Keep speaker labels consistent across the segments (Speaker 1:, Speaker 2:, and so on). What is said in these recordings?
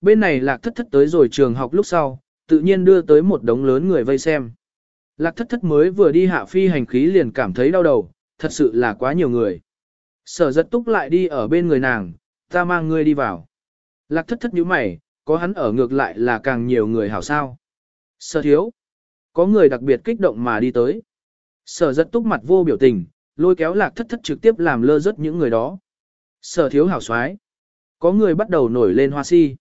Speaker 1: bên này lạc thất thất tới rồi trường học lúc sau, tự nhiên đưa tới một đống lớn người vây xem. Lạc thất thất mới vừa đi hạ phi hành khí liền cảm thấy đau đầu, thật sự là quá nhiều người. Sở giật túc lại đi ở bên người nàng, ta mang ngươi đi vào. Lạc thất thất nhíu mày, có hắn ở ngược lại là càng nhiều người hảo sao. Sở thiếu. Có người đặc biệt kích động mà đi tới. Sở giật túc mặt vô biểu tình, lôi kéo lạc thất thất trực tiếp làm lơ rớt những người đó. Sở thiếu hảo xoái. Có người bắt đầu nổi lên hoa si.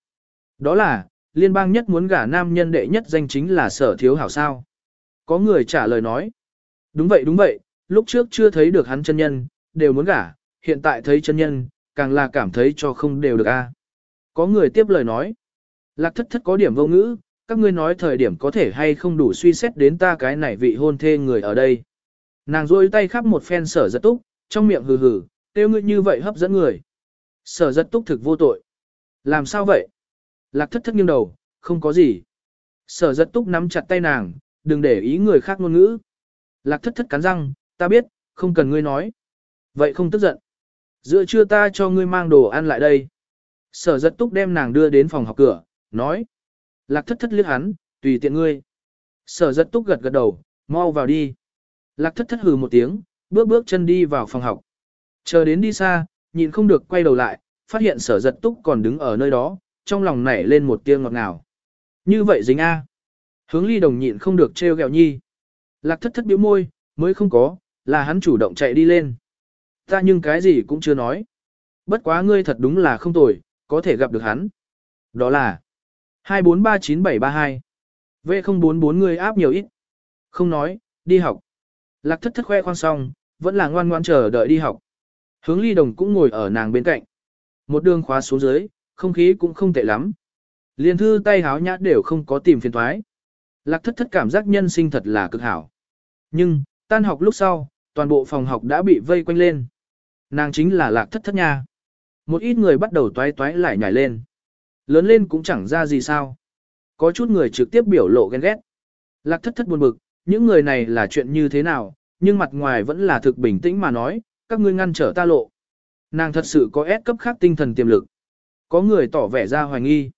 Speaker 1: Đó là, liên bang nhất muốn gả nam nhân đệ nhất danh chính là sở thiếu hảo sao. Có người trả lời nói. Đúng vậy đúng vậy, lúc trước chưa thấy được hắn chân nhân, đều muốn gả, hiện tại thấy chân nhân, càng là cảm thấy cho không đều được a. Có người tiếp lời nói. Lạc thất thất có điểm vô ngữ, các ngươi nói thời điểm có thể hay không đủ suy xét đến ta cái này vị hôn thê người ở đây. Nàng rôi tay khắp một phen sở giật túc, trong miệng hừ hừ, tiêu ngươi như vậy hấp dẫn người. Sở giật túc thực vô tội. Làm sao vậy? Lạc thất thất nghiêng đầu, không có gì. Sở giật túc nắm chặt tay nàng, đừng để ý người khác ngôn ngữ. Lạc thất thất cắn răng, ta biết, không cần ngươi nói. Vậy không tức giận. Giữa trưa ta cho ngươi mang đồ ăn lại đây. Sở giật túc đem nàng đưa đến phòng học cửa, nói. Lạc thất thất liếc hắn, tùy tiện ngươi. Sở giật túc gật gật đầu, mau vào đi. Lạc thất thất hừ một tiếng, bước bước chân đi vào phòng học. Chờ đến đi xa, nhìn không được quay đầu lại, phát hiện sở giật túc còn đứng ở nơi đó, trong lòng nảy lên một tia ngọt ngào. Như vậy dính A. Hướng ly đồng nhịn không được trêu ghẹo nhi. Lạc thất thất biểu môi, mới không có, là hắn chủ động chạy đi lên. Ta nhưng cái gì cũng chưa nói. Bất quá ngươi thật đúng là không tồi, có thể gặp được hắn. Đó là 2439732. V044 ngươi áp nhiều ít. Không nói, đi học. Lạc thất thất khoe khoang xong, vẫn là ngoan ngoan chờ đợi đi học. Hướng ly đồng cũng ngồi ở nàng bên cạnh. Một đường khóa xuống dưới, không khí cũng không tệ lắm. Liên thư tay háo nhã đều không có tìm phiền thoái. Lạc thất thất cảm giác nhân sinh thật là cực hảo. Nhưng, tan học lúc sau, toàn bộ phòng học đã bị vây quanh lên. Nàng chính là lạc thất thất nha. Một ít người bắt đầu toái toái lại nhảy lên. Lớn lên cũng chẳng ra gì sao. Có chút người trực tiếp biểu lộ ghen ghét. Lạc thất thất buồn bực, những người này là chuyện như thế nào, nhưng mặt ngoài vẫn là thực bình tĩnh mà nói, các ngươi ngăn trở ta lộ. Nàng thật sự có ép cấp khác tinh thần tiềm lực. Có người tỏ vẻ ra hoài nghi.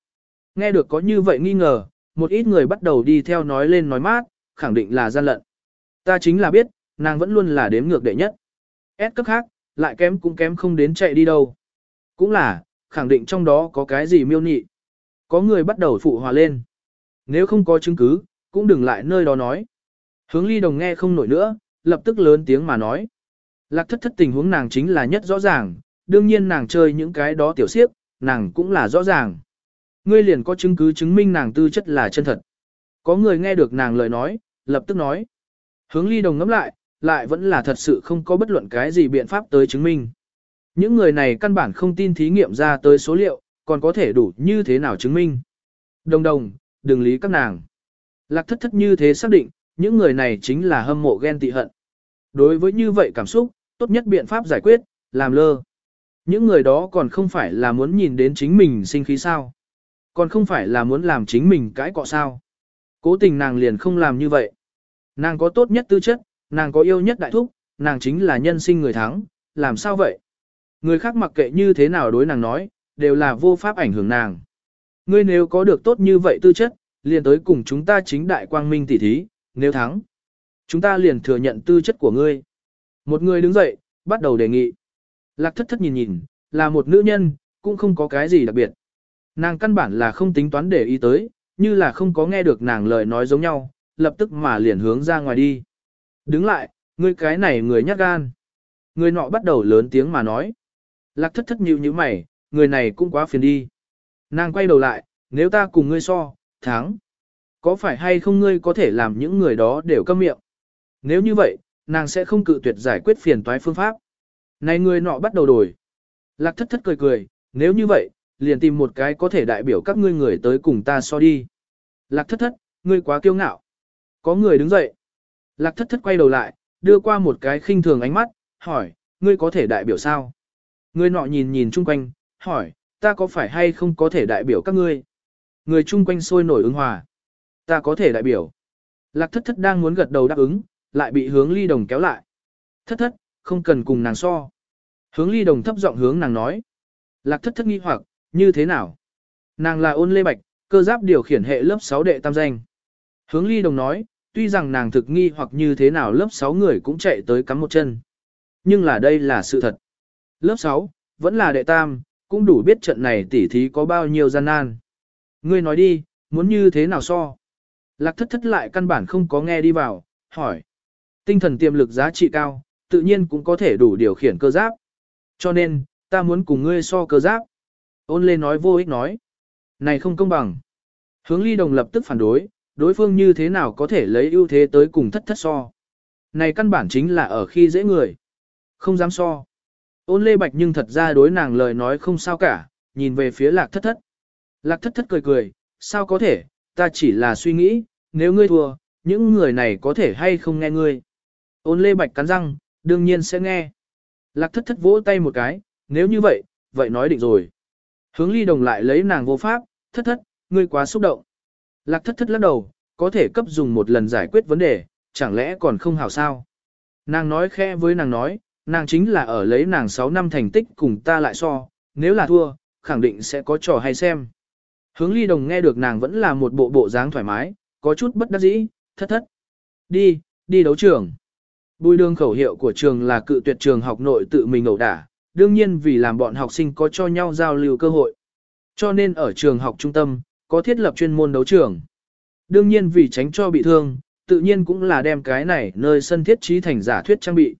Speaker 1: Nghe được có như vậy nghi ngờ, một ít người bắt đầu đi theo nói lên nói mát, khẳng định là gian lận. Ta chính là biết, nàng vẫn luôn là đếm ngược đệ nhất. S cấp khác, lại kém cũng kém không đến chạy đi đâu. Cũng là, khẳng định trong đó có cái gì miêu nị. Có người bắt đầu phụ hòa lên. Nếu không có chứng cứ, cũng đừng lại nơi đó nói. Hướng ly đồng nghe không nổi nữa, lập tức lớn tiếng mà nói. Lạc thất thất tình huống nàng chính là nhất rõ ràng, đương nhiên nàng chơi những cái đó tiểu siếp, nàng cũng là rõ ràng. Ngươi liền có chứng cứ chứng minh nàng tư chất là chân thật. Có người nghe được nàng lời nói, lập tức nói. Hướng ly đồng ngắm lại, lại vẫn là thật sự không có bất luận cái gì biện pháp tới chứng minh. Những người này căn bản không tin thí nghiệm ra tới số liệu, còn có thể đủ như thế nào chứng minh. Đồng đồng, đừng lý các nàng. Lạc thất thất như thế xác định, những người này chính là hâm mộ ghen tị hận. Đối với như vậy cảm xúc, tốt nhất biện pháp giải quyết, làm lơ. Những người đó còn không phải là muốn nhìn đến chính mình sinh khí sao. Còn không phải là muốn làm chính mình cãi cọ sao. Cố tình nàng liền không làm như vậy. Nàng có tốt nhất tư chất, nàng có yêu nhất đại thúc, nàng chính là nhân sinh người thắng, làm sao vậy? Người khác mặc kệ như thế nào đối nàng nói, đều là vô pháp ảnh hưởng nàng. Ngươi nếu có được tốt như vậy tư chất, liền tới cùng chúng ta chính đại quang minh tỉ thí, nếu thắng. Chúng ta liền thừa nhận tư chất của ngươi. Một người đứng dậy, bắt đầu đề nghị. Lạc thất thất nhìn nhìn, là một nữ nhân, cũng không có cái gì đặc biệt. Nàng căn bản là không tính toán để ý tới, như là không có nghe được nàng lời nói giống nhau, lập tức mà liền hướng ra ngoài đi. Đứng lại, ngươi cái này người nhát gan. Người nọ bắt đầu lớn tiếng mà nói. Lạc thất thất nhíu như mày, người này cũng quá phiền đi. Nàng quay đầu lại, nếu ta cùng ngươi so, thắng. Có phải hay không ngươi có thể làm những người đó đều câm miệng? Nếu như vậy, nàng sẽ không cự tuyệt giải quyết phiền toái phương pháp. Này người nọ bắt đầu đổi. Lạc thất thất cười cười, nếu như vậy, liền tìm một cái có thể đại biểu các ngươi người tới cùng ta so đi. Lạc thất thất, ngươi quá kiêu ngạo. Có người đứng dậy. Lạc thất thất quay đầu lại, đưa qua một cái khinh thường ánh mắt, hỏi, ngươi có thể đại biểu sao? Người nọ nhìn nhìn chung quanh, hỏi, ta có phải hay không có thể đại biểu các ngươi? Người chung quanh sôi nổi ứng hòa. Ta có thể đại biểu. Lạc thất thất đang muốn gật đầu đáp ứng, lại bị hướng ly đồng kéo lại. Thất thất, không cần cùng nàng so. Hướng ly đồng thấp giọng hướng nàng nói. Lạc thất thất nghi hoặc, như thế nào? Nàng là ôn lê bạch, cơ giáp điều khiển hệ lớp 6 đệ tam danh. Hướng ly đồng nói, tuy rằng nàng thực nghi hoặc như thế nào lớp 6 người cũng chạy tới cắm một chân. Nhưng là đây là sự thật. Lớp 6, vẫn là đệ tam, cũng đủ biết trận này tỉ thí có bao nhiêu gian nan. Ngươi nói đi, muốn như thế nào so? Lạc thất thất lại căn bản không có nghe đi vào, hỏi. Tinh thần tiềm lực giá trị cao, tự nhiên cũng có thể đủ điều khiển cơ giáp. Cho nên, ta muốn cùng ngươi so cơ giáp. Ôn lê nói vô ích nói. Này không công bằng. Hướng ly đồng lập tức phản đối, đối phương như thế nào có thể lấy ưu thế tới cùng thất thất so. Này căn bản chính là ở khi dễ người. Không dám so. Ôn lê bạch nhưng thật ra đối nàng lời nói không sao cả, nhìn về phía lạc thất thất. Lạc thất thất cười cười, sao có thể, ta chỉ là suy nghĩ, nếu ngươi thua, những người này có thể hay không nghe ngươi. Ôn lê bạch cắn răng, đương nhiên sẽ nghe. Lạc thất thất vỗ tay một cái, nếu như vậy, vậy nói định rồi. Hướng ly đồng lại lấy nàng vô pháp, thất thất, ngươi quá xúc động. Lạc thất thất lắc đầu, có thể cấp dùng một lần giải quyết vấn đề, chẳng lẽ còn không hảo sao. Nàng nói khẽ với nàng nói, nàng chính là ở lấy nàng 6 năm thành tích cùng ta lại so, nếu là thua, khẳng định sẽ có trò hay xem. Hướng ly đồng nghe được nàng vẫn là một bộ bộ dáng thoải mái, có chút bất đắc dĩ, thất thất. Đi, đi đấu trường. Bùi đường khẩu hiệu của trường là cự tuyệt trường học nội tự mình ẩu đả, đương nhiên vì làm bọn học sinh có cho nhau giao lưu cơ hội. Cho nên ở trường học trung tâm, có thiết lập chuyên môn đấu trường. Đương nhiên vì tránh cho bị thương, tự nhiên cũng là đem cái này nơi sân thiết trí thành giả thuyết trang bị.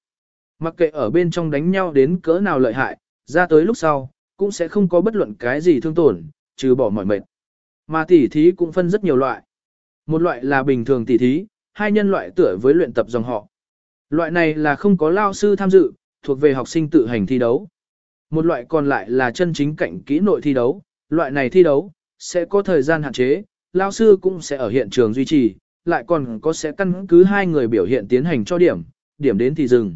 Speaker 1: Mặc kệ ở bên trong đánh nhau đến cỡ nào lợi hại, ra tới lúc sau, cũng sẽ không có bất luận cái gì thương tổn, trừ bỏ mọi mệt. Mà tỉ thí cũng phân rất nhiều loại. Một loại là bình thường tỉ thí, hai nhân loại tựa với luyện tập dòng họ. Loại này là không có lao sư tham dự, thuộc về học sinh tự hành thi đấu. Một loại còn lại là chân chính cạnh kỹ nội thi đấu, loại này thi đấu, sẽ có thời gian hạn chế, lao sư cũng sẽ ở hiện trường duy trì, lại còn có sẽ căn cứ hai người biểu hiện tiến hành cho điểm, điểm đến thì dừng.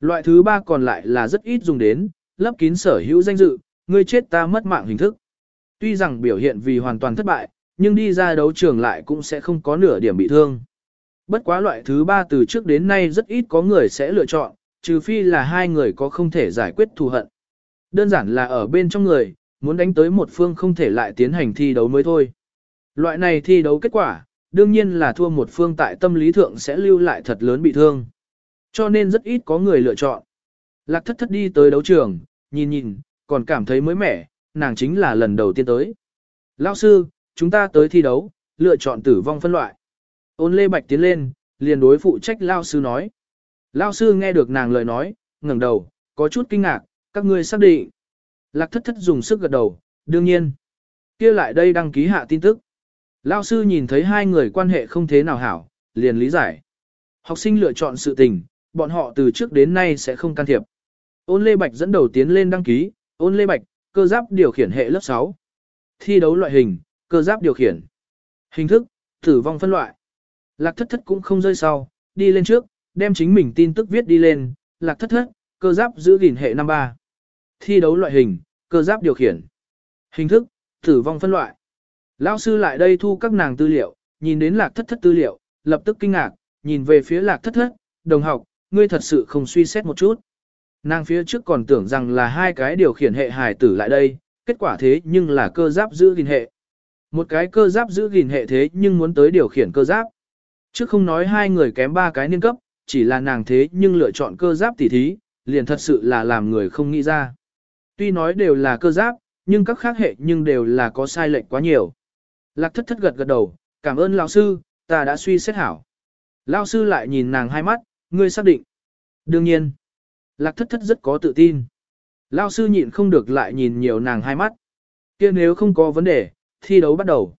Speaker 1: Loại thứ ba còn lại là rất ít dùng đến, lấp kín sở hữu danh dự, người chết ta mất mạng hình thức. Tuy rằng biểu hiện vì hoàn toàn thất bại, nhưng đi ra đấu trường lại cũng sẽ không có nửa điểm bị thương. Bất quá loại thứ ba từ trước đến nay rất ít có người sẽ lựa chọn, trừ phi là hai người có không thể giải quyết thù hận. Đơn giản là ở bên trong người, muốn đánh tới một phương không thể lại tiến hành thi đấu mới thôi. Loại này thi đấu kết quả, đương nhiên là thua một phương tại tâm lý thượng sẽ lưu lại thật lớn bị thương. Cho nên rất ít có người lựa chọn. Lạc thất thất đi tới đấu trường, nhìn nhìn, còn cảm thấy mới mẻ, nàng chính là lần đầu tiên tới. Lao sư, chúng ta tới thi đấu, lựa chọn tử vong phân loại. Ôn lê bạch tiến lên, liền đối phụ trách Lao sư nói. Lao sư nghe được nàng lời nói, ngẩng đầu, có chút kinh ngạc, các ngươi xác định. Lạc thất thất dùng sức gật đầu, đương nhiên. kia lại đây đăng ký hạ tin tức. Lao sư nhìn thấy hai người quan hệ không thế nào hảo, liền lý giải. Học sinh lựa chọn sự tình, bọn họ từ trước đến nay sẽ không can thiệp. Ôn Lê Bạch dẫn đầu tiến lên đăng ký, ôn Lê Bạch, cơ giáp điều khiển hệ lớp 6. Thi đấu loại hình, cơ giáp điều khiển. Hình thức, tử vong phân loại. Lạc thất thất cũng không rơi sau, đi lên trước, đem chính mình tin tức viết đi lên, lạc thất thất, cơ giáp giữ gìn hệ 53. Thi đấu loại hình, cơ giáp điều khiển. Hình thức, tử vong phân loại. Lão sư lại đây thu các nàng tư liệu, nhìn đến lạc thất thất tư liệu, lập tức kinh ngạc, nhìn về phía lạc thất thất, đồng học, ngươi thật sự không suy xét một chút. Nàng phía trước còn tưởng rằng là hai cái điều khiển hệ hài tử lại đây, kết quả thế nhưng là cơ giáp giữ gìn hệ. Một cái cơ giáp giữ gìn hệ thế nhưng muốn tới điều khiển cơ giáp chứ không nói hai người kém ba cái niên cấp, chỉ là nàng thế nhưng lựa chọn cơ giáp tỉ thí, liền thật sự là làm người không nghĩ ra. Tuy nói đều là cơ giáp, nhưng các khác hệ nhưng đều là có sai lệch quá nhiều. Lạc thất thất gật gật đầu, cảm ơn lão sư, ta đã suy xét hảo. Lão sư lại nhìn nàng hai mắt, ngươi xác định. Đương nhiên, lạc thất thất rất có tự tin. Lão sư nhịn không được lại nhìn nhiều nàng hai mắt. kia nếu không có vấn đề, thi đấu bắt đầu.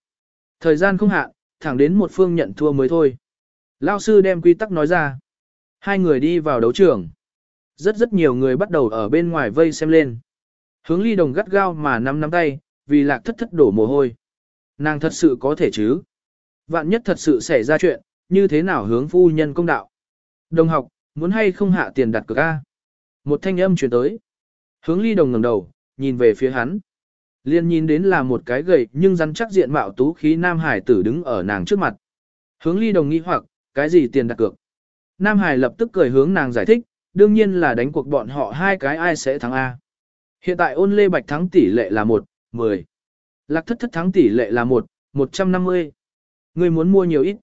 Speaker 1: Thời gian không hạn, thẳng đến một phương nhận thua mới thôi. Lão sư đem quy tắc nói ra. Hai người đi vào đấu trường. Rất rất nhiều người bắt đầu ở bên ngoài vây xem lên. Hướng ly đồng gắt gao mà nắm nắm tay, vì lạc thất thất đổ mồ hôi. Nàng thật sự có thể chứ. Vạn nhất thật sự xảy ra chuyện, như thế nào hướng phu nhân công đạo. Đồng học, muốn hay không hạ tiền đặt cược A. Một thanh âm truyền tới. Hướng ly đồng ngẩng đầu, nhìn về phía hắn. Liên nhìn đến là một cái gầy nhưng rắn chắc diện mạo tú khí Nam Hải tử đứng ở nàng trước mặt. Hướng ly đồng nghi hoặc, cái gì tiền đặt cược? Nam Hải lập tức cười hướng nàng giải thích, đương nhiên là đánh cuộc bọn họ hai cái ai sẽ thắng A. Hiện tại ôn lê bạch thắng tỷ lệ là 1, 10. Lạc thất thất thắng tỷ lệ là 1, 150. Ngươi muốn mua nhiều ít.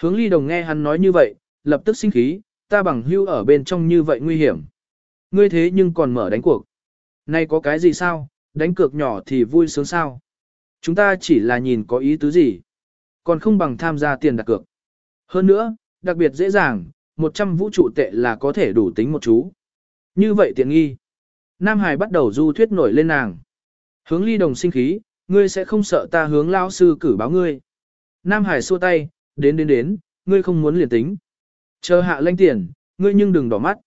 Speaker 1: Hướng ly đồng nghe hắn nói như vậy, lập tức sinh khí, ta bằng hưu ở bên trong như vậy nguy hiểm. Ngươi thế nhưng còn mở đánh cuộc. Này có cái gì sao, đánh cược nhỏ thì vui sướng sao. Chúng ta chỉ là nhìn có ý tứ gì. Còn không bằng tham gia tiền đặt cược. Hơn nữa, đặc biệt dễ dàng, 100 vũ trụ tệ là có thể đủ tính một chú. Như vậy tiện nghi. Nam Hải bắt đầu du thuyết nổi lên nàng. Hướng ly đồng sinh khí, ngươi sẽ không sợ ta hướng lao sư cử báo ngươi. Nam Hải xua tay, đến đến đến, ngươi không muốn liền tính. Chờ hạ lanh tiền, ngươi nhưng đừng đỏ mắt.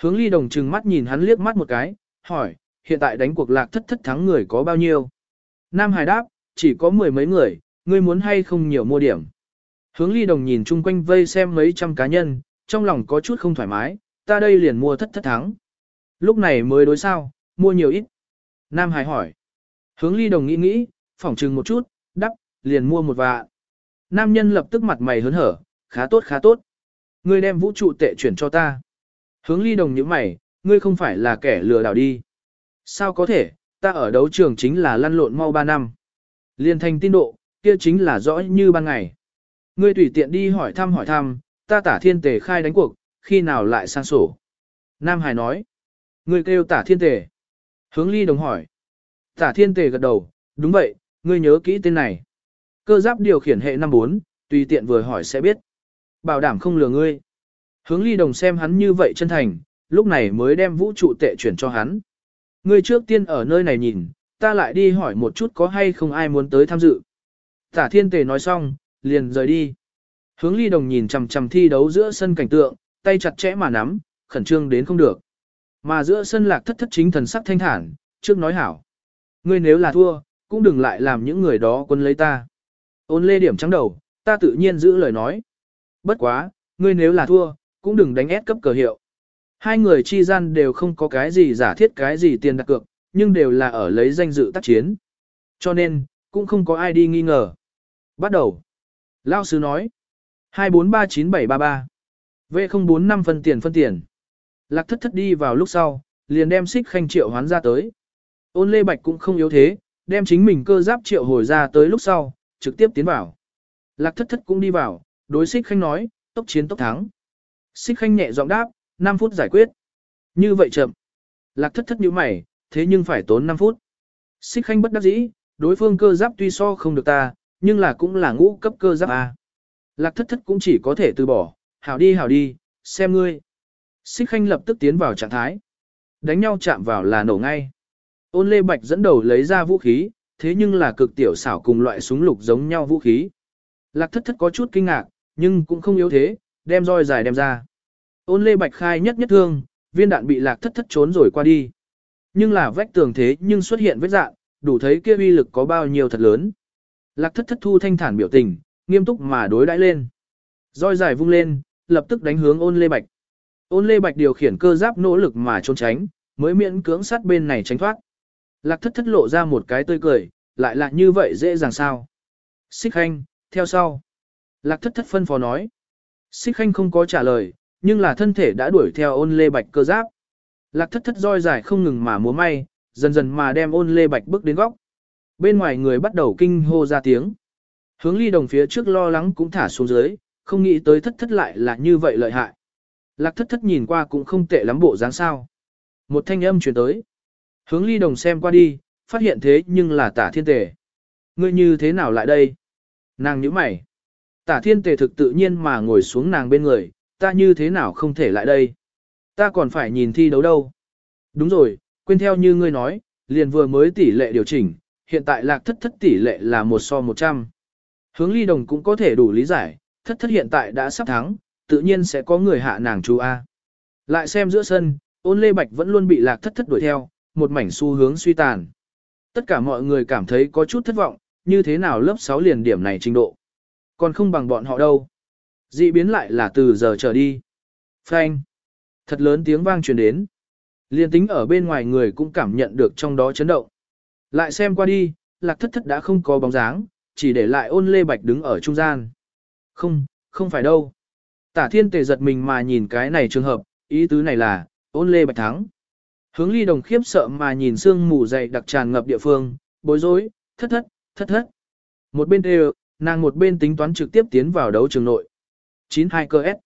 Speaker 1: Hướng ly đồng trừng mắt nhìn hắn liếc mắt một cái, hỏi, hiện tại đánh cuộc lạc thất thất thắng người có bao nhiêu? Nam Hải đáp, chỉ có mười mấy người, ngươi muốn hay không nhiều mua điểm. Hướng ly đồng nhìn chung quanh vây xem mấy trăm cá nhân, trong lòng có chút không thoải mái, ta đây liền mua thất thất thắng. Lúc này mới đối sao, mua nhiều ít. Nam Hải hỏi. Hướng ly đồng nghĩ nghĩ, phỏng trừng một chút, đắp, liền mua một vạ. Nam nhân lập tức mặt mày hớn hở, khá tốt khá tốt. Ngươi đem vũ trụ tệ chuyển cho ta. Hướng ly đồng như mày, ngươi không phải là kẻ lừa đảo đi. Sao có thể, ta ở đấu trường chính là lăn lộn mau 3 năm. Liên thành tin độ, kia chính là rõ như ban ngày. Ngươi tùy tiện đi hỏi thăm hỏi thăm, ta tả thiên tề khai đánh cuộc, khi nào lại sang sổ. Nam Hải nói, ngươi kêu tả thiên tề. Hướng ly đồng hỏi. Tả thiên tề gật đầu, đúng vậy, ngươi nhớ kỹ tên này. Cơ giáp điều khiển hệ 54, tùy tiện vừa hỏi sẽ biết. Bảo đảm không lừa ngươi. Hướng ly đồng xem hắn như vậy chân thành, lúc này mới đem vũ trụ tệ chuyển cho hắn. Ngươi trước tiên ở nơi này nhìn, ta lại đi hỏi một chút có hay không ai muốn tới tham dự. Tả thiên tề nói xong, liền rời đi. Hướng ly đồng nhìn chằm chằm thi đấu giữa sân cảnh tượng, tay chặt chẽ mà nắm, khẩn trương đến không được. Mà giữa sân lạc thất thất chính thần sắc thanh thản, trước nói hảo. Ngươi nếu là thua, cũng đừng lại làm những người đó quân lấy ta. Ôn lê điểm trắng đầu, ta tự nhiên giữ lời nói. Bất quá, ngươi nếu là thua, cũng đừng đánh ép cấp cờ hiệu. Hai người chi gian đều không có cái gì giả thiết cái gì tiền đặt cược, nhưng đều là ở lấy danh dự tác chiến. Cho nên, cũng không có ai đi nghi ngờ. Bắt đầu. Lao sư nói. 2439733. V045 phân tiền phân tiền. Lạc thất thất đi vào lúc sau, liền đem xích khanh triệu hoán ra tới. Ôn lê bạch cũng không yếu thế, đem chính mình cơ giáp triệu hồi ra tới lúc sau, trực tiếp tiến vào. Lạc thất thất cũng đi vào, đối xích khanh nói, tốc chiến tốc thắng. Xích khanh nhẹ giọng đáp, 5 phút giải quyết. Như vậy chậm. Lạc thất thất như mày, thế nhưng phải tốn 5 phút. Xích khanh bất đắc dĩ, đối phương cơ giáp tuy so không được ta, nhưng là cũng là ngũ cấp cơ giáp A. Lạc thất thất cũng chỉ có thể từ bỏ, hảo đi hảo đi, xem ngươi. Xích khanh lập tức tiến vào trạng thái. Đánh nhau chạm vào là nổ ngay. Ôn lê bạch dẫn đầu lấy ra vũ khí, thế nhưng là cực tiểu xảo cùng loại súng lục giống nhau vũ khí. Lạc thất thất có chút kinh ngạc, nhưng cũng không yếu thế, đem roi dài đem ra. Ôn lê bạch khai nhất nhất thương, viên đạn bị lạc thất thất trốn rồi qua đi. Nhưng là vách tường thế nhưng xuất hiện vết dạng, đủ thấy kia uy lực có bao nhiêu thật lớn. Lạc thất thất thu thanh thản biểu tình, nghiêm túc mà đối đãi lên. Roi dài vung lên, lập tức đánh hướng ôn lê bạch. Ôn lê bạch điều khiển cơ giáp nỗ lực mà trốn tránh, mới miễn cưỡng sát bên này tránh thoát. Lạc thất thất lộ ra một cái tươi cười, lại là như vậy dễ dàng sao. Xích khanh, theo sau. Lạc thất thất phân phó nói. Xích khanh không có trả lời, nhưng là thân thể đã đuổi theo ôn lê bạch cơ giáp. Lạc thất thất roi dài không ngừng mà múa may, dần dần mà đem ôn lê bạch bước đến góc. Bên ngoài người bắt đầu kinh hô ra tiếng. Hướng ly đồng phía trước lo lắng cũng thả xuống dưới, không nghĩ tới thất thất lại là như vậy lợi hại. Lạc thất thất nhìn qua cũng không tệ lắm bộ dáng sao. Một thanh âm truyền tới. Hướng ly đồng xem qua đi, phát hiện thế nhưng là tả thiên tề. Ngươi như thế nào lại đây? Nàng nhíu mày. Tả thiên tề thực tự nhiên mà ngồi xuống nàng bên người, ta như thế nào không thể lại đây? Ta còn phải nhìn thi đấu đâu? Đúng rồi, quên theo như ngươi nói, liền vừa mới tỷ lệ điều chỉnh, hiện tại lạc thất thất tỷ lệ là một so 100. Hướng ly đồng cũng có thể đủ lý giải, thất thất hiện tại đã sắp thắng, tự nhiên sẽ có người hạ nàng chú A. Lại xem giữa sân, ôn lê bạch vẫn luôn bị lạc thất thất đuổi theo, một mảnh xu hướng suy tàn. Tất cả mọi người cảm thấy có chút thất vọng, như thế nào lớp 6 liền điểm này trình độ. Còn không bằng bọn họ đâu. Dị biến lại là từ giờ trở đi. Phanh. Thật lớn tiếng vang truyền đến. Liên tính ở bên ngoài người cũng cảm nhận được trong đó chấn động. Lại xem qua đi, lạc thất thất đã không có bóng dáng, chỉ để lại ôn lê bạch đứng ở trung gian. Không, không phải đâu. Tả thiên tề giật mình mà nhìn cái này trường hợp, ý tứ này là, ôn lê bạch thắng. Hướng ly đồng khiếp sợ mà nhìn sương mù dày đặc tràn ngập địa phương, bối rối, thất thất, thất thất. Một bên đều, nàng một bên tính toán trực tiếp tiến vào đấu trường nội. 92 cơ S.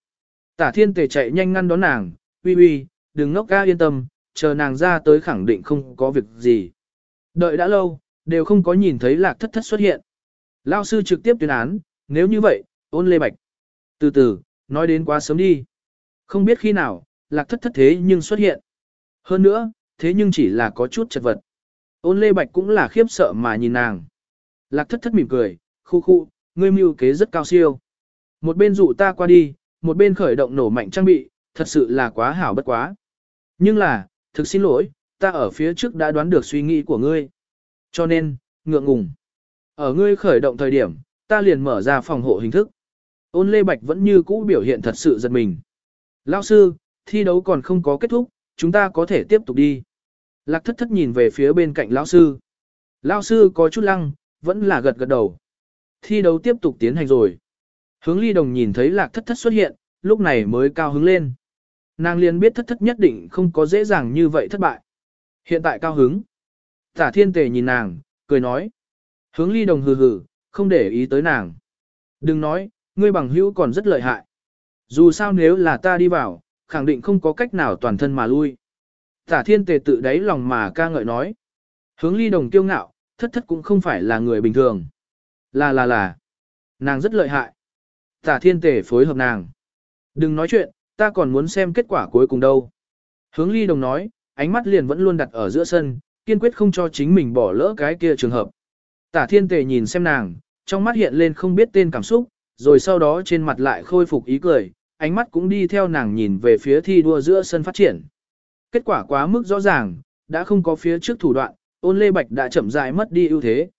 Speaker 1: Tả thiên tề chạy nhanh ngăn đón nàng, uy uy, đừng ngốc ca yên tâm, chờ nàng ra tới khẳng định không có việc gì. Đợi đã lâu, đều không có nhìn thấy lạc thất thất xuất hiện. Lao sư trực tiếp tuyên án, nếu như vậy, ôn lê bạch. Từ từ, nói đến quá sớm đi. Không biết khi nào, lạc thất thất thế nhưng xuất hiện. Hơn nữa, thế nhưng chỉ là có chút chật vật. Ôn lê bạch cũng là khiếp sợ mà nhìn nàng. Lạc thất thất mỉm cười, khu khu, ngươi mưu kế rất cao siêu. Một bên dụ ta qua đi, một bên khởi động nổ mạnh trang bị, thật sự là quá hảo bất quá. Nhưng là, thực xin lỗi, ta ở phía trước đã đoán được suy nghĩ của ngươi. Cho nên, ngượng ngùng. Ở ngươi khởi động thời điểm, ta liền mở ra phòng hộ hình thức. Ôn Lê Bạch vẫn như cũ biểu hiện thật sự giật mình. lão sư, thi đấu còn không có kết thúc, chúng ta có thể tiếp tục đi. Lạc thất thất nhìn về phía bên cạnh Lão sư. Lão sư có chút lăng, vẫn là gật gật đầu. Thi đấu tiếp tục tiến hành rồi. Hướng ly đồng nhìn thấy lạc thất thất xuất hiện, lúc này mới cao hứng lên. Nàng liền biết thất thất nhất định không có dễ dàng như vậy thất bại. Hiện tại cao hứng. Tả thiên tề nhìn nàng, cười nói. Hướng ly đồng hừ hừ, không để ý tới nàng. Đừng nói, ngươi bằng hữu còn rất lợi hại. Dù sao nếu là ta đi vào, khẳng định không có cách nào toàn thân mà lui. Tả thiên tề tự đáy lòng mà ca ngợi nói. Hướng ly đồng kiêu ngạo, thất thất cũng không phải là người bình thường. Là là là. Nàng rất lợi hại. Tả thiên tề phối hợp nàng. Đừng nói chuyện, ta còn muốn xem kết quả cuối cùng đâu. Hướng ly đồng nói, ánh mắt liền vẫn luôn đặt ở giữa sân, kiên quyết không cho chính mình bỏ lỡ cái kia trường hợp. Tả thiên tề nhìn xem nàng, trong mắt hiện lên không biết tên cảm xúc, rồi sau đó trên mặt lại khôi phục ý cười, ánh mắt cũng đi theo nàng nhìn về phía thi đua giữa sân phát triển. Kết quả quá mức rõ ràng, đã không có phía trước thủ đoạn, ôn lê bạch đã chậm rãi mất đi ưu thế.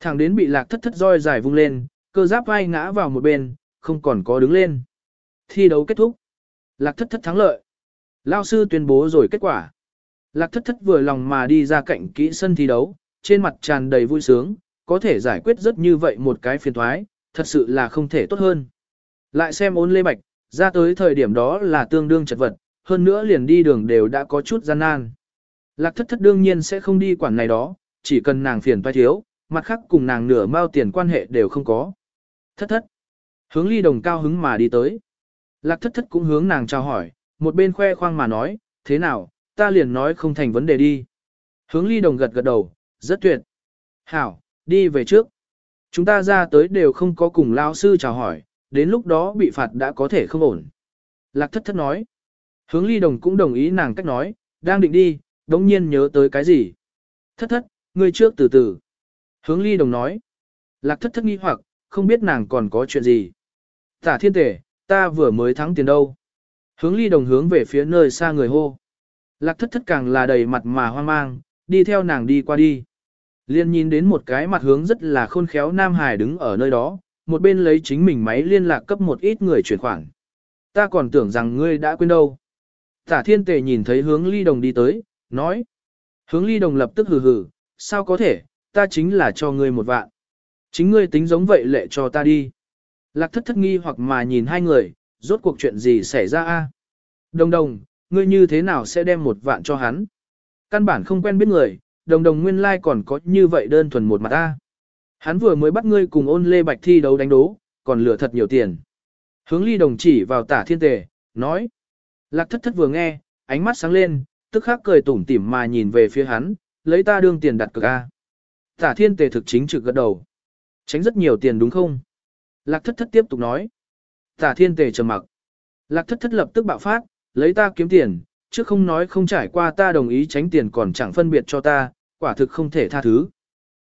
Speaker 1: Thẳng đến bị lạc thất thất roi dài vung lên, cơ giáp vai ngã vào một bên, không còn có đứng lên. Thi đấu kết thúc. Lạc thất thất thắng lợi. Lao sư tuyên bố rồi kết quả. Lạc thất thất vừa lòng mà đi ra cạnh kỹ sân thi đấu, trên mặt tràn đầy vui sướng, có thể giải quyết rất như vậy một cái phiền thoái, thật sự là không thể tốt hơn. Lại xem ôn lê bạch, ra tới thời điểm đó là tương đương chật vật, hơn nữa liền đi đường đều đã có chút gian nan. Lạc thất thất đương nhiên sẽ không đi quản này đó, chỉ cần nàng phiền toái thiếu, mặt khác cùng nàng nửa mao tiền quan hệ đều không có. Thất thất. Hướng ly đồng cao hứng mà đi tới. Lạc thất thất cũng hướng nàng chào hỏi, một bên khoe khoang mà nói, thế nào, ta liền nói không thành vấn đề đi. Hướng ly đồng gật gật đầu, rất tuyệt. Hảo, đi về trước. Chúng ta ra tới đều không có cùng lao sư chào hỏi, đến lúc đó bị phạt đã có thể không ổn. Lạc thất thất nói. Hướng ly đồng cũng đồng ý nàng cách nói, đang định đi, đống nhiên nhớ tới cái gì. Thất thất, ngươi trước từ từ. Hướng ly đồng nói. Lạc thất thất nghi hoặc, không biết nàng còn có chuyện gì. Tả thiên tể, ta vừa mới thắng tiền đâu. Hướng ly đồng hướng về phía nơi xa người hô. Lạc thất thất càng là đầy mặt mà hoang mang, đi theo nàng đi qua đi. Liên nhìn đến một cái mặt hướng rất là khôn khéo Nam Hải đứng ở nơi đó, một bên lấy chính mình máy liên lạc cấp một ít người chuyển khoản. Ta còn tưởng rằng ngươi đã quên đâu. Tả thiên tề nhìn thấy hướng ly đồng đi tới, nói. Hướng ly đồng lập tức hừ hừ, sao có thể, ta chính là cho ngươi một vạn. Chính ngươi tính giống vậy lệ cho ta đi. Lạc thất thất nghi hoặc mà nhìn hai người, rốt cuộc chuyện gì xảy ra a? Đồng đồng, ngươi như thế nào sẽ đem một vạn cho hắn? Căn bản không quen biết người, đồng đồng nguyên lai like còn có như vậy đơn thuần một mặt a. Hắn vừa mới bắt ngươi cùng ôn lê bạch thi đấu đánh đố, còn lừa thật nhiều tiền. Hướng ly đồng chỉ vào tả thiên tề, nói. Lạc thất thất vừa nghe, ánh mắt sáng lên, tức khắc cười tủm tỉm mà nhìn về phía hắn, lấy ta đương tiền đặt cược a. Tả thiên tề thực chính trực gật đầu. Tránh rất nhiều tiền đúng không? Lạc thất thất tiếp tục nói. Tả thiên tề trầm mặc. Lạc thất thất lập tức bạo phát, lấy ta kiếm tiền, chứ không nói không trải qua ta đồng ý tránh tiền còn chẳng phân biệt cho ta, quả thực không thể tha thứ.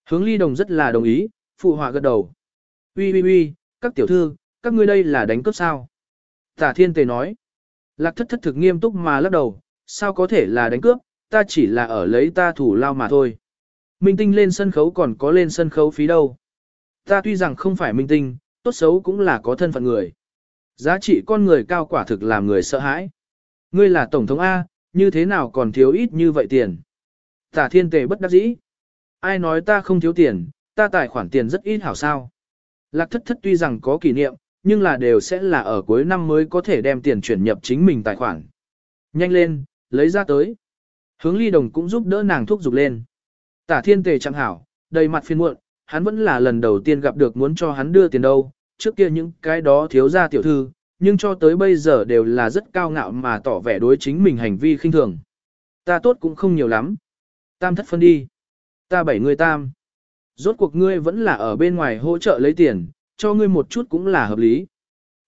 Speaker 1: Hướng ly đồng rất là đồng ý, phụ họa gật đầu. Ui ui ui, các tiểu thư, các ngươi đây là đánh cướp sao? Tả thiên tề nói. Lạc thất thất thực nghiêm túc mà lắc đầu, sao có thể là đánh cướp, ta chỉ là ở lấy ta thủ lao mà thôi. Minh tinh lên sân khấu còn có lên sân khấu phí đâu. Ta tuy rằng không phải minh tinh, tốt xấu cũng là có thân phận người. Giá trị con người cao quả thực làm người sợ hãi. Ngươi là Tổng thống A, như thế nào còn thiếu ít như vậy tiền? Tả thiên tề bất đắc dĩ. Ai nói ta không thiếu tiền, ta tài khoản tiền rất ít hảo sao. Lạc thất thất tuy rằng có kỷ niệm, nhưng là đều sẽ là ở cuối năm mới có thể đem tiền chuyển nhập chính mình tài khoản. Nhanh lên, lấy ra tới. Hướng ly đồng cũng giúp đỡ nàng thúc giục lên. Tả thiên tề chẳng hảo, đầy mặt phiền muộn, hắn vẫn là lần đầu tiên gặp được muốn cho hắn đưa tiền đâu, trước kia những cái đó thiếu ra tiểu thư, nhưng cho tới bây giờ đều là rất cao ngạo mà tỏ vẻ đối chính mình hành vi khinh thường. Ta tốt cũng không nhiều lắm. Tam thất phân đi. Ta bảy người tam. Rốt cuộc ngươi vẫn là ở bên ngoài hỗ trợ lấy tiền, cho ngươi một chút cũng là hợp lý.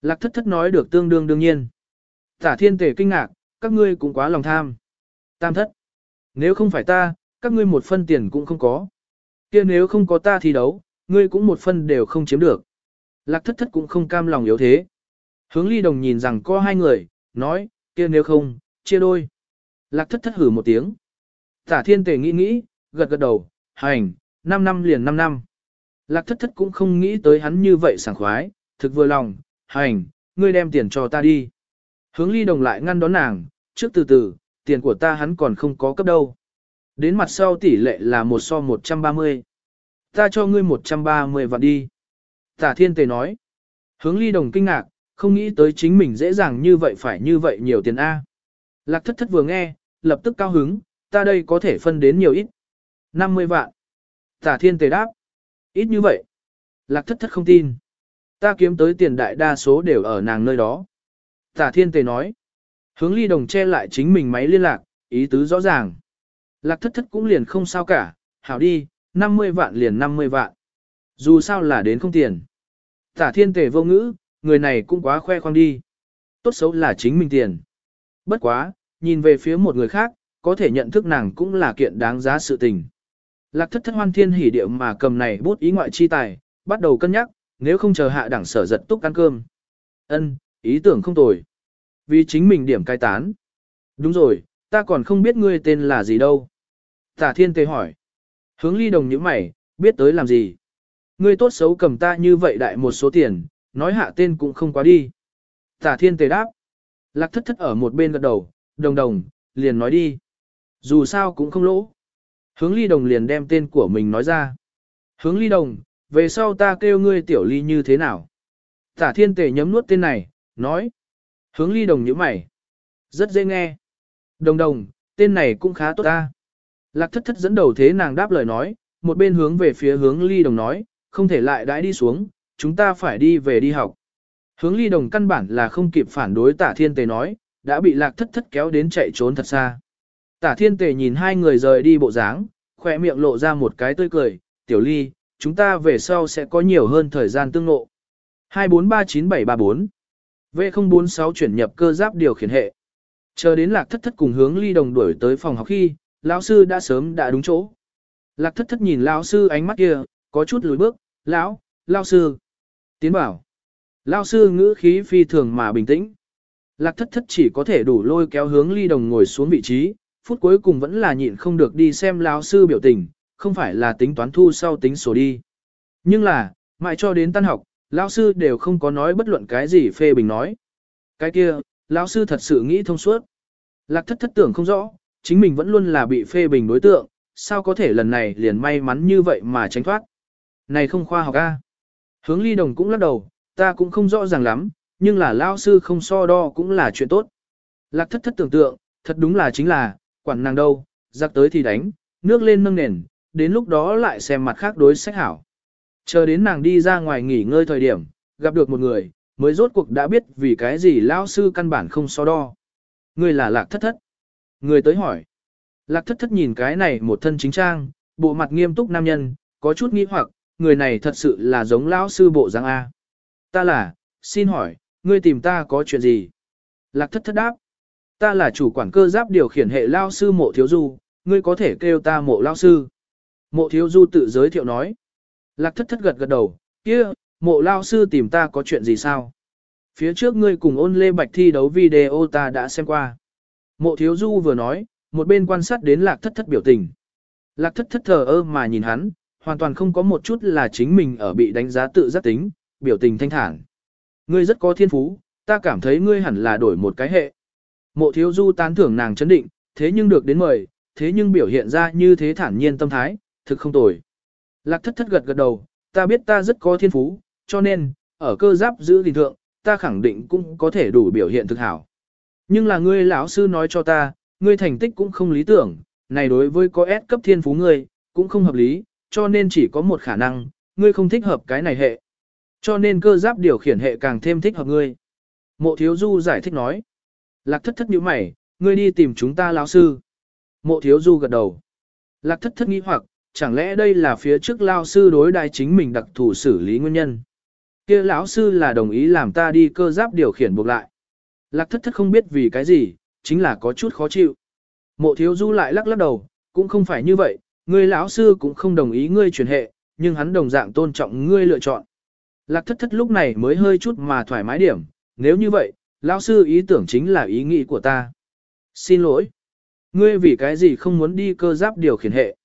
Speaker 1: Lạc thất thất nói được tương đương đương nhiên. Tả thiên tề kinh ngạc, các ngươi cũng quá lòng tham. Tam thất. Nếu không phải ta, các ngươi một phân tiền cũng không có kia nếu không có ta thi đấu, ngươi cũng một phân đều không chiếm được. Lạc thất thất cũng không cam lòng yếu thế. Hướng ly đồng nhìn rằng có hai người, nói, kia nếu không, chia đôi. Lạc thất thất hử một tiếng. Tả thiên tề nghĩ nghĩ, gật gật đầu, hành, 5 năm liền 5 năm. Lạc thất thất cũng không nghĩ tới hắn như vậy sảng khoái, thực vừa lòng, hành, ngươi đem tiền cho ta đi. Hướng ly đồng lại ngăn đón nàng, trước từ từ, tiền của ta hắn còn không có cấp đâu. Đến mặt sau tỷ lệ là một so 130. Ta cho ngươi 130 vạn đi. Tả thiên tề nói. Hướng ly đồng kinh ngạc, không nghĩ tới chính mình dễ dàng như vậy phải như vậy nhiều tiền A. Lạc thất thất vừa nghe, lập tức cao hứng, ta đây có thể phân đến nhiều ít. 50 vạn. Tả thiên tề đáp. Ít như vậy. Lạc thất thất không tin. Ta kiếm tới tiền đại đa số đều ở nàng nơi đó. Tả thiên tề nói. Hướng ly đồng che lại chính mình máy liên lạc, ý tứ rõ ràng. Lạc thất thất cũng liền không sao cả, hảo đi, 50 vạn liền 50 vạn. Dù sao là đến không tiền. Tả thiên tề vô ngữ, người này cũng quá khoe khoang đi. Tốt xấu là chính mình tiền. Bất quá, nhìn về phía một người khác, có thể nhận thức nàng cũng là kiện đáng giá sự tình. Lạc thất thất hoan thiên hỉ điệu mà cầm này bút ý ngoại chi tài, bắt đầu cân nhắc, nếu không chờ hạ đẳng sở giật túc ăn cơm. Ân, ý tưởng không tồi. Vì chính mình điểm cai tán. Đúng rồi, ta còn không biết ngươi tên là gì đâu. Tả thiên tề hỏi. Hướng ly đồng nhíu mày, biết tới làm gì. Ngươi tốt xấu cầm ta như vậy đại một số tiền, nói hạ tên cũng không quá đi. Tả thiên tề đáp. Lạc thất thất ở một bên gật đầu, đồng đồng, liền nói đi. Dù sao cũng không lỗ. Hướng ly đồng liền đem tên của mình nói ra. Hướng ly đồng, về sau ta kêu ngươi tiểu ly như thế nào? Tả thiên tề nhấm nuốt tên này, nói. Hướng ly đồng như mày. Rất dễ nghe. Đồng đồng, tên này cũng khá tốt ta. Lạc thất thất dẫn đầu thế nàng đáp lời nói, một bên hướng về phía hướng ly đồng nói, không thể lại đãi đi xuống, chúng ta phải đi về đi học. Hướng ly đồng căn bản là không kịp phản đối tả thiên tề nói, đã bị lạc thất thất kéo đến chạy trốn thật xa. Tả thiên tề nhìn hai người rời đi bộ dáng, khỏe miệng lộ ra một cái tươi cười, tiểu ly, chúng ta về sau sẽ có nhiều hơn thời gian tương ngộ. 2439734 V046 chuyển nhập cơ giáp điều khiển hệ. Chờ đến lạc thất thất cùng hướng ly đồng đuổi tới phòng học khi, lão sư đã sớm đã đúng chỗ. Lạc thất thất nhìn lão sư ánh mắt kia, có chút lùi bước, lão, lão sư. Tiến bảo. Lão sư ngữ khí phi thường mà bình tĩnh. Lạc thất thất chỉ có thể đủ lôi kéo hướng ly đồng ngồi xuống vị trí, phút cuối cùng vẫn là nhịn không được đi xem lão sư biểu tình, không phải là tính toán thu sau tính sổ đi. Nhưng là, mãi cho đến tan học, lão sư đều không có nói bất luận cái gì phê bình nói. Cái kia, lão sư thật sự nghĩ thông suốt. Lạc thất thất tưởng không rõ, chính mình vẫn luôn là bị phê bình đối tượng, sao có thể lần này liền may mắn như vậy mà tránh thoát. Này không khoa học a. Hướng ly đồng cũng lắc đầu, ta cũng không rõ ràng lắm, nhưng là lão sư không so đo cũng là chuyện tốt. Lạc thất thất tưởng tượng, thật đúng là chính là, quản nàng đâu, giặc tới thì đánh, nước lên nâng nền, đến lúc đó lại xem mặt khác đối sách hảo. Chờ đến nàng đi ra ngoài nghỉ ngơi thời điểm, gặp được một người, mới rốt cuộc đã biết vì cái gì lão sư căn bản không so đo. Người là lạc thất thất. Người tới hỏi. Lạc thất thất nhìn cái này một thân chính trang, bộ mặt nghiêm túc nam nhân, có chút nghi hoặc, người này thật sự là giống lão sư bộ giang A. Ta là, xin hỏi, ngươi tìm ta có chuyện gì? Lạc thất thất đáp. Ta là chủ quản cơ giáp điều khiển hệ lao sư mộ thiếu du, ngươi có thể kêu ta mộ lao sư. Mộ thiếu du tự giới thiệu nói. Lạc thất thất gật gật đầu, kia, mộ lao sư tìm ta có chuyện gì sao? Phía trước ngươi cùng ôn lê bạch thi đấu video ta đã xem qua. Mộ thiếu du vừa nói, một bên quan sát đến lạc thất thất biểu tình. Lạc thất thất thờ ơ mà nhìn hắn, hoàn toàn không có một chút là chính mình ở bị đánh giá tự giác tính, biểu tình thanh thản. Ngươi rất có thiên phú, ta cảm thấy ngươi hẳn là đổi một cái hệ. Mộ thiếu du tán thưởng nàng chấn định, thế nhưng được đến mời, thế nhưng biểu hiện ra như thế thản nhiên tâm thái, thực không tồi. Lạc thất thất gật gật đầu, ta biết ta rất có thiên phú, cho nên, ở cơ giáp giữ gìn thượng, ta khẳng định cũng có thể đủ biểu hiện thực hảo. Nhưng là ngươi lão sư nói cho ta, ngươi thành tích cũng không lý tưởng, này đối với có S cấp thiên phú ngươi, cũng không hợp lý, cho nên chỉ có một khả năng, ngươi không thích hợp cái này hệ. Cho nên cơ giáp điều khiển hệ càng thêm thích hợp ngươi. Mộ thiếu du giải thích nói. Lạc thất thất nhíu mày, ngươi đi tìm chúng ta lão sư. Mộ thiếu du gật đầu. Lạc thất thất nghĩ hoặc, chẳng lẽ đây là phía trước lão sư đối đại chính mình đặc thù xử lý nguyên nhân. kia lão sư là đồng ý làm ta đi cơ giáp điều khiển buộc lại. Lạc thất thất không biết vì cái gì, chính là có chút khó chịu. Mộ thiếu du lại lắc lắc đầu, cũng không phải như vậy, ngươi lão sư cũng không đồng ý ngươi truyền hệ, nhưng hắn đồng dạng tôn trọng ngươi lựa chọn. Lạc thất thất lúc này mới hơi chút mà thoải mái điểm, nếu như vậy, lão sư ý tưởng chính là ý nghĩ của ta. Xin lỗi. Ngươi vì cái gì không muốn đi cơ giáp điều khiển hệ?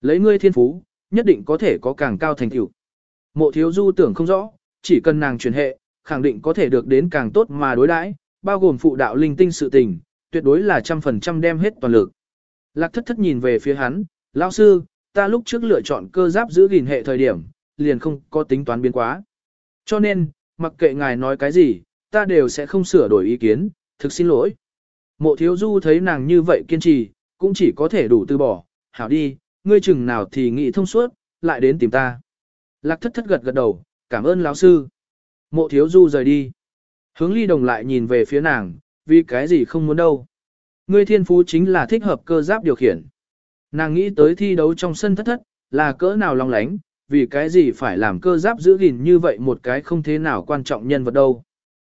Speaker 1: Lấy ngươi thiên phú, nhất định có thể có càng cao thành tựu. Mộ thiếu du tưởng không rõ, chỉ cần nàng truyền hệ, khẳng định có thể được đến càng tốt mà đối đãi, bao gồm phụ đạo linh tinh sự tình, tuyệt đối là trăm phần trăm đem hết toàn lực. Lạc thất thất nhìn về phía hắn, lão sư, ta lúc trước lựa chọn cơ giáp giữ gìn hệ thời điểm, liền không có tính toán biến quá. Cho nên, mặc kệ ngài nói cái gì, ta đều sẽ không sửa đổi ý kiến, thực xin lỗi. Mộ thiếu du thấy nàng như vậy kiên trì, cũng chỉ có thể đủ từ bỏ, hảo đi, ngươi chừng nào thì nghĩ thông suốt, lại đến tìm ta. Lạc thất thất gật gật đầu, cảm ơn lão sư. Mộ thiếu du rời đi. Hướng ly đồng lại nhìn về phía nàng, vì cái gì không muốn đâu. Ngươi thiên phú chính là thích hợp cơ giáp điều khiển. Nàng nghĩ tới thi đấu trong sân thất thất, là cỡ nào long lánh, vì cái gì phải làm cơ giáp giữ gìn như vậy một cái không thế nào quan trọng nhân vật đâu.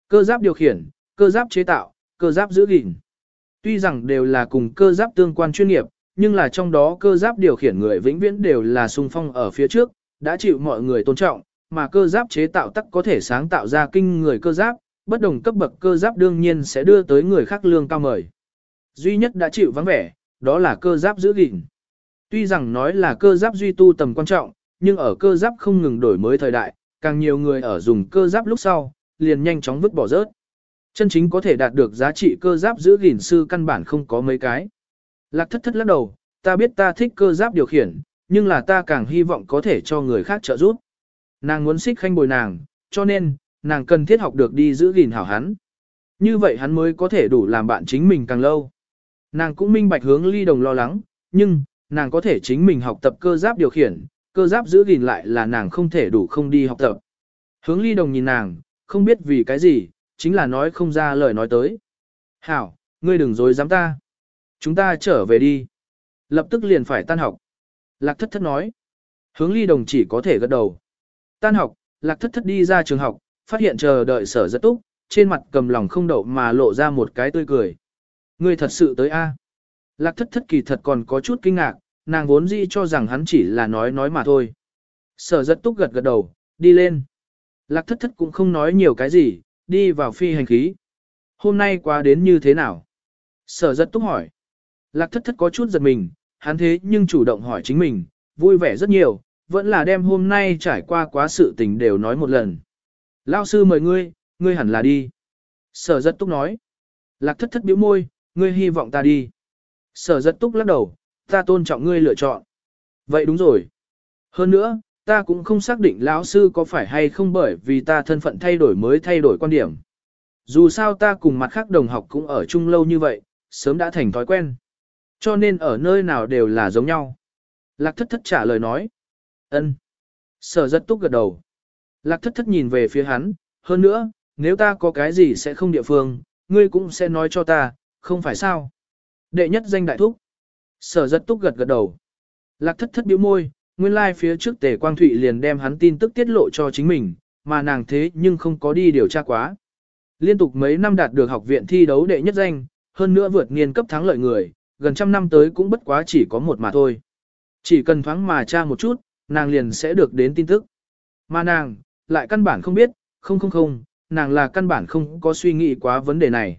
Speaker 1: Cơ giáp điều khiển, cơ giáp chế tạo, cơ giáp giữ gìn. Tuy rằng đều là cùng cơ giáp tương quan chuyên nghiệp, nhưng là trong đó cơ giáp điều khiển người vĩnh viễn đều là sung phong ở phía trước, đã chịu mọi người tôn trọng, mà cơ giáp chế tạo tắc có thể sáng tạo ra kinh người cơ giáp, bất đồng cấp bậc cơ giáp đương nhiên sẽ đưa tới người khác lương cao mời. Duy nhất đã chịu vắng vẻ, đó là cơ giáp giữ gìn. Tuy rằng nói là cơ giáp duy tu tầm quan trọng, nhưng ở cơ giáp không ngừng đổi mới thời đại, càng nhiều người ở dùng cơ giáp lúc sau, liền nhanh chóng vứt bỏ rớt. Chân chính có thể đạt được giá trị cơ giáp giữ gìn sư căn bản không có mấy cái. Lạc thất thất lắc đầu, ta biết ta thích cơ giáp điều khiển, nhưng là ta càng hy vọng có thể cho người khác trợ giúp. Nàng muốn xích khanh bồi nàng, cho nên, nàng cần thiết học được đi giữ gìn hảo hắn. Như vậy hắn mới có thể đủ làm bạn chính mình càng lâu. Nàng cũng minh bạch hướng ly đồng lo lắng, nhưng, nàng có thể chính mình học tập cơ giáp điều khiển, cơ giáp giữ gìn lại là nàng không thể đủ không đi học tập. Hướng ly đồng nhìn nàng, không biết vì cái gì, chính là nói không ra lời nói tới. Hảo, ngươi đừng dối dám ta. Chúng ta trở về đi. Lập tức liền phải tan học. Lạc thất thất nói. Hướng ly đồng chỉ có thể gật đầu. Tan học, lạc thất thất đi ra trường học, phát hiện chờ đợi sở rất túc, trên mặt cầm lòng không đậu mà lộ ra một cái tươi cười. Ngươi thật sự tới a? Lạc thất thất kỳ thật còn có chút kinh ngạc, nàng vốn dĩ cho rằng hắn chỉ là nói nói mà thôi. Sở rất túc gật gật đầu, đi lên. Lạc thất thất cũng không nói nhiều cái gì, đi vào phi hành khí. Hôm nay qua đến như thế nào? Sở rất túc hỏi. Lạc thất thất có chút giật mình, hắn thế nhưng chủ động hỏi chính mình, vui vẻ rất nhiều, vẫn là đem hôm nay trải qua quá sự tình đều nói một lần. Lao sư mời ngươi, ngươi hẳn là đi. Sở giật túc nói. Lạc thất thất biểu môi, ngươi hy vọng ta đi. Sở giật túc lắc đầu, ta tôn trọng ngươi lựa chọn. Vậy đúng rồi. Hơn nữa, ta cũng không xác định lão sư có phải hay không bởi vì ta thân phận thay đổi mới thay đổi quan điểm. Dù sao ta cùng mặt khác đồng học cũng ở chung lâu như vậy, sớm đã thành thói quen. Cho nên ở nơi nào đều là giống nhau. Lạc thất thất trả lời nói. ân. Sở rất túc gật đầu. Lạc thất thất nhìn về phía hắn, hơn nữa, nếu ta có cái gì sẽ không địa phương, ngươi cũng sẽ nói cho ta, không phải sao. Đệ nhất danh đại thúc. Sở rất túc gật gật đầu. Lạc thất thất biểu môi, nguyên lai like phía trước tề quang thụy liền đem hắn tin tức tiết lộ cho chính mình, mà nàng thế nhưng không có đi điều tra quá. Liên tục mấy năm đạt được học viện thi đấu đệ nhất danh, hơn nữa vượt niên cấp thắng lợi người, gần trăm năm tới cũng bất quá chỉ có một mà thôi. Chỉ cần thoáng mà tra một chút, nàng liền sẽ được đến tin tức. Mà nàng, lại căn bản không biết, không không không, nàng là căn bản không có suy nghĩ quá vấn đề này.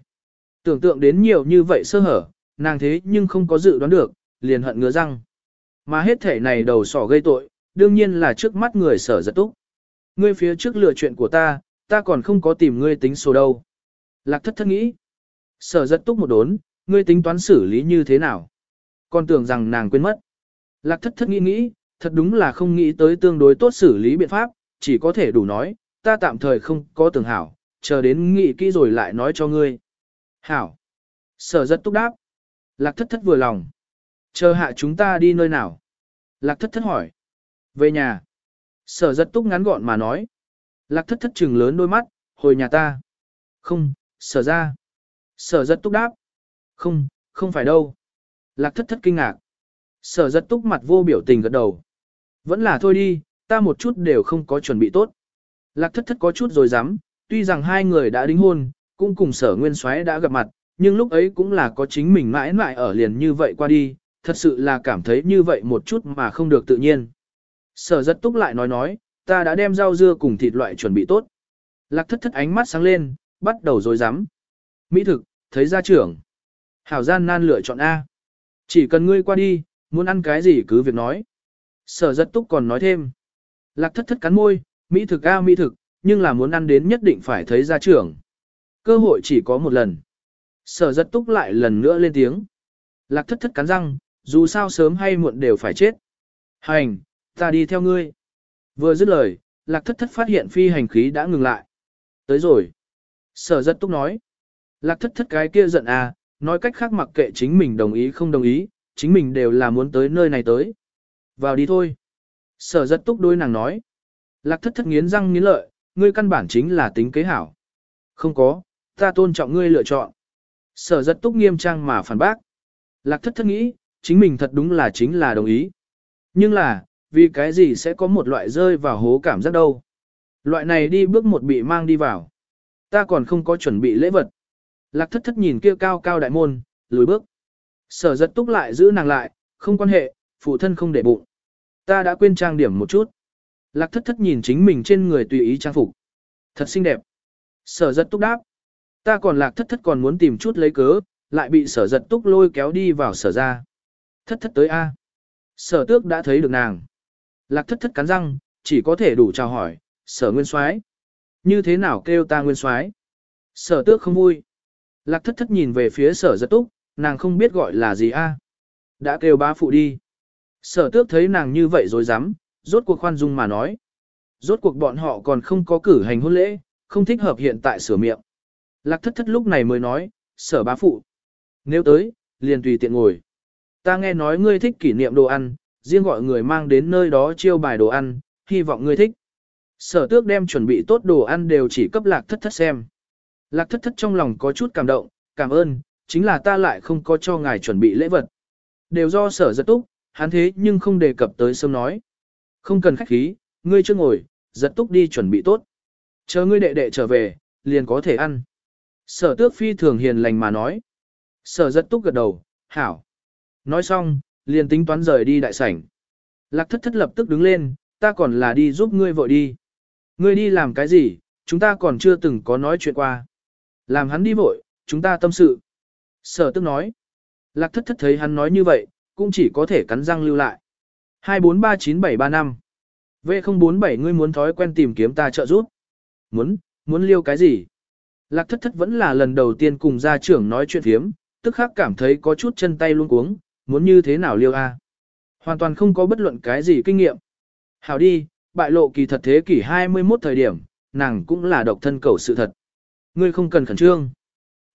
Speaker 1: Tưởng tượng đến nhiều như vậy sơ hở, nàng thế nhưng không có dự đoán được, liền hận ngứa răng. Mà hết thể này đầu sỏ gây tội, đương nhiên là trước mắt người sở giật túc. Ngươi phía trước lừa chuyện của ta, ta còn không có tìm ngươi tính số đâu. Lạc thất thất nghĩ. Sở giật túc một đốn, ngươi tính toán xử lý như thế nào? Còn tưởng rằng nàng quên mất. Lạc thất thất nghĩ nghĩ, thật đúng là không nghĩ tới tương đối tốt xử lý biện pháp, chỉ có thể đủ nói, ta tạm thời không có tưởng hảo, chờ đến nghị kỹ rồi lại nói cho ngươi. Hảo. Sở rất túc đáp. Lạc thất thất vừa lòng. Chờ hạ chúng ta đi nơi nào? Lạc thất thất hỏi. Về nhà. Sở rất túc ngắn gọn mà nói. Lạc thất thất trừng lớn đôi mắt, hồi nhà ta. Không, sở ra. Sở rất túc đáp. Không, không phải đâu. Lạc thất thất kinh ngạc. Sở rất túc mặt vô biểu tình gật đầu. Vẫn là thôi đi, ta một chút đều không có chuẩn bị tốt. Lạc thất thất có chút rồi dám, tuy rằng hai người đã đính hôn, cũng cùng sở nguyên soái đã gặp mặt, nhưng lúc ấy cũng là có chính mình mãi mãi ở liền như vậy qua đi, thật sự là cảm thấy như vậy một chút mà không được tự nhiên. Sở rất túc lại nói nói, ta đã đem rau dưa cùng thịt loại chuẩn bị tốt. Lạc thất thất ánh mắt sáng lên, bắt đầu rồi dám. Mỹ thực, thấy gia trưởng. Hảo gian nan lựa chọn A. Chỉ cần ngươi qua đi, muốn ăn cái gì cứ việc nói. Sở rất túc còn nói thêm. Lạc thất thất cắn môi, Mỹ thực A Mỹ thực, nhưng là muốn ăn đến nhất định phải thấy gia trưởng. Cơ hội chỉ có một lần. Sở giật túc lại lần nữa lên tiếng. Lạc thất thất cắn răng, dù sao sớm hay muộn đều phải chết. Hành, ta đi theo ngươi. Vừa dứt lời, lạc thất thất phát hiện phi hành khí đã ngừng lại. Tới rồi. Sở giật túc nói. Lạc thất thất cái kia giận à, nói cách khác mặc kệ chính mình đồng ý không đồng ý, chính mình đều là muốn tới nơi này tới. Vào đi thôi. Sở giật túc đôi nàng nói. Lạc thất thất nghiến răng nghiến lợi, ngươi căn bản chính là tính kế hảo. Không có, ta tôn trọng ngươi lựa chọn. Sở giật túc nghiêm trang mà phản bác. Lạc thất thất nghĩ, chính mình thật đúng là chính là đồng ý. Nhưng là, vì cái gì sẽ có một loại rơi vào hố cảm giác đâu. Loại này đi bước một bị mang đi vào. Ta còn không có chuẩn bị lễ vật. Lạc thất thất nhìn kia cao cao đại môn, lùi bước. Sở giật túc lại giữ nàng lại, không quan hệ, phụ thân không để bụng. Ta đã quên trang điểm một chút. Lạc thất thất nhìn chính mình trên người tùy ý trang phục. Thật xinh đẹp. Sở giật túc đáp. Ta còn lạc thất thất còn muốn tìm chút lấy cớ, lại bị sở giật túc lôi kéo đi vào sở ra. Thất thất tới A. Sở tước đã thấy được nàng. Lạc thất thất cắn răng, chỉ có thể đủ chào hỏi, sở nguyên soái Như thế nào kêu ta nguyên soái Sở tước không vui. Lạc thất thất nhìn về phía sở giật túc, nàng không biết gọi là gì A. Đã kêu bá phụ đi. Sở tước thấy nàng như vậy rồi dám, rốt cuộc khoan dung mà nói. Rốt cuộc bọn họ còn không có cử hành hôn lễ, không thích hợp hiện tại sửa miệng. Lạc thất thất lúc này mới nói, sở bá phụ. Nếu tới, liền tùy tiện ngồi. Ta nghe nói ngươi thích kỷ niệm đồ ăn, riêng gọi người mang đến nơi đó chiêu bài đồ ăn, hy vọng ngươi thích. Sở tước đem chuẩn bị tốt đồ ăn đều chỉ cấp lạc thất thất xem. Lạc thất thất trong lòng có chút cảm động, cảm ơn, chính là ta lại không có cho ngài chuẩn bị lễ vật. Đều do sở giật túc, hắn thế nhưng không đề cập tới sớm nói. Không cần khách khí, ngươi chưa ngồi, giật túc đi chuẩn bị tốt. Chờ ngươi đệ đệ trở về, liền có thể ăn. Sở tước phi thường hiền lành mà nói. Sở giật túc gật đầu, hảo. Nói xong, liền tính toán rời đi đại sảnh. Lạc thất thất lập tức đứng lên, ta còn là đi giúp ngươi vội đi. Ngươi đi làm cái gì, chúng ta còn chưa từng có nói chuyện qua. Làm hắn đi vội, chúng ta tâm sự. Sở tức nói. Lạc thất thất thấy hắn nói như vậy, cũng chỉ có thể cắn răng lưu lại. 2439735 V047 ngươi muốn thói quen tìm kiếm ta trợ giúp. Muốn, muốn liêu cái gì? Lạc thất thất vẫn là lần đầu tiên cùng gia trưởng nói chuyện thiếm, tức khắc cảm thấy có chút chân tay luôn cuống, muốn như thế nào liêu a? Hoàn toàn không có bất luận cái gì kinh nghiệm. Hảo đi, bại lộ kỳ thật thế kỷ 21 thời điểm, nàng cũng là độc thân cầu sự thật. Ngươi không cần khẩn trương.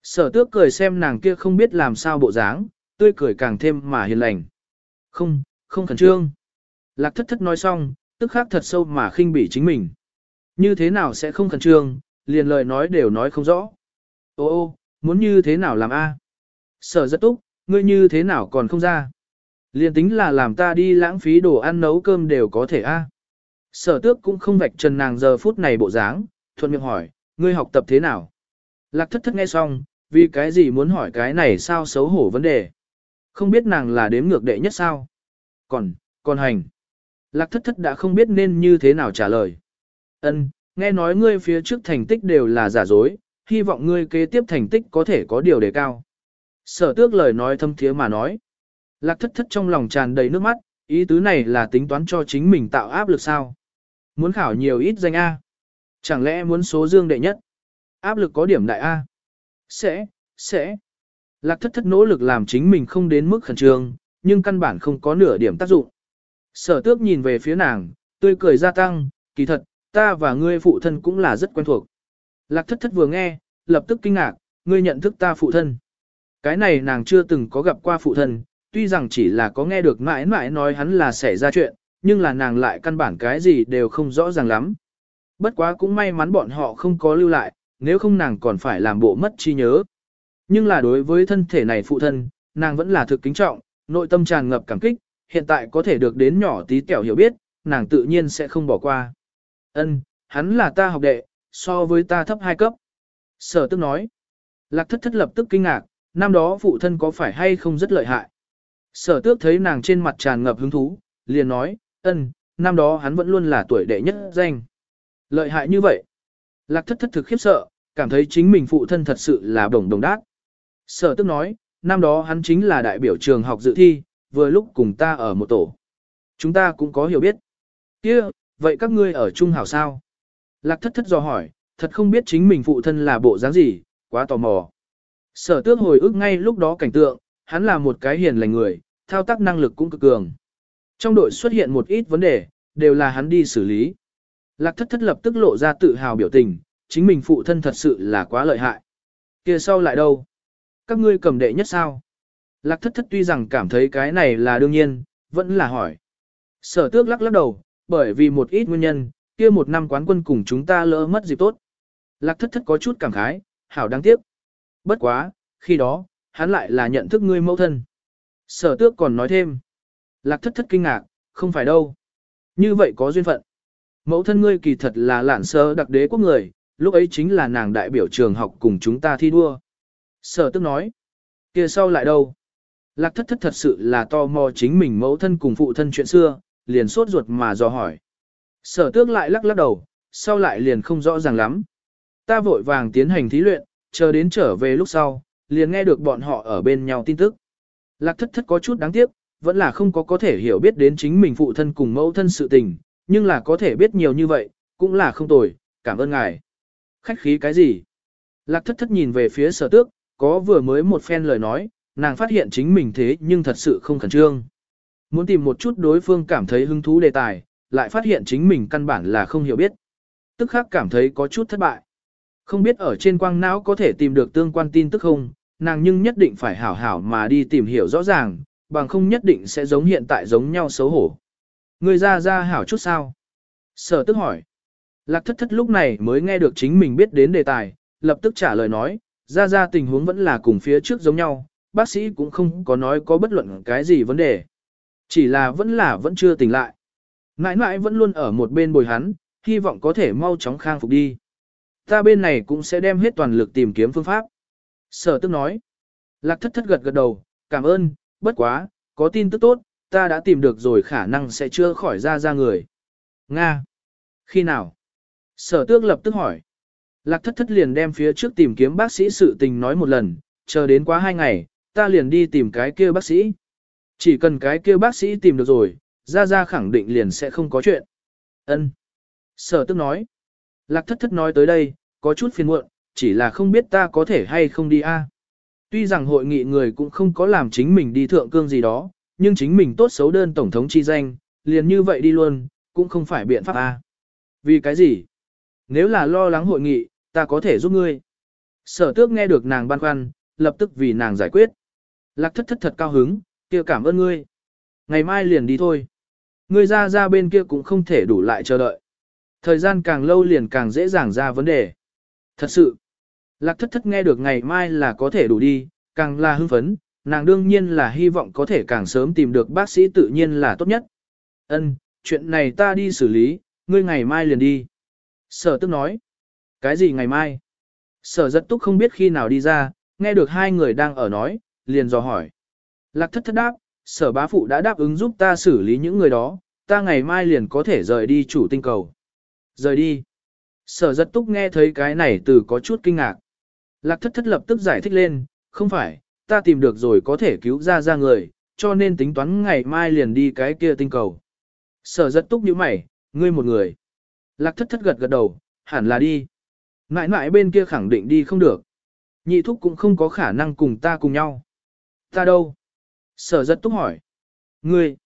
Speaker 1: Sở tước cười xem nàng kia không biết làm sao bộ dáng, tươi cười càng thêm mà hiền lành. Không, không khẩn trương. Lạc thất thất nói xong, tức khắc thật sâu mà khinh bỉ chính mình. Như thế nào sẽ không khẩn trương, liền lời nói đều nói không rõ. Ô ô, muốn như thế nào làm a? Sở rất túc, ngươi như thế nào còn không ra? Liền tính là làm ta đi lãng phí đồ ăn nấu cơm đều có thể a. Sở tước cũng không vạch trần nàng giờ phút này bộ dáng, thuận miệng hỏi, ngươi học tập thế nào? Lạc thất thất nghe xong, vì cái gì muốn hỏi cái này sao xấu hổ vấn đề? Không biết nàng là đếm ngược đệ nhất sao? Còn, còn hành. Lạc thất thất đã không biết nên như thế nào trả lời. Ân, nghe nói ngươi phía trước thành tích đều là giả dối, hy vọng ngươi kế tiếp thành tích có thể có điều đề cao. Sở tước lời nói thâm thiế mà nói. Lạc thất thất trong lòng tràn đầy nước mắt, ý tứ này là tính toán cho chính mình tạo áp lực sao. Muốn khảo nhiều ít danh A. Chẳng lẽ muốn số dương đệ nhất? Áp lực có điểm đại A. Sẽ, sẽ. Lạc thất thất nỗ lực làm chính mình không đến mức khẩn trương, nhưng căn bản không có nửa điểm tác dụng. Sở tước nhìn về phía nàng, tươi cười gia tăng, kỳ thật, ta và ngươi phụ thân cũng là rất quen thuộc. Lạc thất thất vừa nghe, lập tức kinh ngạc, ngươi nhận thức ta phụ thân. Cái này nàng chưa từng có gặp qua phụ thân, tuy rằng chỉ là có nghe được mãi mãi nói hắn là xảy ra chuyện, nhưng là nàng lại căn bản cái gì đều không rõ ràng lắm. Bất quá cũng may mắn bọn họ không có lưu lại, nếu không nàng còn phải làm bộ mất trí nhớ. Nhưng là đối với thân thể này phụ thân, nàng vẫn là thực kính trọng, nội tâm tràn ngập cảm kích, hiện tại có thể được đến nhỏ tí kẹo hiểu biết, nàng tự nhiên sẽ không bỏ qua. Ân, hắn là ta học đệ, so với ta thấp hai cấp. Sở tức nói. Lạc thất thất lập tức kinh ngạc, năm đó phụ thân có phải hay không rất lợi hại. Sở tước thấy nàng trên mặt tràn ngập hứng thú, liền nói, ân, năm đó hắn vẫn luôn là tuổi đệ nhất danh. Lợi hại như vậy. Lạc thất thất thực khiếp sợ, cảm thấy chính mình phụ thân thật sự là đồng đồng đát. Sở tước nói, năm đó hắn chính là đại biểu trường học dự thi, vừa lúc cùng ta ở một tổ. Chúng ta cũng có hiểu biết. kia vậy các ngươi ở trung hảo sao? Lạc thất thất do hỏi, thật không biết chính mình phụ thân là bộ dáng gì, quá tò mò. Sở tước hồi ức ngay lúc đó cảnh tượng, hắn là một cái hiền lành người, thao tác năng lực cũng cực cường. Trong đội xuất hiện một ít vấn đề, đều là hắn đi xử lý. Lạc thất thất lập tức lộ ra tự hào biểu tình, chính mình phụ thân thật sự là quá lợi hại. kia sau lại đâu? Các ngươi cầm đệ nhất sao? Lạc thất thất tuy rằng cảm thấy cái này là đương nhiên, vẫn là hỏi. Sở tước lắc lắc đầu, bởi vì một ít nguyên nhân, kia một năm quán quân cùng chúng ta lỡ mất dịp tốt. Lạc thất thất có chút cảm khái, hảo đáng tiếc. Bất quá, khi đó, hắn lại là nhận thức ngươi mẫu thân. Sở tước còn nói thêm. Lạc thất thất kinh ngạc, không phải đâu. Như vậy có duyên phận. Mẫu thân ngươi kỳ thật là lạn sơ đặc đế quốc người, lúc ấy chính là nàng đại biểu trường học cùng chúng ta thi đua. Sở tước nói. kia sau lại đâu? Lạc thất thất thật sự là to mò chính mình mẫu thân cùng phụ thân chuyện xưa, liền sốt ruột mà dò hỏi. Sở tước lại lắc lắc đầu, sau lại liền không rõ ràng lắm. Ta vội vàng tiến hành thí luyện, chờ đến trở về lúc sau, liền nghe được bọn họ ở bên nhau tin tức. Lạc thất thất có chút đáng tiếc, vẫn là không có có thể hiểu biết đến chính mình phụ thân cùng mẫu thân sự tình, nhưng là có thể biết nhiều như vậy, cũng là không tồi, cảm ơn ngài. Khách khí cái gì? Lạc thất thất nhìn về phía sở tước, có vừa mới một phen lời nói, nàng phát hiện chính mình thế nhưng thật sự không khẩn trương. Muốn tìm một chút đối phương cảm thấy hứng thú đề tài, lại phát hiện chính mình căn bản là không hiểu biết. Tức khắc cảm thấy có chút thất bại. Không biết ở trên quang não có thể tìm được tương quan tin tức không, nàng nhưng nhất định phải hảo hảo mà đi tìm hiểu rõ ràng, bằng không nhất định sẽ giống hiện tại giống nhau xấu hổ. Người ra ra hảo chút sao? Sở tức hỏi. Lạc thất thất lúc này mới nghe được chính mình biết đến đề tài, lập tức trả lời nói, ra ra tình huống vẫn là cùng phía trước giống nhau, bác sĩ cũng không có nói có bất luận cái gì vấn đề. Chỉ là vẫn là vẫn chưa tỉnh lại. nãi nãi vẫn luôn ở một bên bồi hắn, hy vọng có thể mau chóng khang phục đi. Ta bên này cũng sẽ đem hết toàn lực tìm kiếm phương pháp. Sở tức nói. Lạc thất thất gật gật đầu, cảm ơn, bất quá, có tin tức tốt, ta đã tìm được rồi khả năng sẽ chưa khỏi ra ra người. Nga. Khi nào? Sở tước lập tức hỏi. Lạc thất thất liền đem phía trước tìm kiếm bác sĩ sự tình nói một lần, chờ đến quá hai ngày, ta liền đi tìm cái kia bác sĩ. Chỉ cần cái kia bác sĩ tìm được rồi, ra ra khẳng định liền sẽ không có chuyện. Ân. Sở tức nói. Lạc thất thất nói tới đây, có chút phiền muộn, chỉ là không biết ta có thể hay không đi a. Tuy rằng hội nghị người cũng không có làm chính mình đi thượng cương gì đó, nhưng chính mình tốt xấu đơn tổng thống chi danh, liền như vậy đi luôn, cũng không phải biện pháp a. Vì cái gì? Nếu là lo lắng hội nghị, ta có thể giúp ngươi. Sở tước nghe được nàng băn khoăn, lập tức vì nàng giải quyết. Lạc thất thất thật cao hứng, kia cảm ơn ngươi. Ngày mai liền đi thôi. Ngươi ra ra bên kia cũng không thể đủ lại chờ đợi. Thời gian càng lâu liền càng dễ dàng ra vấn đề. Thật sự, lạc thất thất nghe được ngày mai là có thể đủ đi, càng là hưng phấn, nàng đương nhiên là hy vọng có thể càng sớm tìm được bác sĩ tự nhiên là tốt nhất. Ân, chuyện này ta đi xử lý, ngươi ngày mai liền đi. Sở tức nói. Cái gì ngày mai? Sở giật túc không biết khi nào đi ra, nghe được hai người đang ở nói, liền dò hỏi. Lạc thất thất đáp, sở bá phụ đã đáp ứng giúp ta xử lý những người đó, ta ngày mai liền có thể rời đi chủ tinh cầu. Rời đi. Sở giật túc nghe thấy cái này từ có chút kinh ngạc. Lạc thất thất lập tức giải thích lên, không phải, ta tìm được rồi có thể cứu ra ra người, cho nên tính toán ngày mai liền đi cái kia tinh cầu. Sở giật túc như mày, ngươi một người. Lạc thất thất gật gật đầu, hẳn là đi. Ngại ngại bên kia khẳng định đi không được. Nhị thúc cũng không có khả năng cùng ta cùng nhau. Ta đâu? Sở giật túc hỏi. Ngươi.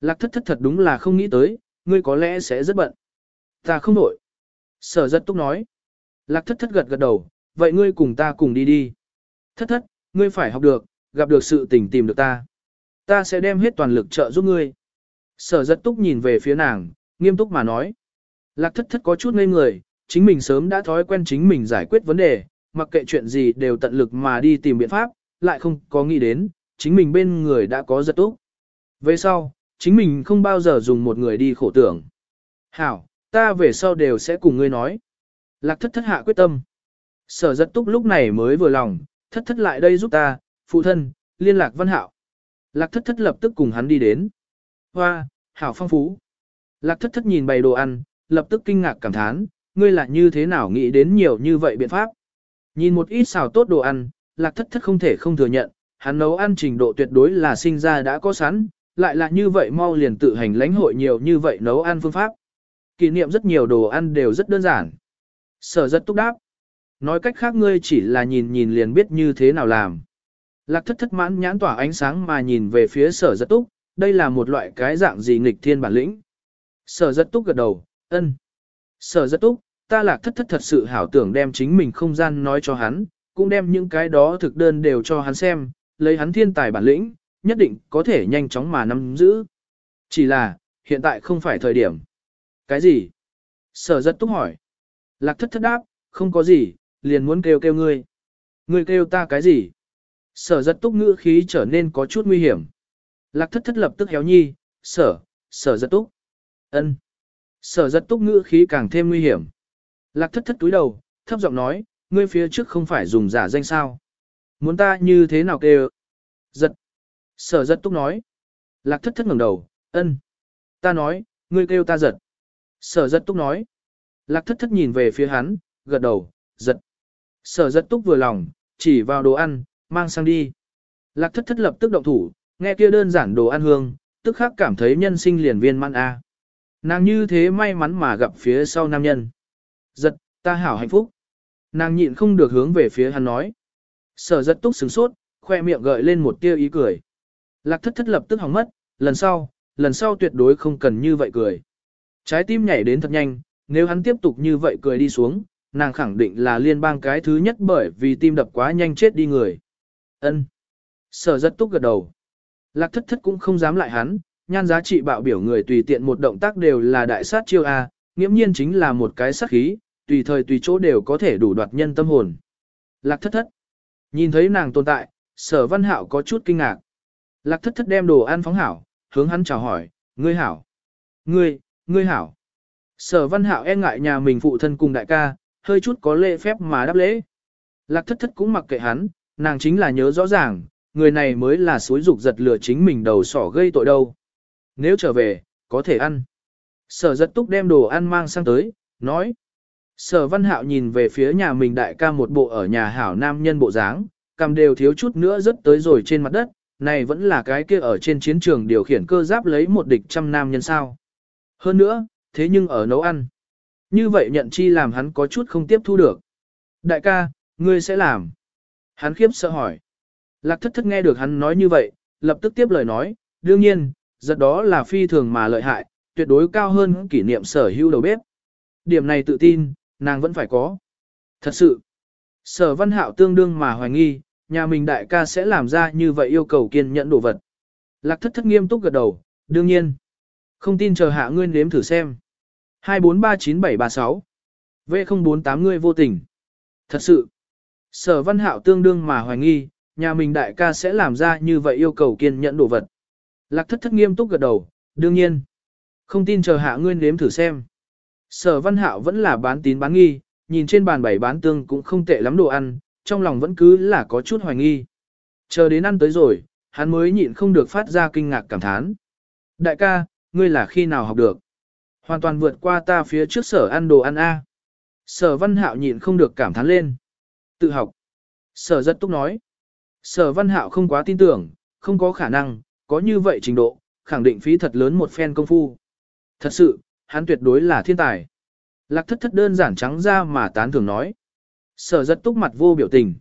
Speaker 1: Lạc thất thất thật đúng là không nghĩ tới, ngươi có lẽ sẽ rất bận. Ta không nổi. Sở giật túc nói. Lạc thất thất gật gật đầu, vậy ngươi cùng ta cùng đi đi. Thất thất, ngươi phải học được, gặp được sự tình tìm được ta. Ta sẽ đem hết toàn lực trợ giúp ngươi. Sở giật túc nhìn về phía nàng, nghiêm túc mà nói. Lạc thất thất có chút ngây người, chính mình sớm đã thói quen chính mình giải quyết vấn đề, mặc kệ chuyện gì đều tận lực mà đi tìm biện pháp, lại không có nghĩ đến, chính mình bên người đã có giật túc. Về sau, chính mình không bao giờ dùng một người đi khổ tưởng. Hảo, ta về sau đều sẽ cùng ngươi nói. Lạc thất thất hạ quyết tâm. Sở giật túc lúc này mới vừa lòng, thất thất lại đây giúp ta, phụ thân, liên lạc văn hạo. Lạc thất thất lập tức cùng hắn đi đến. Hoa, hảo phong phú. Lạc thất thất nhìn bày đồ ăn, lập tức kinh ngạc cảm thán, ngươi là như thế nào nghĩ đến nhiều như vậy biện pháp. Nhìn một ít xào tốt đồ ăn, lạc thất thất không thể không thừa nhận, hắn nấu ăn trình độ tuyệt đối là sinh ra đã có sẵn, lại là như vậy mau liền tự hành lãnh hội nhiều như vậy nấu ăn phương pháp. Kỷ niệm rất nhiều đồ ăn đều rất đơn giản. Sở rất túc đáp. Nói cách khác ngươi chỉ là nhìn nhìn liền biết như thế nào làm. Lạc thất thất mãn nhãn tỏa ánh sáng mà nhìn về phía sở rất túc, đây là một loại cái dạng gì nghịch thiên bản lĩnh. Sở rất túc gật đầu, ân. Sở rất túc, ta lạc thất thất thật sự hảo tưởng đem chính mình không gian nói cho hắn, cũng đem những cái đó thực đơn đều cho hắn xem, lấy hắn thiên tài bản lĩnh, nhất định có thể nhanh chóng mà nắm giữ. Chỉ là, hiện tại không phải thời điểm. Cái gì? Sở rất túc hỏi. Lạc thất thất đáp, không có gì, liền muốn kêu kêu ngươi. Ngươi kêu ta cái gì? Sở giật túc ngữ khí trở nên có chút nguy hiểm. Lạc thất thất lập tức héo nhi, sở, sở giật túc. ân. Sở giật túc ngữ khí càng thêm nguy hiểm. Lạc thất thất túi đầu, thấp giọng nói, ngươi phía trước không phải dùng giả danh sao. Muốn ta như thế nào kêu? Giật. Sở giật túc nói. Lạc thất thất ngẩng đầu, ân. Ta nói, ngươi kêu ta giật. Sở giật túc nói. Lạc thất thất nhìn về phía hắn, gật đầu, giật. Sở giật túc vừa lòng, chỉ vào đồ ăn, mang sang đi. Lạc thất thất lập tức động thủ, nghe kia đơn giản đồ ăn hương, tức khắc cảm thấy nhân sinh liền viên mãn a. Nàng như thế may mắn mà gặp phía sau nam nhân. Giật, ta hảo hạnh phúc. Nàng nhịn không được hướng về phía hắn nói. Sở giật túc sửng sốt, khoe miệng gợi lên một tia ý cười. Lạc thất thất lập tức hỏng mất, lần sau, lần sau tuyệt đối không cần như vậy cười. Trái tim nhảy đến thật nhanh, nếu hắn tiếp tục như vậy cười đi xuống, nàng khẳng định là liên bang cái thứ nhất bởi vì tim đập quá nhanh chết đi người. Ân. Sở rất túc gật đầu. Lạc thất thất cũng không dám lại hắn, nhan giá trị bạo biểu người tùy tiện một động tác đều là đại sát chiêu A, nghiễm nhiên chính là một cái sát khí, tùy thời tùy chỗ đều có thể đủ đoạt nhân tâm hồn. Lạc thất thất. Nhìn thấy nàng tồn tại, sở văn hạo có chút kinh ngạc. Lạc thất thất đem đồ ăn phóng hảo, hướng hắn chào hỏi, ngươi hảo. Ngươi, ngươi hảo. Sở văn hạo e ngại nhà mình phụ thân cùng đại ca, hơi chút có lễ phép mà đáp lễ. Lạc thất thất cũng mặc kệ hắn, nàng chính là nhớ rõ ràng, người này mới là suối dục giật lửa chính mình đầu sỏ gây tội đâu. Nếu trở về, có thể ăn. Sở giật túc đem đồ ăn mang sang tới, nói. Sở văn hạo nhìn về phía nhà mình đại ca một bộ ở nhà hảo nam nhân bộ dáng, cầm đều thiếu chút nữa rớt tới rồi trên mặt đất, này vẫn là cái kia ở trên chiến trường điều khiển cơ giáp lấy một địch trăm nam nhân sao. Hơn nữa, thế nhưng ở nấu ăn. Như vậy nhận chi làm hắn có chút không tiếp thu được. Đại ca, ngươi sẽ làm. Hắn khiếp sợ hỏi. Lạc thất thất nghe được hắn nói như vậy, lập tức tiếp lời nói, đương nhiên, giật đó là phi thường mà lợi hại, tuyệt đối cao hơn kỷ niệm sở hữu đầu bếp. Điểm này tự tin, nàng vẫn phải có. Thật sự, sở văn hạo tương đương mà hoài nghi, nhà mình đại ca sẽ làm ra như vậy yêu cầu kiên nhẫn đồ vật. Lạc thất thất nghiêm túc gật đầu, đương nhiên. Không tin chờ hạ ngươi nếm thử xem. 2439736 V048 ngươi vô tình. Thật sự, sở văn hạo tương đương mà hoài nghi, nhà mình đại ca sẽ làm ra như vậy yêu cầu kiên nhẫn đồ vật. Lạc thất thất nghiêm túc gật đầu, đương nhiên. Không tin chờ hạ ngươi nếm thử xem. Sở văn hạo vẫn là bán tín bán nghi, nhìn trên bàn bảy bán tương cũng không tệ lắm đồ ăn, trong lòng vẫn cứ là có chút hoài nghi. Chờ đến ăn tới rồi, hắn mới nhịn không được phát ra kinh ngạc cảm thán. Đại ca, ngươi là khi nào học được? Hoàn toàn vượt qua ta phía trước sở ăn đồ ăn A. Sở văn hạo nhịn không được cảm thán lên. Tự học. Sở rất túc nói. Sở văn hạo không quá tin tưởng, không có khả năng, có như vậy trình độ, khẳng định phí thật lớn một phen công phu. Thật sự, hắn tuyệt đối là thiên tài. Lạc thất thất đơn giản trắng ra mà tán thường nói. Sở rất túc mặt vô biểu tình.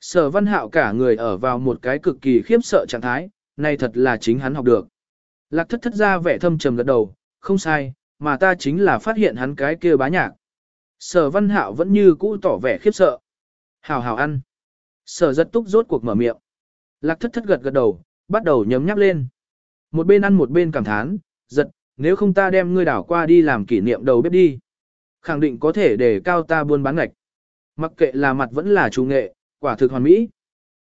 Speaker 1: Sở văn hạo cả người ở vào một cái cực kỳ khiếp sợ trạng thái, này thật là chính hắn học được. Lạc thất thất ra vẻ thâm trầm gật đầu, không sai, mà ta chính là phát hiện hắn cái kia bá nhạc. Sở văn hạo vẫn như cũ tỏ vẻ khiếp sợ. Hảo hảo ăn. Sở rất túc rốt cuộc mở miệng. Lạc thất thất gật gật đầu, bắt đầu nhấm nháp lên. Một bên ăn một bên cảm thán, giật, nếu không ta đem ngươi đảo qua đi làm kỷ niệm đầu bếp đi. Khẳng định có thể để cao ta buôn bán ngạch. Mặc kệ là mặt vẫn là chủ nghệ, quả thực hoàn mỹ.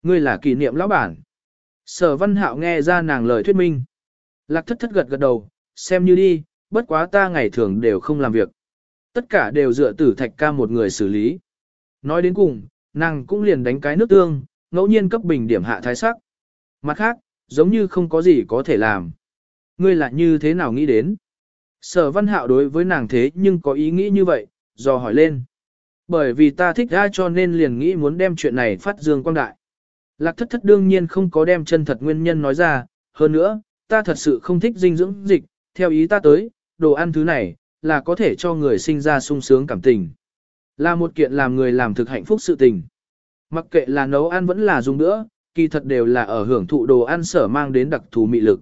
Speaker 1: Ngươi là kỷ niệm lão bản. Sở văn hạo nghe ra nàng lời thuyết minh. Lạc thất thất gật gật đầu, xem như đi, bất quá ta ngày thường đều không làm việc. Tất cả đều dựa tử thạch ca một người xử lý. Nói đến cùng, nàng cũng liền đánh cái nước tương, ngẫu nhiên cấp bình điểm hạ thái sắc. Mặt khác, giống như không có gì có thể làm. Ngươi là như thế nào nghĩ đến? Sở văn hạo đối với nàng thế nhưng có ý nghĩ như vậy, do hỏi lên. Bởi vì ta thích ra cho nên liền nghĩ muốn đem chuyện này phát dương quang đại. Lạc thất thất đương nhiên không có đem chân thật nguyên nhân nói ra, hơn nữa, ta thật sự không thích dinh dưỡng dịch, theo ý ta tới, đồ ăn thứ này, là có thể cho người sinh ra sung sướng cảm tình. Là một kiện làm người làm thực hạnh phúc sự tình. Mặc kệ là nấu ăn vẫn là dùng nữa, kỳ thật đều là ở hưởng thụ đồ ăn sở mang đến đặc thù mị lực.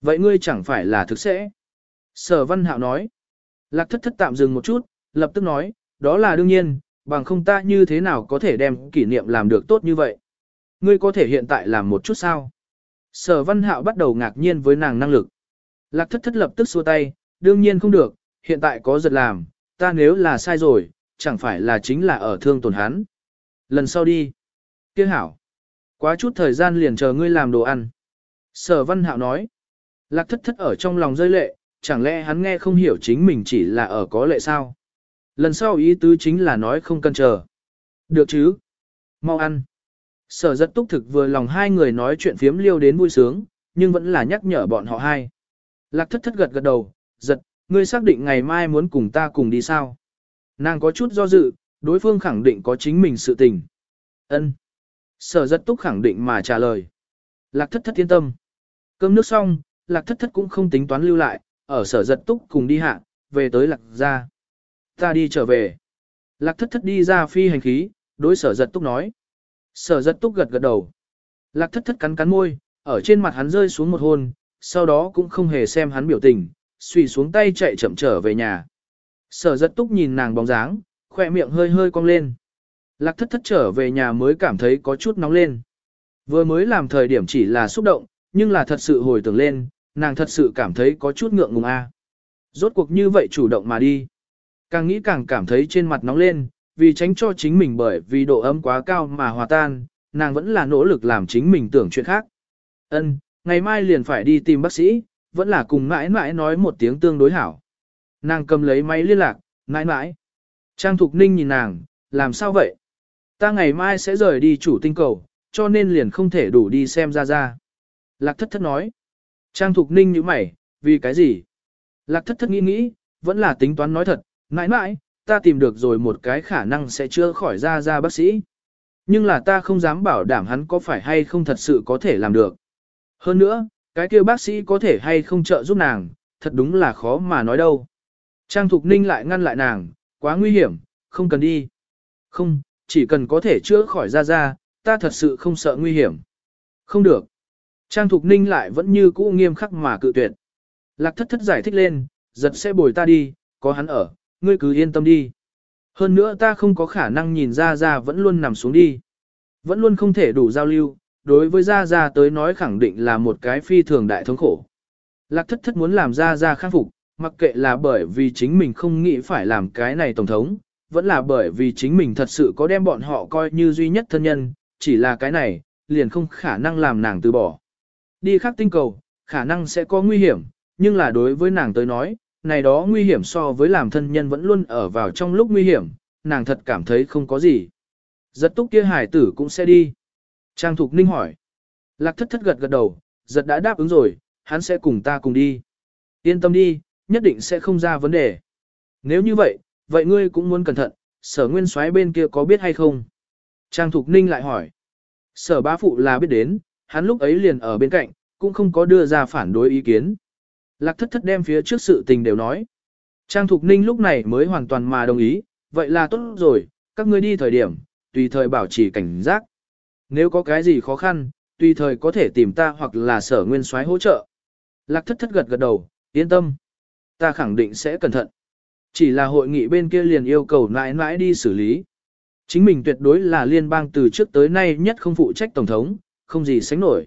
Speaker 1: Vậy ngươi chẳng phải là thực sẽ? Sở văn hạo nói. Lạc thất thất tạm dừng một chút, lập tức nói, đó là đương nhiên, bằng không ta như thế nào có thể đem kỷ niệm làm được tốt như vậy. Ngươi có thể hiện tại làm một chút sao? Sở văn hạo bắt đầu ngạc nhiên với nàng năng lực. Lạc thất thất lập tức xua tay, đương nhiên không được, hiện tại có giật làm, ta nếu là sai rồi, chẳng phải là chính là ở thương tổn hắn. Lần sau đi. Kia hảo. Quá chút thời gian liền chờ ngươi làm đồ ăn. Sở văn hạo nói. Lạc thất thất ở trong lòng rơi lệ, chẳng lẽ hắn nghe không hiểu chính mình chỉ là ở có lệ sao? Lần sau ý tứ chính là nói không cần chờ. Được chứ? Mau ăn. Sở rất túc thực vừa lòng hai người nói chuyện phiếm liêu đến vui sướng, nhưng vẫn là nhắc nhở bọn họ hai. Lạc thất thất gật gật đầu, giật, ngươi xác định ngày mai muốn cùng ta cùng đi sao? Nàng có chút do dự, đối phương khẳng định có chính mình sự tình. Ân. Sở rất túc khẳng định mà trả lời. Lạc thất thất yên tâm. Cơm nước xong, lạc thất thất cũng không tính toán lưu lại, ở sở giật túc cùng đi hạ, về tới lạc ra. Ta đi trở về. Lạc thất thất đi ra phi hành khí, đối sở giật túc nói. Sở giật túc gật gật đầu. Lạc thất thất cắn cắn môi, ở trên mặt hắn rơi xuống một hôn, sau đó cũng không hề xem hắn biểu tình, suy xuống tay chạy chậm trở về nhà. Sở giật túc nhìn nàng bóng dáng, khỏe miệng hơi hơi cong lên. Lạc thất thất trở về nhà mới cảm thấy có chút nóng lên. Vừa mới làm thời điểm chỉ là xúc động, nhưng là thật sự hồi tưởng lên, nàng thật sự cảm thấy có chút ngượng ngùng a. Rốt cuộc như vậy chủ động mà đi. Càng nghĩ càng cảm thấy trên mặt nóng lên, vì tránh cho chính mình bởi vì độ ấm quá cao mà hòa tan, nàng vẫn là nỗ lực làm chính mình tưởng chuyện khác. Ân, ngày mai liền phải đi tìm bác sĩ, vẫn là cùng mãi mãi nói một tiếng tương đối hảo. Nàng cầm lấy máy liên lạc, mãi mãi. Trang Thục Ninh nhìn nàng, làm sao vậy? Ta ngày mai sẽ rời đi chủ tinh cầu, cho nên liền không thể đủ đi xem ra ra. Lạc thất thất nói. Trang Thục Ninh như mày, vì cái gì? Lạc thất thất nghĩ nghĩ, vẫn là tính toán nói thật, mãi mãi, ta tìm được rồi một cái khả năng sẽ chữa khỏi ra ra bác sĩ. Nhưng là ta không dám bảo đảm hắn có phải hay không thật sự có thể làm được. Hơn nữa, cái kia bác sĩ có thể hay không trợ giúp nàng, thật đúng là khó mà nói đâu. Trang Thục Ninh lại ngăn lại nàng, quá nguy hiểm, không cần đi. Không, chỉ cần có thể chữa khỏi ra ra, ta thật sự không sợ nguy hiểm. Không được. Trang Thục Ninh lại vẫn như cũ nghiêm khắc mà cự tuyệt. Lạc thất thất giải thích lên, giật sẽ bồi ta đi, có hắn ở, ngươi cứ yên tâm đi. Hơn nữa ta không có khả năng nhìn ra ra vẫn luôn nằm xuống đi. Vẫn luôn không thể đủ giao lưu, đối với Ra Ra tới nói khẳng định là một cái phi thường đại thống khổ. Lạc thất thất muốn làm Ra Ra khắc phục, mặc kệ là bởi vì chính mình không nghĩ phải làm cái này tổng thống, vẫn là bởi vì chính mình thật sự có đem bọn họ coi như duy nhất thân nhân, chỉ là cái này, liền không khả năng làm nàng từ bỏ. Đi khác tinh cầu, khả năng sẽ có nguy hiểm, nhưng là đối với nàng tới nói, này đó nguy hiểm so với làm thân nhân vẫn luôn ở vào trong lúc nguy hiểm, nàng thật cảm thấy không có gì. Giật túc kia hải tử cũng sẽ đi. Trang Thục Ninh hỏi. Lạc thất thất gật gật đầu, giật đã đáp ứng rồi, hắn sẽ cùng ta cùng đi. Yên tâm đi, nhất định sẽ không ra vấn đề. Nếu như vậy, vậy ngươi cũng muốn cẩn thận, sở nguyên soái bên kia có biết hay không? Trang Thục Ninh lại hỏi. Sở bá phụ là biết đến, hắn lúc ấy liền ở bên cạnh, cũng không có đưa ra phản đối ý kiến. Lạc thất thất đem phía trước sự tình đều nói. Trang Thục Ninh lúc này mới hoàn toàn mà đồng ý, vậy là tốt rồi, các ngươi đi thời điểm, tùy thời bảo trì cảnh giác. Nếu có cái gì khó khăn, tùy thời có thể tìm ta hoặc là sở nguyên soái hỗ trợ. Lạc thất thất gật gật đầu, yên tâm. Ta khẳng định sẽ cẩn thận. Chỉ là hội nghị bên kia liền yêu cầu mãi mãi đi xử lý. Chính mình tuyệt đối là liên bang từ trước tới nay nhất không phụ trách tổng thống, không gì sánh nổi.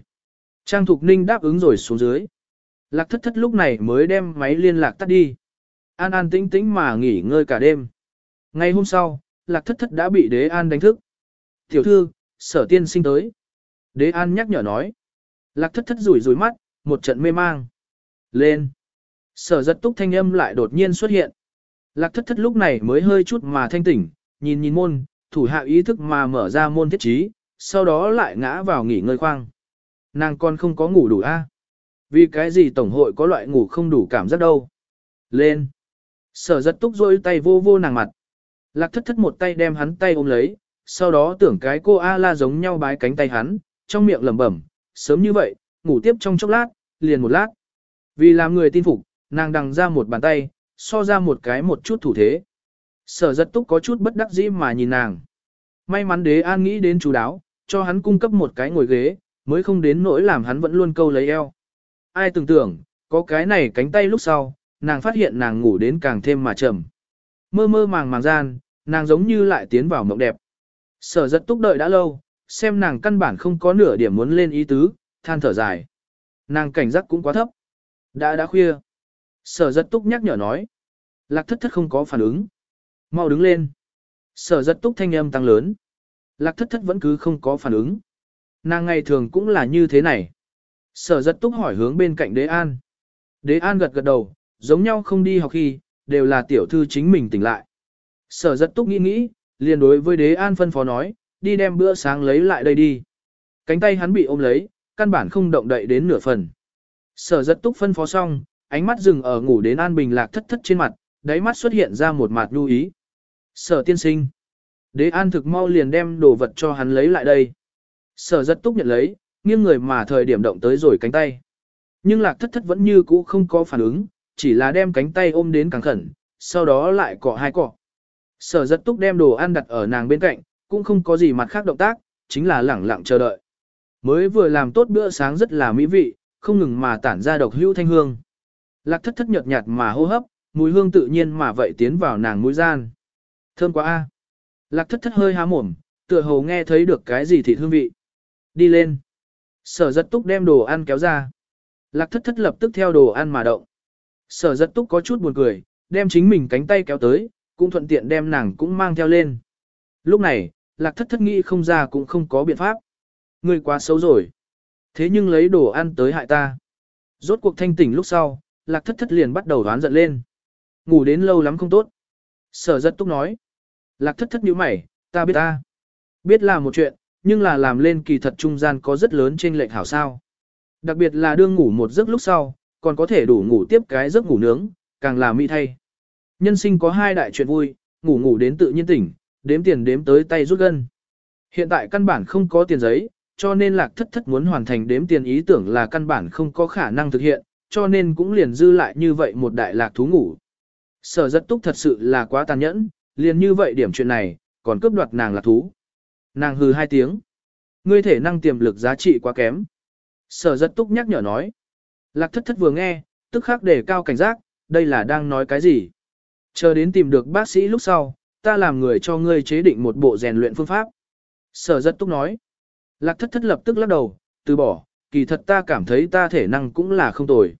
Speaker 1: Trang Thục Ninh đáp ứng rồi xuống dưới. Lạc thất thất lúc này mới đem máy liên lạc tắt đi. An an tĩnh tĩnh mà nghỉ ngơi cả đêm. Ngày hôm sau, lạc thất thất đã bị đế an đánh thức. Tiểu thư, sở tiên sinh tới. Đế an nhắc nhở nói. Lạc thất thất rủi rủi mắt, một trận mê mang. Lên. Sở giật túc thanh âm lại đột nhiên xuất hiện. Lạc thất thất lúc này mới hơi chút mà thanh tỉnh, nhìn nhìn môn, thủ hạ ý thức mà mở ra môn thiết trí, sau đó lại ngã vào nghỉ ngơi khoang. Nàng con không có ngủ đủ a Vì cái gì tổng hội có loại ngủ không đủ cảm giác đâu. Lên. Sở giật túc rôi tay vô vô nàng mặt. Lạc thất thất một tay đem hắn tay ôm lấy, sau đó tưởng cái cô A-la giống nhau bái cánh tay hắn, trong miệng lẩm bẩm, sớm như vậy, ngủ tiếp trong chốc lát, liền một lát. Vì làm người tin phục, nàng đằng ra một bàn tay, so ra một cái một chút thủ thế. Sở giật túc có chút bất đắc dĩ mà nhìn nàng. May mắn đế an nghĩ đến chú đáo, cho hắn cung cấp một cái ngồi ghế, mới không đến nỗi làm hắn vẫn luôn câu lấy eo. Ai tưởng tưởng, có cái này cánh tay lúc sau, nàng phát hiện nàng ngủ đến càng thêm mà trầm. Mơ mơ màng màng gian, nàng giống như lại tiến vào mộng đẹp. Sở giật túc đợi đã lâu, xem nàng căn bản không có nửa điểm muốn lên ý tứ, than thở dài. Nàng cảnh giác cũng quá thấp. Đã đã khuya. Sở giật túc nhắc nhở nói. Lạc thất thất không có phản ứng. Mau đứng lên. Sở giật túc thanh âm tăng lớn. Lạc thất thất vẫn cứ không có phản ứng. Nàng ngày thường cũng là như thế này. Sở giật túc hỏi hướng bên cạnh đế an. Đế an gật gật đầu, giống nhau không đi học khi, đều là tiểu thư chính mình tỉnh lại. Sở giật túc nghĩ nghĩ, liền đối với đế an phân phó nói, đi đem bữa sáng lấy lại đây đi. Cánh tay hắn bị ôm lấy, căn bản không động đậy đến nửa phần. Sở giật túc phân phó xong, ánh mắt dừng ở ngủ đến an bình lạc thất thất trên mặt, đáy mắt xuất hiện ra một mặt lưu ý. Sở tiên sinh. Đế an thực mau liền đem đồ vật cho hắn lấy lại đây. Sở rất túc nhận lấy, nghiêng người mà thời điểm động tới rồi cánh tay. Nhưng lạc thất thất vẫn như cũ không có phản ứng, chỉ là đem cánh tay ôm đến càng khẩn, sau đó lại cọ hai cọ. Sở rất túc đem đồ ăn đặt ở nàng bên cạnh, cũng không có gì mặt khác động tác, chính là lẳng lặng chờ đợi. Mới vừa làm tốt bữa sáng rất là mỹ vị, không ngừng mà tản ra độc hữu thanh hương. Lạc thất thất nhợt nhạt mà hô hấp, mùi hương tự nhiên mà vậy tiến vào nàng mũi gian. Thơm quá a. Lạc thất thất hơi há mồm, tựa hồ nghe thấy được cái gì thịt hương vị. Đi lên. Sở giật túc đem đồ ăn kéo ra. Lạc thất thất lập tức theo đồ ăn mà động. Sở giật túc có chút buồn cười, đem chính mình cánh tay kéo tới, cũng thuận tiện đem nàng cũng mang theo lên. Lúc này, lạc thất thất nghĩ không ra cũng không có biện pháp. người quá xấu rồi. Thế nhưng lấy đồ ăn tới hại ta. Rốt cuộc thanh tỉnh lúc sau, lạc thất thất liền bắt đầu đoán giận lên. Ngủ đến lâu lắm không tốt. Sở giật túc nói. Lạc thất thất nhíu mày, ta biết ta. Biết là một chuyện, nhưng là làm lên kỳ thật trung gian có rất lớn trên lệnh hảo sao. Đặc biệt là đương ngủ một giấc lúc sau, còn có thể đủ ngủ tiếp cái giấc ngủ nướng, càng là mỹ thay. Nhân sinh có hai đại chuyện vui, ngủ ngủ đến tự nhiên tỉnh, đếm tiền đếm tới tay rút gân. Hiện tại căn bản không có tiền giấy, cho nên lạc thất thất muốn hoàn thành đếm tiền ý tưởng là căn bản không có khả năng thực hiện, cho nên cũng liền dư lại như vậy một đại lạc thú ngủ. Sở rất túc thật sự là quá tàn nhẫn, liền như vậy điểm chuyện này, còn cướp đoạt nàng lạc thú. Nàng hừ hai tiếng. Ngươi thể năng tiềm lực giá trị quá kém. Sở rất túc nhắc nhở nói. Lạc thất thất vừa nghe, tức khắc để cao cảnh giác, đây là đang nói cái gì. Chờ đến tìm được bác sĩ lúc sau, ta làm người cho ngươi chế định một bộ rèn luyện phương pháp. Sở rất túc nói. Lạc thất thất lập tức lắc đầu, từ bỏ, kỳ thật ta cảm thấy ta thể năng cũng là không tồi.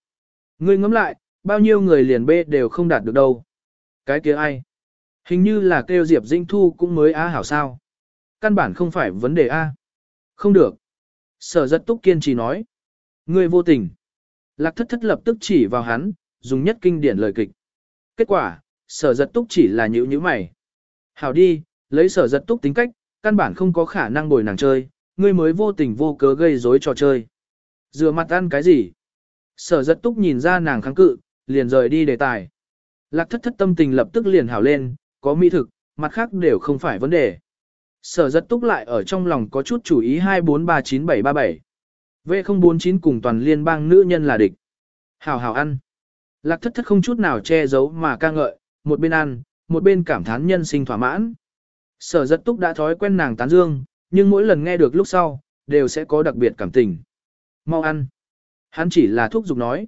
Speaker 1: Ngươi ngẫm lại, bao nhiêu người liền bê đều không đạt được đâu. Cái kia ai? Hình như là kêu Diệp Dinh Thu cũng mới á hảo sao. Căn bản không phải vấn đề A. Không được. Sở rất túc kiên trì nói. Ngươi vô tình. Lạc thất thất lập tức chỉ vào hắn, dùng nhất kinh điển lời kịch. Kết quả, sở giật túc chỉ là nhữ nhữ mày. Hảo đi, lấy sở giật túc tính cách, căn bản không có khả năng bồi nàng chơi, ngươi mới vô tình vô cớ gây rối trò chơi. Rửa mặt ăn cái gì? Sở giật túc nhìn ra nàng kháng cự, liền rời đi đề tài. Lạc thất thất tâm tình lập tức liền hảo lên, có mỹ thực, mặt khác đều không phải vấn đề. Sở giật túc lại ở trong lòng có chút chủ ý 2439737. V049 cùng toàn liên bang nữ nhân là địch. Hảo hảo ăn. Lạc thất thất không chút nào che giấu mà ca ngợi, một bên ăn, một bên cảm thán nhân sinh thỏa mãn. Sở giật túc đã thói quen nàng tán dương, nhưng mỗi lần nghe được lúc sau, đều sẽ có đặc biệt cảm tình. Mau ăn. Hắn chỉ là thuốc dục nói.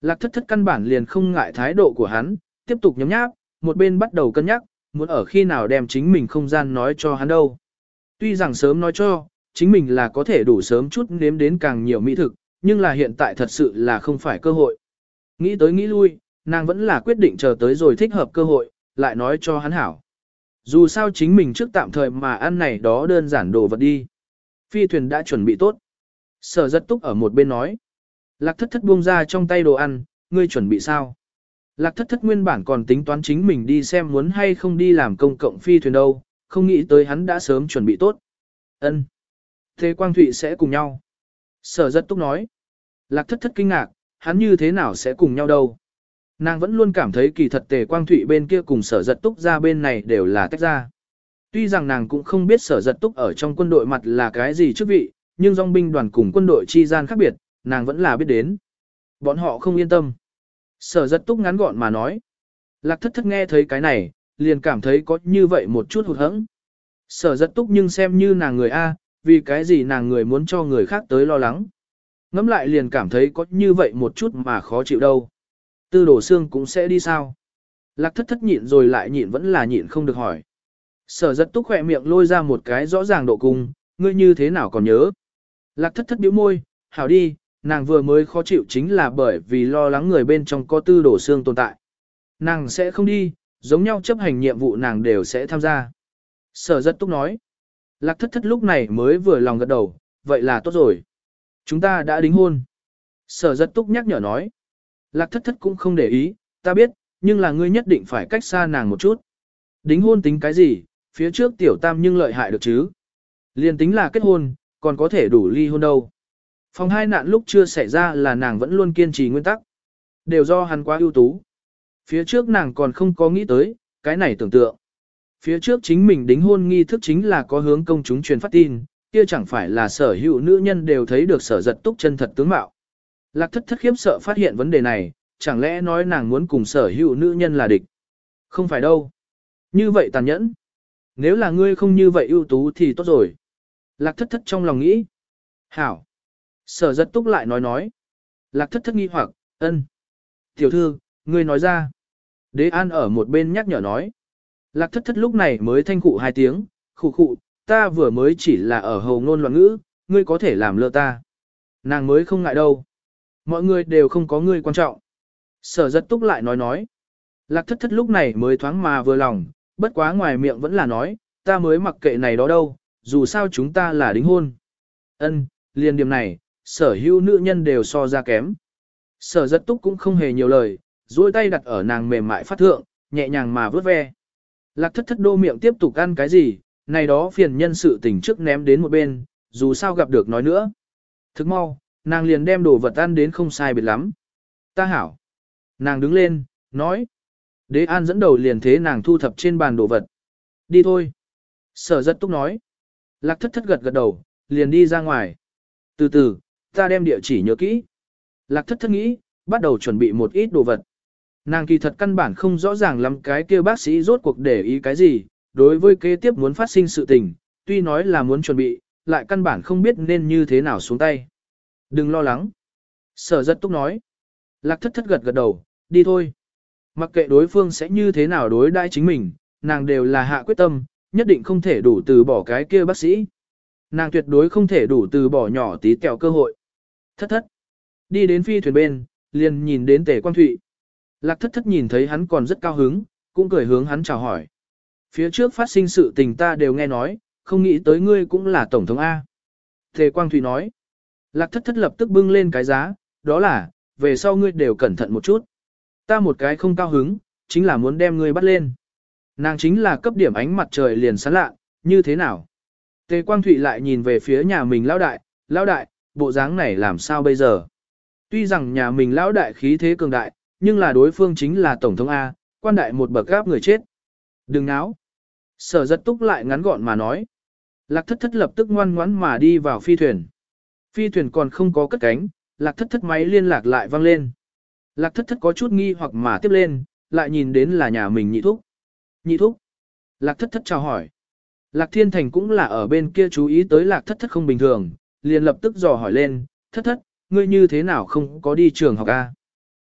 Speaker 1: Lạc thất thất căn bản liền không ngại thái độ của hắn, tiếp tục nhấm nháp, một bên bắt đầu cân nhắc, muốn ở khi nào đem chính mình không gian nói cho hắn đâu. Tuy rằng sớm nói cho, chính mình là có thể đủ sớm chút nếm đến càng nhiều mỹ thực, nhưng là hiện tại thật sự là không phải cơ hội. Nghĩ tới nghĩ lui, nàng vẫn là quyết định chờ tới rồi thích hợp cơ hội, lại nói cho hắn hảo. Dù sao chính mình trước tạm thời mà ăn này đó đơn giản đồ vật đi. Phi thuyền đã chuẩn bị tốt. Sở rất túc ở một bên nói. Lạc thất thất buông ra trong tay đồ ăn, ngươi chuẩn bị sao? Lạc thất thất nguyên bản còn tính toán chính mình đi xem muốn hay không đi làm công cộng phi thuyền đâu, không nghĩ tới hắn đã sớm chuẩn bị tốt. Ân, Thế Quang Thụy sẽ cùng nhau. Sở rất túc nói. Lạc thất thất kinh ngạc, hắn như thế nào sẽ cùng nhau đâu? Nàng vẫn luôn cảm thấy kỳ thật tề quang thụy bên kia cùng sở giật túc ra bên này đều là tách ra. Tuy rằng nàng cũng không biết sở giật túc ở trong quân đội mặt là cái gì chức vị, nhưng dòng binh đoàn cùng quân đội chi gian khác biệt, nàng vẫn là biết đến. Bọn họ không yên tâm. Sở giật túc ngắn gọn mà nói. Lạc thất thất nghe thấy cái này, liền cảm thấy có như vậy một chút hụt hẫng. Sở giật túc nhưng xem như nàng người A, vì cái gì nàng người muốn cho người khác tới lo lắng. Ngắm lại liền cảm thấy có như vậy một chút mà khó chịu đâu. Tư đổ xương cũng sẽ đi sao? Lạc thất thất nhịn rồi lại nhịn vẫn là nhịn không được hỏi. Sở giật túc khỏe miệng lôi ra một cái rõ ràng độ cung, ngươi như thế nào còn nhớ? Lạc thất thất bĩu môi, hảo đi, nàng vừa mới khó chịu chính là bởi vì lo lắng người bên trong có tư đổ xương tồn tại. Nàng sẽ không đi, giống nhau chấp hành nhiệm vụ nàng đều sẽ tham gia. Sở rất túc nói. Lạc thất thất lúc này mới vừa lòng gật đầu, vậy là tốt rồi. Chúng ta đã đính hôn. Sở rất túc nhắc nhở nói. Lạc thất thất cũng không để ý, ta biết, nhưng là ngươi nhất định phải cách xa nàng một chút. Đính hôn tính cái gì, phía trước tiểu tam nhưng lợi hại được chứ. Liên tính là kết hôn, còn có thể đủ ly hôn đâu. Phòng hai nạn lúc chưa xảy ra là nàng vẫn luôn kiên trì nguyên tắc. Đều do hắn quá ưu tú. Phía trước nàng còn không có nghĩ tới, cái này tưởng tượng. Phía trước chính mình đính hôn nghi thức chính là có hướng công chúng truyền phát tin, kia chẳng phải là sở hữu nữ nhân đều thấy được sở giật túc chân thật tướng mạo. Lạc thất thất khiếp sợ phát hiện vấn đề này, chẳng lẽ nói nàng muốn cùng sở hữu nữ nhân là địch. Không phải đâu. Như vậy tàn nhẫn. Nếu là ngươi không như vậy ưu tú thì tốt rồi. Lạc thất thất trong lòng nghĩ. Hảo. Sở giật túc lại nói nói. Lạc thất thất nghi hoặc, ân. Tiểu thư, ngươi nói ra. Đế an ở một bên nhắc nhở nói. Lạc thất thất lúc này mới thanh cụ hai tiếng, khụ khụ, ta vừa mới chỉ là ở hầu ngôn loạn ngữ, ngươi có thể làm lơ ta. Nàng mới không ngại đâu. Mọi người đều không có ngươi quan trọng. Sở giật túc lại nói nói. Lạc thất thất lúc này mới thoáng mà vừa lòng, bất quá ngoài miệng vẫn là nói, ta mới mặc kệ này đó đâu, dù sao chúng ta là đính hôn. Ân, liền điểm này, sở hữu nữ nhân đều so ra kém. Sở giật túc cũng không hề nhiều lời, duỗi tay đặt ở nàng mềm mại phát thượng, nhẹ nhàng mà vớt ve. Lạc thất thất đô miệng tiếp tục ăn cái gì, này đó phiền nhân sự tình trước ném đến một bên, dù sao gặp được nói nữa. Thức mau, nàng liền đem đồ vật ăn đến không sai biệt lắm. Ta hảo. Nàng đứng lên, nói. Đế an dẫn đầu liền thế nàng thu thập trên bàn đồ vật. Đi thôi. Sở rất túc nói. Lạc thất thất gật gật đầu, liền đi ra ngoài. Từ từ, ta đem địa chỉ nhớ kỹ. Lạc thất thất nghĩ, bắt đầu chuẩn bị một ít đồ vật. Nàng kỳ thật căn bản không rõ ràng lắm cái kia bác sĩ rốt cuộc để ý cái gì, đối với kế tiếp muốn phát sinh sự tình, tuy nói là muốn chuẩn bị, lại căn bản không biết nên như thế nào xuống tay. Đừng lo lắng. Sở rất túc nói. Lạc thất thất gật gật đầu, đi thôi. Mặc kệ đối phương sẽ như thế nào đối đãi chính mình, nàng đều là hạ quyết tâm, nhất định không thể đủ từ bỏ cái kia bác sĩ. Nàng tuyệt đối không thể đủ từ bỏ nhỏ tí kẹo cơ hội. Thất thất. Đi đến phi thuyền bên, liền nhìn đến tề quang thụy. Lạc thất thất nhìn thấy hắn còn rất cao hứng, cũng cười hướng hắn chào hỏi. Phía trước phát sinh sự tình ta đều nghe nói, không nghĩ tới ngươi cũng là Tổng thống A. Tề Quang Thụy nói. Lạc thất thất lập tức bưng lên cái giá, đó là, về sau ngươi đều cẩn thận một chút. Ta một cái không cao hứng, chính là muốn đem ngươi bắt lên. Nàng chính là cấp điểm ánh mặt trời liền sáng lạ, như thế nào? Tề Quang Thụy lại nhìn về phía nhà mình lão đại, lão đại, bộ dáng này làm sao bây giờ? Tuy rằng nhà mình lão đại khí thế cường đại, nhưng là đối phương chính là Tổng thống A, quan đại một bậc gáp người chết. Đừng náo. Sở rất túc lại ngắn gọn mà nói. Lạc thất thất lập tức ngoan ngoãn mà đi vào phi thuyền. Phi thuyền còn không có cất cánh, lạc thất thất máy liên lạc lại vang lên. Lạc thất thất có chút nghi hoặc mà tiếp lên, lại nhìn đến là nhà mình nhị thúc. Nhị thúc. Lạc thất thất chào hỏi. Lạc thiên thành cũng là ở bên kia chú ý tới lạc thất thất không bình thường, liền lập tức dò hỏi lên, thất thất, ngươi như thế nào không có đi trường học A.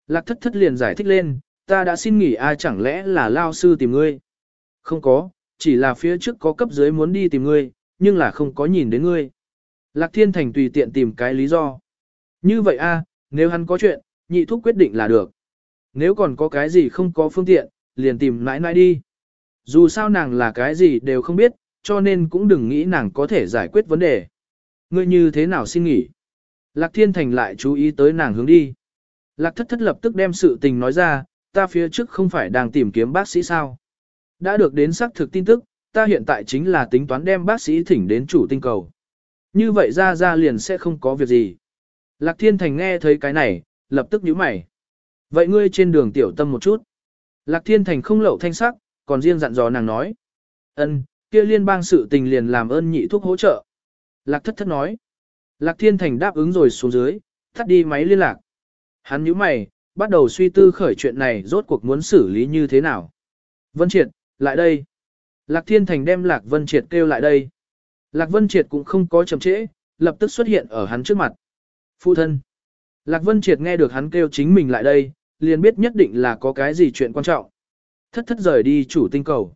Speaker 1: Lạc thất thất liền giải thích lên, ta đã xin nghỉ A chẳng lẽ là lao sư tìm ngươi. Không có, chỉ là phía trước có cấp dưới muốn đi tìm ngươi, nhưng là không có nhìn đến ngươi. Lạc Thiên Thành tùy tiện tìm cái lý do. Như vậy a, nếu hắn có chuyện, nhị thúc quyết định là được. Nếu còn có cái gì không có phương tiện, liền tìm nãi nãi đi. Dù sao nàng là cái gì đều không biết, cho nên cũng đừng nghĩ nàng có thể giải quyết vấn đề. Ngươi như thế nào xin nghỉ? Lạc Thiên Thành lại chú ý tới nàng hướng đi. Lạc thất thất lập tức đem sự tình nói ra, ta phía trước không phải đang tìm kiếm bác sĩ sao. Đã được đến xác thực tin tức, ta hiện tại chính là tính toán đem bác sĩ thỉnh đến chủ tinh cầu. Như vậy ra ra liền sẽ không có việc gì. Lạc Thiên Thành nghe thấy cái này, lập tức nhíu mày. Vậy ngươi trên đường tiểu tâm một chút. Lạc Thiên Thành không lậu thanh sắc, còn riêng dặn dò nàng nói. ân, kia liên bang sự tình liền làm ơn nhị thuốc hỗ trợ. Lạc thất thất nói. Lạc Thiên Thành đáp ứng rồi xuống dưới, thắt đi máy liên lạc. Hắn nhíu mày, bắt đầu suy tư khởi chuyện này rốt cuộc muốn xử lý như thế nào. Vân Triệt, lại đây. Lạc Thiên Thành đem Lạc Vân Triệt kêu lại đây. Lạc Vân Triệt cũng không có chậm trễ, lập tức xuất hiện ở hắn trước mặt. Phụ thân. Lạc Vân Triệt nghe được hắn kêu chính mình lại đây, liền biết nhất định là có cái gì chuyện quan trọng. Thất thất rời đi chủ tinh cầu.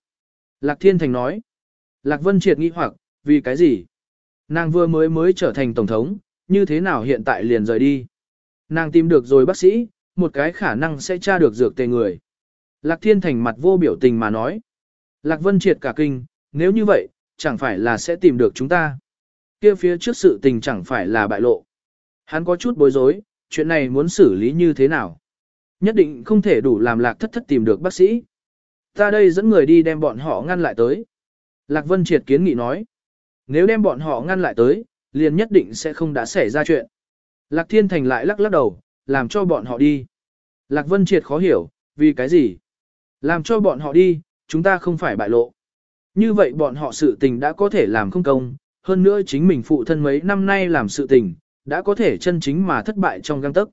Speaker 1: Lạc Thiên Thành nói. Lạc Vân Triệt nghĩ hoặc, vì cái gì? Nàng vừa mới mới trở thành tổng thống, như thế nào hiện tại liền rời đi? Nàng tìm được rồi bác sĩ, một cái khả năng sẽ tra được dược tề người. Lạc Thiên Thành mặt vô biểu tình mà nói. Lạc Vân triệt cả kinh, nếu như vậy, chẳng phải là sẽ tìm được chúng ta. kia phía trước sự tình chẳng phải là bại lộ. Hắn có chút bối rối, chuyện này muốn xử lý như thế nào? Nhất định không thể đủ làm lạc thất thất tìm được bác sĩ. Ta đây dẫn người đi đem bọn họ ngăn lại tới. Lạc Vân triệt kiến nghị nói. Nếu đem bọn họ ngăn lại tới, liền nhất định sẽ không đã xảy ra chuyện. Lạc Thiên Thành lại lắc lắc đầu, làm cho bọn họ đi. Lạc Vân Triệt khó hiểu, vì cái gì? Làm cho bọn họ đi, chúng ta không phải bại lộ. Như vậy bọn họ sự tình đã có thể làm không công, hơn nữa chính mình phụ thân mấy năm nay làm sự tình, đã có thể chân chính mà thất bại trong găng tức.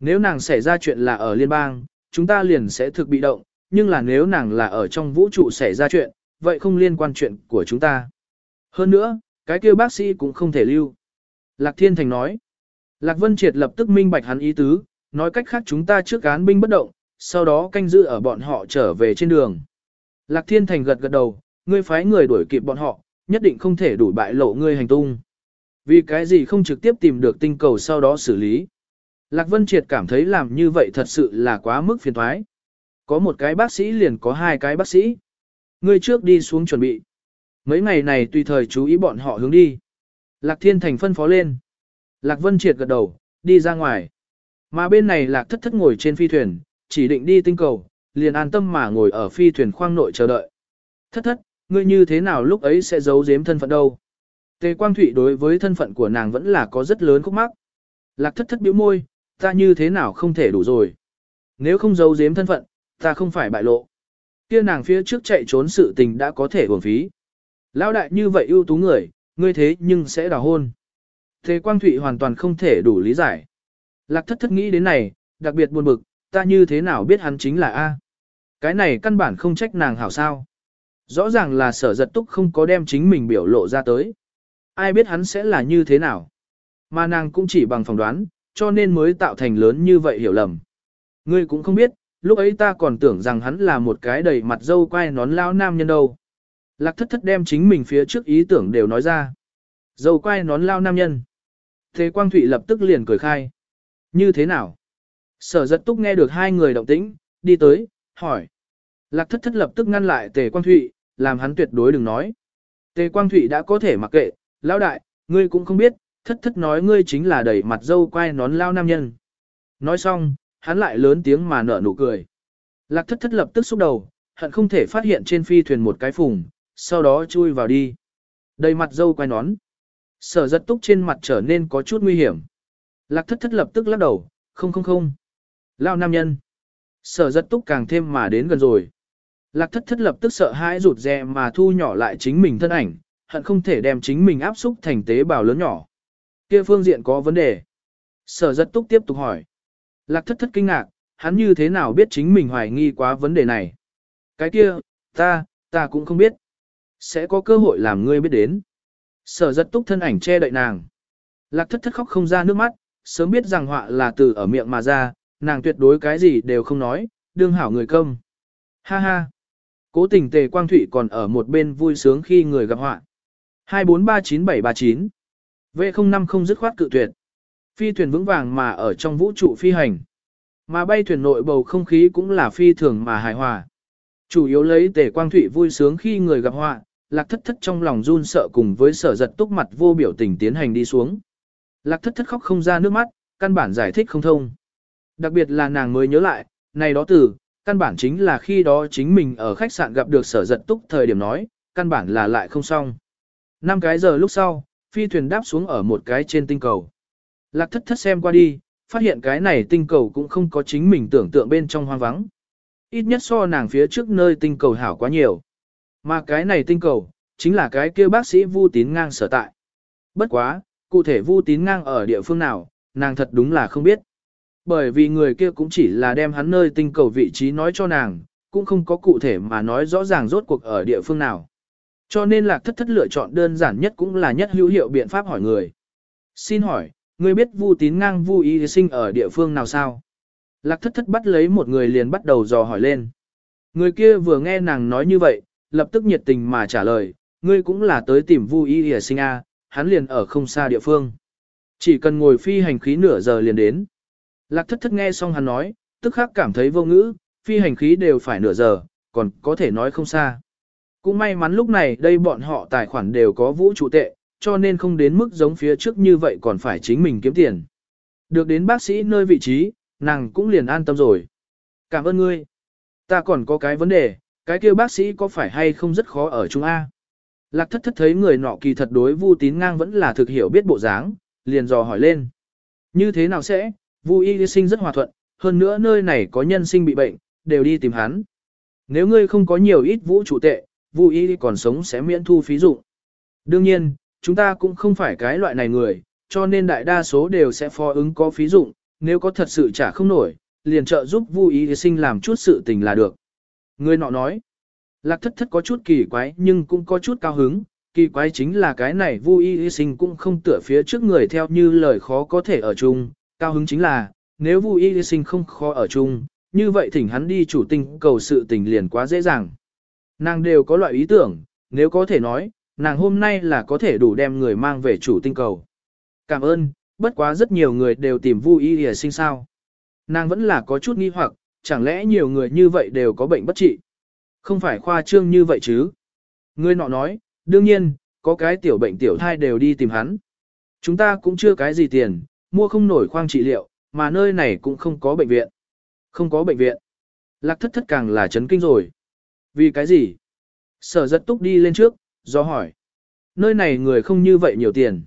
Speaker 1: Nếu nàng xảy ra chuyện là ở liên bang, chúng ta liền sẽ thực bị động, nhưng là nếu nàng là ở trong vũ trụ xảy ra chuyện, vậy không liên quan chuyện của chúng ta. Hơn nữa, cái kia bác sĩ cũng không thể lưu. Lạc Thiên Thành nói. Lạc Vân Triệt lập tức minh bạch hắn ý tứ, nói cách khác chúng ta trước án binh bất động, sau đó canh giữ ở bọn họ trở về trên đường. Lạc Thiên Thành gật gật đầu, ngươi phái người đuổi kịp bọn họ, nhất định không thể đuổi bại lộ ngươi hành tung. Vì cái gì không trực tiếp tìm được tinh cầu sau đó xử lý. Lạc Vân Triệt cảm thấy làm như vậy thật sự là quá mức phiền thoái. Có một cái bác sĩ liền có hai cái bác sĩ. Ngươi trước đi xuống chuẩn bị. Mấy ngày này tùy thời chú ý bọn họ hướng đi. Lạc Thiên Thành phân phó lên. Lạc Vân Triệt gật đầu, đi ra ngoài. Mà bên này Lạc Thất Thất ngồi trên phi thuyền, chỉ định đi tinh cầu, liền an tâm mà ngồi ở phi thuyền khoang nội chờ đợi. Thất Thất, ngươi như thế nào lúc ấy sẽ giấu giếm thân phận đâu? Tề Quang Thụy đối với thân phận của nàng vẫn là có rất lớn khúc mắc. Lạc Thất Thất bĩu môi, ta như thế nào không thể đủ rồi. Nếu không giấu giếm thân phận, ta không phải bại lộ. Kia nàng phía trước chạy trốn sự tình đã có thể uổng phí. Lão đại như vậy ưu tú người, ngươi thế nhưng sẽ đào hôn. Thế Quang Thụy hoàn toàn không thể đủ lý giải. Lạc thất thất nghĩ đến này, đặc biệt buồn bực, ta như thế nào biết hắn chính là A. Cái này căn bản không trách nàng hảo sao. Rõ ràng là sở giật túc không có đem chính mình biểu lộ ra tới. Ai biết hắn sẽ là như thế nào. Mà nàng cũng chỉ bằng phỏng đoán, cho nên mới tạo thành lớn như vậy hiểu lầm. Ngươi cũng không biết, lúc ấy ta còn tưởng rằng hắn là một cái đầy mặt dâu quay nón lao nam nhân đâu. Lạc thất thất đem chính mình phía trước ý tưởng đều nói ra. Dâu quay nón lao nam nhân. Thế Quang Thụy lập tức liền cười khai. Như thế nào? Sở giật túc nghe được hai người động tĩnh, đi tới, hỏi. Lạc thất thất lập tức ngăn lại Tề Quang Thụy, làm hắn tuyệt đối đừng nói. Tề Quang Thụy đã có thể mặc kệ, lão đại, ngươi cũng không biết, thất thất nói ngươi chính là đẩy mặt dâu quay nón lao nam nhân. Nói xong, hắn lại lớn tiếng mà nở nụ cười. Lạc thất thất lập tức xúc đầu, hận không thể phát hiện trên phi thuyền một cái phùng, sau đó chui vào đi. Đầy mặt dâu quay nón. Sở giật túc trên mặt trở nên có chút nguy hiểm. Lạc thất thất lập tức lắc đầu, không không không. Lao nam nhân. Sở giật túc càng thêm mà đến gần rồi. Lạc thất thất lập tức sợ hãi rụt rè mà thu nhỏ lại chính mình thân ảnh, hận không thể đem chính mình áp xúc thành tế bào lớn nhỏ. Kia phương diện có vấn đề. Sở giật túc tiếp tục hỏi. Lạc thất thất kinh ngạc, hắn như thế nào biết chính mình hoài nghi quá vấn đề này. Cái kia, ta, ta cũng không biết. Sẽ có cơ hội làm ngươi biết đến. Sở giật túc thân ảnh che đậy nàng. Lạc thất thất khóc không ra nước mắt, sớm biết rằng họa là từ ở miệng mà ra, nàng tuyệt đối cái gì đều không nói, đương hảo người công. Ha ha. Cố tình tề quang thụy còn ở một bên vui sướng khi người gặp họa. 2439739 V050 dứt khoát cự tuyệt. Phi thuyền vững vàng mà ở trong vũ trụ phi hành. Mà bay thuyền nội bầu không khí cũng là phi thường mà hài hòa. Chủ yếu lấy tề quang thụy vui sướng khi người gặp họa, lạc thất thất trong lòng run sợ cùng với sở giật túc mặt vô biểu tình tiến hành đi xuống. Lạc thất thất khóc không ra nước mắt, căn bản giải thích không thông. Đặc biệt là nàng mới nhớ lại, này đó từ, căn bản chính là khi đó chính mình ở khách sạn gặp được sở giật túc thời điểm nói, căn bản là lại không xong. Năm cái giờ lúc sau, phi thuyền đáp xuống ở một cái trên tinh cầu. Lạc thất thất xem qua đi, phát hiện cái này tinh cầu cũng không có chính mình tưởng tượng bên trong hoang vắng. Ít nhất so nàng phía trước nơi tinh cầu hảo quá nhiều. Mà cái này tinh cầu, chính là cái kia bác sĩ Vu Tín Ngang sở tại. Bất quá, cụ thể Vu Tín Ngang ở địa phương nào, nàng thật đúng là không biết. Bởi vì người kia cũng chỉ là đem hắn nơi tinh cầu vị trí nói cho nàng, cũng không có cụ thể mà nói rõ ràng rốt cuộc ở địa phương nào. Cho nên lạc thất thất lựa chọn đơn giản nhất cũng là nhất hữu hiệu biện pháp hỏi người. Xin hỏi, ngươi biết Vu Tín Ngang Vu Y sinh ở địa phương nào sao? Lạc thất thất bắt lấy một người liền bắt đầu dò hỏi lên. Người kia vừa nghe nàng nói như vậy, lập tức nhiệt tình mà trả lời, ngươi cũng là tới tìm Vu Y sinh A, hắn liền ở không xa địa phương. Chỉ cần ngồi phi hành khí nửa giờ liền đến. Lạc thất thất nghe xong hắn nói, tức khắc cảm thấy vô ngữ, phi hành khí đều phải nửa giờ, còn có thể nói không xa. Cũng may mắn lúc này đây bọn họ tài khoản đều có vũ trụ tệ, cho nên không đến mức giống phía trước như vậy còn phải chính mình kiếm tiền. Được đến bác sĩ nơi vị trí, nàng cũng liền an tâm rồi. Cảm ơn ngươi. Ta còn có cái vấn đề, cái kia bác sĩ có phải hay không rất khó ở chúng A? Lạc thất thất thấy người nọ kỳ thật đối Vu tín ngang vẫn là thực hiểu biết bộ dáng, liền dò hỏi lên. Như thế nào sẽ, Vu y sinh rất hòa thuận, hơn nữa nơi này có nhân sinh bị bệnh, đều đi tìm hắn. Nếu ngươi không có nhiều ít vũ trụ tệ, Vu y còn sống sẽ miễn thu phí dụng. Đương nhiên, chúng ta cũng không phải cái loại này người, cho nên đại đa số đều sẽ phó ứng có phí dụng, nếu có thật sự trả không nổi, liền trợ giúp Vu y sinh làm chút sự tình là được. Người nọ nói, lạc thất thất có chút kỳ quái nhưng cũng có chút cao hứng, kỳ quái chính là cái này Vu y sinh cũng không tựa phía trước người theo như lời khó có thể ở chung, cao hứng chính là, nếu Vu y sinh không khó ở chung, như vậy thỉnh hắn đi chủ tinh cầu sự tình liền quá dễ dàng. Nàng đều có loại ý tưởng, nếu có thể nói, nàng hôm nay là có thể đủ đem người mang về chủ tinh cầu. Cảm ơn, bất quá rất nhiều người đều tìm Vu Y hề sinh sao. Nàng vẫn là có chút nghi hoặc, chẳng lẽ nhiều người như vậy đều có bệnh bất trị? Không phải khoa trương như vậy chứ? Người nọ nói, đương nhiên, có cái tiểu bệnh tiểu thai đều đi tìm hắn. Chúng ta cũng chưa cái gì tiền, mua không nổi khoang trị liệu, mà nơi này cũng không có bệnh viện. Không có bệnh viện. Lạc thất thất càng là chấn kinh rồi. Vì cái gì? Sở rất túc đi lên trước, do hỏi. Nơi này người không như vậy nhiều tiền.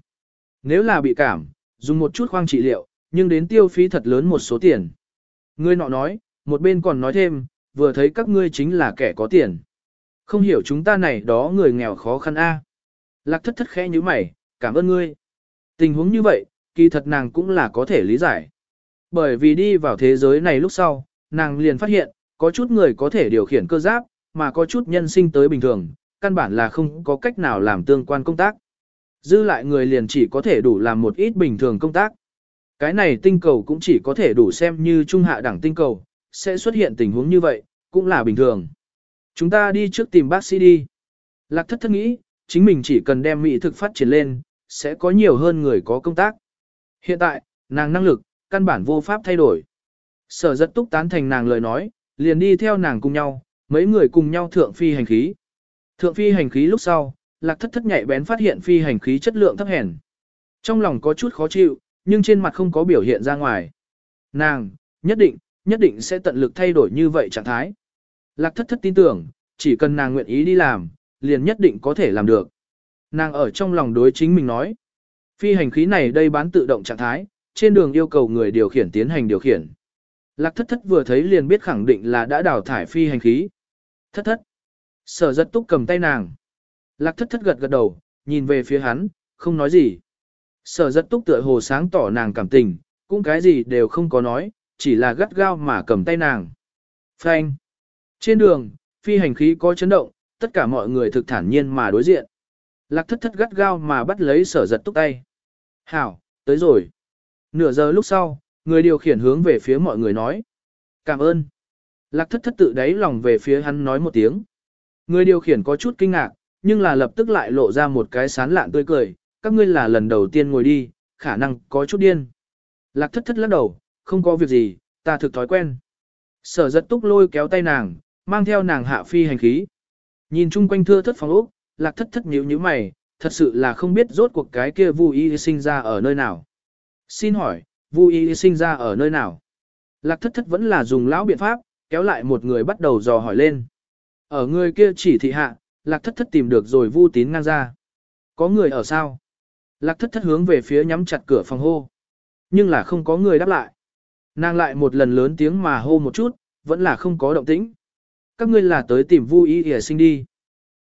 Speaker 1: Nếu là bị cảm, dùng một chút khoang trị liệu, nhưng đến tiêu phí thật lớn một số tiền. Người nọ nói, một bên còn nói thêm, vừa thấy các ngươi chính là kẻ có tiền. Không hiểu chúng ta này đó người nghèo khó khăn a. Lạc thất thất khẽ như mày, cảm ơn ngươi. Tình huống như vậy, kỳ thật nàng cũng là có thể lý giải. Bởi vì đi vào thế giới này lúc sau, nàng liền phát hiện, có chút người có thể điều khiển cơ giáp, mà có chút nhân sinh tới bình thường, căn bản là không có cách nào làm tương quan công tác. Dư lại người liền chỉ có thể đủ làm một ít bình thường công tác. Cái này tinh cầu cũng chỉ có thể đủ xem như trung hạ đẳng tinh cầu, sẽ xuất hiện tình huống như vậy, cũng là bình thường. Chúng ta đi trước tìm bác sĩ đi. Lạc thất thất nghĩ, chính mình chỉ cần đem mỹ thực phát triển lên, sẽ có nhiều hơn người có công tác. Hiện tại, nàng năng lực, căn bản vô pháp thay đổi. Sở rất túc tán thành nàng lời nói, liền đi theo nàng cùng nhau, mấy người cùng nhau thượng phi hành khí. Thượng phi hành khí lúc sau, lạc thất thất nhạy bén phát hiện phi hành khí chất lượng thấp hèn. Trong lòng có chút khó chịu, nhưng trên mặt không có biểu hiện ra ngoài. Nàng, nhất định, nhất định sẽ tận lực thay đổi như vậy trạng thái. Lạc thất thất tin tưởng, chỉ cần nàng nguyện ý đi làm, liền nhất định có thể làm được. Nàng ở trong lòng đối chính mình nói. Phi hành khí này đây bán tự động trạng thái, trên đường yêu cầu người điều khiển tiến hành điều khiển. Lạc thất thất vừa thấy liền biết khẳng định là đã đào thải phi hành khí. Thất thất. Sở giật túc cầm tay nàng. Lạc thất thất gật gật đầu, nhìn về phía hắn, không nói gì. Sở giật túc tựa hồ sáng tỏ nàng cảm tình, cũng cái gì đều không có nói, chỉ là gắt gao mà cầm tay nàng. Phanh. Trên đường, phi hành khí có chấn động, tất cả mọi người thực thản nhiên mà đối diện. Lạc thất thất gắt gao mà bắt lấy sở giật túc tay. Hảo, tới rồi. Nửa giờ lúc sau, người điều khiển hướng về phía mọi người nói. Cảm ơn. Lạc thất thất tự đáy lòng về phía hắn nói một tiếng. Người điều khiển có chút kinh ngạc, nhưng là lập tức lại lộ ra một cái sán lạn tươi cười. Các ngươi là lần đầu tiên ngồi đi, khả năng có chút điên. Lạc thất thất lắc đầu, không có việc gì, ta thực thói quen. Sở giật túc lôi kéo tay nàng, mang theo nàng hạ phi hành khí. Nhìn chung quanh thưa thất phòng ốc, lạc thất thất nhíu nhíu mày, thật sự là không biết rốt cuộc cái kia Vu Y sinh ra ở nơi nào. Xin hỏi, Vu Y sinh ra ở nơi nào? Lạc thất thất vẫn là dùng lão biện pháp, kéo lại một người bắt đầu dò hỏi lên. Ở người kia chỉ thị hạ, lạc thất thất tìm được rồi Vu tín ngang ra. Có người ở sao? Lạc thất thất hướng về phía nhắm chặt cửa phòng hô. Nhưng là không có người đáp lại. Nàng lại một lần lớn tiếng mà hô một chút, vẫn là không có động tĩnh. Các ngươi là tới tìm Vu Y Y sinh đi.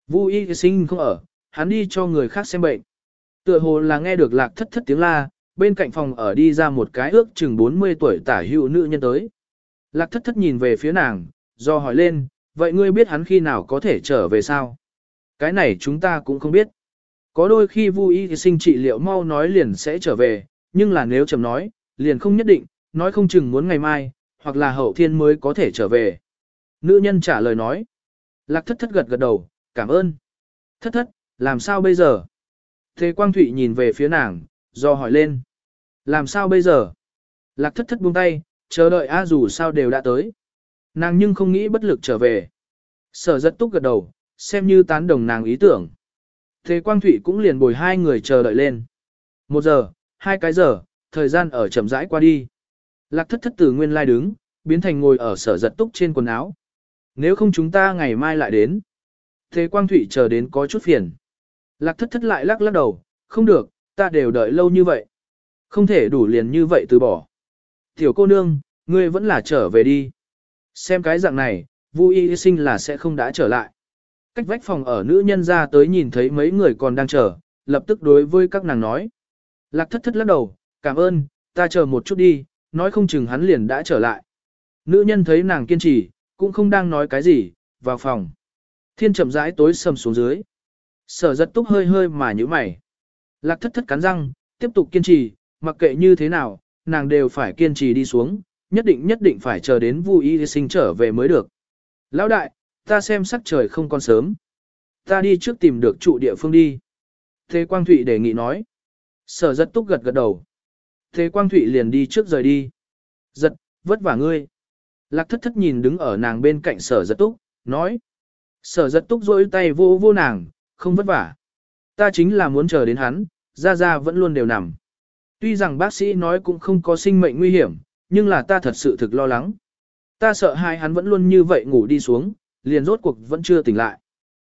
Speaker 1: Vu Y Y sinh không ở, hắn đi cho người khác xem bệnh. Tựa hồ là nghe được lạc thất thất tiếng la, bên cạnh phòng ở đi ra một cái ước chừng 40 tuổi tả hữu nữ nhân tới. Lạc thất thất nhìn về phía nàng, do hỏi lên, vậy ngươi biết hắn khi nào có thể trở về sao? Cái này chúng ta cũng không biết. Có đôi khi Vu Y sinh trị liệu mau nói liền sẽ trở về, nhưng là nếu chậm nói, liền không nhất định, nói không chừng muốn ngày mai, hoặc là hậu thiên mới có thể trở về. Nữ nhân trả lời nói. Lạc thất thất gật gật đầu, cảm ơn. Thất thất, làm sao bây giờ? Thế Quang Thụy nhìn về phía nàng, do hỏi lên. Làm sao bây giờ? Lạc thất thất buông tay, chờ đợi A dù sao đều đã tới. Nàng nhưng không nghĩ bất lực trở về. Sở rất túc gật đầu, xem như tán đồng nàng ý tưởng. Thế Quang Thụy cũng liền bồi hai người chờ đợi lên. Một giờ, hai cái giờ, thời gian ở chậm rãi qua đi. Lạc thất thất từ nguyên lai đứng, biến thành ngồi ở sở giật túc trên quần áo. Nếu không chúng ta ngày mai lại đến. Thế Quang Thụy chờ đến có chút phiền. Lạc thất thất lại lắc lắc đầu, không được, ta đều đợi lâu như vậy. Không thể đủ liền như vậy từ bỏ. Tiểu cô nương, ngươi vẫn là trở về đi. Xem cái dạng này, Vu y sinh là sẽ không đã trở lại. Cách vách phòng ở nữ nhân ra tới nhìn thấy mấy người còn đang chờ, lập tức đối với các nàng nói. Lạc thất thất lắc đầu, cảm ơn, ta chờ một chút đi, nói không chừng hắn liền đã trở lại. Nữ nhân thấy nàng kiên trì, cũng không đang nói cái gì, vào phòng. Thiên chậm rãi tối sầm xuống dưới. Sở giật túc hơi hơi mà như mày. Lạc thất thất cắn răng, tiếp tục kiên trì, mặc kệ như thế nào, nàng đều phải kiên trì đi xuống, nhất định nhất định phải chờ đến Vu Y sinh trở về mới được. Lão đại, ta xem sắc trời không còn sớm. Ta đi trước tìm được trụ địa phương đi. Thế Quang Thụy đề nghị nói. Sở giật túc gật gật đầu. Thế Quang Thụy liền đi trước rời đi. Giật, vất vả ngươi. Lạc thất thất nhìn đứng ở nàng bên cạnh sở giật túc, nói. Sở giật túc rỗi tay vô vô nàng, không vất vả. Ta chính là muốn chờ đến hắn, ra ra vẫn luôn đều nằm. Tuy rằng bác sĩ nói cũng không có sinh mệnh nguy hiểm, nhưng là ta thật sự thực lo lắng. Ta sợ hai hắn vẫn luôn như vậy ngủ đi xuống, liền rốt cuộc vẫn chưa tỉnh lại.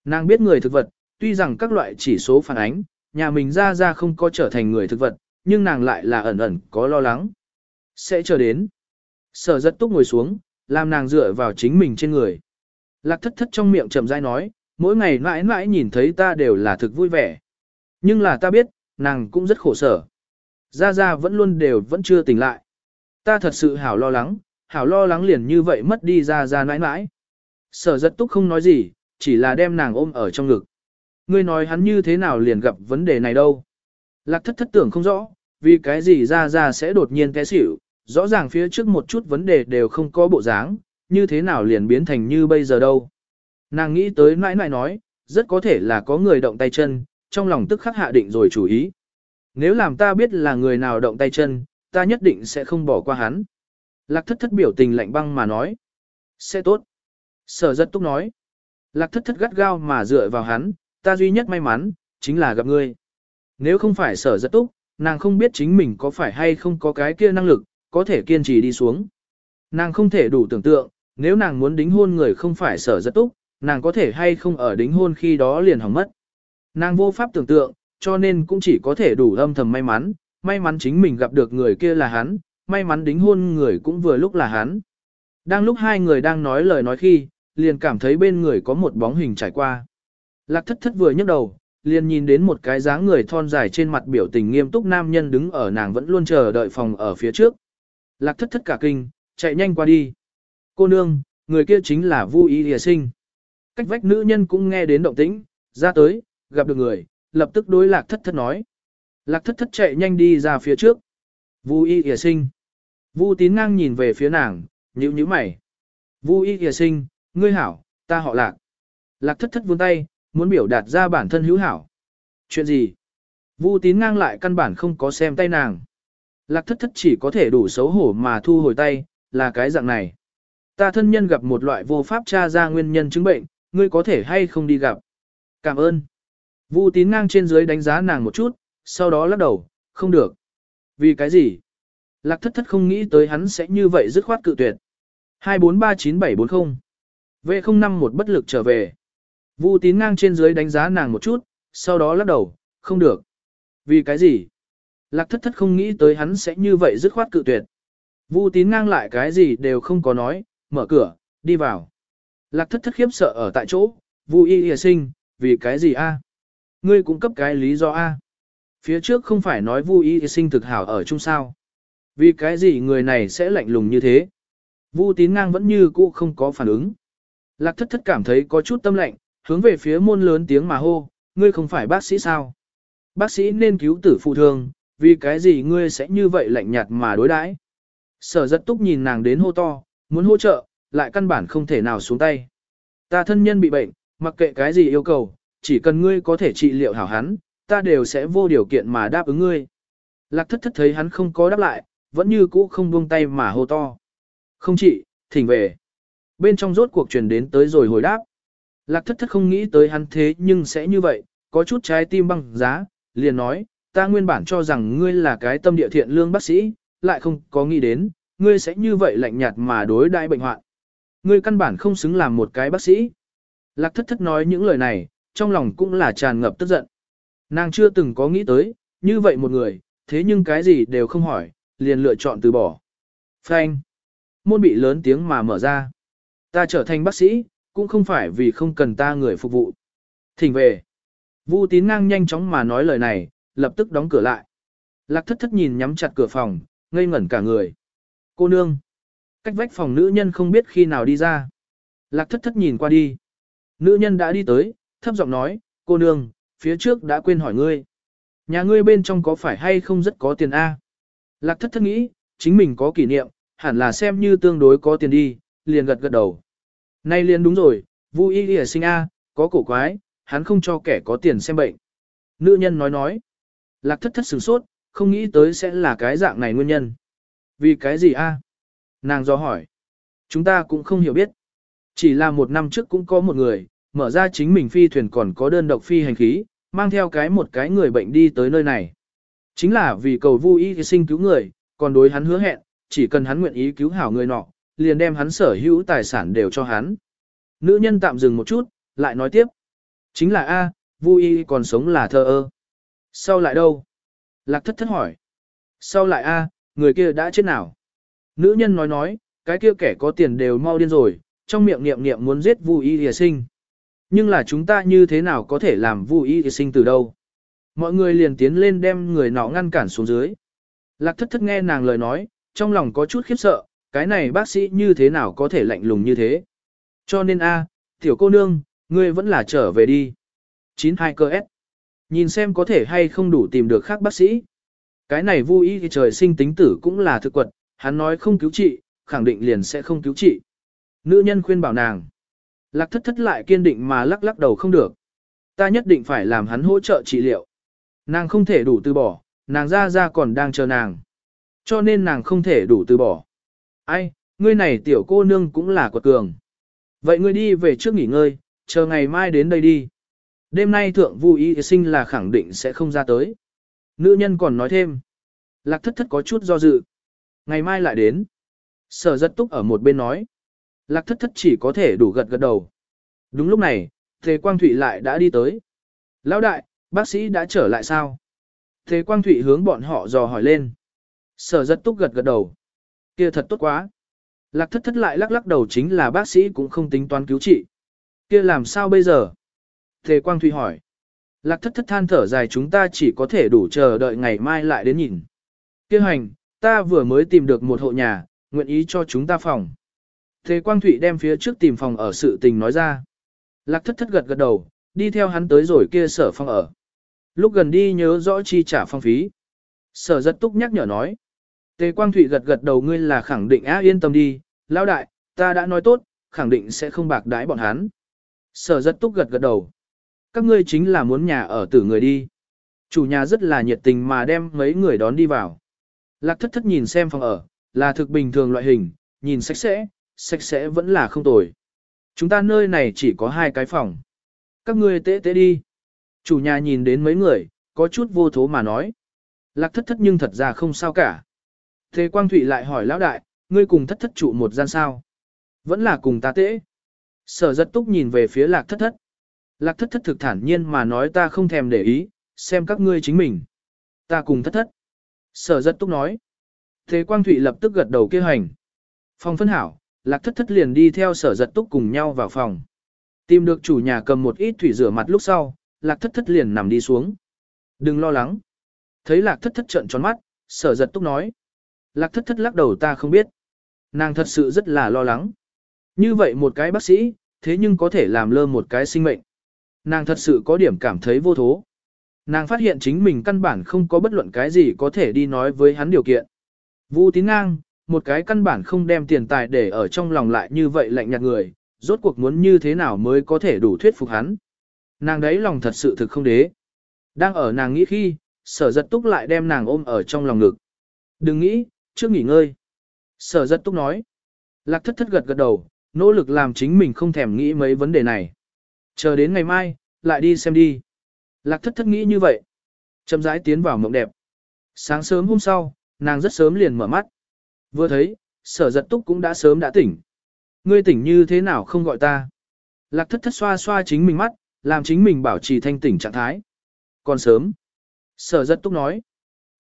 Speaker 1: Nàng biết người thực vật, tuy rằng các loại chỉ số phản ánh, nhà mình ra ra không có trở thành người thực vật, nhưng nàng lại là ẩn ẩn có lo lắng. Sẽ chờ đến. Sở rất túc ngồi xuống, làm nàng dựa vào chính mình trên người. Lạc thất thất trong miệng chậm rãi nói, mỗi ngày mãi mãi nhìn thấy ta đều là thực vui vẻ. Nhưng là ta biết, nàng cũng rất khổ sở. Ra Ra vẫn luôn đều vẫn chưa tỉnh lại. Ta thật sự hảo lo lắng, hảo lo lắng liền như vậy mất đi Ra Ra mãi mãi. Sở giật túc không nói gì, chỉ là đem nàng ôm ở trong ngực. Ngươi nói hắn như thế nào liền gặp vấn đề này đâu. Lạc thất thất tưởng không rõ, vì cái gì Ra Ra sẽ đột nhiên té xỉu, rõ ràng phía trước một chút vấn đề đều không có bộ dáng, như thế nào liền biến thành như bây giờ đâu. Nàng nghĩ tới nãi nãi nói, rất có thể là có người động tay chân, trong lòng tức khắc hạ định rồi chủ ý. Nếu làm ta biết là người nào động tay chân, ta nhất định sẽ không bỏ qua hắn. Lạc thất thất biểu tình lạnh băng mà nói. Sẽ tốt. Sở rất túc nói. Lạc thất thất gắt gao mà dựa vào hắn, ta duy nhất may mắn, chính là gặp ngươi. Nếu không phải sở rất túc, nàng không biết chính mình có phải hay không có cái kia năng lực, có thể kiên trì đi xuống. Nàng không thể đủ tưởng tượng, nếu nàng muốn đính hôn người không phải sở rất túc, nàng có thể hay không ở đính hôn khi đó liền hỏng mất. Nàng vô pháp tưởng tượng, cho nên cũng chỉ có thể đủ âm thầm may mắn, may mắn chính mình gặp được người kia là hắn, may mắn đính hôn người cũng vừa lúc là hắn. Đang lúc hai người đang nói lời nói khi, liền cảm thấy bên người có một bóng hình trải qua. Lạc thất thất vừa nhấc đầu, liền nhìn đến một cái dáng người thon dài trên mặt biểu tình nghiêm túc nam nhân đứng ở nàng vẫn luôn chờ đợi phòng ở phía trước. Lạc thất thất cả kinh, chạy nhanh qua đi. Cô nương, người kia chính là Vu Y Lìa Sinh. Cách vách nữ nhân cũng nghe đến động tĩnh, ra tới, gặp được người, lập tức đối lạc thất thất nói. Lạc thất thất chạy nhanh đi ra phía trước. Vu y hìa sinh. Vu tín ngang nhìn về phía nàng, nhíu nhíu mày. Vu y hìa sinh, ngươi hảo, ta họ lạc. Lạc thất thất vươn tay, muốn biểu đạt ra bản thân hữu hảo. Chuyện gì? Vu tín ngang lại căn bản không có xem tay nàng. Lạc thất thất chỉ có thể đủ xấu hổ mà thu hồi tay, là cái dạng này. Ta thân nhân gặp một loại vô pháp tra ra nguyên nhân chứng bệnh, ngươi có thể hay không đi gặp. Cảm ơn. Vu tín ngang trên dưới đánh giá nàng một chút, sau đó lắc đầu, không được. Vì cái gì? Lạc thất thất không nghĩ tới hắn sẽ như vậy dứt khoát cự tuyệt. 2439740 V05 một bất lực trở về. Vu tín ngang trên dưới đánh giá nàng một chút, sau đó lắc đầu, không được. Vì cái gì? Lạc thất thất không nghĩ tới hắn sẽ như vậy dứt khoát cự tuyệt. Vu tín ngang lại cái gì đều không có nói, mở cửa, đi vào. Lạc thất thất khiếp sợ ở tại chỗ, Vu y y sinh, vì cái gì a? Ngươi cũng cấp cái lý do a. Phía trước không phải nói Vu y sinh thực hảo ở chung sao. Vì cái gì người này sẽ lạnh lùng như thế? Vu tín ngang vẫn như cũ không có phản ứng. Lạc thất thất cảm thấy có chút tâm lạnh, hướng về phía môn lớn tiếng mà hô, ngươi không phải bác sĩ sao? Bác sĩ nên cứu tử phụ thương, vì cái gì ngươi sẽ như vậy lạnh nhạt mà đối đãi? Sở giật túc nhìn nàng đến hô to, muốn hỗ trợ, lại căn bản không thể nào xuống tay. Ta thân nhân bị bệnh, mặc kệ cái gì yêu cầu, chỉ cần ngươi có thể trị liệu hảo hắn, ta đều sẽ vô điều kiện mà đáp ứng ngươi. Lạc thất thất thấy hắn không có đáp lại, vẫn như cũ không buông tay mà hô to. Không chị, thỉnh về. Bên trong rốt cuộc truyền đến tới rồi hồi đáp. Lạc thất thất không nghĩ tới hắn thế nhưng sẽ như vậy, có chút trái tim băng giá, liền nói, ta nguyên bản cho rằng ngươi là cái tâm địa thiện lương bác sĩ, lại không có nghĩ đến, ngươi sẽ như vậy lạnh nhạt mà đối đại bệnh hoạn. Ngươi căn bản không xứng làm một cái bác sĩ. Lạc thất thất nói những lời này, trong lòng cũng là tràn ngập tức giận. Nàng chưa từng có nghĩ tới, như vậy một người, thế nhưng cái gì đều không hỏi, liền lựa chọn từ bỏ. Phanh. Môn bị lớn tiếng mà mở ra. Ta trở thành bác sĩ, cũng không phải vì không cần ta người phục vụ. Thỉnh về. Vu tín ngang nhanh chóng mà nói lời này, lập tức đóng cửa lại. Lạc thất thất nhìn nhắm chặt cửa phòng, ngây ngẩn cả người. Cô nương. Cách vách phòng nữ nhân không biết khi nào đi ra. Lạc thất thất nhìn qua đi. Nữ nhân đã đi tới, thấp giọng nói, cô nương, phía trước đã quên hỏi ngươi. Nhà ngươi bên trong có phải hay không rất có tiền A? Lạc thất thất nghĩ, chính mình có kỷ niệm, hẳn là xem như tương đối có tiền đi, liền gật gật đầu. Nay liền đúng rồi, Vu y lìa sinh A, có cổ quái, hắn không cho kẻ có tiền xem bệnh. Nữ nhân nói nói. Lạc thất thất sửng sốt, không nghĩ tới sẽ là cái dạng này nguyên nhân. Vì cái gì A? Nàng do hỏi. Chúng ta cũng không hiểu biết. Chỉ là một năm trước cũng có một người, mở ra chính mình phi thuyền còn có đơn độc phi hành khí, mang theo cái một cái người bệnh đi tới nơi này. Chính là vì cầu Vu y sinh cứu người, còn đối hắn hứa hẹn, chỉ cần hắn nguyện ý cứu hảo người nọ, liền đem hắn sở hữu tài sản đều cho hắn. Nữ nhân tạm dừng một chút, lại nói tiếp. Chính là A, Vu Y còn sống là thơ ơ. Sau lại đâu? Lạc thất thất hỏi. Sau lại A, người kia đã chết nào? Nữ nhân nói nói, cái kia kẻ có tiền đều mau điên rồi, trong miệng niệm niệm muốn giết Vu Y Lìa sinh. Nhưng là chúng ta như thế nào có thể làm Vu Y sinh từ đâu? Mọi người liền tiến lên đem người nọ ngăn cản xuống dưới. Lạc thất thất nghe nàng lời nói, trong lòng có chút khiếp sợ, cái này bác sĩ như thế nào có thể lạnh lùng như thế. Cho nên a, tiểu cô nương, ngươi vẫn là trở về đi. 92 cơ S. Nhìn xem có thể hay không đủ tìm được khác bác sĩ. Cái này vui thì trời sinh tính tử cũng là thực quật, hắn nói không cứu trị, khẳng định liền sẽ không cứu trị. Nữ nhân khuyên bảo nàng. Lạc thất thất lại kiên định mà lắc lắc đầu không được. Ta nhất định phải làm hắn hỗ trợ trị liệu. Nàng không thể đủ từ bỏ, nàng ra ra còn đang chờ nàng. Cho nên nàng không thể đủ từ bỏ. Ai, ngươi này tiểu cô nương cũng là quật cường. Vậy ngươi đi về trước nghỉ ngơi, chờ ngày mai đến đây đi. Đêm nay thượng vu y sinh là khẳng định sẽ không ra tới. Nữ nhân còn nói thêm. Lạc thất thất có chút do dự. Ngày mai lại đến. Sở giật túc ở một bên nói. Lạc thất thất chỉ có thể đủ gật gật đầu. Đúng lúc này, Thế Quang Thụy lại đã đi tới. Lão đại, bác sĩ đã trở lại sao? Thế Quang Thụy hướng bọn họ dò hỏi lên. Sở giật túc gật gật đầu. kia thật tốt quá. Lạc thất thất lại lắc lắc đầu chính là bác sĩ cũng không tính toán cứu trị. kia làm sao bây giờ? Thế Quang Thụy hỏi. Lạc thất thất than thở dài chúng ta chỉ có thể đủ chờ đợi ngày mai lại đến nhìn. kia hành, ta vừa mới tìm được một hộ nhà, nguyện ý cho chúng ta phòng. Thế Quang Thụy đem phía trước tìm phòng ở sự tình nói ra. Lạc thất thất gật gật đầu, đi theo hắn tới rồi kia sở phòng ở. Lúc gần đi nhớ rõ chi trả phong phí. Sở rất túc nhắc nhở nói. Tề Quang Thụy gật gật đầu ngươi là khẳng định á yên tâm đi, lão đại, ta đã nói tốt, khẳng định sẽ không bạc đái bọn hắn. Sở rất túc gật gật đầu. Các ngươi chính là muốn nhà ở tử người đi. Chủ nhà rất là nhiệt tình mà đem mấy người đón đi vào. Lạc thất thất nhìn xem phòng ở, là thực bình thường loại hình, nhìn sạch sẽ, sạch sẽ vẫn là không tồi. Chúng ta nơi này chỉ có hai cái phòng. Các ngươi tế tế đi. Chủ nhà nhìn đến mấy người, có chút vô thố mà nói. Lạc thất thất nhưng thật ra không sao cả. Thế Quang Thụy lại hỏi lão đại, ngươi cùng thất thất trụ một gian sao. Vẫn là cùng ta tế. Sở giật túc nhìn về phía lạc thất thất. Lạc thất thất thực thản nhiên mà nói ta không thèm để ý, xem các ngươi chính mình. Ta cùng thất thất. Sở giật túc nói. Thế Quang Thụy lập tức gật đầu kêu hành. phong phân hảo, lạc thất thất liền đi theo sở giật túc cùng nhau vào phòng. Tìm được chủ nhà cầm một ít thủy rửa mặt lúc sau, lạc thất thất liền nằm đi xuống. Đừng lo lắng. Thấy lạc thất thất trợn tròn mắt, sở giật túc nói. Lạc thất thất lắc đầu ta không biết. Nàng thật sự rất là lo lắng. Như vậy một cái bác sĩ, thế nhưng có thể làm lơ một cái sinh mệnh. Nàng thật sự có điểm cảm thấy vô thố. Nàng phát hiện chính mình căn bản không có bất luận cái gì có thể đi nói với hắn điều kiện. Vu tín ngang, một cái căn bản không đem tiền tài để ở trong lòng lại như vậy lạnh nhạt người, rốt cuộc muốn như thế nào mới có thể đủ thuyết phục hắn. Nàng đấy lòng thật sự thực không đế. Đang ở nàng nghĩ khi, sở giật túc lại đem nàng ôm ở trong lòng ngực. Đừng nghĩ, trước nghỉ ngơi. Sở giật túc nói. Lạc thất thất gật gật đầu, nỗ lực làm chính mình không thèm nghĩ mấy vấn đề này. Chờ đến ngày mai, lại đi xem đi. Lạc thất thất nghĩ như vậy. Chậm rãi tiến vào mộng đẹp. Sáng sớm hôm sau, nàng rất sớm liền mở mắt. Vừa thấy, sở giật túc cũng đã sớm đã tỉnh. Ngươi tỉnh như thế nào không gọi ta? Lạc thất thất xoa xoa chính mình mắt, làm chính mình bảo trì thanh tỉnh trạng thái. Còn sớm. Sở giật túc nói.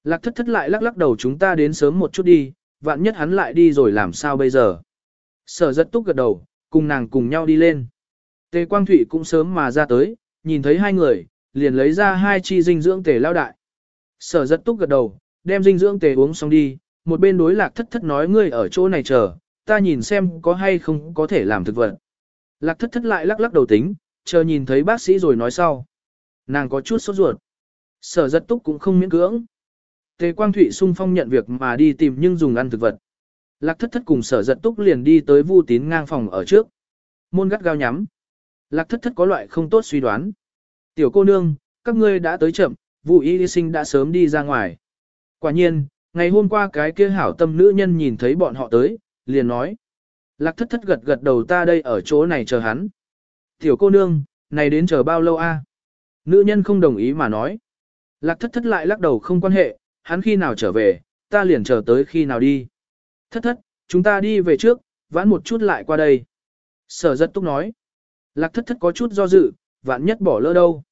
Speaker 1: Lạc thất thất lại lắc lắc đầu chúng ta đến sớm một chút đi, vạn nhất hắn lại đi rồi làm sao bây giờ. Sở giật túc gật đầu, cùng nàng cùng nhau đi lên. Tề Quang Thụy cũng sớm mà ra tới, nhìn thấy hai người, liền lấy ra hai chi dinh dưỡng tề lao đại. Sở giật túc gật đầu, đem dinh dưỡng tề uống xong đi, một bên đối lạc thất thất nói ngươi ở chỗ này chờ, ta nhìn xem có hay không có thể làm thực vật. Lạc thất thất lại lắc lắc đầu tính, chờ nhìn thấy bác sĩ rồi nói sau. Nàng có chút sốt ruột. Sở giật túc cũng không miễn cưỡng. Tề Quang Thụy sung phong nhận việc mà đi tìm nhưng dùng ăn thực vật. Lạc thất thất cùng sở giật túc liền đi tới vu tín ngang phòng ở trước. Môn gắt gao nhắm. Lạc thất thất có loại không tốt suy đoán. Tiểu cô nương, các ngươi đã tới chậm, vụ y sinh đã sớm đi ra ngoài. Quả nhiên, ngày hôm qua cái kia hảo tâm nữ nhân nhìn thấy bọn họ tới, liền nói. Lạc thất thất gật gật đầu ta đây ở chỗ này chờ hắn. Tiểu cô nương, này đến chờ bao lâu a? Nữ nhân không đồng ý mà nói. Lạc thất thất lại lắc đầu không quan hệ, hắn khi nào trở về, ta liền chờ tới khi nào đi. Thất thất, chúng ta đi về trước, vãn một chút lại qua đây. Sở giật túc nói. Lạc thất thất có chút do dự, vạn nhất bỏ lỡ đâu.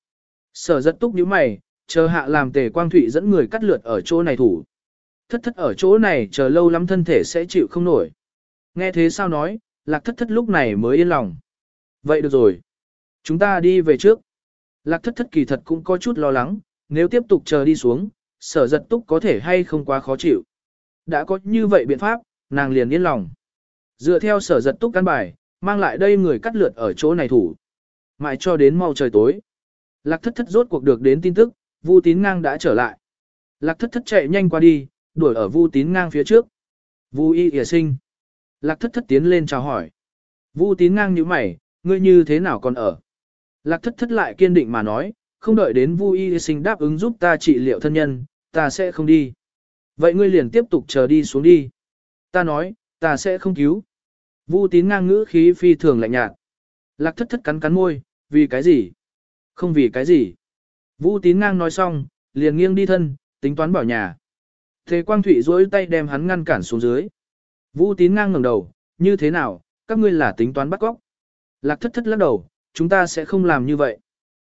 Speaker 1: Sở giật túc nhíu mày, chờ hạ làm tề quang thụy dẫn người cắt lượt ở chỗ này thủ. Thất thất ở chỗ này chờ lâu lắm thân thể sẽ chịu không nổi. Nghe thế sao nói, lạc thất thất lúc này mới yên lòng. Vậy được rồi. Chúng ta đi về trước. Lạc thất thất kỳ thật cũng có chút lo lắng, nếu tiếp tục chờ đi xuống, sở giật túc có thể hay không quá khó chịu. Đã có như vậy biện pháp, nàng liền yên lòng. Dựa theo sở giật túc căn bài, mang lại đây người cắt lượt ở chỗ này thủ. Mãi cho đến mau trời tối. Lạc thất thất rốt cuộc được đến tin tức, Vu tín ngang đã trở lại. Lạc thất thất chạy nhanh qua đi, đuổi ở Vu tín ngang phía trước. Vu y hìa sinh. Lạc thất thất tiến lên chào hỏi. Vu tín ngang nhíu mày, ngươi như thế nào còn ở? Lạc thất thất lại kiên định mà nói, không đợi đến Vu y sinh đáp ứng giúp ta trị liệu thân nhân, ta sẽ không đi. Vậy ngươi liền tiếp tục chờ đi xuống đi. Ta nói, ta sẽ không cứu. Vu tín ngang ngữ khí phi thường lạnh nhạt. Lạc thất thất cắn cắn môi, vì cái gì? Không vì cái gì. Vu tín ngang nói xong, liền nghiêng đi thân, tính toán bảo nhà. Thế quang Thụy duỗi tay đem hắn ngăn cản xuống dưới. Vu tín ngang ngẩng đầu, như thế nào, các ngươi là tính toán bắt cóc. Lạc thất thất lắc đầu, chúng ta sẽ không làm như vậy.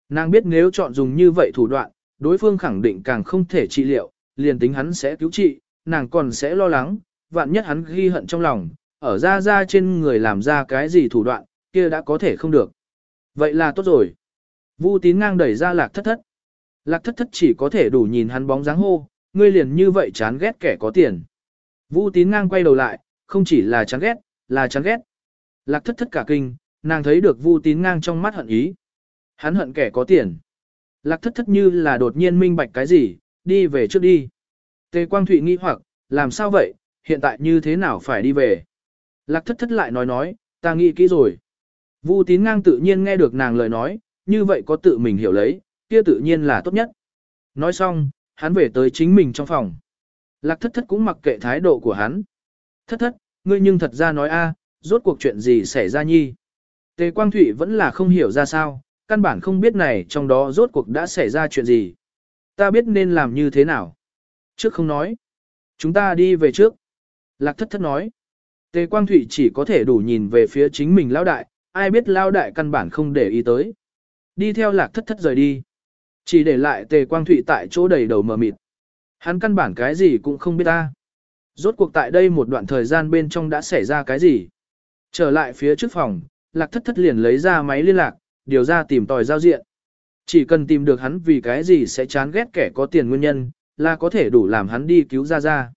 Speaker 1: Nàng biết nếu chọn dùng như vậy thủ đoạn, đối phương khẳng định càng không thể trị liệu, liền tính hắn sẽ cứu trị, nàng còn sẽ lo lắng, vạn nhất hắn ghi hận trong lòng, ở ra ra trên người làm ra cái gì thủ đoạn, kia đã có thể không được. Vậy là tốt rồi. Vu tín ngang đẩy ra lạc thất thất. Lạc thất thất chỉ có thể đủ nhìn hắn bóng dáng hô, ngươi liền như vậy chán ghét kẻ có tiền. Vu tín ngang quay đầu lại, không chỉ là chán ghét, là chán ghét. Lạc thất thất cả kinh, nàng thấy được vu tín ngang trong mắt hận ý. Hắn hận kẻ có tiền. Lạc thất thất như là đột nhiên minh bạch cái gì, đi về trước đi. Tề Quang Thụy nghi hoặc, làm sao vậy, hiện tại như thế nào phải đi về. Lạc thất thất lại nói nói, ta nghĩ kỹ rồi. Vu tín ngang tự nhiên nghe được nàng lời nói, như vậy có tự mình hiểu lấy, kia tự nhiên là tốt nhất. Nói xong, hắn về tới chính mình trong phòng. Lạc thất thất cũng mặc kệ thái độ của hắn. Thất thất, ngươi nhưng thật ra nói a, à, rốt cuộc chuyện gì xảy ra nhi. Tề Quang Thụy vẫn là không hiểu ra sao, căn bản không biết này trong đó rốt cuộc đã xảy ra chuyện gì. Ta biết nên làm như thế nào. Trước không nói. Chúng ta đi về trước. Lạc thất thất nói. Tề Quang Thụy chỉ có thể đủ nhìn về phía chính mình lao đại, ai biết lao đại căn bản không để ý tới. Đi theo lạc thất thất rời đi. Chỉ để lại Tề Quang Thụy tại chỗ đầy đầu mờ mịt. Hắn căn bản cái gì cũng không biết ta. Rốt cuộc tại đây một đoạn thời gian bên trong đã xảy ra cái gì. Trở lại phía trước phòng, lạc thất thất liền lấy ra máy liên lạc, điều ra tìm tòi giao diện. Chỉ cần tìm được hắn vì cái gì sẽ chán ghét kẻ có tiền nguyên nhân, là có thể đủ làm hắn đi cứu ra ra.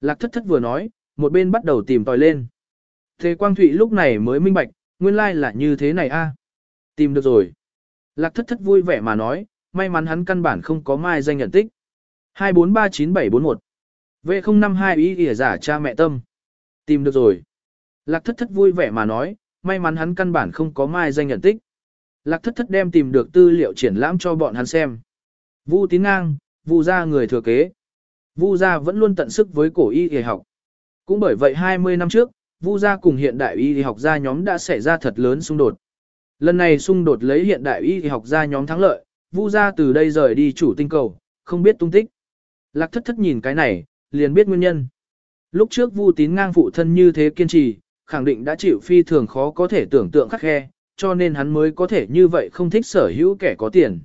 Speaker 1: Lạc thất thất vừa nói, một bên bắt đầu tìm tòi lên. Thế Quang Thụy lúc này mới minh bạch, nguyên lai like là như thế này a. Tìm được rồi. Lạc thất thất vui vẻ mà nói, may mắn hắn căn bản không có mai danh nhận tích. 2439741 V052 ý ỉa giả cha mẹ tâm. Tìm được rồi. Lạc thất thất vui vẻ mà nói, may mắn hắn căn bản không có mai danh nhận tích. Lạc thất thất đem tìm được tư liệu triển lãm cho bọn hắn xem. Vu tín ngang, vu gia người thừa kế. Vu gia vẫn luôn tận sức với cổ y y học. Cũng bởi vậy 20 năm trước, Vu gia cùng hiện đại y y học gia nhóm đã xảy ra thật lớn xung đột. Lần này xung đột lấy hiện đại y y học gia nhóm thắng lợi, Vu gia từ đây rời đi chủ tinh cầu, không biết tung tích. Lạc thất thất nhìn cái này, liền biết nguyên nhân. Lúc trước Vu tín ngang phụ thân như thế kiên trì, khẳng định đã chịu phi thường khó có thể tưởng tượng khắc khe, cho nên hắn mới có thể như vậy không thích sở hữu kẻ có tiền.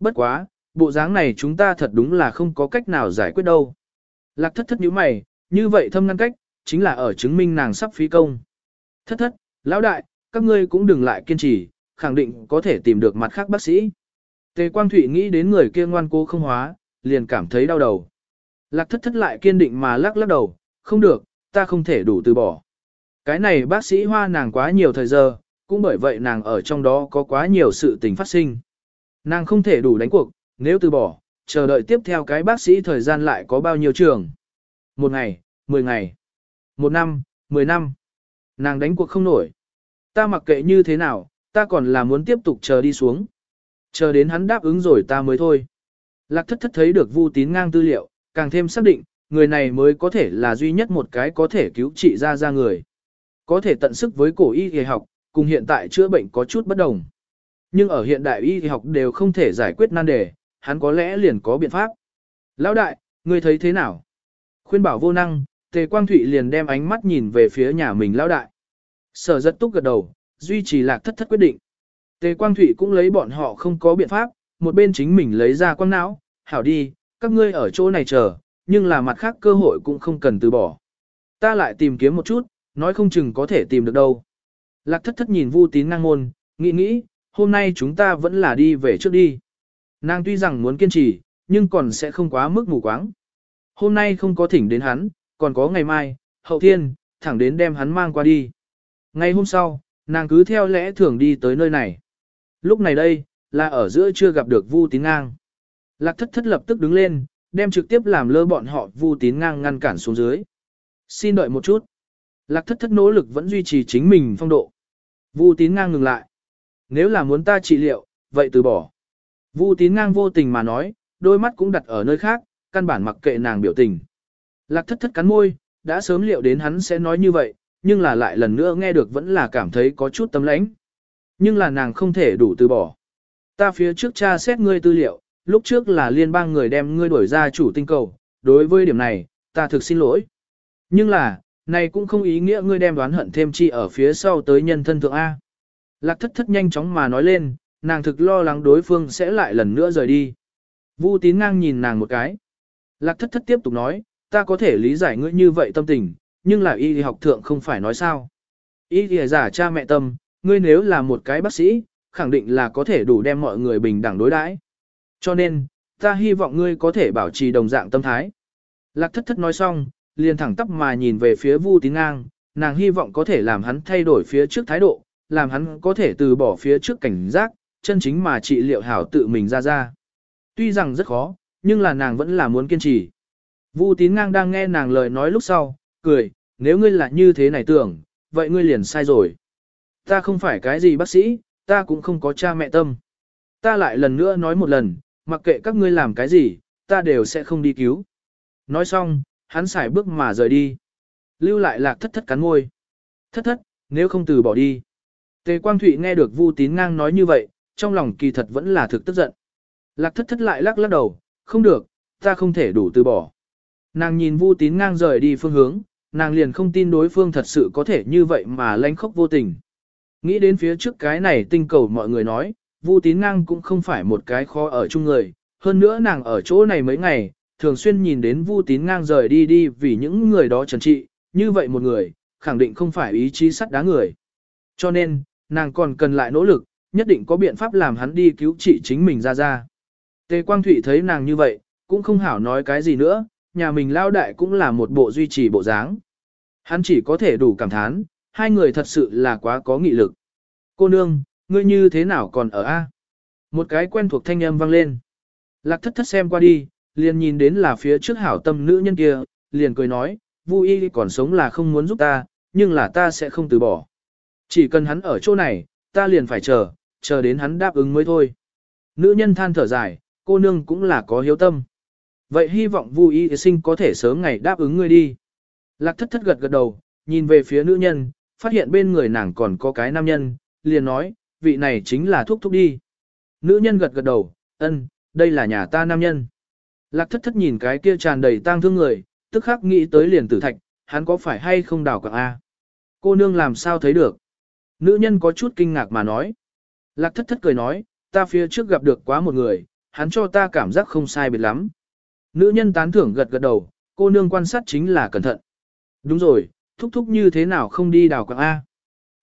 Speaker 1: Bất quá, bộ dáng này chúng ta thật đúng là không có cách nào giải quyết đâu. Lạc thất thất nhíu mày, như vậy thâm ngăn cách, chính là ở chứng minh nàng sắp phí công. Thất thất, lão đại, các ngươi cũng đừng lại kiên trì, khẳng định có thể tìm được mặt khác bác sĩ. Tề Quang Thụy nghĩ đến người kia ngoan cố không hóa, liền cảm thấy đau đầu. Lạc thất thất lại kiên định mà lắc lắc đầu, không được, ta không thể đủ từ bỏ. Cái này bác sĩ hoa nàng quá nhiều thời giờ, cũng bởi vậy nàng ở trong đó có quá nhiều sự tình phát sinh. Nàng không thể đủ đánh cuộc, nếu từ bỏ, chờ đợi tiếp theo cái bác sĩ thời gian lại có bao nhiêu trường. Một ngày, mười ngày, một năm, mười năm. Nàng đánh cuộc không nổi. Ta mặc kệ như thế nào, ta còn là muốn tiếp tục chờ đi xuống. Chờ đến hắn đáp ứng rồi ta mới thôi. Lạc thất thất thấy được vu tín ngang tư liệu, càng thêm xác định, người này mới có thể là duy nhất một cái có thể cứu trị ra ra người. Có thể tận sức với cổ y y học, cùng hiện tại chữa bệnh có chút bất đồng. Nhưng ở hiện đại y học đều không thể giải quyết nan đề, hắn có lẽ liền có biện pháp. Lão đại, ngươi thấy thế nào? Khuyên bảo vô năng, Tề Quang Thụy liền đem ánh mắt nhìn về phía nhà mình lão đại. Sở rất túc gật đầu, duy trì lạc thất thất quyết định. Tề Quang Thụy cũng lấy bọn họ không có biện pháp, một bên chính mình lấy ra quang não, hảo đi, các ngươi ở chỗ này chờ, nhưng là mặt khác cơ hội cũng không cần từ bỏ. Ta lại tìm kiếm một chút, nói không chừng có thể tìm được đâu. Lạc thất thất nhìn Vu tín ngang môn, nghĩ nghĩ, hôm nay chúng ta vẫn là đi về trước đi. Nàng tuy rằng muốn kiên trì, nhưng còn sẽ không quá mức mù quáng. Hôm nay không có thỉnh đến hắn, còn có ngày mai, hậu thiên, thẳng đến đem hắn mang qua đi. Ngày hôm sau, nàng cứ theo lẽ thường đi tới nơi này. Lúc này đây, là ở giữa chưa gặp được Vu tín ngang. Lạc thất thất lập tức đứng lên, đem trực tiếp làm lơ bọn họ Vu tín ngang ngăn cản xuống dưới. Xin đợi một chút. Lạc thất thất nỗ lực vẫn duy trì chính mình phong độ. Vu tín ngang ngừng lại. Nếu là muốn ta trị liệu, vậy từ bỏ. Vu tín ngang vô tình mà nói, đôi mắt cũng đặt ở nơi khác, căn bản mặc kệ nàng biểu tình. Lạc thất thất cắn môi, đã sớm liệu đến hắn sẽ nói như vậy, nhưng là lại lần nữa nghe được vẫn là cảm thấy có chút tâm lãnh. Nhưng là nàng không thể đủ từ bỏ. Ta phía trước cha xét ngươi tư liệu, lúc trước là liên bang người đem ngươi đuổi ra chủ tinh cầu, đối với điểm này, ta thực xin lỗi. Nhưng là, này cũng không ý nghĩa ngươi đem đoán hận thêm chi ở phía sau tới nhân thân thượng A. Lạc thất thất nhanh chóng mà nói lên, nàng thực lo lắng đối phương sẽ lại lần nữa rời đi. Vu tín ngang nhìn nàng một cái. Lạc thất thất tiếp tục nói, ta có thể lý giải ngươi như vậy tâm tình, nhưng là y học thượng không phải nói sao. Y thì giả cha mẹ tâm, ngươi nếu là một cái bác sĩ, khẳng định là có thể đủ đem mọi người bình đẳng đối đãi. Cho nên, ta hy vọng ngươi có thể bảo trì đồng dạng tâm thái. Lạc thất thất nói xong, liền thẳng tắp mà nhìn về phía Vu Tín Ngang, nàng hy vọng có thể làm hắn thay đổi phía trước thái độ, làm hắn có thể từ bỏ phía trước cảnh giác, chân chính mà trị liệu hảo tự mình ra ra. Tuy rằng rất khó, nhưng là nàng vẫn là muốn kiên trì. Vu Tín Ngang đang nghe nàng lời nói lúc sau, cười, nếu ngươi là như thế này tưởng, vậy ngươi liền sai rồi. Ta không phải cái gì bác sĩ, ta cũng không có cha mẹ tâm. Ta lại lần nữa nói một lần, mặc kệ các ngươi làm cái gì, ta đều sẽ không đi cứu. Nói xong, hắn xài bước mà rời đi. lưu lại lạc thất thất cắn môi. Thất thất, nếu không từ bỏ đi. Tề Quang Thụy nghe được Vu Tín Ngang nói như vậy, trong lòng kỳ thật vẫn là thực tức giận. Lạc thất thất lại lắc lắc đầu, không được, ta không thể đủ từ bỏ. Nàng nhìn Vu Tín Ngang rời đi phương hướng, nàng liền không tin đối phương thật sự có thể như vậy mà lánh khóc vô tình. Nghĩ đến phía trước cái này tinh cầu mọi người nói, Vu Tín Ngang cũng không phải một cái khó ở chung người, hơn nữa nàng ở chỗ này mấy ngày, thường xuyên nhìn đến Vu Tín Ngang rời đi đi vì những người đó trần trị, như vậy một người, khẳng định không phải ý chí sắt đá người. Cho nên, nàng còn cần lại nỗ lực, nhất định có biện pháp làm hắn đi cứu trị chính mình ra ra. Tề Quang Thụy thấy nàng như vậy, cũng không hảo nói cái gì nữa, nhà mình lao đại cũng là một bộ duy trì bộ dáng. Hắn chỉ có thể đủ cảm thán, hai người thật sự là quá có nghị lực. Cô nương, ngươi như thế nào còn ở A? Một cái quen thuộc thanh âm vang lên. Lạc thất thất xem qua đi, liền nhìn đến là phía trước hảo tâm nữ nhân kia, liền cười nói, Vu y còn sống là không muốn giúp ta, nhưng là ta sẽ không từ bỏ. Chỉ cần hắn ở chỗ này, ta liền phải chờ, chờ đến hắn đáp ứng mới thôi. Nữ nhân than thở dài, cô nương cũng là có hiếu tâm. Vậy hy vọng Vu y sinh có thể sớm ngày đáp ứng ngươi đi. Lạc thất thất gật gật đầu, nhìn về phía nữ nhân, phát hiện bên người nàng còn có cái nam nhân, liền nói, vị này chính là thúc thúc đi. Nữ nhân gật gật đầu, ân, đây là nhà ta nam nhân. Lạc thất thất nhìn cái kia tràn đầy tang thương người, tức khắc nghĩ tới liền tử thạch, hắn có phải hay không đào quạng A. Cô nương làm sao thấy được. Nữ nhân có chút kinh ngạc mà nói. Lạc thất thất cười nói, ta phía trước gặp được quá một người, hắn cho ta cảm giác không sai biệt lắm. Nữ nhân tán thưởng gật gật đầu, cô nương quan sát chính là cẩn thận. Đúng rồi, thúc thúc như thế nào không đi đào quạng A.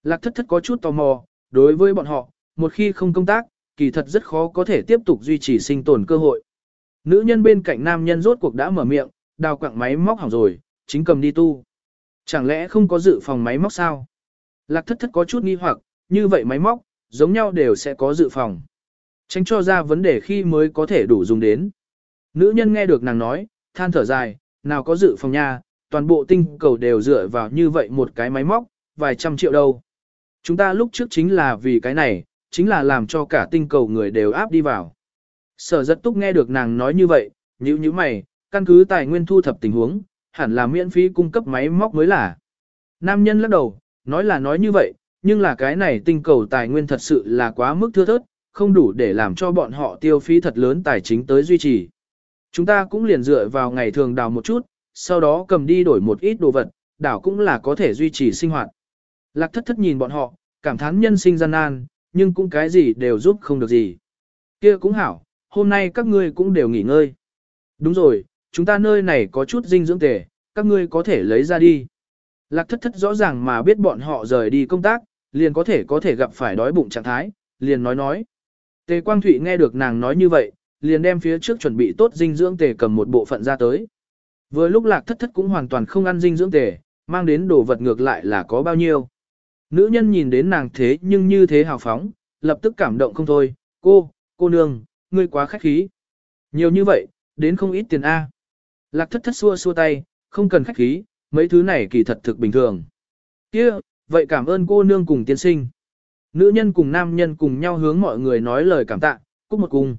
Speaker 1: Lạc thất thất có chút tò mò, đối với bọn họ, một khi không công tác, kỳ thật rất khó có thể tiếp tục duy trì sinh tồn cơ hội. Nữ nhân bên cạnh nam nhân rốt cuộc đã mở miệng, đào quặng máy móc hỏng rồi, chính cầm đi tu. Chẳng lẽ không có dự phòng máy móc sao? Lạc thất thất có chút nghi hoặc, như vậy máy móc, giống nhau đều sẽ có dự phòng. Tránh cho ra vấn đề khi mới có thể đủ dùng đến. Nữ nhân nghe được nàng nói, than thở dài, nào có dự phòng nha, toàn bộ tinh cầu đều dựa vào như vậy một cái máy móc, vài trăm triệu đâu. Chúng ta lúc trước chính là vì cái này, chính là làm cho cả tinh cầu người đều áp đi vào. Sở rất túc nghe được nàng nói như vậy, nhíu như mày, căn cứ tài nguyên thu thập tình huống, hẳn là miễn phí cung cấp máy móc mới là. Nam nhân lắc đầu, nói là nói như vậy, nhưng là cái này tinh cầu tài nguyên thật sự là quá mức thưa thớt, không đủ để làm cho bọn họ tiêu phí thật lớn tài chính tới duy trì. Chúng ta cũng liền dựa vào ngày thường đào một chút, sau đó cầm đi đổi một ít đồ vật, đảo cũng là có thể duy trì sinh hoạt. Lạc thất thất nhìn bọn họ, cảm thán nhân sinh gian nan, nhưng cũng cái gì đều giúp không được gì. Kia cũng hảo, hôm nay các ngươi cũng đều nghỉ ngơi. Đúng rồi, chúng ta nơi này có chút dinh dưỡng tề, các ngươi có thể lấy ra đi. Lạc thất thất rõ ràng mà biết bọn họ rời đi công tác, liền có thể có thể gặp phải đói bụng trạng thái, liền nói nói. Tề Quang Thụy nghe được nàng nói như vậy, liền đem phía trước chuẩn bị tốt dinh dưỡng tề cầm một bộ phận ra tới. Vừa lúc lạc thất thất cũng hoàn toàn không ăn dinh dưỡng tề, mang đến đồ vật ngược lại là có bao nhiêu. Nữ nhân nhìn đến nàng thế nhưng như thế hào phóng, lập tức cảm động không thôi, cô, cô nương, ngươi quá khách khí. Nhiều như vậy, đến không ít tiền A. Lạc thất thất xua xua tay, không cần khách khí, mấy thứ này kỳ thật thực bình thường. kia vậy cảm ơn cô nương cùng tiên sinh. Nữ nhân cùng nam nhân cùng nhau hướng mọi người nói lời cảm tạ, cúc một cùng.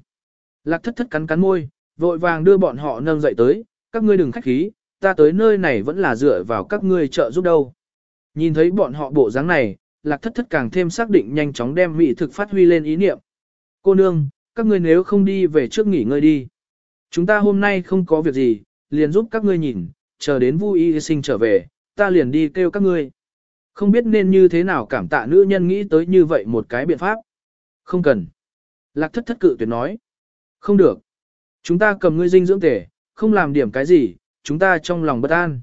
Speaker 1: Lạc thất thất cắn cắn môi, vội vàng đưa bọn họ nâng dậy tới, các ngươi đừng khách khí, ta tới nơi này vẫn là dựa vào các ngươi trợ giúp đâu. Nhìn thấy bọn họ bộ dáng này, lạc thất thất càng thêm xác định nhanh chóng đem mỹ thực phát huy lên ý niệm. Cô nương, các ngươi nếu không đi về trước nghỉ ngơi đi. Chúng ta hôm nay không có việc gì, liền giúp các ngươi nhìn, chờ đến vui y sinh trở về, ta liền đi kêu các ngươi. Không biết nên như thế nào cảm tạ nữ nhân nghĩ tới như vậy một cái biện pháp. Không cần. Lạc thất thất cự tuyệt nói. Không được. Chúng ta cầm ngươi dinh dưỡng tể, không làm điểm cái gì, chúng ta trong lòng bất an.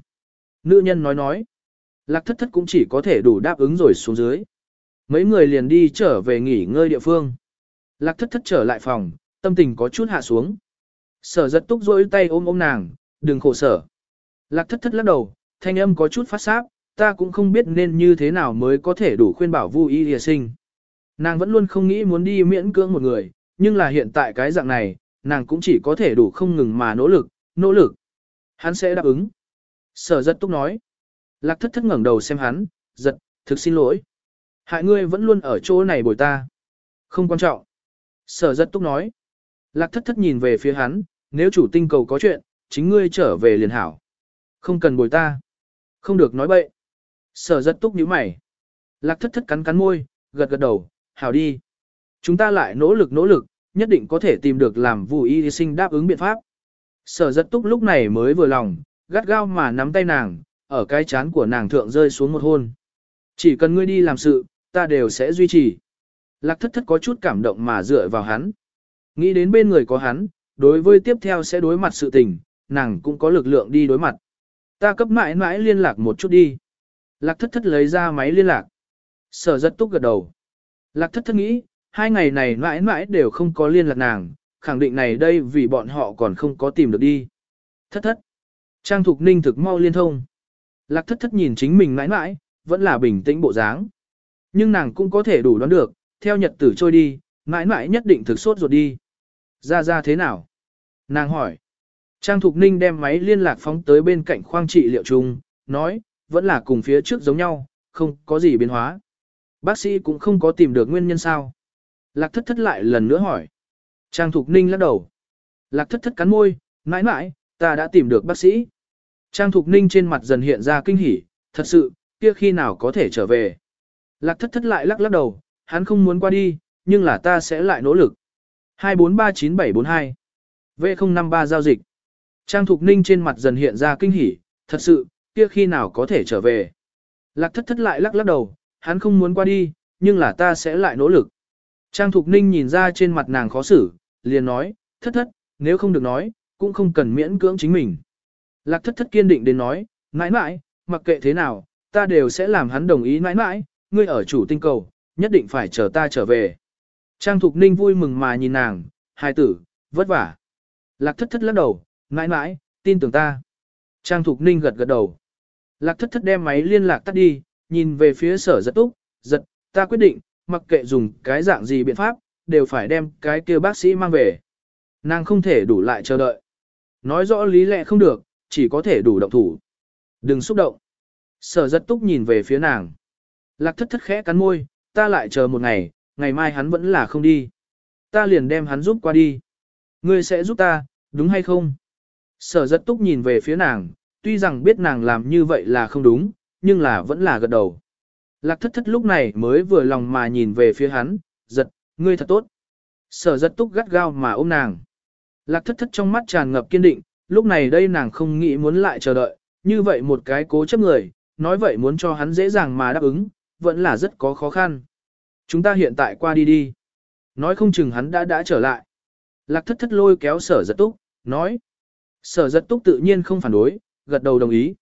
Speaker 1: Nữ nhân nói nói. Lạc thất thất cũng chỉ có thể đủ đáp ứng rồi xuống dưới. Mấy người liền đi trở về nghỉ ngơi địa phương. Lạc thất thất trở lại phòng, tâm tình có chút hạ xuống. Sở giật túc rỗi tay ôm ôm nàng, đừng khổ sở. Lạc thất thất lắc đầu, thanh âm có chút phát sáp, ta cũng không biết nên như thế nào mới có thể đủ khuyên bảo vui y hìa sinh. Nàng vẫn luôn không nghĩ muốn đi miễn cưỡng một người, nhưng là hiện tại cái dạng này, nàng cũng chỉ có thể đủ không ngừng mà nỗ lực, nỗ lực. Hắn sẽ đáp ứng. Sở giật túc nói. Lạc thất thất ngẩng đầu xem hắn, giật, thực xin lỗi. Hại ngươi vẫn luôn ở chỗ này bồi ta. Không quan trọng. Sở giật túc nói. Lạc thất thất nhìn về phía hắn, nếu chủ tinh cầu có chuyện, chính ngươi trở về liền hảo. Không cần bồi ta. Không được nói bậy. Sở giật túc nhíu mày. Lạc thất thất cắn cắn môi, gật gật đầu, hảo đi. Chúng ta lại nỗ lực nỗ lực, nhất định có thể tìm được làm vụ y sinh đáp ứng biện pháp. Sở rất túc lúc này mới vừa lòng, gắt gao mà nắm tay nàng, ở cái chán của nàng thượng rơi xuống một hôn. Chỉ cần ngươi đi làm sự, ta đều sẽ duy trì. Lạc thất thất có chút cảm động mà dựa vào hắn. Nghĩ đến bên người có hắn, đối với tiếp theo sẽ đối mặt sự tình, nàng cũng có lực lượng đi đối mặt. Ta cấp mãi mãi liên lạc một chút đi. Lạc thất thất lấy ra máy liên lạc. Sở rất túc gật đầu. Lạc thất thất nghĩ, hai ngày này mãi mãi đều không có liên lạc nàng, khẳng định này đây vì bọn họ còn không có tìm được đi. Thất thất. Trang Thục Ninh thực mau liên thông. Lạc thất thất nhìn chính mình mãi mãi, vẫn là bình tĩnh bộ dáng. Nhưng nàng cũng có thể đủ đoán được, theo nhật tử trôi đi, mãi mãi nhất định thực sốt ruột đi. Ra ra thế nào? Nàng hỏi. Trang Thục Ninh đem máy liên lạc phóng tới bên cạnh khoang trị liệu chung, nói, vẫn là cùng phía trước giống nhau, không có gì biến hóa. Bác sĩ cũng không có tìm được nguyên nhân sao. Lạc thất thất lại lần nữa hỏi. Trang Thục Ninh lắc đầu. Lạc thất thất cắn môi, mãi mãi, ta đã tìm được bác sĩ. Trang Thục Ninh trên mặt dần hiện ra kinh hỉ, thật sự, kia khi nào có thể trở về. Lạc thất thất lại lắc lắc đầu, hắn không muốn qua đi, nhưng là ta sẽ lại nỗ lực. 2439742 V053 giao dịch Trang Thục Ninh trên mặt dần hiện ra kinh hỉ, thật sự, kia khi nào có thể trở về. Lạc thất thất lại lắc lắc đầu, hắn không muốn qua đi, nhưng là ta sẽ lại nỗ lực. Trang Thục Ninh nhìn ra trên mặt nàng khó xử, liền nói, thất thất, nếu không được nói, cũng không cần miễn cưỡng chính mình. Lạc thất thất kiên định đến nói, mãi mãi, mặc kệ thế nào, ta đều sẽ làm hắn đồng ý mãi mãi, ngươi ở chủ tinh cầu, nhất định phải chờ ta trở về. Trang Thục Ninh vui mừng mà nhìn nàng, hai tử, vất vả. Lạc thất thất lắc đầu, mãi mãi, tin tưởng ta. Trang Thục Ninh gật gật đầu. Lạc thất thất đem máy liên lạc tắt đi, nhìn về phía sở giật túc, giật, ta quyết định, mặc kệ dùng cái dạng gì biện pháp, đều phải đem cái kia bác sĩ mang về. Nàng không thể đủ lại chờ đợi. Nói rõ lý lẽ không được, chỉ có thể đủ động thủ. Đừng xúc động. Sở giật túc nhìn về phía nàng. Lạc thất thất khẽ cắn môi, ta lại chờ một ngày, ngày mai hắn vẫn là không đi. Ta liền đem hắn giúp qua đi. Ngươi sẽ giúp ta, đúng hay không? Sở giật túc nhìn về phía nàng, tuy rằng biết nàng làm như vậy là không đúng, nhưng là vẫn là gật đầu. Lạc thất thất lúc này mới vừa lòng mà nhìn về phía hắn, giật, ngươi thật tốt. Sở giật túc gắt gao mà ôm nàng. Lạc thất thất trong mắt tràn ngập kiên định, lúc này đây nàng không nghĩ muốn lại chờ đợi, như vậy một cái cố chấp người, nói vậy muốn cho hắn dễ dàng mà đáp ứng, vẫn là rất có khó khăn. Chúng ta hiện tại qua đi đi. Nói không chừng hắn đã đã trở lại. Lạc thất thất lôi kéo sở giật túc, nói. Sở giật túc tự nhiên không phản đối, gật đầu đồng ý.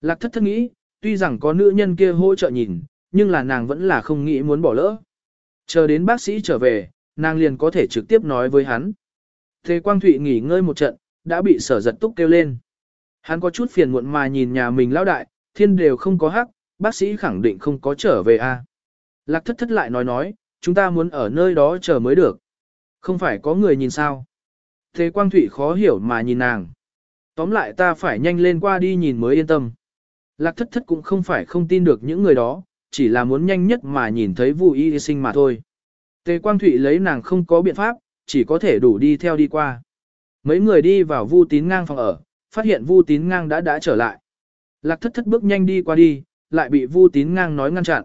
Speaker 1: Lạc thất thất nghĩ, tuy rằng có nữ nhân kia hỗ trợ nhìn, nhưng là nàng vẫn là không nghĩ muốn bỏ lỡ. Chờ đến bác sĩ trở về, nàng liền có thể trực tiếp nói với hắn. Thế Quang Thụy nghỉ ngơi một trận, đã bị sở giật túc kêu lên. Hắn có chút phiền muộn mà nhìn nhà mình lão đại, thiên đều không có hắc, bác sĩ khẳng định không có trở về a. Lạc thất thất lại nói nói, chúng ta muốn ở nơi đó chờ mới được. Không phải có người nhìn sao. Thế Quang Thụy khó hiểu mà nhìn nàng. Tóm lại ta phải nhanh lên qua đi nhìn mới yên tâm. Lạc thất thất cũng không phải không tin được những người đó, chỉ là muốn nhanh nhất mà nhìn thấy Vu Y sinh mà thôi. Tề Quang Thụy lấy nàng không có biện pháp, chỉ có thể đủ đi theo đi qua. Mấy người đi vào Vu Tín Ngang phòng ở, phát hiện Vu Tín Ngang đã đã trở lại. Lạc thất thất bước nhanh đi qua đi, lại bị Vu Tín Ngang nói ngăn chặn.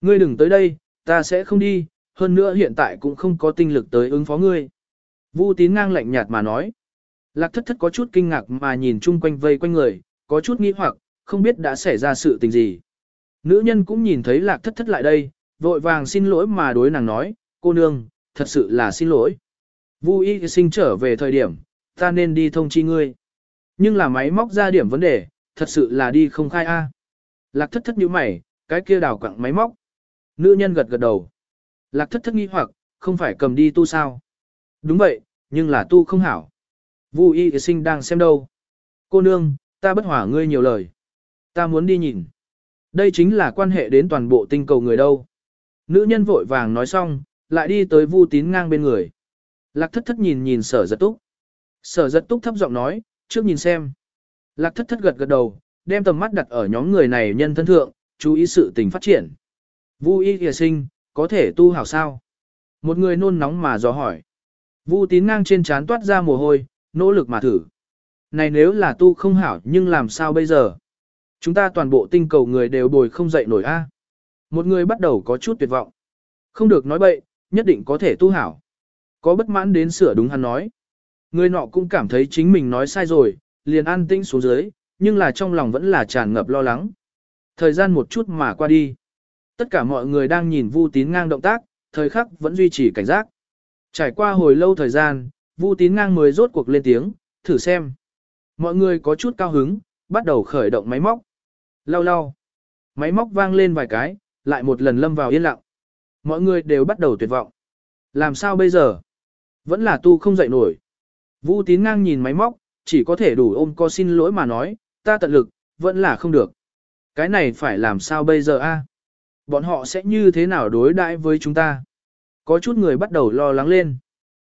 Speaker 1: Ngươi đừng tới đây, ta sẽ không đi, hơn nữa hiện tại cũng không có tinh lực tới ứng phó ngươi. Vu Tín Ngang lạnh nhạt mà nói. Lạc thất thất có chút kinh ngạc mà nhìn chung quanh vây quanh người, có chút nghi hoặc, không biết đã xảy ra sự tình gì. Nữ nhân cũng nhìn thấy lạc thất thất lại đây, vội vàng xin lỗi mà đối nàng nói, cô nương, thật sự là xin lỗi. Vu y sinh trở về thời điểm, ta nên đi thông chi ngươi. Nhưng là máy móc ra điểm vấn đề, thật sự là đi không khai a. Lạc thất thất như mày, cái kia đào quặng máy móc. Nữ nhân gật gật đầu. Lạc thất thất nghi hoặc, không phải cầm đi tu sao. Đúng vậy, nhưng là tu không hảo. Vu y sinh đang xem đâu. Cô nương, ta bất hỏa ngươi nhiều lời. Ta muốn đi nhìn. Đây chính là quan hệ đến toàn bộ tinh cầu người đâu. Nữ nhân vội vàng nói xong, lại đi tới Vu tín ngang bên người. Lạc thất thất nhìn nhìn sở giật túc. Sở giật túc thấp giọng nói, trước nhìn xem. Lạc thất thất gật gật đầu, đem tầm mắt đặt ở nhóm người này nhân thân thượng, chú ý sự tình phát triển. Vu y kìa sinh, có thể tu hảo sao? Một người nôn nóng mà dò hỏi. Vu tín ngang trên trán toát ra mồ hôi, nỗ lực mà thử. Này nếu là tu không hảo nhưng làm sao bây giờ? Chúng ta toàn bộ tinh cầu người đều bồi không dậy nổi a. Một người bắt đầu có chút tuyệt vọng. Không được nói bậy, nhất định có thể tu hảo. Có bất mãn đến sửa đúng hắn nói. Người nọ cũng cảm thấy chính mình nói sai rồi, liền an tĩnh xuống dưới, nhưng là trong lòng vẫn là tràn ngập lo lắng. Thời gian một chút mà qua đi. Tất cả mọi người đang nhìn Vu Tín ngang động tác, thời khắc vẫn duy trì cảnh giác. Trải qua hồi lâu thời gian, Vu Tín ngang mới rốt cuộc lên tiếng, thử xem. Mọi người có chút cao hứng, bắt đầu khởi động máy móc. Lau lau. Máy móc vang lên vài cái, lại một lần lâm vào yên lặng. Mọi người đều bắt đầu tuyệt vọng. Làm sao bây giờ? Vẫn là tu không dậy nổi. Vu tín ngang nhìn máy móc, chỉ có thể đủ ôm co xin lỗi mà nói, ta tận lực, vẫn là không được. Cái này phải làm sao bây giờ a? Bọn họ sẽ như thế nào đối đãi với chúng ta? Có chút người bắt đầu lo lắng lên.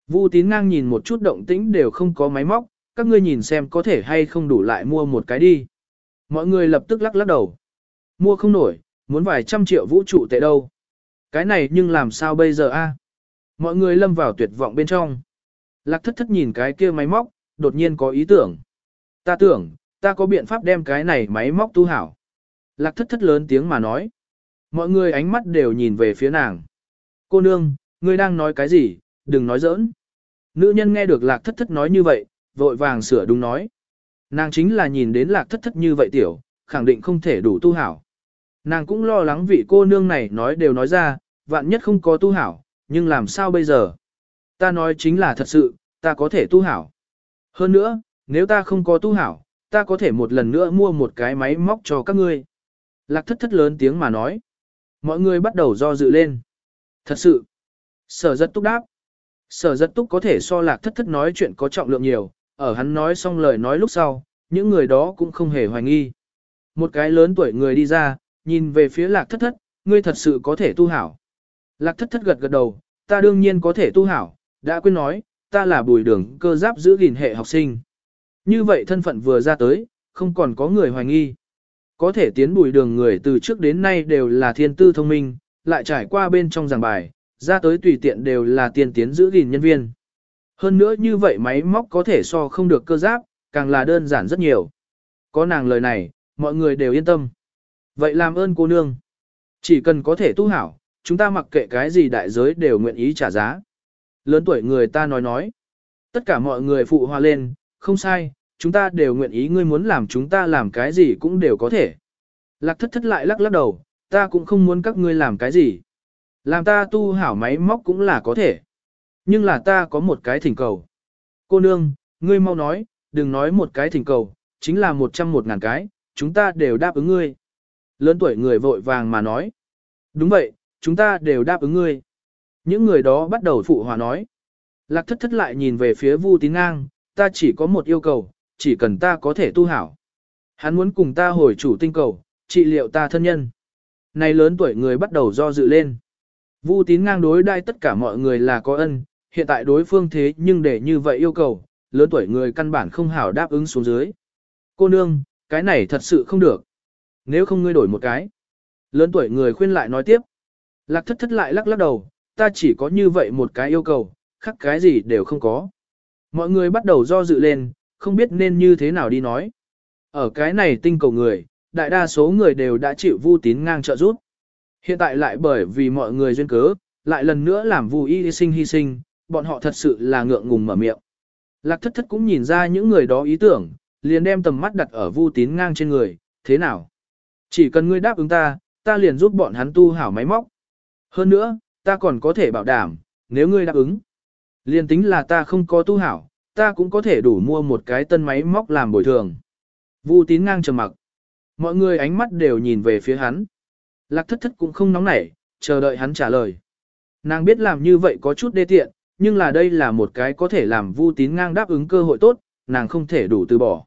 Speaker 1: Vu tín ngang nhìn một chút động tĩnh đều không có máy móc, các ngươi nhìn xem có thể hay không đủ lại mua một cái đi. Mọi người lập tức lắc lắc đầu. Mua không nổi, muốn vài trăm triệu vũ trụ tệ đâu. Cái này nhưng làm sao bây giờ a? Mọi người lâm vào tuyệt vọng bên trong. Lạc thất thất nhìn cái kia máy móc, đột nhiên có ý tưởng. Ta tưởng, ta có biện pháp đem cái này máy móc tu hảo. Lạc thất thất lớn tiếng mà nói. Mọi người ánh mắt đều nhìn về phía nàng. Cô nương, ngươi đang nói cái gì, đừng nói giỡn. Nữ nhân nghe được lạc thất thất nói như vậy, vội vàng sửa đúng nói. Nàng chính là nhìn đến lạc thất thất như vậy tiểu, khẳng định không thể đủ tu hảo. Nàng cũng lo lắng vị cô nương này nói đều nói ra, vạn nhất không có tu hảo, nhưng làm sao bây giờ? Ta nói chính là thật sự, ta có thể tu hảo. Hơn nữa, nếu ta không có tu hảo, ta có thể một lần nữa mua một cái máy móc cho các ngươi. Lạc thất thất lớn tiếng mà nói. Mọi người bắt đầu do dự lên. Thật sự. Sở rất túc đáp. Sở rất túc có thể so lạc thất thất nói chuyện có trọng lượng nhiều, ở hắn nói xong lời nói lúc sau, những người đó cũng không hề hoài nghi. Một cái lớn tuổi người đi ra, nhìn về phía lạc thất thất, ngươi thật sự có thể tu hảo. Lạc thất thất gật gật đầu, ta đương nhiên có thể tu hảo, đã quên nói, ta là bùi đường cơ giáp giữ gìn hệ học sinh. Như vậy thân phận vừa ra tới, không còn có người hoài nghi. Có thể tiến bùi đường người từ trước đến nay đều là thiên tư thông minh, lại trải qua bên trong giảng bài, ra tới tùy tiện đều là tiên tiến giữ gìn nhân viên. Hơn nữa như vậy máy móc có thể so không được cơ giáp, càng là đơn giản rất nhiều. Có nàng lời này, mọi người đều yên tâm. Vậy làm ơn cô nương. Chỉ cần có thể tu hảo, chúng ta mặc kệ cái gì đại giới đều nguyện ý trả giá. Lớn tuổi người ta nói nói. Tất cả mọi người phụ hòa lên, không sai, chúng ta đều nguyện ý ngươi muốn làm chúng ta làm cái gì cũng đều có thể. Lạc thất thất lại lắc lắc đầu, ta cũng không muốn các ngươi làm cái gì. Làm ta tu hảo máy móc cũng là có thể. Nhưng là ta có một cái thỉnh cầu. Cô nương, ngươi mau nói, đừng nói một cái thỉnh cầu, chính là một trăm một ngàn cái, chúng ta đều đáp ứng ngươi. Lớn tuổi người vội vàng mà nói. Đúng vậy, chúng ta đều đáp ứng ngươi. Những người đó bắt đầu phụ hòa nói. Lạc thất thất lại nhìn về phía Vu tín ngang, ta chỉ có một yêu cầu, chỉ cần ta có thể tu hảo. Hắn muốn cùng ta hồi chủ tinh cầu, trị liệu ta thân nhân. Này lớn tuổi người bắt đầu do dự lên. Vu tín ngang đối đai tất cả mọi người là có ân, hiện tại đối phương thế nhưng để như vậy yêu cầu, lớn tuổi người căn bản không hảo đáp ứng xuống dưới. Cô nương, cái này thật sự không được. Nếu không ngươi đổi một cái. Lớn tuổi người khuyên lại nói tiếp. Lạc thất thất lại lắc lắc đầu, ta chỉ có như vậy một cái yêu cầu, khác cái gì đều không có. Mọi người bắt đầu do dự lên, không biết nên như thế nào đi nói. Ở cái này tinh cầu người, đại đa số người đều đã chịu vu tín ngang trợ giúp. Hiện tại lại bởi vì mọi người duyên cớ, lại lần nữa làm vu y sinh hy sinh, bọn họ thật sự là ngượng ngùng mở miệng. Lạc thất thất cũng nhìn ra những người đó ý tưởng, liền đem tầm mắt đặt ở vu tín ngang trên người, thế nào? Chỉ cần ngươi đáp ứng ta, ta liền giúp bọn hắn tu hảo máy móc. Hơn nữa, ta còn có thể bảo đảm, nếu ngươi đáp ứng. Liền tính là ta không có tu hảo, ta cũng có thể đủ mua một cái tân máy móc làm bồi thường. Vu tín ngang trầm mặc. Mọi người ánh mắt đều nhìn về phía hắn. Lạc thất thất cũng không nóng nảy, chờ đợi hắn trả lời. Nàng biết làm như vậy có chút đê tiện, nhưng là đây là một cái có thể làm vu tín ngang đáp ứng cơ hội tốt, nàng không thể đủ từ bỏ.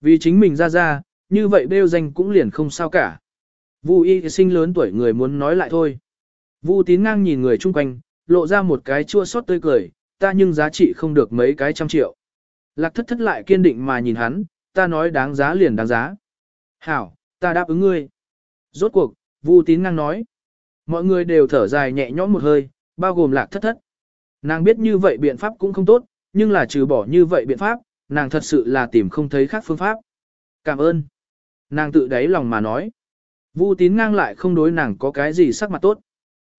Speaker 1: Vì chính mình ra ra, như vậy bêu danh cũng liền không sao cả. Vu y sinh lớn tuổi người muốn nói lại thôi. Vu tín ngang nhìn người chung quanh, lộ ra một cái chua xót tươi cười, ta nhưng giá trị không được mấy cái trăm triệu. Lạc thất thất lại kiên định mà nhìn hắn, ta nói đáng giá liền đáng giá. Hảo, ta đáp ứng ngươi. Rốt cuộc, Vu tín ngang nói. Mọi người đều thở dài nhẹ nhõm một hơi, bao gồm lạc thất thất. Nàng biết như vậy biện pháp cũng không tốt, nhưng là trừ bỏ như vậy biện pháp, nàng thật sự là tìm không thấy khác phương pháp. Cảm ơn. Nàng tự đáy lòng mà nói. Vu tín ngang lại không đối nàng có cái gì sắc mặt tốt.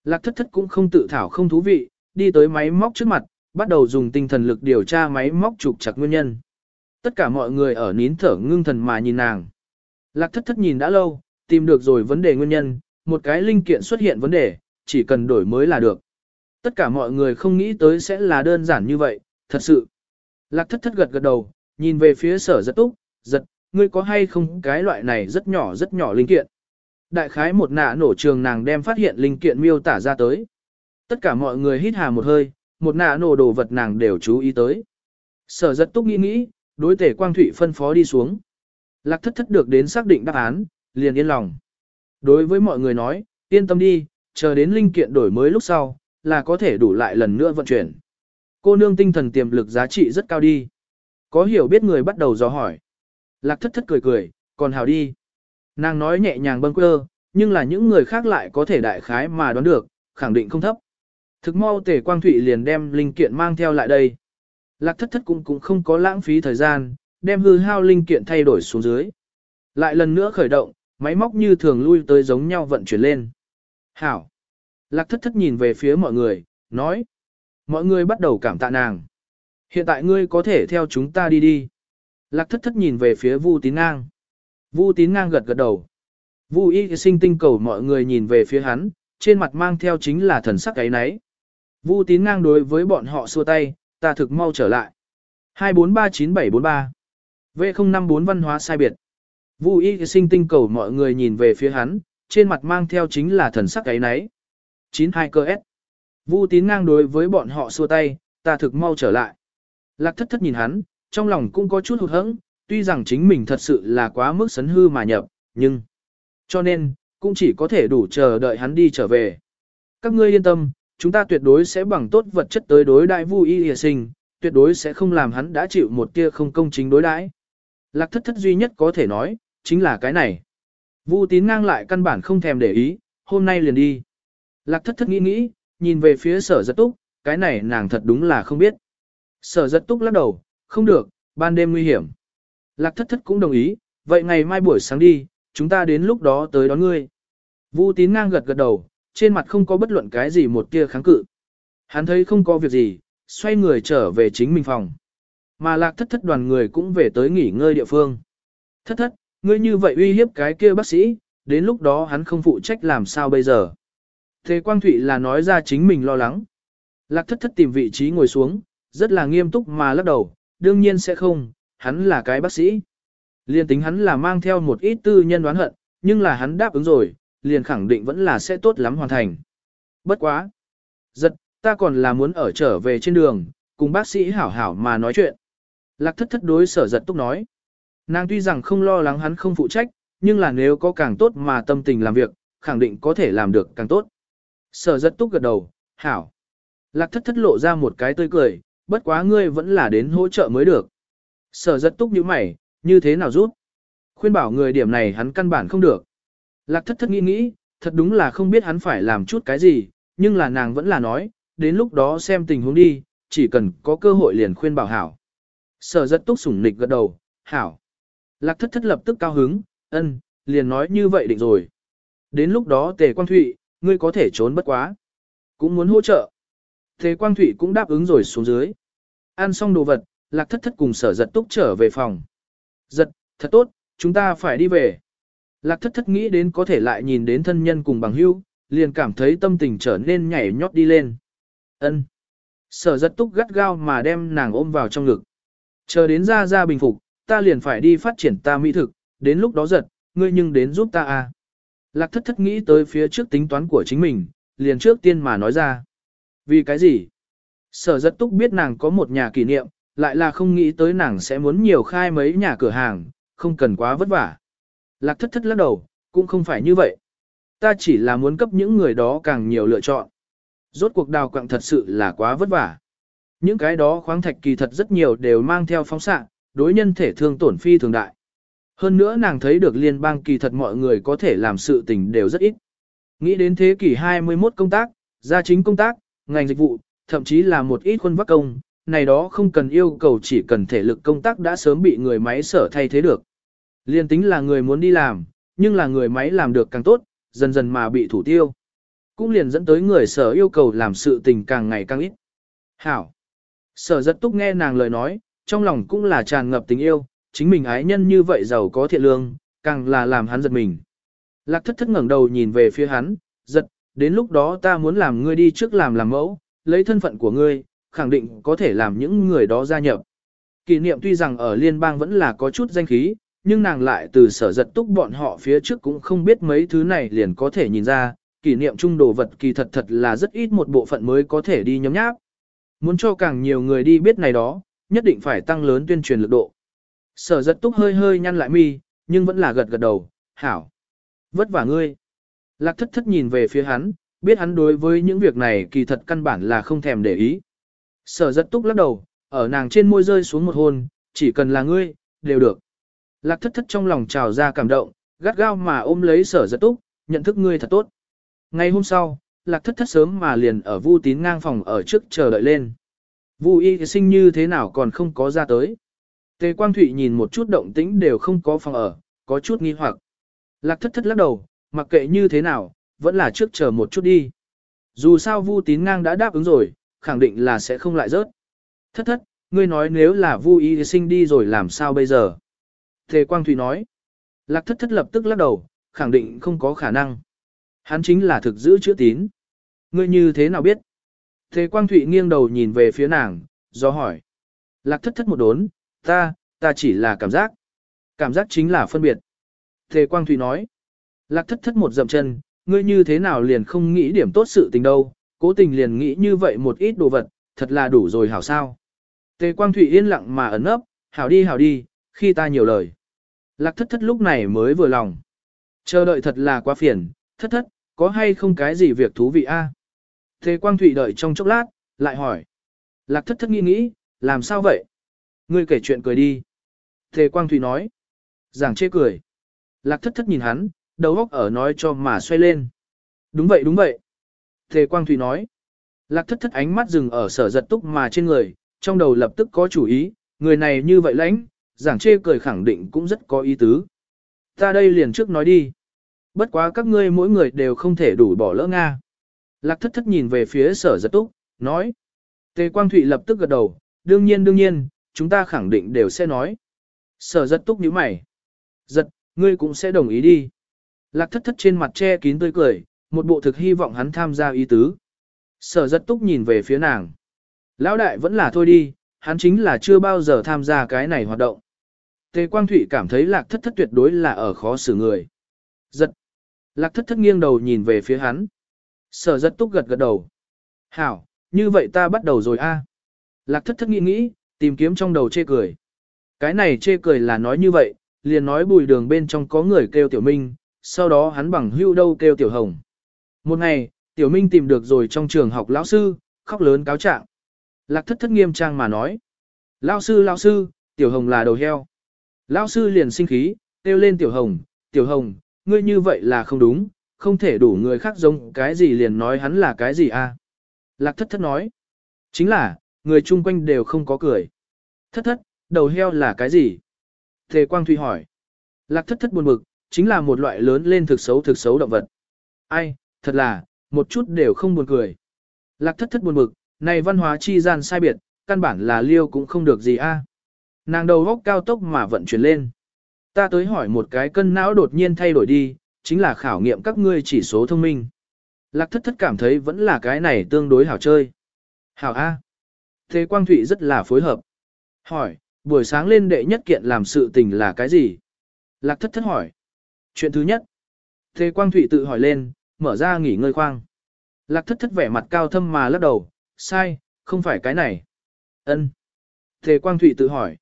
Speaker 1: Lạc thất thất cũng không tự thảo không thú vị, đi tới máy móc trước mặt, bắt đầu dùng tinh thần lực điều tra máy móc trục chặt nguyên nhân. Tất cả mọi người ở nín thở ngưng thần mà nhìn nàng. Lạc thất thất nhìn đã lâu, tìm được rồi vấn đề nguyên nhân, một cái linh kiện xuất hiện vấn đề, chỉ cần đổi mới là được. Tất cả mọi người không nghĩ tới sẽ là đơn giản như vậy, thật sự. Lạc thất thất gật gật đầu, nhìn về phía sở giật túc, giật, ngươi có hay không cái loại này rất nhỏ rất nhỏ linh kiện. Đại khái một nạ nổ trường nàng đem phát hiện linh kiện miêu tả ra tới. Tất cả mọi người hít hà một hơi, một nạ nổ đồ vật nàng đều chú ý tới. Sở giật túc nghĩ nghĩ, đối tể quang thủy phân phó đi xuống. Lạc thất thất được đến xác định đáp án, liền yên lòng. Đối với mọi người nói, yên tâm đi, chờ đến linh kiện đổi mới lúc sau, là có thể đủ lại lần nữa vận chuyển. Cô nương tinh thần tiềm lực giá trị rất cao đi. Có hiểu biết người bắt đầu dò hỏi. Lạc thất thất cười cười, còn hào đi. Nàng nói nhẹ nhàng bâng quơ, nhưng là những người khác lại có thể đại khái mà đoán được, khẳng định không thấp. Thực mau tể quang thụy liền đem linh kiện mang theo lại đây. Lạc thất thất cũng cũng không có lãng phí thời gian, đem hư hao linh kiện thay đổi xuống dưới. Lại lần nữa khởi động, máy móc như thường lui tới giống nhau vận chuyển lên. Hảo. Lạc thất thất nhìn về phía mọi người, nói. Mọi người bắt đầu cảm tạ nàng. Hiện tại ngươi có thể theo chúng ta đi đi. Lạc thất thất nhìn về phía Vu tín ngang. Vu tín ngang gật gật đầu. Vu y sinh tinh cầu mọi người nhìn về phía hắn, trên mặt mang theo chính là thần sắc ấy nấy. Vu tín ngang đối với bọn họ xua tay, ta thực mau trở lại. 2439743 V054 văn hóa sai biệt. Vu y sinh tinh cầu mọi người nhìn về phía hắn, trên mặt mang theo chính là thần sắc ấy nấy. 92 cơ S. Vu tín ngang đối với bọn họ xua tay, ta thực mau trở lại. Lạc thất thất nhìn hắn, trong lòng cũng có chút hụt hẫng, tuy rằng chính mình thật sự là quá mức sấn hư mà nhập, nhưng... Cho nên, cũng chỉ có thể đủ chờ đợi hắn đi trở về. Các ngươi yên tâm, chúng ta tuyệt đối sẽ bằng tốt vật chất tới đối đại vu y hìa sinh, tuyệt đối sẽ không làm hắn đã chịu một tia không công chính đối đãi. Lạc thất thất duy nhất có thể nói, chính là cái này. Vu tín ngang lại căn bản không thèm để ý, hôm nay liền đi. Lạc thất thất nghĩ nghĩ, nhìn về phía sở giật túc, cái này nàng thật đúng là không biết. Sở giật túc lắc đầu, không được, ban đêm nguy hiểm. Lạc thất thất cũng đồng ý, vậy ngày mai buổi sáng đi, chúng ta đến lúc đó tới đón ngươi. Vu tín ngang gật gật đầu, trên mặt không có bất luận cái gì một tia kháng cự. Hắn thấy không có việc gì, xoay người trở về chính mình phòng. Mà lạc thất thất đoàn người cũng về tới nghỉ ngơi địa phương. Thất thất, ngươi như vậy uy hiếp cái kia bác sĩ, đến lúc đó hắn không phụ trách làm sao bây giờ. Thế Quang Thụy là nói ra chính mình lo lắng. Lạc thất thất tìm vị trí ngồi xuống, rất là nghiêm túc mà lắc đầu, đương nhiên sẽ không, hắn là cái bác sĩ. Liên tính hắn là mang theo một ít tư nhân đoán hận, nhưng là hắn đáp ứng rồi, liền khẳng định vẫn là sẽ tốt lắm hoàn thành. Bất quá. Giật, ta còn là muốn ở trở về trên đường, cùng bác sĩ hảo hảo mà nói chuyện. Lạc thất thất đối sở giật túc nói. Nàng tuy rằng không lo lắng hắn không phụ trách, nhưng là nếu có càng tốt mà tâm tình làm việc, khẳng định có thể làm được càng tốt. Sở giật túc gật đầu, hảo. Lạc thất thất lộ ra một cái tươi cười, bất quá ngươi vẫn là đến hỗ trợ mới được. Sở giật túc như mày, như thế nào rút? Khuyên bảo người điểm này hắn căn bản không được. Lạc thất thất nghĩ nghĩ, thật đúng là không biết hắn phải làm chút cái gì, nhưng là nàng vẫn là nói, đến lúc đó xem tình huống đi, chỉ cần có cơ hội liền khuyên bảo hảo. Sở giật túc sủng nịch gật đầu, hảo. Lạc thất thất lập tức cao hứng, ân, liền nói như vậy định rồi. Đến lúc đó tề quan thụy, ngươi có thể trốn bất quá. Cũng muốn hỗ trợ. Thế quang thụy cũng đáp ứng rồi xuống dưới. Ăn xong đồ vật, lạc thất thất cùng sở giật túc trở về phòng. Giật, thật tốt, chúng ta phải đi về. Lạc thất thất nghĩ đến có thể lại nhìn đến thân nhân cùng bằng hữu, liền cảm thấy tâm tình trở nên nhảy nhót đi lên. Ân. Sở giật túc gắt gao mà đem nàng ôm vào trong ngực. Chờ đến ra ra bình phục, ta liền phải đi phát triển ta mỹ thực, đến lúc đó giật, ngươi nhưng đến giúp ta à. Lạc thất thất nghĩ tới phía trước tính toán của chính mình, liền trước tiên mà nói ra. Vì cái gì? Sở giật túc biết nàng có một nhà kỷ niệm, lại là không nghĩ tới nàng sẽ muốn nhiều khai mấy nhà cửa hàng, không cần quá vất vả. Lạc thất thất lắc đầu, cũng không phải như vậy. Ta chỉ là muốn cấp những người đó càng nhiều lựa chọn. Rốt cuộc đào quặng thật sự là quá vất vả. Những cái đó khoáng thạch kỳ thật rất nhiều đều mang theo phóng xạ, đối nhân thể thương tổn phi thường đại. Hơn nữa nàng thấy được liên bang kỳ thật mọi người có thể làm sự tình đều rất ít. Nghĩ đến thế kỷ 21 công tác, gia chính công tác, ngành dịch vụ, thậm chí là một ít quân vắc công, này đó không cần yêu cầu chỉ cần thể lực công tác đã sớm bị người máy sở thay thế được. Liên tính là người muốn đi làm, nhưng là người máy làm được càng tốt, dần dần mà bị thủ tiêu. Cũng liền dẫn tới người sở yêu cầu làm sự tình càng ngày càng ít. Hảo. Sở rất túc nghe nàng lời nói, trong lòng cũng là tràn ngập tình yêu, chính mình ái nhân như vậy giàu có thiện lương, càng là làm hắn giật mình. Lạc thất thất ngẩng đầu nhìn về phía hắn, giật, đến lúc đó ta muốn làm ngươi đi trước làm làm mẫu, lấy thân phận của ngươi, khẳng định có thể làm những người đó gia nhập. Kỷ niệm tuy rằng ở liên bang vẫn là có chút danh khí, nhưng nàng lại từ sở giật túc bọn họ phía trước cũng không biết mấy thứ này liền có thể nhìn ra, kỷ niệm trung đồ vật kỳ thật thật là rất ít một bộ phận mới có thể đi nhóm nháp. Muốn cho càng nhiều người đi biết này đó, nhất định phải tăng lớn tuyên truyền lực độ. Sở giật túc hơi hơi nhăn lại mi, nhưng vẫn là gật gật đầu, hảo. Vất vả ngươi. Lạc thất thất nhìn về phía hắn, biết hắn đối với những việc này kỳ thật căn bản là không thèm để ý. Sở giật túc lắc đầu, ở nàng trên môi rơi xuống một hôn, chỉ cần là ngươi, đều được. Lạc thất thất trong lòng trào ra cảm động, gắt gao mà ôm lấy sở giật túc, nhận thức ngươi thật tốt. Ngày hôm sau, lạc thất thất sớm mà liền ở vu tín ngang phòng ở trước chờ đợi lên. Vu y sinh như thế nào còn không có ra tới. Tề Quang Thụy nhìn một chút động tĩnh đều không có phòng ở, có chút nghi hoặc. Lạc thất thất lắc đầu, mặc kệ như thế nào, vẫn là trước chờ một chút đi. Dù sao Vu tín ngang đã đáp ứng rồi, khẳng định là sẽ không lại rớt. Thất thất, ngươi nói nếu là Vu y sinh đi rồi làm sao bây giờ? Tề Quang Thụy nói. Lạc thất thất lập tức lắc đầu, khẳng định không có khả năng. Hắn chính là thực giữ chữ tín. Ngươi như thế nào biết? Tề Quang Thụy nghiêng đầu nhìn về phía nàng, do hỏi. Lạc thất thất một đốn, ta, ta chỉ là cảm giác. Cảm giác chính là phân biệt. Thế Quang Thụy nói. Lạc thất thất một dậm chân, ngươi như thế nào liền không nghĩ điểm tốt sự tình đâu, cố tình liền nghĩ như vậy một ít đồ vật, thật là đủ rồi hảo sao. Tề Quang Thụy yên lặng mà ẩn ấp, hảo đi hảo đi, khi ta nhiều lời. Lạc thất thất lúc này mới vừa lòng. Chờ đợi thật là quá phiền, thất thất, có hay không cái gì việc thú vị a? À? Tề Quang Thụy đợi trong chốc lát, lại hỏi. Lạc thất thất nghĩ nghĩ, làm sao vậy? Ngươi kể chuyện cười đi. Tề Quang Thụy nói. Giảng chê cười. Lạc thất thất nhìn hắn, đầu óc ở nói cho mà xoay lên. Đúng vậy đúng vậy. Tề Quang Thụy nói. Lạc thất thất ánh mắt dừng ở sở giật túc mà trên người, trong đầu lập tức có chủ ý, người này như vậy lãnh, giảng chê cười khẳng định cũng rất có ý tứ. Ta đây liền trước nói đi. Bất quá các ngươi mỗi người đều không thể đủ bỏ lỡ Nga. Lạc thất thất nhìn về phía sở giật túc, nói. Tề Quang Thụy lập tức gật đầu, đương nhiên đương nhiên, chúng ta khẳng định đều sẽ nói. Sở giật túc nhíu mày. Giật, ngươi cũng sẽ đồng ý đi. Lạc thất thất trên mặt che kín tươi cười, một bộ thực hy vọng hắn tham gia ý tứ. Sở giật túc nhìn về phía nàng. Lão đại vẫn là thôi đi, hắn chính là chưa bao giờ tham gia cái này hoạt động. Tề Quang Thụy cảm thấy lạc thất thất tuyệt đối là ở khó xử người. Giật. Lạc thất thất nghiêng đầu nhìn về phía hắn. Sở giật túc gật gật đầu. Hảo, như vậy ta bắt đầu rồi a. Lạc thất thất nghĩ nghĩ, tìm kiếm trong đầu chê cười. Cái này chê cười là nói như vậy, liền nói bùi đường bên trong có người kêu tiểu minh, sau đó hắn bằng hưu đâu kêu tiểu hồng. Một ngày, tiểu minh tìm được rồi trong trường học lão sư, khóc lớn cáo trạng. Lạc thất thất nghiêm trang mà nói. Lão sư lão sư, tiểu hồng là đầu heo. Lão sư liền sinh khí, kêu lên tiểu hồng, tiểu hồng, ngươi như vậy là không đúng, không thể đủ người khác giống cái gì liền nói hắn là cái gì à Lạc thất thất nói. Chính là, người chung quanh đều không có cười. Thất thất, đầu heo là cái gì? Thề Quang Thụy hỏi. Lạc thất thất buồn bực, chính là một loại lớn lên thực xấu thực xấu động vật. Ai, thật là, một chút đều không buồn cười. Lạc thất thất buồn bực, này văn hóa chi gian sai biệt, căn bản là liêu cũng không được gì a. Nàng đầu góc cao tốc mà vận chuyển lên. Ta tới hỏi một cái cân não đột nhiên thay đổi đi, chính là khảo nghiệm các ngươi chỉ số thông minh. Lạc thất thất cảm thấy vẫn là cái này tương đối hảo chơi. Hảo A. Thế Quang Thụy rất là phối hợp. Hỏi, buổi sáng lên đệ nhất kiện làm sự tình là cái gì? Lạc thất thất hỏi. Chuyện thứ nhất. Thế Quang Thụy tự hỏi lên, mở ra nghỉ ngơi khoang. Lạc thất thất vẻ mặt cao thâm mà lắc đầu, sai, không phải cái này. ân Thế Quang Thụy tự hỏi.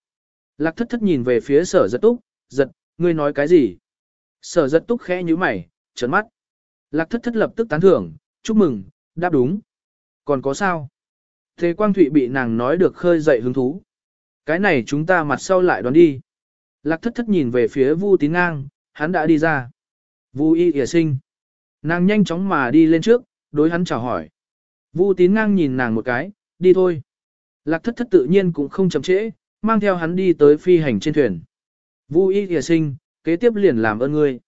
Speaker 1: Lạc thất thất nhìn về phía sở giật túc, giật, ngươi nói cái gì? Sở giật túc khẽ như mày, trấn mắt. Lạc thất thất lập tức tán thưởng, chúc mừng, đáp đúng. Còn có sao? Thế Quang Thụy bị nàng nói được khơi dậy hứng thú. Cái này chúng ta mặt sau lại đoán đi. Lạc thất thất nhìn về phía Vu tín ngang, hắn đã đi ra. Vu y ỉa sinh. Nàng nhanh chóng mà đi lên trước, đối hắn chào hỏi. Vu tín ngang nhìn nàng một cái, đi thôi. Lạc thất thất tự nhiên cũng không chậm trễ, mang theo hắn đi tới phi hành trên thuyền. Vu y ỉa sinh, kế tiếp liền làm ơn ngươi.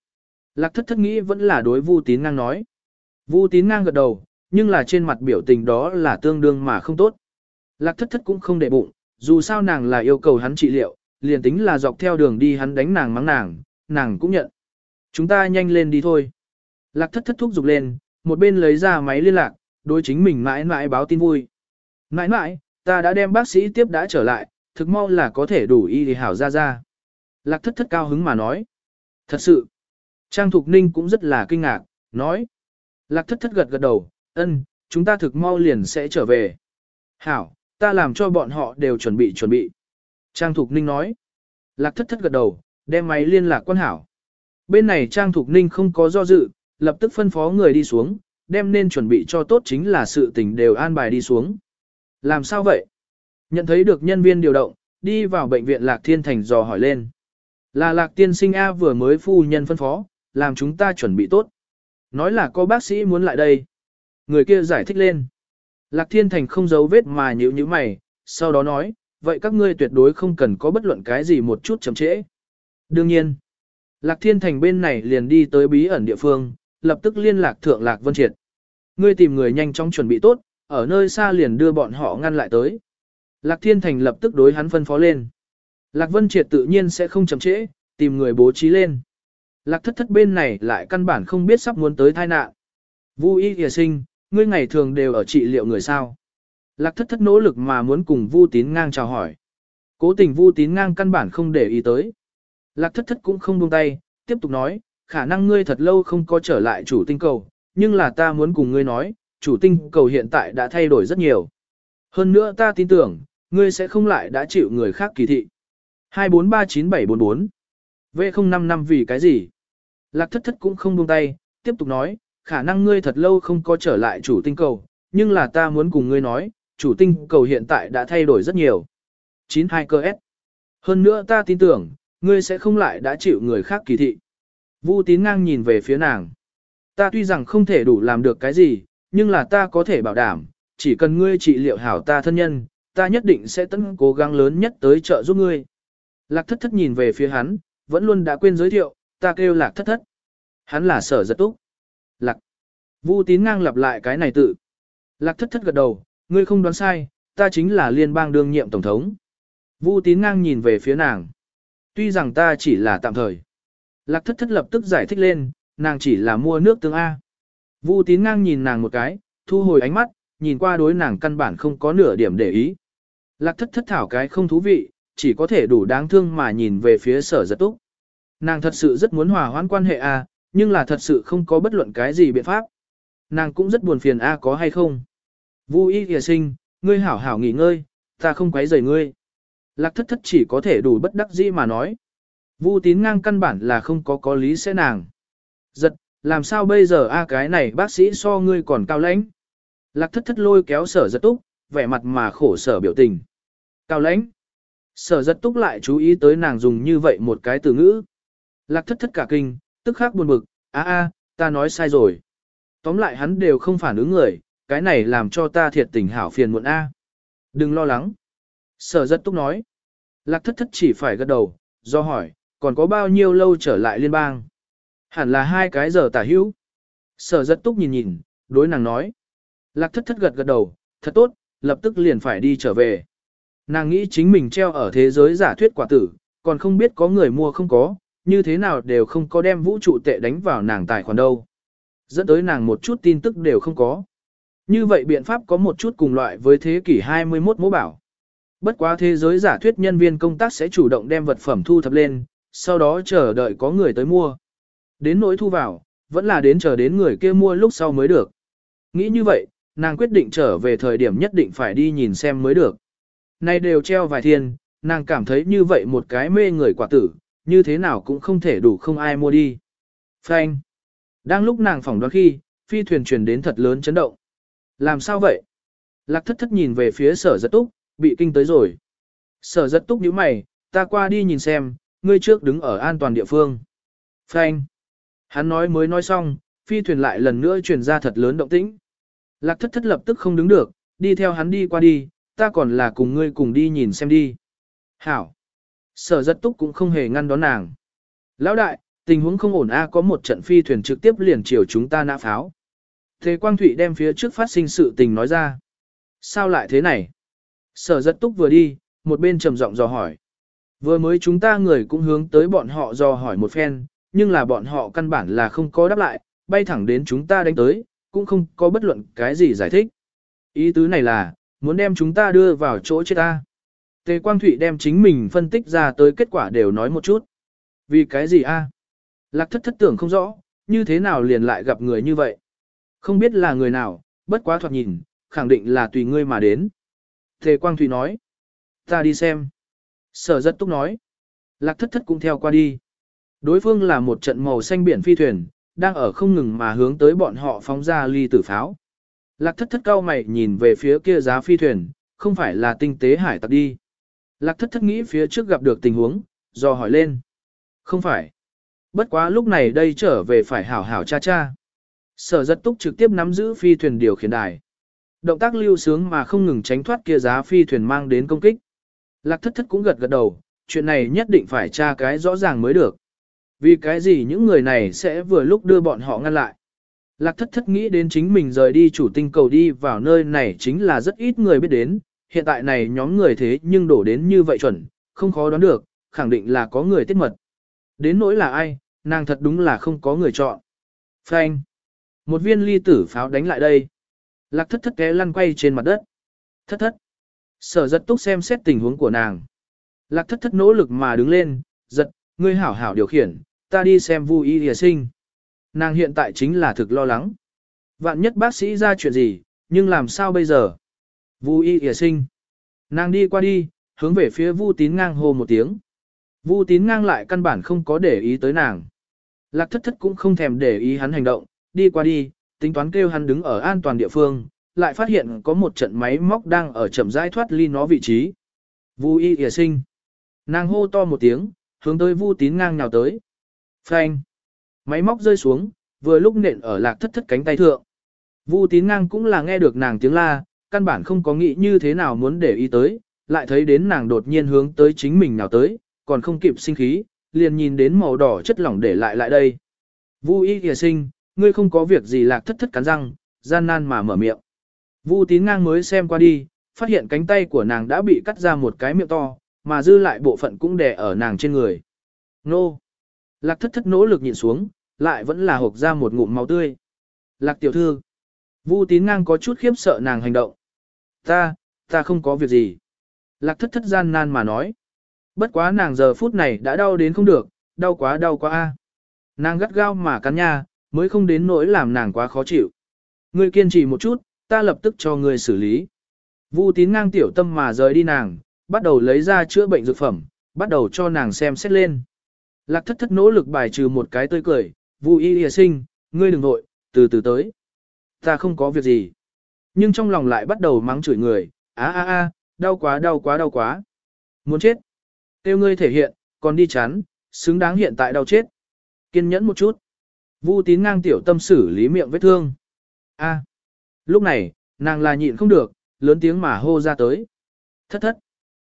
Speaker 1: Lạc thất thất nghĩ vẫn là đối Vu tín ngang nói. Vu tín ngang gật đầu, nhưng là trên mặt biểu tình đó là tương đương mà không tốt. Lạc thất thất cũng không để bụng, dù sao nàng là yêu cầu hắn trị liệu, liền tính là dọc theo đường đi hắn đánh nàng mắng nàng, nàng cũng nhận. Chúng ta nhanh lên đi thôi. Lạc thất thất thúc giục lên, một bên lấy ra máy liên lạc, đối chính mình mãi mãi báo tin vui. Mãi mãi, ta đã đem bác sĩ tiếp đã trở lại, thực mau là có thể đủ y thì hảo ra ra. Lạc thất thất cao hứng mà nói. Thật sự, Trang Thục Ninh cũng rất là kinh ngạc, nói. Lạc thất thất gật gật đầu, ân, chúng ta thực mau liền sẽ trở về. Hảo, ta làm cho bọn họ đều chuẩn bị chuẩn bị. Trang Thục Ninh nói. Lạc thất thất gật đầu, đem máy liên lạc quan hảo. Bên này Trang Thục Ninh không có do dự, lập tức phân phó người đi xuống, đem nên chuẩn bị cho tốt chính là sự tình đều an bài đi xuống. Làm sao vậy? Nhận thấy được nhân viên điều động, đi vào bệnh viện Lạc Thiên Thành dò hỏi lên. Là Lạc Tiên Sinh A vừa mới phu nhân phân phó, làm chúng ta chuẩn bị tốt. Nói là có bác sĩ muốn lại đây. Người kia giải thích lên. Lạc Thiên Thành không giấu vết mà nhíu nhíu mày, sau đó nói, vậy các ngươi tuyệt đối không cần có bất luận cái gì một chút chậm trễ. Đương nhiên, Lạc Thiên Thành bên này liền đi tới bí ẩn địa phương, lập tức liên lạc thượng Lạc Vân Triệt. Ngươi tìm người nhanh chóng chuẩn bị tốt, ở nơi xa liền đưa bọn họ ngăn lại tới. Lạc Thiên Thành lập tức đối hắn phân phó lên. Lạc Vân Triệt tự nhiên sẽ không chậm trễ, tìm người bố trí lên. Lạc thất thất bên này lại căn bản không biết sắp muốn tới tai nạn. Vu y hìa sinh, ngươi ngày thường đều ở trị liệu người sao. Lạc thất thất nỗ lực mà muốn cùng Vu tín ngang chào hỏi. Cố tình Vu tín ngang căn bản không để ý tới. Lạc thất thất cũng không buông tay, tiếp tục nói, khả năng ngươi thật lâu không có trở lại chủ tinh cầu, nhưng là ta muốn cùng ngươi nói, chủ tinh cầu hiện tại đã thay đổi rất nhiều. Hơn nữa ta tin tưởng, ngươi sẽ không lại đã chịu người khác kỳ thị. 2439744 V055 vì cái gì? Lạc thất thất cũng không buông tay, tiếp tục nói, khả năng ngươi thật lâu không có trở lại chủ tinh cầu, nhưng là ta muốn cùng ngươi nói, chủ tinh cầu hiện tại đã thay đổi rất nhiều. 92 cơ S. Hơn nữa ta tin tưởng, ngươi sẽ không lại đã chịu người khác kỳ thị. Vu tín ngang nhìn về phía nàng. Ta tuy rằng không thể đủ làm được cái gì, nhưng là ta có thể bảo đảm, chỉ cần ngươi trị liệu hảo ta thân nhân, ta nhất định sẽ tận cố gắng lớn nhất tới trợ giúp ngươi. Lạc thất thất nhìn về phía hắn, vẫn luôn đã quên giới thiệu, ta kêu lạc thất thất. Hắn là sở giật túc. Lạc. Vu tín ngang lặp lại cái này tự. Lạc thất thất gật đầu, ngươi không đoán sai, ta chính là liên bang đương nhiệm tổng thống. Vu tín ngang nhìn về phía nàng. Tuy rằng ta chỉ là tạm thời. Lạc thất thất lập tức giải thích lên, nàng chỉ là mua nước tương A. Vu tín ngang nhìn nàng một cái, thu hồi ánh mắt, nhìn qua đối nàng căn bản không có nửa điểm để ý. Lạc thất thất thảo cái không thú vị, chỉ có thể đủ đáng thương mà nhìn về phía sở giật túc. Nàng thật sự rất muốn hòa hoãn quan hệ A, nhưng là thật sự không có bất luận cái gì biện pháp. Nàng cũng rất buồn phiền A có hay không. Vu y kìa sinh, ngươi hảo hảo nghỉ ngơi, ta không quấy rầy ngươi. Lạc thất thất chỉ có thể đủ bất đắc dĩ mà nói. Vu tín ngang căn bản là không có có lý sẽ nàng. Giật, làm sao bây giờ a cái này bác sĩ so ngươi còn cao lãnh. Lạc thất thất lôi kéo sở giật túc, vẻ mặt mà khổ sở biểu tình. Cao lãnh. Sở giật túc lại chú ý tới nàng dùng như vậy một cái từ ngữ. Lạc thất thất cả kinh, tức khắc buồn bực, a a, ta nói sai rồi. Tóm lại hắn đều không phản ứng người, cái này làm cho ta thiệt tình hảo phiền muộn a. Đừng lo lắng. Sở rất túc nói. Lạc thất thất chỉ phải gật đầu, do hỏi, còn có bao nhiêu lâu trở lại liên bang? Hẳn là hai cái giờ tả hữu. Sở rất túc nhìn nhìn, đối nàng nói. Lạc thất thất gật gật đầu, thật tốt, lập tức liền phải đi trở về. Nàng nghĩ chính mình treo ở thế giới giả thuyết quả tử, còn không biết có người mua không có, như thế nào đều không có đem vũ trụ tệ đánh vào nàng tài khoản đâu. Dẫn tới nàng một chút tin tức đều không có. Như vậy biện pháp có một chút cùng loại với thế kỷ 21 mô bảo. Bất quá thế giới giả thuyết nhân viên công tác sẽ chủ động đem vật phẩm thu thập lên, sau đó chờ đợi có người tới mua. Đến nỗi thu vào, vẫn là đến chờ đến người kia mua lúc sau mới được. Nghĩ như vậy, nàng quyết định trở về thời điểm nhất định phải đi nhìn xem mới được. Nay đều treo vài thiên, nàng cảm thấy như vậy một cái mê người quả tử, như thế nào cũng không thể đủ không ai mua đi. Frank. Đang lúc nàng phỏng đoán khi, phi thuyền truyền đến thật lớn chấn động. Làm sao vậy? Lạc thất thất nhìn về phía sở giật túc, bị kinh tới rồi. Sở giật túc nhíu mày, ta qua đi nhìn xem, ngươi trước đứng ở an toàn địa phương. Frank. Hắn nói mới nói xong, phi thuyền lại lần nữa truyền ra thật lớn động tĩnh. Lạc thất thất lập tức không đứng được, đi theo hắn đi qua đi, ta còn là cùng ngươi cùng đi nhìn xem đi. Hảo. Sở giật túc cũng không hề ngăn đón nàng. Lão đại, tình huống không ổn a có một trận phi thuyền trực tiếp liền chiều chúng ta nã pháo. Thế Quang Thụy đem phía trước phát sinh sự tình nói ra. Sao lại thế này? Sở giật túc vừa đi, một bên trầm giọng dò hỏi. Vừa mới chúng ta người cũng hướng tới bọn họ dò hỏi một phen, nhưng là bọn họ căn bản là không có đáp lại, bay thẳng đến chúng ta đánh tới, cũng không có bất luận cái gì giải thích. Ý tứ này là, muốn đem chúng ta đưa vào chỗ chết ta. Tề Quang Thụy đem chính mình phân tích ra tới kết quả đều nói một chút. Vì cái gì a? Lạc thất thất tưởng không rõ, như thế nào liền lại gặp người như vậy. Không biết là người nào, bất quá thoạt nhìn, khẳng định là tùy ngươi mà đến. Tề Quang Thụy nói. Ta đi xem. Sở rất túc nói. Lạc thất thất cũng theo qua đi. Đối phương là một trận màu xanh biển phi thuyền, đang ở không ngừng mà hướng tới bọn họ phóng ra ly tử pháo. Lạc thất thất cao mày nhìn về phía kia giá phi thuyền, không phải là tinh tế hải tặc đi. Lạc thất thất nghĩ phía trước gặp được tình huống, do hỏi lên. Không phải. Bất quá lúc này đây trở về phải hảo hảo cha cha. Sở rất túc trực tiếp nắm giữ phi thuyền điều khiển đài. Động tác lưu sướng mà không ngừng tránh thoát kia giá phi thuyền mang đến công kích. Lạc thất thất cũng gật gật đầu, chuyện này nhất định phải tra cái rõ ràng mới được. Vì cái gì những người này sẽ vừa lúc đưa bọn họ ngăn lại. Lạc thất thất nghĩ đến chính mình rời đi chủ tinh cầu đi vào nơi này chính là rất ít người biết đến, hiện tại này nhóm người thế nhưng đổ đến như vậy chuẩn, không khó đoán được, khẳng định là có người tiết mật. Đến nỗi là ai, nàng thật đúng là không có người chọn. Phanh. Một viên ly tử pháo đánh lại đây. Lạc thất thất té lăn quay trên mặt đất. Thất thất. Sở giật túc xem xét tình huống của nàng. Lạc thất thất nỗ lực mà đứng lên, giật, ngươi hảo hảo điều khiển, ta đi xem vu y hìa sinh. Nàng hiện tại chính là thực lo lắng. Vạn nhất bác sĩ ra chuyện gì, nhưng làm sao bây giờ? Vu y hìa sinh. Nàng đi qua đi, hướng về phía vu tín ngang hô một tiếng. Vu tín ngang lại căn bản không có để ý tới nàng. Lạc thất thất cũng không thèm để ý hắn hành động, đi qua đi, tính toán kêu hắn đứng ở an toàn địa phương, lại phát hiện có một trận máy móc đang ở chậm rãi thoát ly nó vị trí. Vu y hìa sinh. Nàng hô to một tiếng, hướng tới vu tín ngang nhào tới. Phanh. Máy móc rơi xuống, vừa lúc nện ở lạc thất thất cánh tay thượng. Vu tín ngang cũng là nghe được nàng tiếng la, căn bản không có nghĩ như thế nào muốn để ý tới, lại thấy đến nàng đột nhiên hướng tới chính mình nào tới, còn không kịp sinh khí, liền nhìn đến màu đỏ chất lỏng để lại lại đây. Vu y kìa sinh, ngươi không có việc gì lạc thất thất cắn răng, gian nan mà mở miệng. Vu tín ngang mới xem qua đi, phát hiện cánh tay của nàng đã bị cắt ra một cái miệng to, mà dư lại bộ phận cũng đè ở nàng trên người. Nô! Lạc thất thất nỗ lực nhìn xuống, lại vẫn là hộc ra một ngụm máu tươi. Lạc tiểu thư! Vu tín ngang có chút khiếp sợ nàng hành động. Ta, ta không có việc gì. Lạc thất thất gian nan mà nói. Bất quá nàng giờ phút này đã đau đến không được, đau quá đau quá a. Nàng gắt gao mà cắn nha, mới không đến nỗi làm nàng quá khó chịu. Ngươi kiên trì một chút, ta lập tức cho ngươi xử lý. Vu tín ngang tiểu tâm mà rời đi nàng, bắt đầu lấy ra chữa bệnh dược phẩm, bắt đầu cho nàng xem xét lên. Lạc thất thất nỗ lực bài trừ một cái tươi cười, Vu y y sinh, ngươi đừng vội, từ từ tới. Ta không có việc gì. Nhưng trong lòng lại bắt đầu mắng chửi người, á á á, đau quá đau quá đau quá. Muốn chết. Tiêu ngươi thể hiện, còn đi chán, xứng đáng hiện tại đau chết. Kiên nhẫn một chút. Vu tín ngang tiểu tâm xử lý miệng vết thương. A. Lúc này, nàng là nhịn không được, lớn tiếng mà hô ra tới. Thất thất.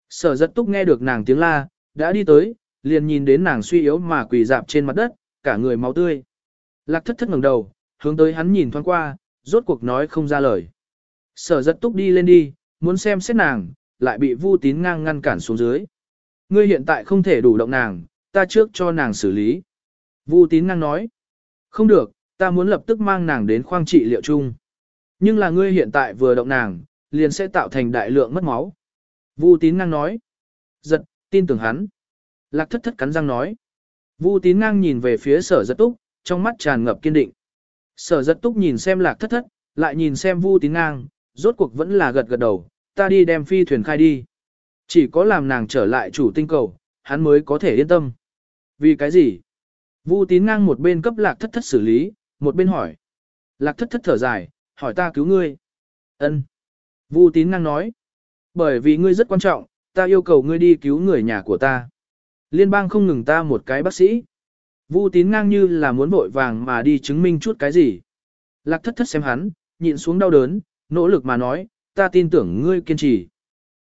Speaker 1: Sở giật túc nghe được nàng tiếng la, đã đi tới, liền nhìn đến nàng suy yếu mà quỳ dạp trên mặt đất, cả người máu tươi. Lạc thất thất ngẩng đầu, hướng tới hắn nhìn thoáng qua, rốt cuộc nói không ra lời. Sở giật túc đi lên đi, muốn xem xét nàng, lại bị vu tín ngang ngăn cản xuống dưới. Ngươi hiện tại không thể đủ động nàng, ta trước cho nàng xử lý. Vu tín ngang nói. Không được, ta muốn lập tức mang nàng đến khoang trị liệu chung. Nhưng là ngươi hiện tại vừa động nàng, liền sẽ tạo thành đại lượng mất máu. Vu tín ngang nói. Giật, tin tưởng hắn. Lạc thất thất cắn răng nói. Vu tín ngang nhìn về phía sở giật túc, trong mắt tràn ngập kiên định. Sở giật túc nhìn xem lạc thất thất, lại nhìn xem vu tín ngang, rốt cuộc vẫn là gật gật đầu, ta đi đem phi thuyền khai đi. Chỉ có làm nàng trở lại chủ tinh cầu, hắn mới có thể yên tâm. Vì cái gì? Vu tín ngang một bên cấp lạc thất thất xử lý, một bên hỏi. Lạc thất thất thở dài, hỏi ta cứu ngươi. Ân. Vu tín ngang nói. Bởi vì ngươi rất quan trọng, ta yêu cầu ngươi đi cứu người nhà của ta. Liên bang không ngừng ta một cái bác sĩ. Vu tín ngang như là muốn vội vàng mà đi chứng minh chút cái gì. Lạc thất thất xem hắn, nhịn xuống đau đớn, nỗ lực mà nói, ta tin tưởng ngươi kiên trì.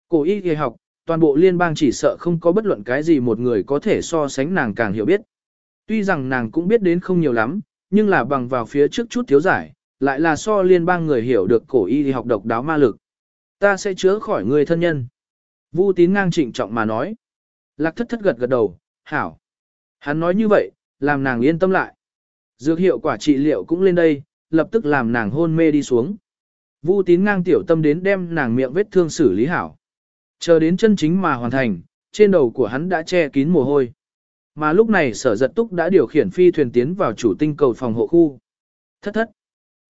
Speaker 1: Cổ y y học, toàn bộ liên bang chỉ sợ không có bất luận cái gì một người có thể so sánh nàng càng hiểu biết. Tuy rằng nàng cũng biết đến không nhiều lắm, nhưng là bằng vào phía trước chút thiếu giải, lại là so liên bang người hiểu được cổ y y học độc đáo ma lực. Ta sẽ chữa khỏi người thân nhân. Vu tín ngang trịnh trọng mà nói. Lạc thất thất gật gật đầu, hảo. Hắn nói như vậy, làm nàng yên tâm lại. Dược hiệu quả trị liệu cũng lên đây, lập tức làm nàng hôn mê đi xuống. Vu tín ngang tiểu tâm đến đem nàng miệng vết thương xử lý hảo. Chờ đến chân chính mà hoàn thành, trên đầu của hắn đã che kín mồ hôi. Mà lúc này sở giật túc đã điều khiển phi thuyền tiến vào chủ tinh cầu phòng hộ khu. Thất thất.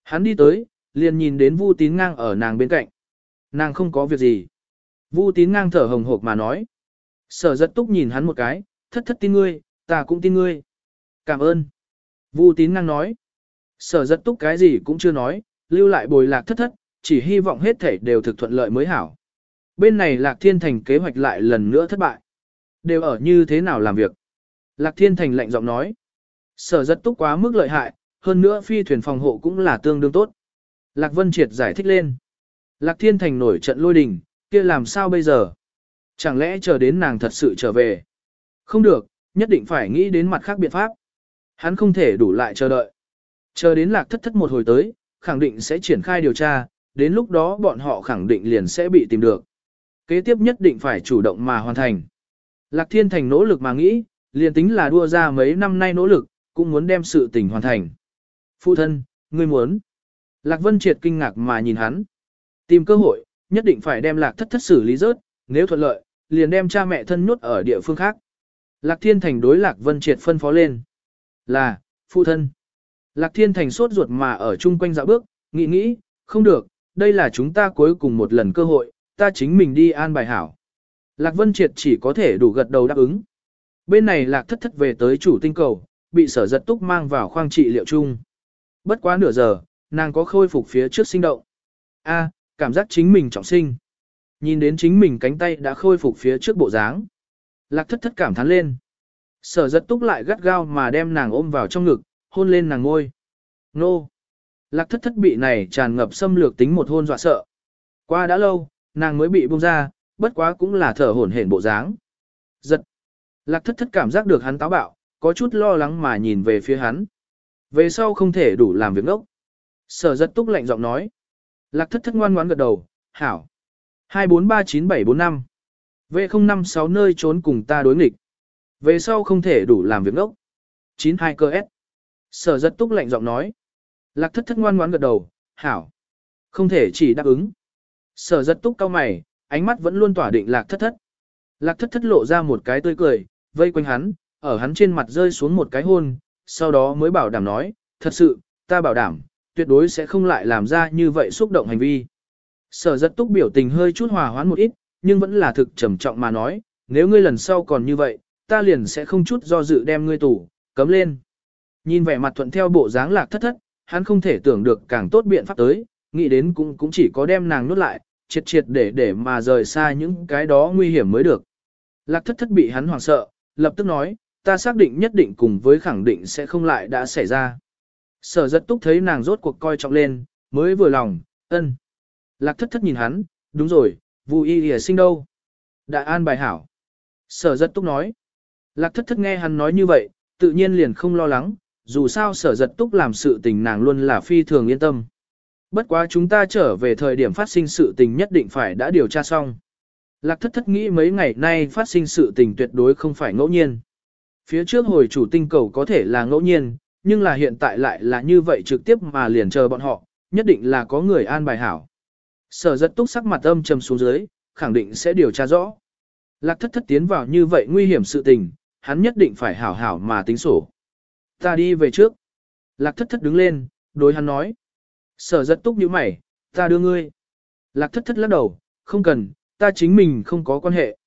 Speaker 1: Hắn đi tới, liền nhìn đến Vu tín ngang ở nàng bên cạnh. Nàng không có việc gì. Vu tín ngang thở hồng hộc mà nói. Sở giật túc nhìn hắn một cái, thất thất tin ngươi, ta cũng tin ngươi. Cảm ơn. Vu tín ngang nói. Sở giật túc cái gì cũng chưa nói, lưu lại bồi lạc thất thất, chỉ hy vọng hết thể đều thực thuận lợi mới hảo. Bên này lạc thiên thành kế hoạch lại lần nữa thất bại. Đều ở như thế nào làm việc. Lạc thiên thành lạnh giọng nói. Sở giật túc quá mức lợi hại, hơn nữa phi thuyền phòng hộ cũng là tương đương tốt. Lạc Vân Triệt giải thích lên. Lạc Thiên Thành nổi trận lôi đình, kia làm sao bây giờ? Chẳng lẽ chờ đến nàng thật sự trở về? Không được, nhất định phải nghĩ đến mặt khác biện pháp. Hắn không thể đủ lại chờ đợi. Chờ đến lạc thất thất một hồi tới, khẳng định sẽ triển khai điều tra, đến lúc đó bọn họ khẳng định liền sẽ bị tìm được. Kế tiếp nhất định phải chủ động mà hoàn thành. Lạc Thiên Thành nỗ lực mà nghĩ, liền tính là đua ra mấy năm nay nỗ lực, cũng muốn đem sự tình hoàn thành. Phụ thân, ngươi muốn. Lạc Vân Triệt kinh ngạc mà nhìn hắn. Tìm cơ hội, nhất định phải đem lạc thất thất xử lý rớt, nếu thuận lợi, liền đem cha mẹ thân nhốt ở địa phương khác. Lạc Thiên Thành đối Lạc Vân Triệt phân phó lên. Là, phụ thân. Lạc Thiên Thành sốt ruột mà ở chung quanh dạo bước, nghĩ nghĩ, không được, đây là chúng ta cuối cùng một lần cơ hội, ta chính mình đi an bài hảo. Lạc Vân Triệt chỉ có thể đủ gật đầu đáp ứng. Bên này Lạc thất thất về tới chủ tinh cầu, bị sở giật túc mang vào khoang trị liệu chung. Bất quá nửa giờ, nàng có khôi phục phía trước sinh động. A, cảm giác chính mình trọng sinh. Nhìn đến chính mình cánh tay đã khôi phục phía trước bộ dáng. Lạc thất thất cảm thán lên. Sở giật túc lại gắt gao mà đem nàng ôm vào trong ngực, hôn lên nàng ngôi. Nô! Lạc thất thất bị này tràn ngập xâm lược tính một hôn dọa sợ. Qua đã lâu, nàng mới bị buông ra, bất quá cũng là thở hổn hển bộ dáng. Giật! Lạc thất thất cảm giác được hắn táo bạo, có chút lo lắng mà nhìn về phía hắn. Về sau không thể đủ làm việc ngốc. Sở giật túc lạnh giọng nói. Lạc thất thất ngoan ngoãn gật đầu, hảo. 2439745 V056 nơi trốn cùng ta đối nghịch. Về sau không thể đủ làm việc ngốc. 92 cơ S. Sở giật túc lạnh giọng nói. Lạc thất thất ngoan ngoãn gật đầu, hảo. Không thể chỉ đáp ứng. Sở giật túc cao mày, ánh mắt vẫn luôn tỏa định lạc thất thất. Lạc thất thất lộ ra một cái tươi cười, vây quanh hắn, ở hắn trên mặt rơi xuống một cái hôn, sau đó mới bảo đảm nói, thật sự, ta bảo đảm, tuyệt đối sẽ không lại làm ra như vậy xúc động hành vi. Sở giật túc biểu tình hơi chút hòa hoãn một ít, nhưng vẫn là thực trầm trọng mà nói, nếu ngươi lần sau còn như vậy, ta liền sẽ không chút do dự đem ngươi tủ, cấm lên. Nhìn vẻ mặt thuận theo bộ dáng lạc thất thất, hắn không thể tưởng được càng tốt biện pháp tới, nghĩ đến cũng cũng chỉ có đem nàng nuốt lại, triệt triệt để để mà rời xa những cái đó nguy hiểm mới được. Lạc thất thất bị hắn hoảng sợ, lập tức nói, ta xác định nhất định cùng với khẳng định sẽ không lại đã xảy ra. Sở giật túc thấy nàng rốt cuộc coi trọng lên, mới vừa lòng, ân. Lạc thất thất nhìn hắn, đúng rồi, Vu y hề sinh đâu? Đại an bài hảo. Sở giật túc nói. Lạc thất thất nghe hắn nói như vậy, tự nhiên liền không lo lắng, dù sao sở giật túc làm sự tình nàng luôn là phi thường yên tâm. Bất quá chúng ta trở về thời điểm phát sinh sự tình nhất định phải đã điều tra xong. Lạc thất thất nghĩ mấy ngày nay phát sinh sự tình tuyệt đối không phải ngẫu nhiên. Phía trước hồi chủ tinh cầu có thể là ngẫu nhiên, nhưng là hiện tại lại là như vậy trực tiếp mà liền chờ bọn họ, nhất định là có người an bài hảo. Sở rất túc sắc mặt âm trầm xuống dưới, khẳng định sẽ điều tra rõ. Lạc thất thất tiến vào như vậy nguy hiểm sự tình, hắn nhất định phải hảo hảo mà tính sổ. Ta đi về trước. Lạc thất thất đứng lên, đối hắn nói. Sở rất túc như mày, ta đưa ngươi. Lạc thất thất lắc đầu, không cần, ta chính mình không có quan hệ.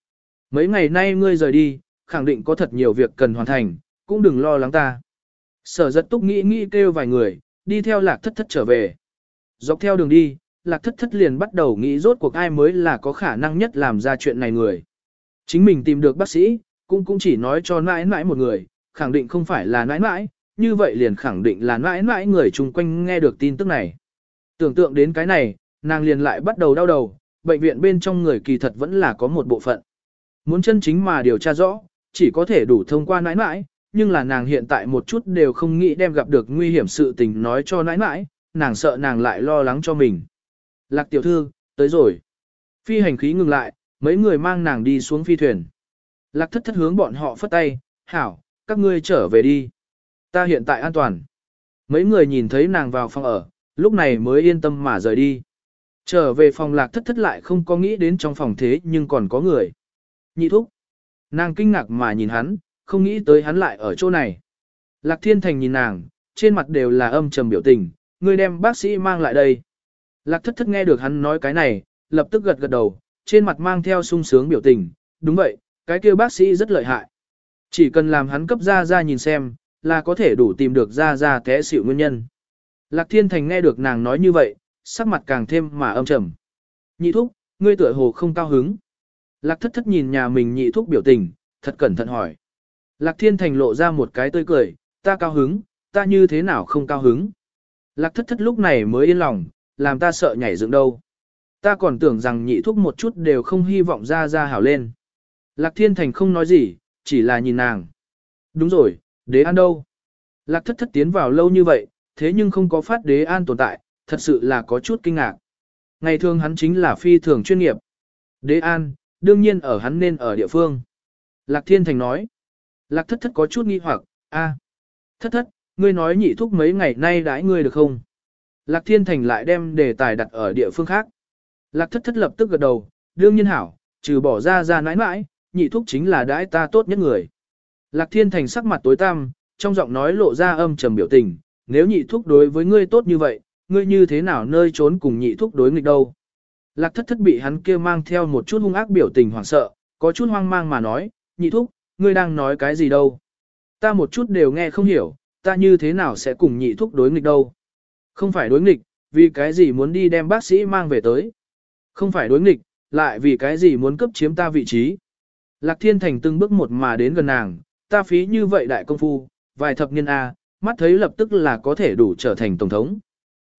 Speaker 1: Mấy ngày nay ngươi rời đi, khẳng định có thật nhiều việc cần hoàn thành, cũng đừng lo lắng ta. Sở rất túc nghĩ nghĩ kêu vài người, đi theo lạc thất thất trở về. Dọc theo đường đi, lạc thất thất liền bắt đầu nghĩ rốt cuộc ai mới là có khả năng nhất làm ra chuyện này người. Chính mình tìm được bác sĩ, cũng cũng chỉ nói cho mãi nãi một người, khẳng định không phải là nãi nãi, như vậy liền khẳng định là nãi nãi người chung quanh nghe được tin tức này. Tưởng tượng đến cái này, nàng liền lại bắt đầu đau đầu, bệnh viện bên trong người kỳ thật vẫn là có một bộ phận. Muốn chân chính mà điều tra rõ, chỉ có thể đủ thông qua nãi nãi, nhưng là nàng hiện tại một chút đều không nghĩ đem gặp được nguy hiểm sự tình nói cho nãi nãi, nàng sợ nàng lại lo lắng cho mình. Lạc tiểu thư, tới rồi. Phi hành khí ngừng lại, mấy người mang nàng đi xuống phi thuyền. Lạc thất thất hướng bọn họ phất tay, hảo, các ngươi trở về đi. Ta hiện tại an toàn. Mấy người nhìn thấy nàng vào phòng ở, lúc này mới yên tâm mà rời đi. Trở về phòng lạc thất thất lại không có nghĩ đến trong phòng thế nhưng còn có người. Nhị thúc. Nàng kinh ngạc mà nhìn hắn, không nghĩ tới hắn lại ở chỗ này. Lạc thiên thành nhìn nàng, trên mặt đều là âm trầm biểu tình, người đem bác sĩ mang lại đây. Lạc thất thất nghe được hắn nói cái này, lập tức gật gật đầu, trên mặt mang theo sung sướng biểu tình, đúng vậy, cái kia bác sĩ rất lợi hại. Chỉ cần làm hắn cấp ra ra nhìn xem, là có thể đủ tìm được ra ra té xịu nguyên nhân. Lạc Thiên Thành nghe được nàng nói như vậy, sắc mặt càng thêm mà âm trầm. Nhị thúc, ngươi tựa hồ không cao hứng. Lạc thất thất nhìn nhà mình nhị thúc biểu tình, thật cẩn thận hỏi. Lạc Thiên Thành lộ ra một cái tươi cười, ta cao hứng, ta như thế nào không cao hứng. Lạc thất thất lúc này mới yên lòng, làm ta sợ nhảy dựng đâu. Ta còn tưởng rằng nhị thúc một chút đều không hy vọng ra ra hảo lên. Lạc Thiên Thành không nói gì, chỉ là nhìn nàng. Đúng rồi, đế an đâu? Lạc thất thất tiến vào lâu như vậy, thế nhưng không có phát đế an tồn tại, thật sự là có chút kinh ngạc. Ngày thường hắn chính là phi thường chuyên nghiệp. Đế an, đương nhiên ở hắn nên ở địa phương. Lạc Thiên Thành nói. Lạc thất thất có chút nghi hoặc, a, thất thất, ngươi nói nhị thúc mấy ngày nay đãi ngươi được không? Lạc Thiên Thành lại đem đề tài đặt ở địa phương khác. Lạc thất thất lập tức gật đầu, đương nhiên hảo, trừ bỏ ra ra nãi nãi, nhị thúc chính là đãi ta tốt nhất người. Lạc Thiên Thành sắc mặt tối tăm, trong giọng nói lộ ra âm trầm biểu tình, nếu nhị thúc đối với ngươi tốt như vậy, ngươi như thế nào nơi trốn cùng nhị thúc đối nghịch đâu. Lạc thất thất bị hắn kia mang theo một chút hung ác biểu tình hoảng sợ, có chút hoang mang mà nói, nhị thúc, ngươi đang nói cái gì đâu. Ta một chút đều nghe không hiểu, ta như thế nào sẽ cùng nhị thúc đối nghịch đâu. Không phải đối nghịch, vì cái gì muốn đi đem bác sĩ mang về tới. Không phải đối nghịch, lại vì cái gì muốn cấp chiếm ta vị trí. Lạc Thiên Thành từng bước một mà đến gần nàng, ta phí như vậy đại công phu, vài thập niên A, mắt thấy lập tức là có thể đủ trở thành Tổng thống.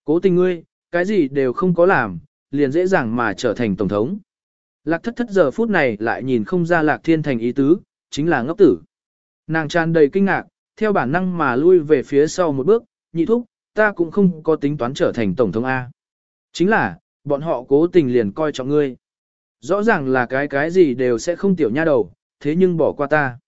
Speaker 1: Cố tình ngươi, cái gì đều không có làm, liền dễ dàng mà trở thành Tổng thống. Lạc thất thất giờ phút này lại nhìn không ra Lạc Thiên Thành ý tứ, chính là ngốc tử. Nàng tràn đầy kinh ngạc, theo bản năng mà lui về phía sau một bước, nhị thúc, ta cũng không có tính toán trở thành Tổng thống A. Chính là, bọn họ cố tình liền coi trọng ngươi. Rõ ràng là cái cái gì đều sẽ không tiểu nha đầu, thế nhưng bỏ qua ta.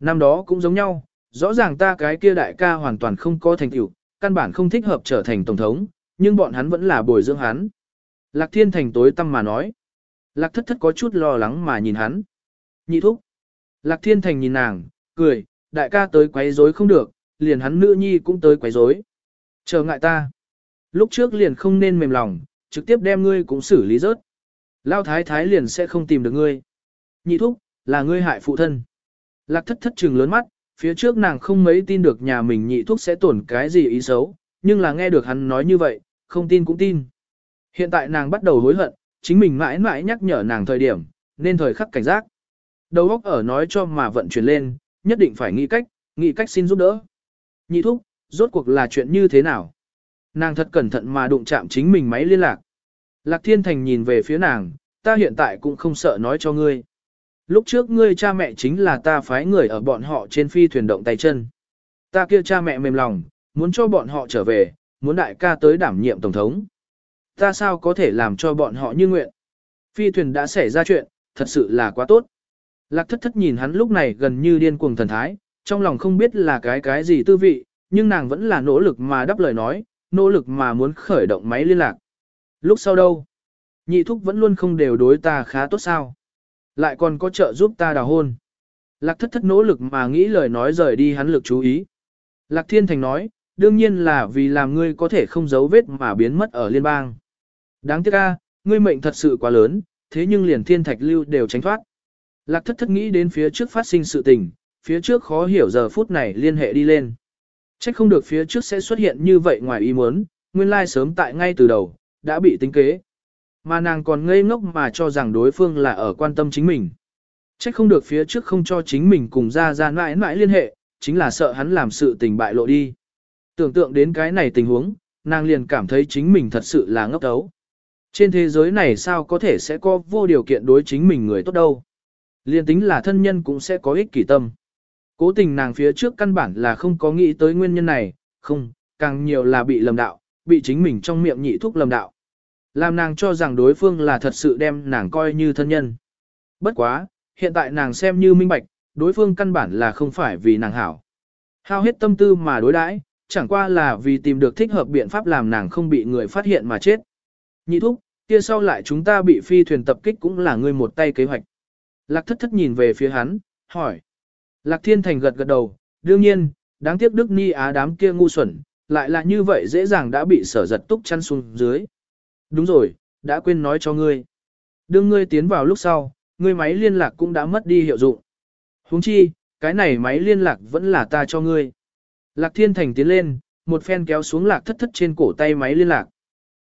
Speaker 1: Năm đó cũng giống nhau, rõ ràng ta cái kia đại ca hoàn toàn không có thành tựu, căn bản không thích hợp trở thành tổng thống, nhưng bọn hắn vẫn là bồi dưỡng hắn. Lạc Thiên Thành tối tâm mà nói. Lạc thất thất có chút lo lắng mà nhìn hắn. Nhị thúc. Lạc Thiên Thành nhìn nàng, cười, đại ca tới quấy rối không được, liền hắn nữ nhi cũng tới quấy rối. Chờ ngại ta. Lúc trước liền không nên mềm lòng, trực tiếp đem ngươi cũng xử lý rớt. Lao thái thái liền sẽ không tìm được ngươi. Nhị thúc, là ngươi hại phụ thân. Lạc thất thất trừng lớn mắt, phía trước nàng không mấy tin được nhà mình nhị thúc sẽ tổn cái gì ý xấu, nhưng là nghe được hắn nói như vậy, không tin cũng tin. Hiện tại nàng bắt đầu hối hận, chính mình mãi mãi nhắc nhở nàng thời điểm, nên thời khắc cảnh giác. Đầu óc ở nói cho mà vận chuyển lên, nhất định phải nghĩ cách, nghĩ cách xin giúp đỡ. Nhị thúc, rốt cuộc là chuyện như thế nào? Nàng thật cẩn thận mà đụng chạm chính mình máy liên lạc. Lạc Thiên Thành nhìn về phía nàng, ta hiện tại cũng không sợ nói cho ngươi. Lúc trước ngươi cha mẹ chính là ta phái người ở bọn họ trên phi thuyền động tay chân. Ta kia cha mẹ mềm lòng, muốn cho bọn họ trở về, muốn đại ca tới đảm nhiệm tổng thống. Ta sao có thể làm cho bọn họ như nguyện? Phi thuyền đã xảy ra chuyện, thật sự là quá tốt. Lạc thất thất nhìn hắn lúc này gần như điên cuồng thần thái, trong lòng không biết là cái cái gì tư vị, nhưng nàng vẫn là nỗ lực mà đáp lời nói, nỗ lực mà muốn khởi động máy liên lạc. Lúc sau đâu? Nhị thúc vẫn luôn không đều đối ta khá tốt sao? Lại còn có trợ giúp ta đào hôn. Lạc thất thất nỗ lực mà nghĩ lời nói rời đi hắn lực chú ý. Lạc thiên thành nói, đương nhiên là vì làm ngươi có thể không giấu vết mà biến mất ở liên bang. Đáng tiếc a, ngươi mệnh thật sự quá lớn, thế nhưng liền thiên thạch lưu đều tránh thoát. Lạc thất thất nghĩ đến phía trước phát sinh sự tình, phía trước khó hiểu giờ phút này liên hệ đi lên. Trách không được phía trước sẽ xuất hiện như vậy ngoài ý muốn, nguyên lai sớm tại ngay từ đầu, đã bị tính kế. Mà nàng còn ngây ngốc mà cho rằng đối phương là ở quan tâm chính mình. Trách không được phía trước không cho chính mình cùng ra ra mãi mãi liên hệ, chính là sợ hắn làm sự tình bại lộ đi. Tưởng tượng đến cái này tình huống, nàng liền cảm thấy chính mình thật sự là ngốc đấu. Trên thế giới này sao có thể sẽ có vô điều kiện đối chính mình người tốt đâu. Liên tính là thân nhân cũng sẽ có ích kỷ tâm. Cố tình nàng phía trước căn bản là không có nghĩ tới nguyên nhân này, không, càng nhiều là bị lầm đạo, bị chính mình trong miệng nhị thúc lầm đạo. Làm nàng cho rằng đối phương là thật sự đem nàng coi như thân nhân. Bất quá, hiện tại nàng xem như minh bạch, đối phương căn bản là không phải vì nàng hảo. Hao hết tâm tư mà đối đãi, chẳng qua là vì tìm được thích hợp biện pháp làm nàng không bị người phát hiện mà chết. Nhị thúc, kia sau lại chúng ta bị phi thuyền tập kích cũng là ngươi một tay kế hoạch. Lạc thất thất nhìn về phía hắn, hỏi. Lạc thiên thành gật gật đầu, đương nhiên, đáng tiếc Đức Ni Á đám kia ngu xuẩn, lại là như vậy dễ dàng đã bị sở giật túc chăn xuống dưới. Đúng rồi, đã quên nói cho ngươi. Đương ngươi tiến vào lúc sau, ngươi máy liên lạc cũng đã mất đi hiệu dụng. Huống chi, cái này máy liên lạc vẫn là ta cho ngươi. Lạc thiên thành tiến lên, một phen kéo xuống lạc thất thất trên cổ tay máy liên lạc.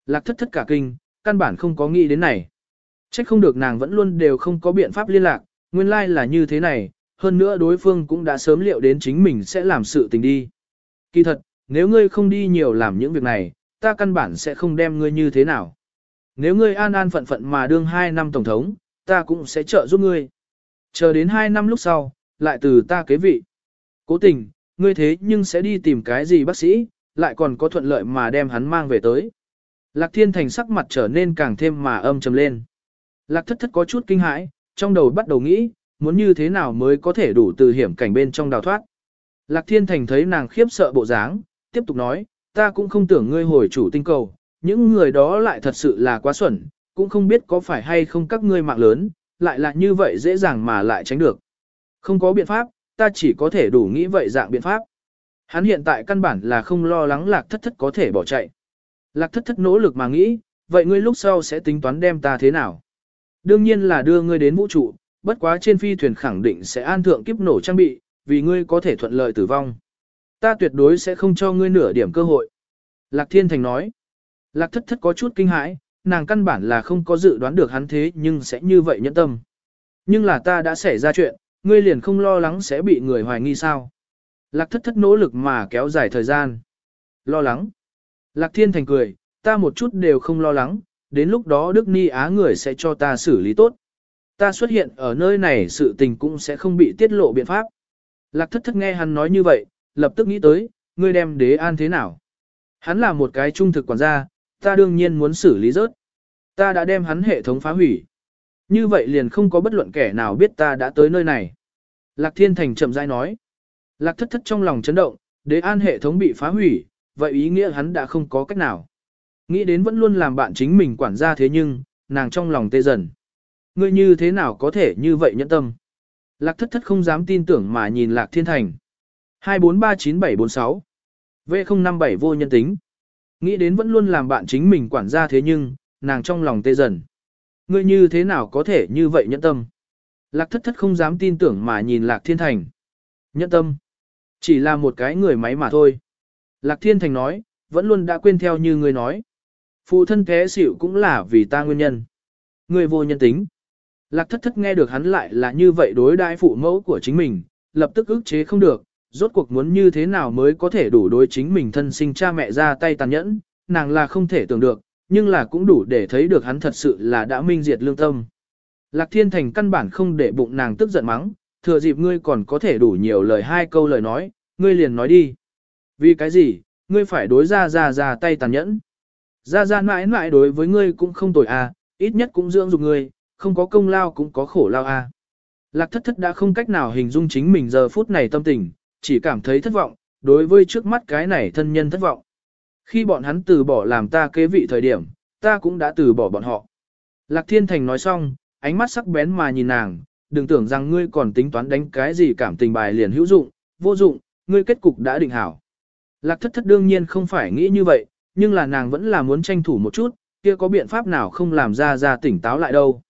Speaker 1: Lạc thất thất cả kinh, căn bản không có nghĩ đến này. Trách không được nàng vẫn luôn đều không có biện pháp liên lạc, nguyên lai like là như thế này, hơn nữa đối phương cũng đã sớm liệu đến chính mình sẽ làm sự tình đi. Kỳ thật, nếu ngươi không đi nhiều làm những việc này, ta căn bản sẽ không đem ngươi như thế nào. Nếu ngươi an an phận phận mà đương 2 năm tổng thống, ta cũng sẽ trợ giúp ngươi. Chờ đến 2 năm lúc sau, lại từ ta kế vị. Cố tình, ngươi thế nhưng sẽ đi tìm cái gì bác sĩ, lại còn có thuận lợi mà đem hắn mang về tới. Lạc thiên thành sắc mặt trở nên càng thêm mà âm trầm lên. Lạc thất thất có chút kinh hãi, trong đầu bắt đầu nghĩ, muốn như thế nào mới có thể đủ từ hiểm cảnh bên trong đào thoát. Lạc thiên thành thấy nàng khiếp sợ bộ dáng, tiếp tục nói, ta cũng không tưởng ngươi hồi chủ tinh cầu, những người đó lại thật sự là quá xuẩn, cũng không biết có phải hay không các ngươi mạng lớn, lại là như vậy dễ dàng mà lại tránh được. Không có biện pháp, ta chỉ có thể đủ nghĩ vậy dạng biện pháp. Hắn hiện tại căn bản là không lo lắng lạc thất thất có thể bỏ chạy. Lạc thất thất nỗ lực mà nghĩ, vậy ngươi lúc sau sẽ tính toán đem ta thế nào? Đương nhiên là đưa ngươi đến vũ trụ, bất quá trên phi thuyền khẳng định sẽ an thượng kiếp nổ trang bị, vì ngươi có thể thuận lợi tử vong. Ta tuyệt đối sẽ không cho ngươi nửa điểm cơ hội. Lạc Thiên Thành nói. Lạc thất thất có chút kinh hãi, nàng căn bản là không có dự đoán được hắn thế nhưng sẽ như vậy nhẫn tâm. Nhưng là ta đã xảy ra chuyện, ngươi liền không lo lắng sẽ bị người hoài nghi sao. Lạc thất thất nỗ lực mà kéo dài thời gian. Lo lắng. Lạc Thiên Thành cười, ta một chút đều không lo lắng, đến lúc đó Đức Ni Á người sẽ cho ta xử lý tốt. Ta xuất hiện ở nơi này sự tình cũng sẽ không bị tiết lộ biện pháp. Lạc thất thất nghe hắn nói như vậy, lập tức nghĩ tới, ngươi đem đế an thế nào? Hắn là một cái trung thực quản gia, ta đương nhiên muốn xử lý rớt. Ta đã đem hắn hệ thống phá hủy. Như vậy liền không có bất luận kẻ nào biết ta đã tới nơi này. Lạc Thiên Thành chậm rãi nói. Lạc thất thất trong lòng chấn động, đế an hệ thống bị phá hủy, vậy ý nghĩa hắn đã không có cách nào. Nghĩ đến vẫn luôn làm bạn chính mình quản gia thế nhưng, nàng trong lòng tê dần. Ngươi như thế nào có thể như vậy nhẫn tâm? Lạc thất thất không dám tin tưởng mà nhìn Lạc Thiên Thành. 2439746 V057 vô nhân tính. Nghĩ đến vẫn luôn làm bạn chính mình quản gia thế nhưng, nàng trong lòng tê dần. Ngươi như thế nào có thể như vậy nhẫn tâm? Lạc thất thất không dám tin tưởng mà nhìn Lạc Thiên Thành. Nhẫn tâm. Chỉ là một cái người máy mà thôi. Lạc Thiên Thành nói, vẫn luôn đã quên theo như ngươi nói. Phụ thân thế xỉu cũng là vì ta nguyên nhân. Ngươi vô nhân tính. Lạc thất thất nghe được hắn lại là như vậy đối đãi phụ mẫu của chính mình, lập tức ức chế không được, rốt cuộc muốn như thế nào mới có thể đủ đối chính mình thân sinh cha mẹ ra tay tàn nhẫn, nàng là không thể tưởng được, nhưng là cũng đủ để thấy được hắn thật sự là đã minh diệt lương tâm. Lạc Thiên Thành căn bản không để bụng nàng tức giận mắng, thừa dịp ngươi còn có thể đủ nhiều lời hai câu lời nói, ngươi liền nói đi. Vì cái gì, ngươi phải đối ra ra ra tay tàn nhẫn. Ra ra mãi mãi đối với ngươi cũng không tồi à, ít nhất cũng dưỡng dục ngươi, không có công lao cũng có khổ lao à. Lạc thất thất đã không cách nào hình dung chính mình giờ phút này tâm tình, chỉ cảm thấy thất vọng, đối với trước mắt cái này thân nhân thất vọng. Khi bọn hắn từ bỏ làm ta kế vị thời điểm, ta cũng đã từ bỏ bọn họ. Lạc Thiên Thành nói xong, ánh mắt sắc bén mà nhìn nàng, đừng tưởng rằng ngươi còn tính toán đánh cái gì cảm tình bài liền hữu dụng, vô dụng, ngươi kết cục đã định hảo. Lạc thất thất đương nhiên không phải nghĩ như vậy, nhưng là nàng vẫn là muốn tranh thủ một chút, kia có biện pháp nào không làm ra ra tỉnh táo lại đâu.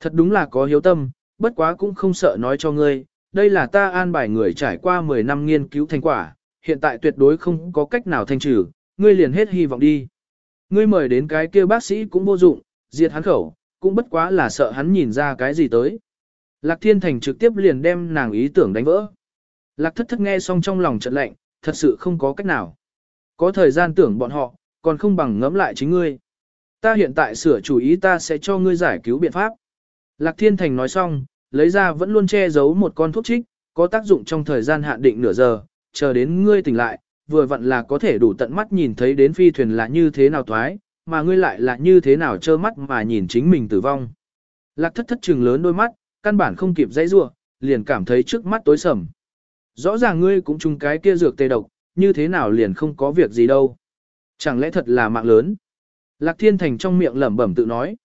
Speaker 1: Thật đúng là có hiếu tâm, bất quá cũng không sợ nói cho ngươi, đây là ta an bài người trải qua 10 năm nghiên cứu thành quả, hiện tại tuyệt đối không có cách nào thanh trừ, ngươi liền hết hy vọng đi. Ngươi mời đến cái kia bác sĩ cũng vô dụng, diệt hắn khẩu, cũng bất quá là sợ hắn nhìn ra cái gì tới. Lạc Thiên Thành trực tiếp liền đem nàng ý tưởng đánh vỡ. Lạc thất thất nghe xong trong lòng trận lạnh, thật sự không có cách nào. Có thời gian tưởng bọn họ, còn không bằng ngẫm lại chính ngươi. Ta hiện tại sửa chủ ý ta sẽ cho ngươi giải cứu biện pháp. Lạc Thiên Thành nói xong, lấy ra vẫn luôn che giấu một con thuốc trích, có tác dụng trong thời gian hạn định nửa giờ, chờ đến ngươi tỉnh lại, vừa vặn là có thể đủ tận mắt nhìn thấy đến phi thuyền là như thế nào toái, mà ngươi lại là như thế nào trơ mắt mà nhìn chính mình tử vong. Lạc thất thất trừng lớn đôi mắt, căn bản không kịp dãy rua, liền cảm thấy trước mắt tối sầm. Rõ ràng ngươi cũng chung cái kia dược tê độc, như thế nào liền không có việc gì đâu. Chẳng lẽ thật là mạng lớn? Lạc thiên thành trong miệng lẩm bẩm tự nói.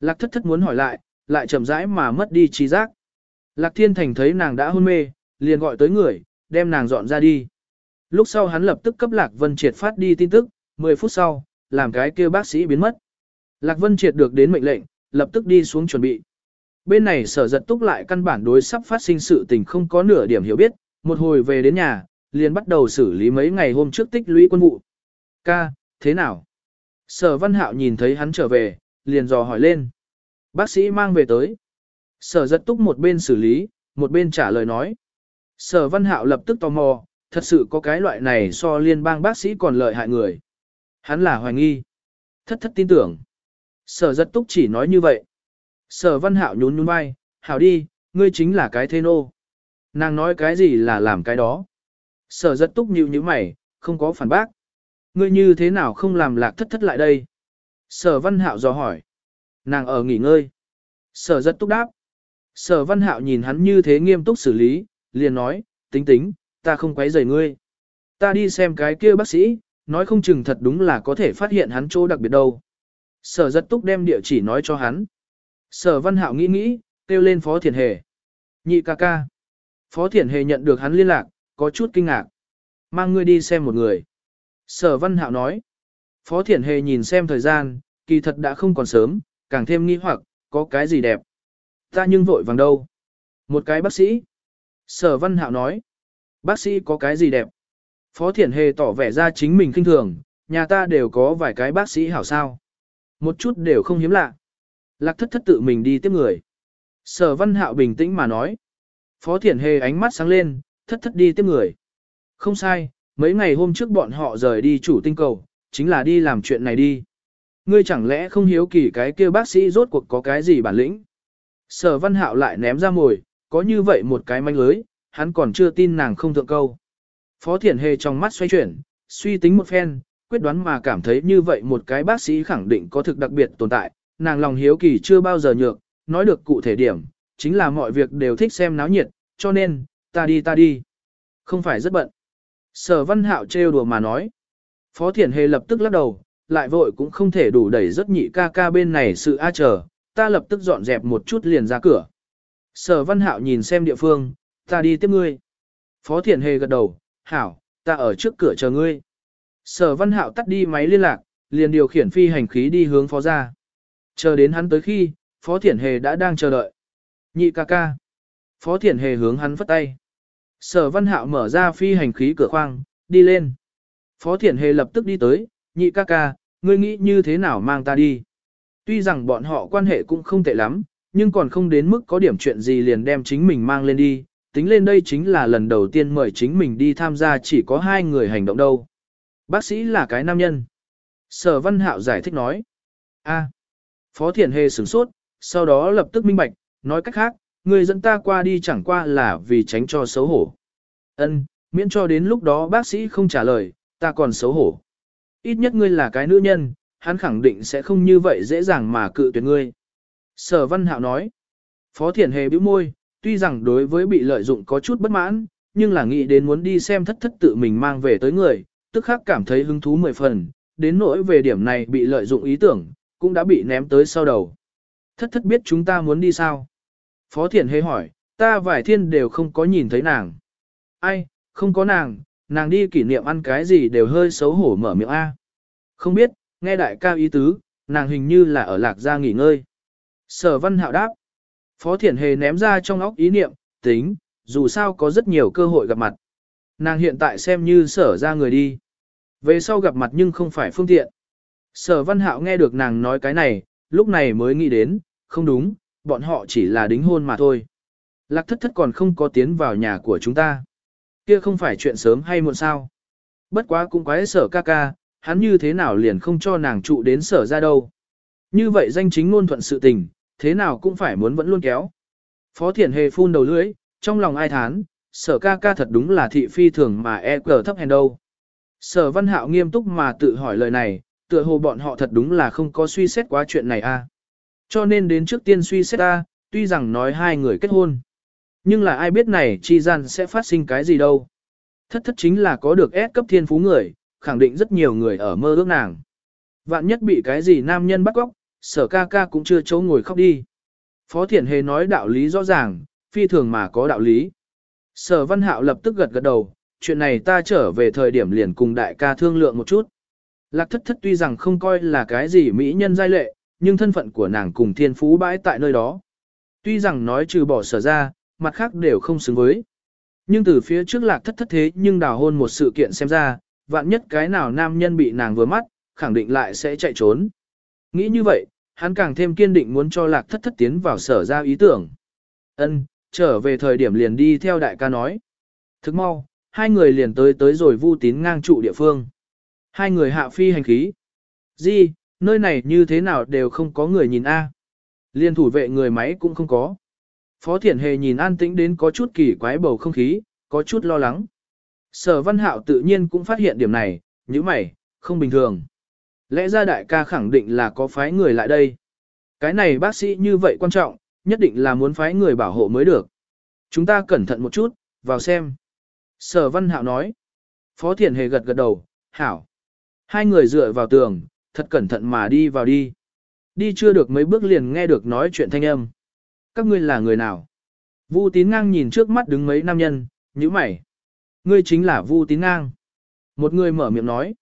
Speaker 1: Lạc thất thất muốn hỏi lại, lại chậm rãi mà mất đi trí giác. Lạc thiên thành thấy nàng đã hôn mê, liền gọi tới người, đem nàng dọn ra đi. Lúc sau hắn lập tức cấp Lạc Vân Triệt phát đi tin tức, 10 phút sau, làm cái kia bác sĩ biến mất. Lạc Vân Triệt được đến mệnh lệnh, lập tức đi xuống chuẩn bị. Bên này sở giật túc lại căn bản đối sắp phát sinh sự tình không có nửa điểm hiểu biết, một hồi về đến nhà, liền bắt đầu xử lý mấy ngày hôm trước tích lũy quân vụ. Ca, thế nào? Sở văn hạo nhìn thấy hắn trở về, liền dò hỏi lên. Bác sĩ mang về tới. Sở giật túc một bên xử lý, một bên trả lời nói. Sở văn hạo lập tức tò mò, thật sự có cái loại này so liên bang bác sĩ còn lợi hại người. Hắn là hoài nghi. Thất thất tin tưởng. Sở giật túc chỉ nói như vậy. Sở văn hạo nhún nhún vai, hảo đi, ngươi chính là cái thê nô. Nàng nói cái gì là làm cái đó. Sở giật túc nhíu như mày, không có phản bác. Ngươi như thế nào không làm lạc thất thất lại đây? Sở văn hạo dò hỏi. Nàng ở nghỉ ngơi. Sở rất túc đáp. Sở văn hạo nhìn hắn như thế nghiêm túc xử lý, liền nói, tính tính, ta không quấy rầy ngươi. Ta đi xem cái kia bác sĩ, nói không chừng thật đúng là có thể phát hiện hắn chỗ đặc biệt đâu. Sở rất túc đem địa chỉ nói cho hắn. Sở văn hạo nghĩ nghĩ, kêu lên phó thiền hề. Nhị ca ca. Phó thiền hề nhận được hắn liên lạc, có chút kinh ngạc. Mang ngươi đi xem một người. Sở văn hạo nói. Phó thiền hề nhìn xem thời gian, kỳ thật đã không còn sớm, càng thêm nghi hoặc, có cái gì đẹp. Ta nhưng vội vàng đâu. Một cái bác sĩ. Sở văn hạo nói. Bác sĩ có cái gì đẹp? Phó thiển hề tỏ vẻ ra chính mình kinh thường, nhà ta đều có vài cái bác sĩ hảo sao. Một chút đều không hiếm lạ. Lạc thất thất tự mình đi tiếp người. Sở văn hạo bình tĩnh mà nói. Phó thiển hề ánh mắt sáng lên, thất thất đi tiếp người. Không sai, mấy ngày hôm trước bọn họ rời đi chủ tinh cầu, chính là đi làm chuyện này đi. Ngươi chẳng lẽ không hiếu kỳ cái kia bác sĩ rốt cuộc có cái gì bản lĩnh? Sở văn hạo lại ném ra mồi, có như vậy một cái manh lưới, hắn còn chưa tin nàng không thượng câu. Phó Thiển Hề trong mắt xoay chuyển, suy tính một phen, quyết đoán mà cảm thấy như vậy một cái bác sĩ khẳng định có thực đặc biệt tồn tại, nàng lòng hiếu kỳ chưa bao giờ nhược, nói được cụ thể điểm, chính là mọi việc đều thích xem náo nhiệt, cho nên, ta đi ta đi. Không phải rất bận. Sở văn hạo trêu đùa mà nói. Phó Thiển Hề lập tức lắc đầu, lại vội cũng không thể đủ đẩy rất nhị ca ca bên này sự a chờ, ta lập tức dọn dẹp một chút liền ra cửa. Sở văn hạo nhìn xem địa phương, ta đi tiếp ngươi. Phó Thiển Hề gật đầu, hảo, ta ở trước cửa chờ ngươi. Sở văn hạo tắt đi máy liên lạc, liền điều khiển phi hành khí đi hướng phó ra. Chờ đến hắn tới khi, Phó Thiển Hề đã đang chờ đợi. Nhị ca ca. Phó Thiển Hề hướng hắn phất tay. Sở văn hạo mở ra phi hành khí cửa khoang, đi lên. Phó Thiển Hề lập tức đi tới, nhị ca ca, ngươi nghĩ như thế nào mang ta đi. Tuy rằng bọn họ quan hệ cũng không tệ lắm, nhưng còn không đến mức có điểm chuyện gì liền đem chính mình mang lên đi, tính lên đây chính là lần đầu tiên mời chính mình đi tham gia chỉ có hai người hành động đâu. Bác sĩ là cái nam nhân. Sở Văn Hạo giải thích nói. a Phó Thiển Hề sửng sốt, sau đó lập tức minh bạch, nói cách khác, người dẫn ta qua đi chẳng qua là vì tránh cho xấu hổ. Ân, miễn cho đến lúc đó bác sĩ không trả lời, ta còn xấu hổ. Ít nhất ngươi là cái nữ nhân, hắn khẳng định sẽ không như vậy dễ dàng mà cự tuyệt ngươi. Sở Văn Hạo nói. Phó Thiển Hề bĩu môi, tuy rằng đối với bị lợi dụng có chút bất mãn, nhưng là nghĩ đến muốn đi xem thất thất tự mình mang về tới người, tức khắc cảm thấy hứng thú mười phần, đến nỗi về điểm này bị lợi dụng ý tưởng, cũng đã bị ném tới sau đầu. Thất thất biết chúng ta muốn đi sao? Phó Thiển Hề hỏi, ta vải thiên đều không có nhìn thấy nàng. Ai, không có nàng, nàng đi kỷ niệm ăn cái gì đều hơi xấu hổ mở miệng A. Không biết, nghe đại ca ý tứ, nàng hình như là ở lạc gia nghỉ ngơi. Sở văn hạo đáp. Phó Thiển Hề ném ra trong óc ý niệm, tính, dù sao có rất nhiều cơ hội gặp mặt. Nàng hiện tại xem như sở ra người đi. Về sau gặp mặt nhưng không phải phương tiện. Sở văn hạo nghe được nàng nói cái này, lúc này mới nghĩ đến, không đúng, bọn họ chỉ là đính hôn mà thôi. Lạc thất thất còn không có tiến vào nhà của chúng ta. Kia không phải chuyện sớm hay muộn sao. Bất quá cũng quái sở ca ca, hắn như thế nào liền không cho nàng trụ đến sở ra đâu. Như vậy danh chính ngôn thuận sự tình, thế nào cũng phải muốn vẫn luôn kéo. Phó Thiển Hề phun đầu lưỡi, trong lòng ai thán, sở ca ca thật đúng là thị phi thường mà e cờ thấp hèn đâu. Sở văn hạo nghiêm túc mà tự hỏi lời này, tựa hồ bọn họ thật đúng là không có suy xét quá chuyện này a. Cho nên đến trước tiên suy xét ta, tuy rằng nói hai người kết hôn. Nhưng là ai biết này chi gian sẽ phát sinh cái gì đâu. Thất thất chính là có được S cấp thiên phú người, khẳng định rất nhiều người ở mơ ước nàng. Vạn nhất bị cái gì nam nhân bắt góc, sở ca ca cũng chưa chỗ ngồi khóc đi. Phó Thiển Hề nói đạo lý rõ ràng, phi thường mà có đạo lý. Sở Văn Hạo lập tức gật gật đầu, chuyện này ta trở về thời điểm liền cùng đại ca thương lượng một chút. Lạc thất thất tuy rằng không coi là cái gì mỹ nhân giai lệ, nhưng thân phận của nàng cùng thiên phú bãi tại nơi đó. Tuy rằng nói trừ bỏ sở ra, mặt khác đều không xứng với. Nhưng từ phía trước lạc thất thất thế nhưng đào hôn một sự kiện xem ra, vạn nhất cái nào nam nhân bị nàng vừa mắt, khẳng định lại sẽ chạy trốn. Nghĩ như vậy, hắn càng thêm kiên định muốn cho lạc thất thất tiến vào sở ra ý tưởng. Ân, trở về thời điểm liền đi theo đại ca nói. Thức mau, hai người liền tới tới rồi vu tín ngang trụ địa phương. Hai người hạ phi hành khí. Di, nơi này như thế nào đều không có người nhìn a. Liên thủ vệ người máy cũng không có. Phó Thiển Hề nhìn an tĩnh đến có chút kỳ quái bầu không khí, có chút lo lắng. Sở Văn Hạo tự nhiên cũng phát hiện điểm này, như mày, không bình thường. Lẽ ra đại ca khẳng định là có phái người lại đây. Cái này bác sĩ như vậy quan trọng, nhất định là muốn phái người bảo hộ mới được. Chúng ta cẩn thận một chút, vào xem. Sở Văn Hạo nói. Phó Thiển Hề gật gật đầu, hảo. Hai người dựa vào tường, thật cẩn thận mà đi vào đi. Đi chưa được mấy bước liền nghe được nói chuyện thanh âm. Các ngươi là người nào? Vu tín ngang nhìn trước mắt đứng mấy nam nhân, như mày. Ngươi chính là Vu tín ngang. Một người mở miệng nói.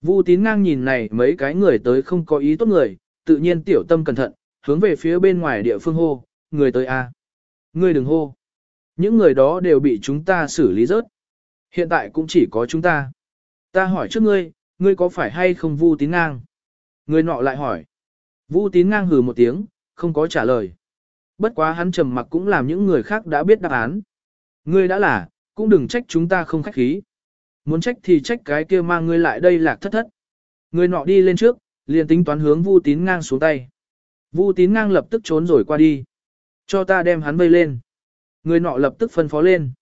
Speaker 1: Vu tín ngang nhìn này mấy cái người tới không có ý tốt người, tự nhiên tiểu tâm cẩn thận, hướng về phía bên ngoài địa phương hô, người tới a, Ngươi đừng hô. Những người đó đều bị chúng ta xử lý rớt. Hiện tại cũng chỉ có chúng ta. Ta hỏi trước ngươi, ngươi có phải hay không Vu tín ngang? Người nọ lại hỏi. Vu tín ngang hừ một tiếng, không có trả lời. Bất quá hắn trầm mặc cũng làm những người khác đã biết đáp án. Ngươi đã là, cũng đừng trách chúng ta không khách khí. Muốn trách thì trách cái kia mang ngươi lại đây lạc thất thất. Người nọ đi lên trước, liền tính toán hướng Vu tín ngang xuống tay. Vu tín ngang lập tức trốn rồi qua đi. Cho ta đem hắn vây lên. Người nọ lập tức phân phó lên.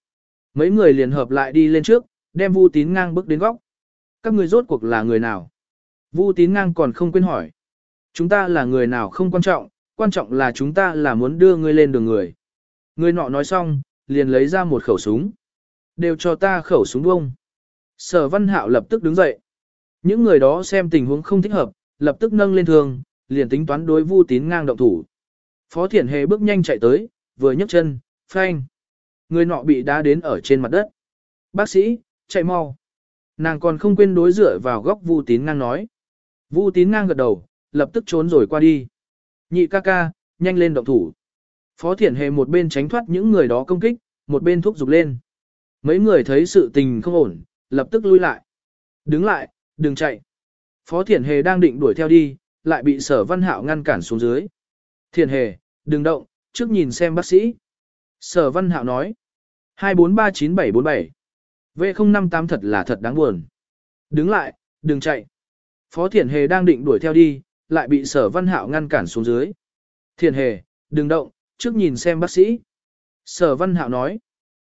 Speaker 1: Mấy người liền hợp lại đi lên trước, đem Vu tín ngang bước đến góc. Các người rốt cuộc là người nào? Vu tín ngang còn không quên hỏi. Chúng ta là người nào không quan trọng, quan trọng là chúng ta là muốn đưa ngươi lên đường người. Người nọ nói xong, liền lấy ra một khẩu súng. Đều cho ta khẩu súng bông. Sở văn hạo lập tức đứng dậy. Những người đó xem tình huống không thích hợp, lập tức nâng lên thường, liền tính toán đối vu tín ngang động thủ. Phó thiển hề bước nhanh chạy tới, vừa nhấc chân, phanh. Người nọ bị đá đến ở trên mặt đất. Bác sĩ, chạy mau. Nàng còn không quên đối dựa vào góc vu tín ngang nói. Vu tín ngang gật đầu, lập tức trốn rồi qua đi. Nhị ca ca, nhanh lên động thủ. Phó thiển hề một bên tránh thoát những người đó công kích, một bên thúc giục lên. Mấy người thấy sự tình không ổn, lập tức lui lại. Đứng lại, đừng chạy. Phó thiển hề đang định đuổi theo đi, lại bị sở văn hạo ngăn cản xuống dưới. Thiển hề, đừng động, trước nhìn xem bác sĩ. Sở văn hạo nói. 2439747. V058 thật là thật đáng buồn. Đứng lại, đừng chạy. Phó thiển hề đang định đuổi theo đi, lại bị sở văn hạo ngăn cản xuống dưới. Thiền hề, đừng động, trước nhìn xem bác sĩ. Sở văn hạo nói.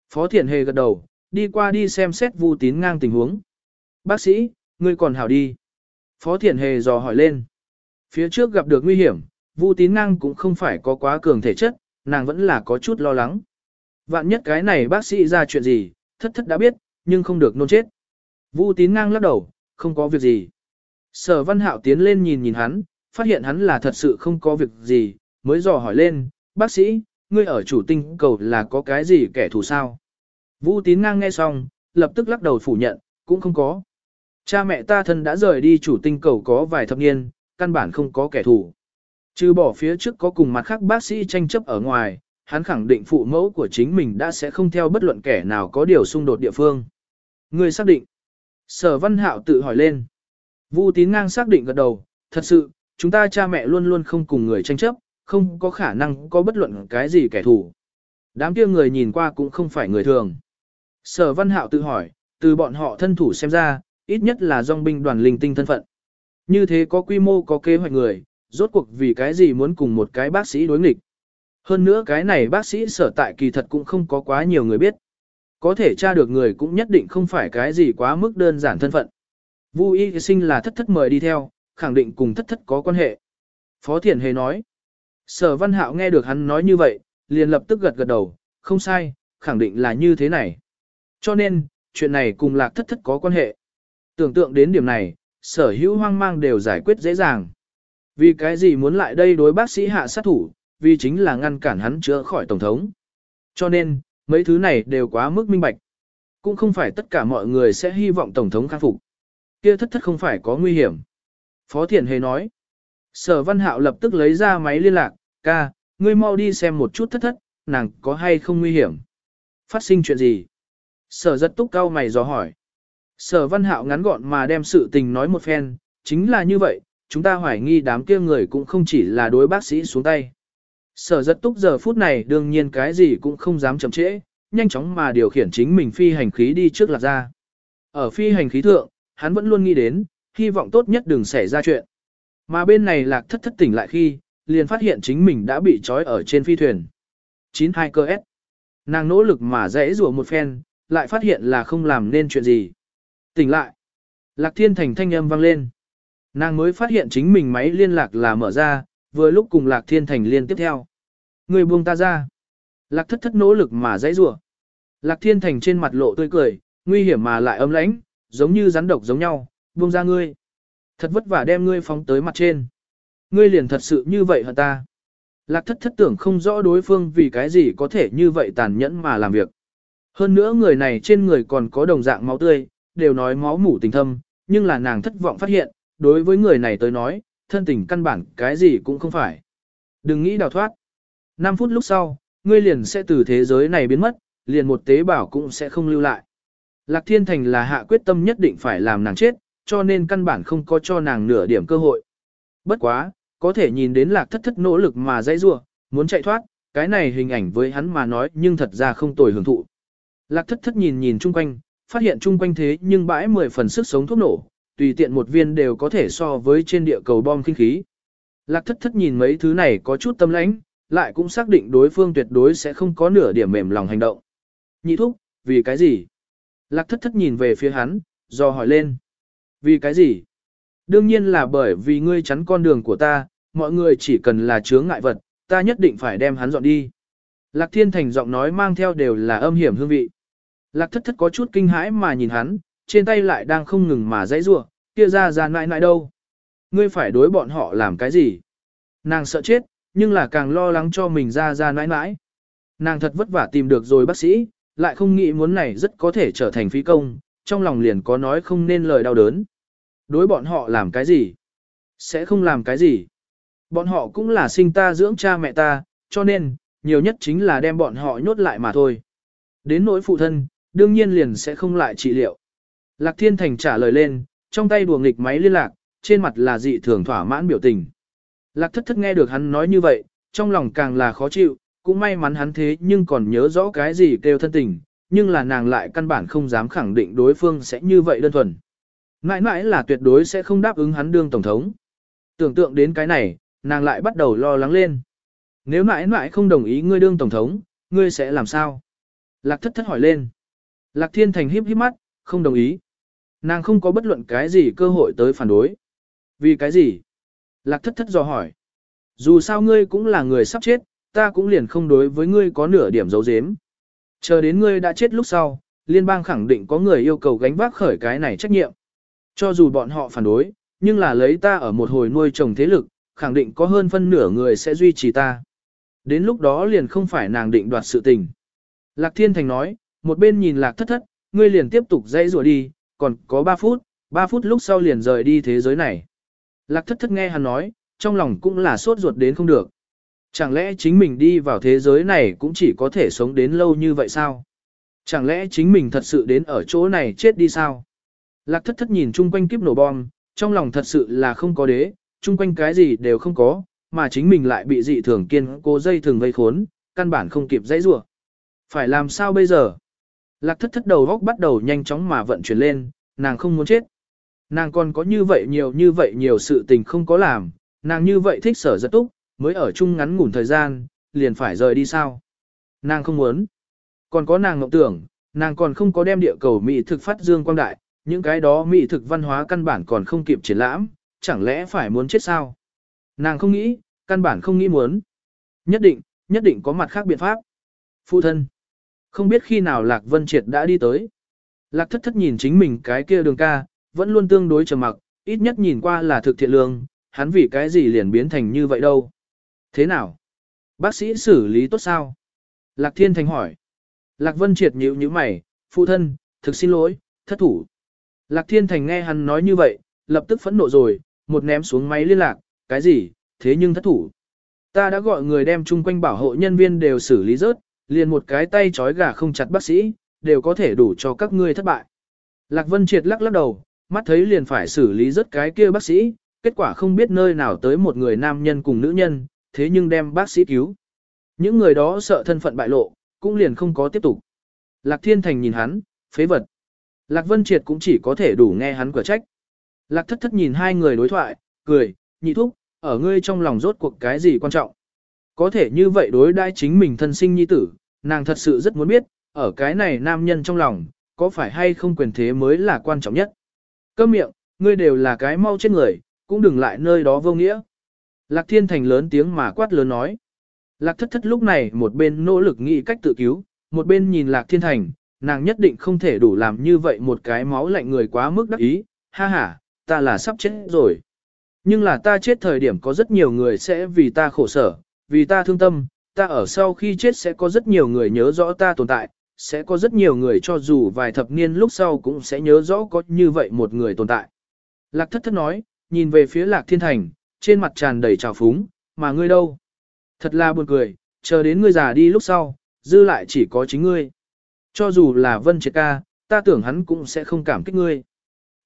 Speaker 1: Phó thiền hề gật đầu, đi qua đi xem xét vu tín ngang tình huống. Bác sĩ, ngươi còn hảo đi. Phó thiền hề dò hỏi lên. Phía trước gặp được nguy hiểm, vu tín ngang cũng không phải có quá cường thể chất, nàng vẫn là có chút lo lắng. Vạn nhất cái này bác sĩ ra chuyện gì, thất thất đã biết, nhưng không được nôn chết. Vu tín ngang lắc đầu, không có việc gì. Sở văn hạo tiến lên nhìn nhìn hắn, phát hiện hắn là thật sự không có việc gì, mới dò hỏi lên, bác sĩ, ngươi ở chủ tinh cầu là có cái gì kẻ thù sao? Vũ tín ngang nghe xong, lập tức lắc đầu phủ nhận, cũng không có. Cha mẹ ta thân đã rời đi chủ tinh cầu có vài thập niên, căn bản không có kẻ thù. Trừ bỏ phía trước có cùng mặt khác bác sĩ tranh chấp ở ngoài, hắn khẳng định phụ mẫu của chính mình đã sẽ không theo bất luận kẻ nào có điều xung đột địa phương. Ngươi xác định. Sở văn hạo tự hỏi lên. Vu tín ngang xác định gật đầu, thật sự, chúng ta cha mẹ luôn luôn không cùng người tranh chấp, không có khả năng có bất luận cái gì kẻ thù. Đám kia người nhìn qua cũng không phải người thường. Sở văn hạo tự hỏi, từ bọn họ thân thủ xem ra, ít nhất là dòng binh đoàn linh tinh thân phận. Như thế có quy mô có kế hoạch người, rốt cuộc vì cái gì muốn cùng một cái bác sĩ đối nghịch. Hơn nữa cái này bác sĩ sở tại kỳ thật cũng không có quá nhiều người biết. có thể tra được người cũng nhất định không phải cái gì quá mức đơn giản thân phận. Vu y sinh là thất thất mời đi theo, khẳng định cùng thất thất có quan hệ. Phó Thiển Hề nói. Sở Văn Hạo nghe được hắn nói như vậy, liền lập tức gật gật đầu, không sai, khẳng định là như thế này. Cho nên, chuyện này cùng lạc thất thất có quan hệ. Tưởng tượng đến điểm này, sở hữu hoang mang đều giải quyết dễ dàng. Vì cái gì muốn lại đây đối bác sĩ hạ sát thủ, vì chính là ngăn cản hắn chữa khỏi Tổng thống. Cho nên, mấy thứ này đều quá mức minh bạch. Cũng không phải tất cả mọi người sẽ hy vọng Tổng thống khắc phục. Kia thất thất không phải có nguy hiểm. Phó thiện Hề nói. Sở Văn Hạo lập tức lấy ra máy liên lạc, ca, ngươi mau đi xem một chút thất thất, nàng có hay không nguy hiểm. Phát sinh chuyện gì? Sở giật túc cao mày dò hỏi. Sở Văn Hạo ngắn gọn mà đem sự tình nói một phen, chính là như vậy, chúng ta hoài nghi đám kia người cũng không chỉ là đối bác sĩ xuống tay. Sở giật túc giờ phút này đương nhiên cái gì cũng không dám chậm trễ, nhanh chóng mà điều khiển chính mình phi hành khí đi trước lạc ra. Ở phi hành khí thượng, hắn vẫn luôn nghĩ đến, hy vọng tốt nhất đừng xảy ra chuyện. Mà bên này lạc thất thất tỉnh lại khi, liền phát hiện chính mình đã bị trói ở trên phi thuyền. 92 cơ S. Nàng nỗ lực mà dễ rùa một phen, lại phát hiện là không làm nên chuyện gì. Tỉnh lại. Lạc thiên thành thanh âm vang lên. Nàng mới phát hiện chính mình máy liên lạc là mở ra, vừa lúc cùng lạc thiên thành liên tiếp theo. Người buông ta ra. Lạc thất thất nỗ lực mà dãy rủa. Lạc thiên thành trên mặt lộ tươi cười, nguy hiểm mà lại ấm lãnh, giống như rắn độc giống nhau, buông ra ngươi. Thật vất vả đem ngươi phóng tới mặt trên. Ngươi liền thật sự như vậy hả ta? Lạc thất thất tưởng không rõ đối phương vì cái gì có thể như vậy tàn nhẫn mà làm việc. Hơn nữa người này trên người còn có đồng dạng máu tươi, đều nói máu mủ tình thâm, nhưng là nàng thất vọng phát hiện, đối với người này tới nói, thân tình căn bản cái gì cũng không phải. Đừng nghĩ đào thoát. 5 phút lúc sau, ngươi liền sẽ từ thế giới này biến mất, liền một tế bào cũng sẽ không lưu lại. Lạc Thiên Thành là hạ quyết tâm nhất định phải làm nàng chết, cho nên căn bản không có cho nàng nửa điểm cơ hội. Bất quá, có thể nhìn đến lạc thất thất nỗ lực mà dãy rua, muốn chạy thoát, cái này hình ảnh với hắn mà nói nhưng thật ra không tồi hưởng thụ. Lạc thất thất nhìn nhìn chung quanh, phát hiện chung quanh thế nhưng bãi mười phần sức sống thuốc nổ, tùy tiện một viên đều có thể so với trên địa cầu bom kinh khí. Lạc thất thất nhìn mấy thứ này có chút tâm lãnh, lại cũng xác định đối phương tuyệt đối sẽ không có nửa điểm mềm lòng hành động. Nhị thúc, vì cái gì? Lạc thất thất nhìn về phía hắn, do hỏi lên. Vì cái gì? Đương nhiên là bởi vì ngươi chắn con đường của ta, mọi người chỉ cần là chướng ngại vật, ta nhất định phải đem hắn dọn đi. Lạc thiên thành giọng nói mang theo đều là âm hiểm hương vị. Lạc thất thất có chút kinh hãi mà nhìn hắn, trên tay lại đang không ngừng mà dãy rủa, kia ra ra nại nại đâu. Ngươi phải đối bọn họ làm cái gì? Nàng sợ chết, nhưng là càng lo lắng cho mình ra ra nãi nãi. Nàng thật vất vả tìm được rồi bác sĩ, lại không nghĩ muốn này rất có thể trở thành phí công, trong lòng liền có nói không nên lời đau đớn. Đối bọn họ làm cái gì? Sẽ không làm cái gì. Bọn họ cũng là sinh ta dưỡng cha mẹ ta, cho nên, nhiều nhất chính là đem bọn họ nhốt lại mà thôi. Đến nỗi phụ thân, đương nhiên liền sẽ không lại trị liệu. Lạc Thiên Thành trả lời lên, trong tay đùa nghịch máy liên lạc, trên mặt là dị thường thỏa mãn biểu tình. Lạc thất thất nghe được hắn nói như vậy, trong lòng càng là khó chịu, cũng may mắn hắn thế nhưng còn nhớ rõ cái gì kêu thân tình, nhưng là nàng lại căn bản không dám khẳng định đối phương sẽ như vậy đơn thuần. Mãi mãi là tuyệt đối sẽ không đáp ứng hắn đương tổng thống. Tưởng tượng đến cái này, nàng lại bắt đầu lo lắng lên. Nếu mãi mãi không đồng ý ngươi đương tổng thống, ngươi sẽ làm sao? Lạc thất thất hỏi lên. Lạc thiên thành híp híp mắt, không đồng ý. Nàng không có bất luận cái gì cơ hội tới phản đối. Vì cái gì? Lạc thất thất dò hỏi. Dù sao ngươi cũng là người sắp chết, ta cũng liền không đối với ngươi có nửa điểm dấu dếm. Chờ đến ngươi đã chết lúc sau, liên bang khẳng định có người yêu cầu gánh vác khởi cái này trách nhiệm. Cho dù bọn họ phản đối, nhưng là lấy ta ở một hồi nuôi trồng thế lực, khẳng định có hơn phân nửa người sẽ duy trì ta. Đến lúc đó liền không phải nàng định đoạt sự tình. Lạc Thiên Thành nói, một bên nhìn Lạc thất thất, ngươi liền tiếp tục dãy rùa đi, còn có 3 phút, 3 phút lúc sau liền rời đi thế giới này. Lạc thất thất nghe hắn nói, trong lòng cũng là sốt ruột đến không được. Chẳng lẽ chính mình đi vào thế giới này cũng chỉ có thể sống đến lâu như vậy sao? Chẳng lẽ chính mình thật sự đến ở chỗ này chết đi sao? Lạc thất thất nhìn chung quanh kiếp nổ bom, trong lòng thật sự là không có đế, chung quanh cái gì đều không có, mà chính mình lại bị dị thường kiên cố dây thường vây khốn, căn bản không kịp dãy rủa. Phải làm sao bây giờ? Lạc thất thất đầu góc bắt đầu nhanh chóng mà vận chuyển lên, nàng không muốn chết. Nàng còn có như vậy nhiều như vậy nhiều sự tình không có làm, nàng như vậy thích sở rất túc, mới ở chung ngắn ngủn thời gian, liền phải rời đi sao. Nàng không muốn. Còn có nàng ngọc tưởng, Nàng còn không có đem địa cầu mỹ thực phát dương quang đại, những cái đó mỹ thực văn hóa căn bản còn không kịp triển lãm, chẳng lẽ phải muốn chết sao? Nàng không nghĩ, căn bản không nghĩ muốn. Nhất định, nhất định có mặt khác biện pháp. Phụ thân. Không biết khi nào Lạc Vân Triệt đã đi tới. Lạc thất thất nhìn chính mình cái kia đường ca, vẫn luôn tương đối trầm mặc, ít nhất nhìn qua là thực thiện lương, hắn vì cái gì liền biến thành như vậy đâu. Thế nào? Bác sĩ xử lý tốt sao? Lạc Thiên Thành hỏi. Lạc Vân Triệt nhíu nhíu mày, phụ thân, thực xin lỗi, thất thủ. Lạc Thiên Thành nghe hắn nói như vậy, lập tức phẫn nộ rồi, một ném xuống máy liên lạc, cái gì, thế nhưng thất thủ. Ta đã gọi người đem chung quanh bảo hộ nhân viên đều xử lý rớt, liền một cái tay chói gà không chặt bác sĩ, đều có thể đủ cho các ngươi thất bại. Lạc Vân Triệt lắc lắc đầu, mắt thấy liền phải xử lý rớt cái kia bác sĩ, kết quả không biết nơi nào tới một người nam nhân cùng nữ nhân, thế nhưng đem bác sĩ cứu. Những người đó sợ thân phận bại lộ, cũng liền không có tiếp tục. Lạc Thiên Thành nhìn hắn, phế vật. Lạc Vân Triệt cũng chỉ có thể đủ nghe hắn quả trách. Lạc thất thất nhìn hai người đối thoại, cười, nhị thúc, ở ngươi trong lòng rốt cuộc cái gì quan trọng. Có thể như vậy đối đãi chính mình thân sinh nhi tử, nàng thật sự rất muốn biết, ở cái này nam nhân trong lòng, có phải hay không quyền thế mới là quan trọng nhất. Câm miệng, ngươi đều là cái mau chết người, cũng đừng lại nơi đó vô nghĩa. Lạc thiên thành lớn tiếng mà quát lớn nói. Lạc thất thất lúc này một bên nỗ lực nghĩ cách tự cứu, một bên nhìn lạc thiên thành, nàng nhất định không thể đủ làm như vậy một cái máu lạnh người quá mức đắc ý, ha ha, ta là sắp chết rồi. Nhưng là ta chết thời điểm có rất nhiều người sẽ vì ta khổ sở, vì ta thương tâm, ta ở sau khi chết sẽ có rất nhiều người nhớ rõ ta tồn tại, sẽ có rất nhiều người cho dù vài thập niên lúc sau cũng sẽ nhớ rõ có như vậy một người tồn tại. Lạc thất thất nói, nhìn về phía lạc thiên thành, trên mặt tràn đầy trào phúng, mà ngươi đâu? Thật là buồn cười, chờ đến ngươi già đi lúc sau, dư lại chỉ có chính ngươi. Cho dù là vân triệt ca, ta tưởng hắn cũng sẽ không cảm kích ngươi.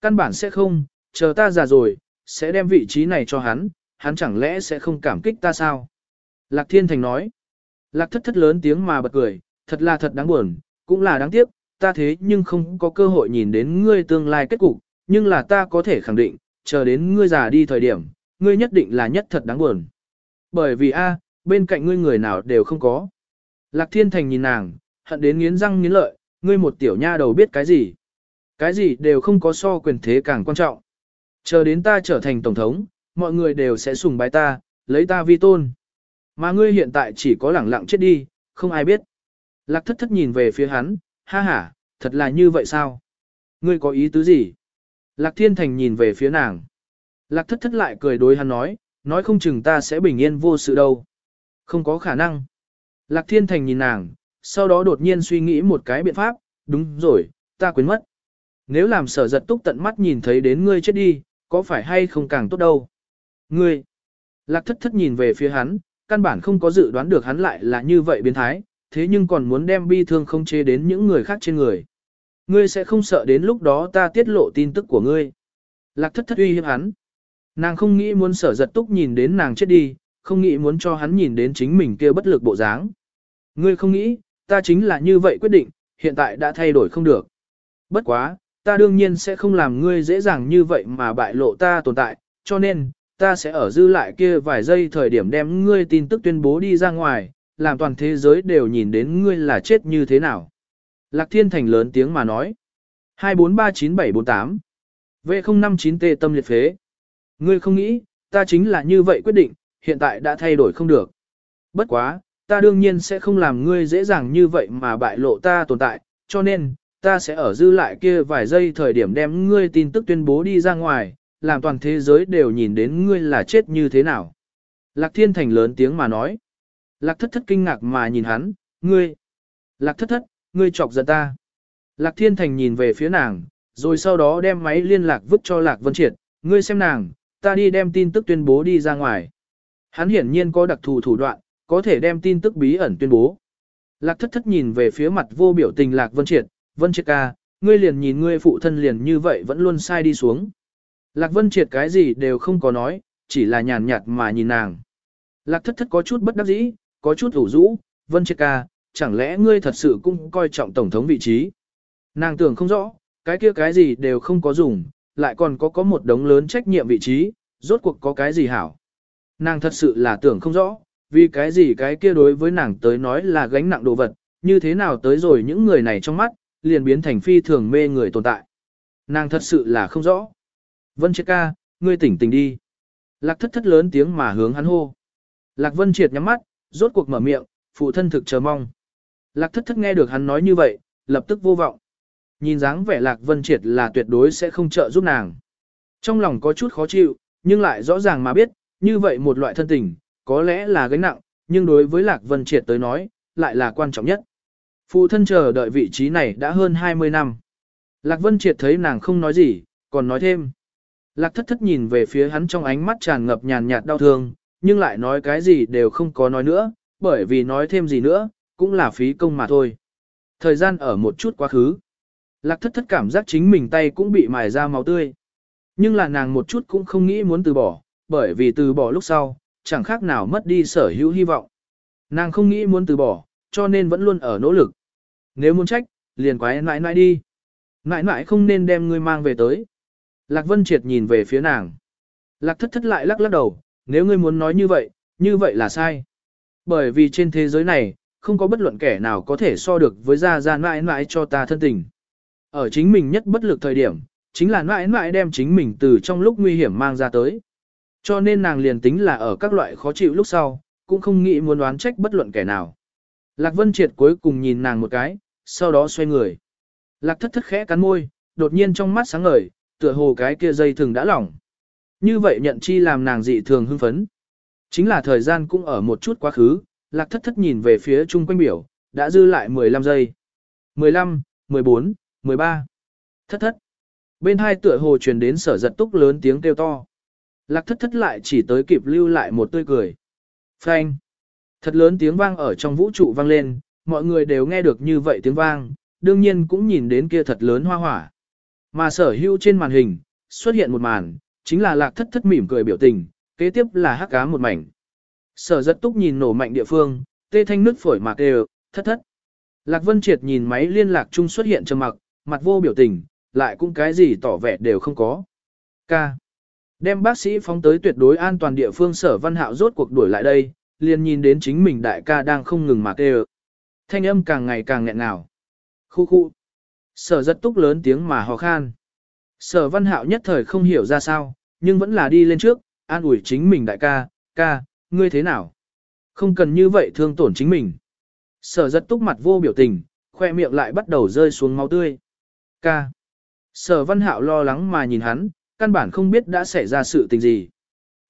Speaker 1: Căn bản sẽ không, chờ ta già rồi, sẽ đem vị trí này cho hắn, hắn chẳng lẽ sẽ không cảm kích ta sao? Lạc Thiên Thành nói. Lạc thất thất lớn tiếng mà bật cười, thật là thật đáng buồn, cũng là đáng tiếc, ta thế nhưng không có cơ hội nhìn đến ngươi tương lai kết cục, nhưng là ta có thể khẳng định, chờ đến ngươi già đi thời điểm, ngươi nhất định là nhất thật đáng buồn. Bởi vì a, bên cạnh ngươi người nào đều không có. Lạc Thiên Thành nhìn nàng, hận đến nghiến răng nghiến lợi, ngươi một tiểu nha đầu biết cái gì. Cái gì đều không có so quyền thế càng quan trọng. Chờ đến ta trở thành tổng thống, mọi người đều sẽ sùng bái ta, lấy ta vi tôn. Mà ngươi hiện tại chỉ có lẳng lặng chết đi, không ai biết. Lạc thất thất nhìn về phía hắn, ha ha, thật là như vậy sao? Ngươi có ý tứ gì? Lạc thiên thành nhìn về phía nàng. Lạc thất thất lại cười đối hắn nói, nói không chừng ta sẽ bình yên vô sự đâu. Không có khả năng. Lạc thiên thành nhìn nàng, sau đó đột nhiên suy nghĩ một cái biện pháp, đúng rồi, ta quên mất. Nếu làm sở giật túc tận mắt nhìn thấy đến ngươi chết đi, có phải hay không càng tốt đâu? Ngươi! Lạc thất thất nhìn về phía hắn, căn bản không có dự đoán được hắn lại là như vậy biến thái, thế nhưng còn muốn đem bi thương không chế đến những người khác trên người. Ngươi sẽ không sợ đến lúc đó ta tiết lộ tin tức của ngươi. Lạc thất thất uy hiếp hắn. Nàng không nghĩ muốn sở giật túc nhìn đến nàng chết đi, không nghĩ muốn cho hắn nhìn đến chính mình kia bất lực bộ dáng. Ngươi không nghĩ, ta chính là như vậy quyết định, hiện tại đã thay đổi không được. Bất quá, ta đương nhiên sẽ không làm ngươi dễ dàng như vậy mà bại lộ ta tồn tại, cho nên, ta sẽ ở dư lại kia vài giây thời điểm đem ngươi tin tức tuyên bố đi ra ngoài, làm toàn thế giới đều nhìn đến ngươi là chết như thế nào. Lạc Thiên Thành lớn tiếng mà nói. 2439748 V059T tâm liệt phế. Ngươi không nghĩ, ta chính là như vậy quyết định, hiện tại đã thay đổi không được. Bất quá, ta đương nhiên sẽ không làm ngươi dễ dàng như vậy mà bại lộ ta tồn tại, cho nên, ta sẽ ở dư lại kia vài giây thời điểm đem ngươi tin tức tuyên bố đi ra ngoài, làm toàn thế giới đều nhìn đến ngươi là chết như thế nào. Lạc Thiên Thành lớn tiếng mà nói. Lạc thất thất kinh ngạc mà nhìn hắn, ngươi. Lạc thất thất, ngươi chọc giận ta. Lạc Thiên Thành nhìn về phía nàng, rồi sau đó đem máy liên lạc vứt cho Lạc Vân Triệt, ngươi xem nàng, ta đi đem tin tức tuyên bố đi ra ngoài. Hắn hiển nhiên có đặc thù thủ đoạn, có thể đem tin tức bí ẩn tuyên bố. Lạc thất thất nhìn về phía mặt vô biểu tình Lạc Vân Triệt, Vân Triệt ca, ngươi liền nhìn ngươi phụ thân liền như vậy vẫn luôn sai đi xuống. Lạc Vân Triệt cái gì đều không có nói, chỉ là nhàn nhạt mà nhìn nàng. Lạc thất thất có chút bất đắc dĩ, có chút ủ rũ, Vân Triệt ca, chẳng lẽ ngươi thật sự cũng coi trọng tổng thống vị trí. Nàng tưởng không rõ, cái kia cái gì đều không có dùng, lại còn có có một đống lớn trách nhiệm vị trí, rốt cuộc có cái gì hảo. Nàng thật sự là tưởng không rõ, vì cái gì cái kia đối với nàng tới nói là gánh nặng đồ vật, như thế nào tới rồi những người này trong mắt, liền biến thành phi thường mê người tồn tại. Nàng thật sự là không rõ. Vân Triệt ca, ngươi tỉnh tỉnh đi. Lạc thất thất lớn tiếng mà hướng hắn hô. Lạc Vân Triệt nhắm mắt, rốt cuộc mở miệng, phụ thân thực chờ mong. Lạc thất thất nghe được hắn nói như vậy, lập tức vô vọng. Nhìn dáng vẻ Lạc Vân Triệt là tuyệt đối sẽ không trợ giúp nàng. Trong lòng có chút khó chịu, nhưng lại rõ ràng mà biết, như vậy một loại thân tình, có lẽ là gánh nặng, nhưng đối với Lạc Vân Triệt tới nói, lại là quan trọng nhất. Phụ thân chờ đợi vị trí này đã hơn 20 năm. Lạc Vân Triệt thấy nàng không nói gì, còn nói thêm. Lạc thất thất nhìn về phía hắn trong ánh mắt tràn ngập nhàn nhạt đau thương, nhưng lại nói cái gì đều không có nói nữa, bởi vì nói thêm gì nữa, cũng là phí công mà thôi. Thời gian ở một chút quá khứ. Lạc thất thất cảm giác chính mình tay cũng bị mài ra máu tươi. Nhưng là nàng một chút cũng không nghĩ muốn từ bỏ, bởi vì từ bỏ lúc sau, chẳng khác nào mất đi sở hữu hy vọng. Nàng không nghĩ muốn từ bỏ, cho nên vẫn luôn ở nỗ lực. Nếu muốn trách, liền quái nãi nãi đi. Nãi nãi không nên đem ngươi mang về tới. Lạc Vân Triệt nhìn về phía nàng. Lạc thất thất lại lắc lắc đầu, nếu ngươi muốn nói như vậy, như vậy là sai. Bởi vì trên thế giới này, không có bất luận kẻ nào có thể so được với gia gia nãi nãi cho ta thân tình. Ở chính mình nhất bất lực thời điểm, chính là mãi mãi đem chính mình từ trong lúc nguy hiểm mang ra tới. Cho nên nàng liền tính là ở các loại khó chịu lúc sau, cũng không nghĩ muốn đoán trách bất luận kẻ nào. Lạc Vân Triệt cuối cùng nhìn nàng một cái, sau đó xoay người. Lạc thất thất khẽ cắn môi, đột nhiên trong mắt sáng ngời, tựa hồ cái kia dây thừng đã lỏng. Như vậy nhận chi làm nàng dị thường hưng phấn. Chính là thời gian cũng ở một chút quá khứ, lạc thất thất nhìn về phía chung quanh biểu, đã dư lại 15 giây. 15, 14, 13. Thất thất. Bên hai tựa hồ truyền đến sở giật túc lớn tiếng kêu to. Lạc thất thất lại chỉ tới kịp lưu lại một tươi cười. Phanh. Thật lớn tiếng vang ở trong vũ trụ vang lên, mọi người đều nghe được như vậy tiếng vang, đương nhiên cũng nhìn đến kia thật lớn hoa hỏa. Mà sở hữu trên màn hình, xuất hiện một màn, chính là lạc thất thất mỉm cười biểu tình, kế tiếp là hắc cá một mảnh. Sở giật túc nhìn nổ mạnh địa phương, tê thanh nước phổi mạc đều, thất thất. Lạc Vân Triệt nhìn máy liên lạc chung xuất hiện trầm mặc, mặt vô biểu tình, lại cũng cái gì tỏ vẻ đều không có. Ca. Đem bác sĩ phóng tới tuyệt đối an toàn địa phương sở văn hạo rốt cuộc đuổi lại đây, liền nhìn đến chính mình đại ca đang không ngừng mạc kêu. Thanh âm càng ngày càng nghẹn ngào. Khu khu. Sở rất túc lớn tiếng mà hò khan. Sở văn hạo nhất thời không hiểu ra sao, nhưng vẫn là đi lên trước, an ủi chính mình đại ca, ca, ngươi thế nào? Không cần như vậy thương tổn chính mình. Sở giật túc mặt vô biểu tình, khoe miệng lại bắt đầu rơi xuống máu tươi. Ca. Sở văn hạo lo lắng mà nhìn hắn, căn bản không biết đã xảy ra sự tình gì.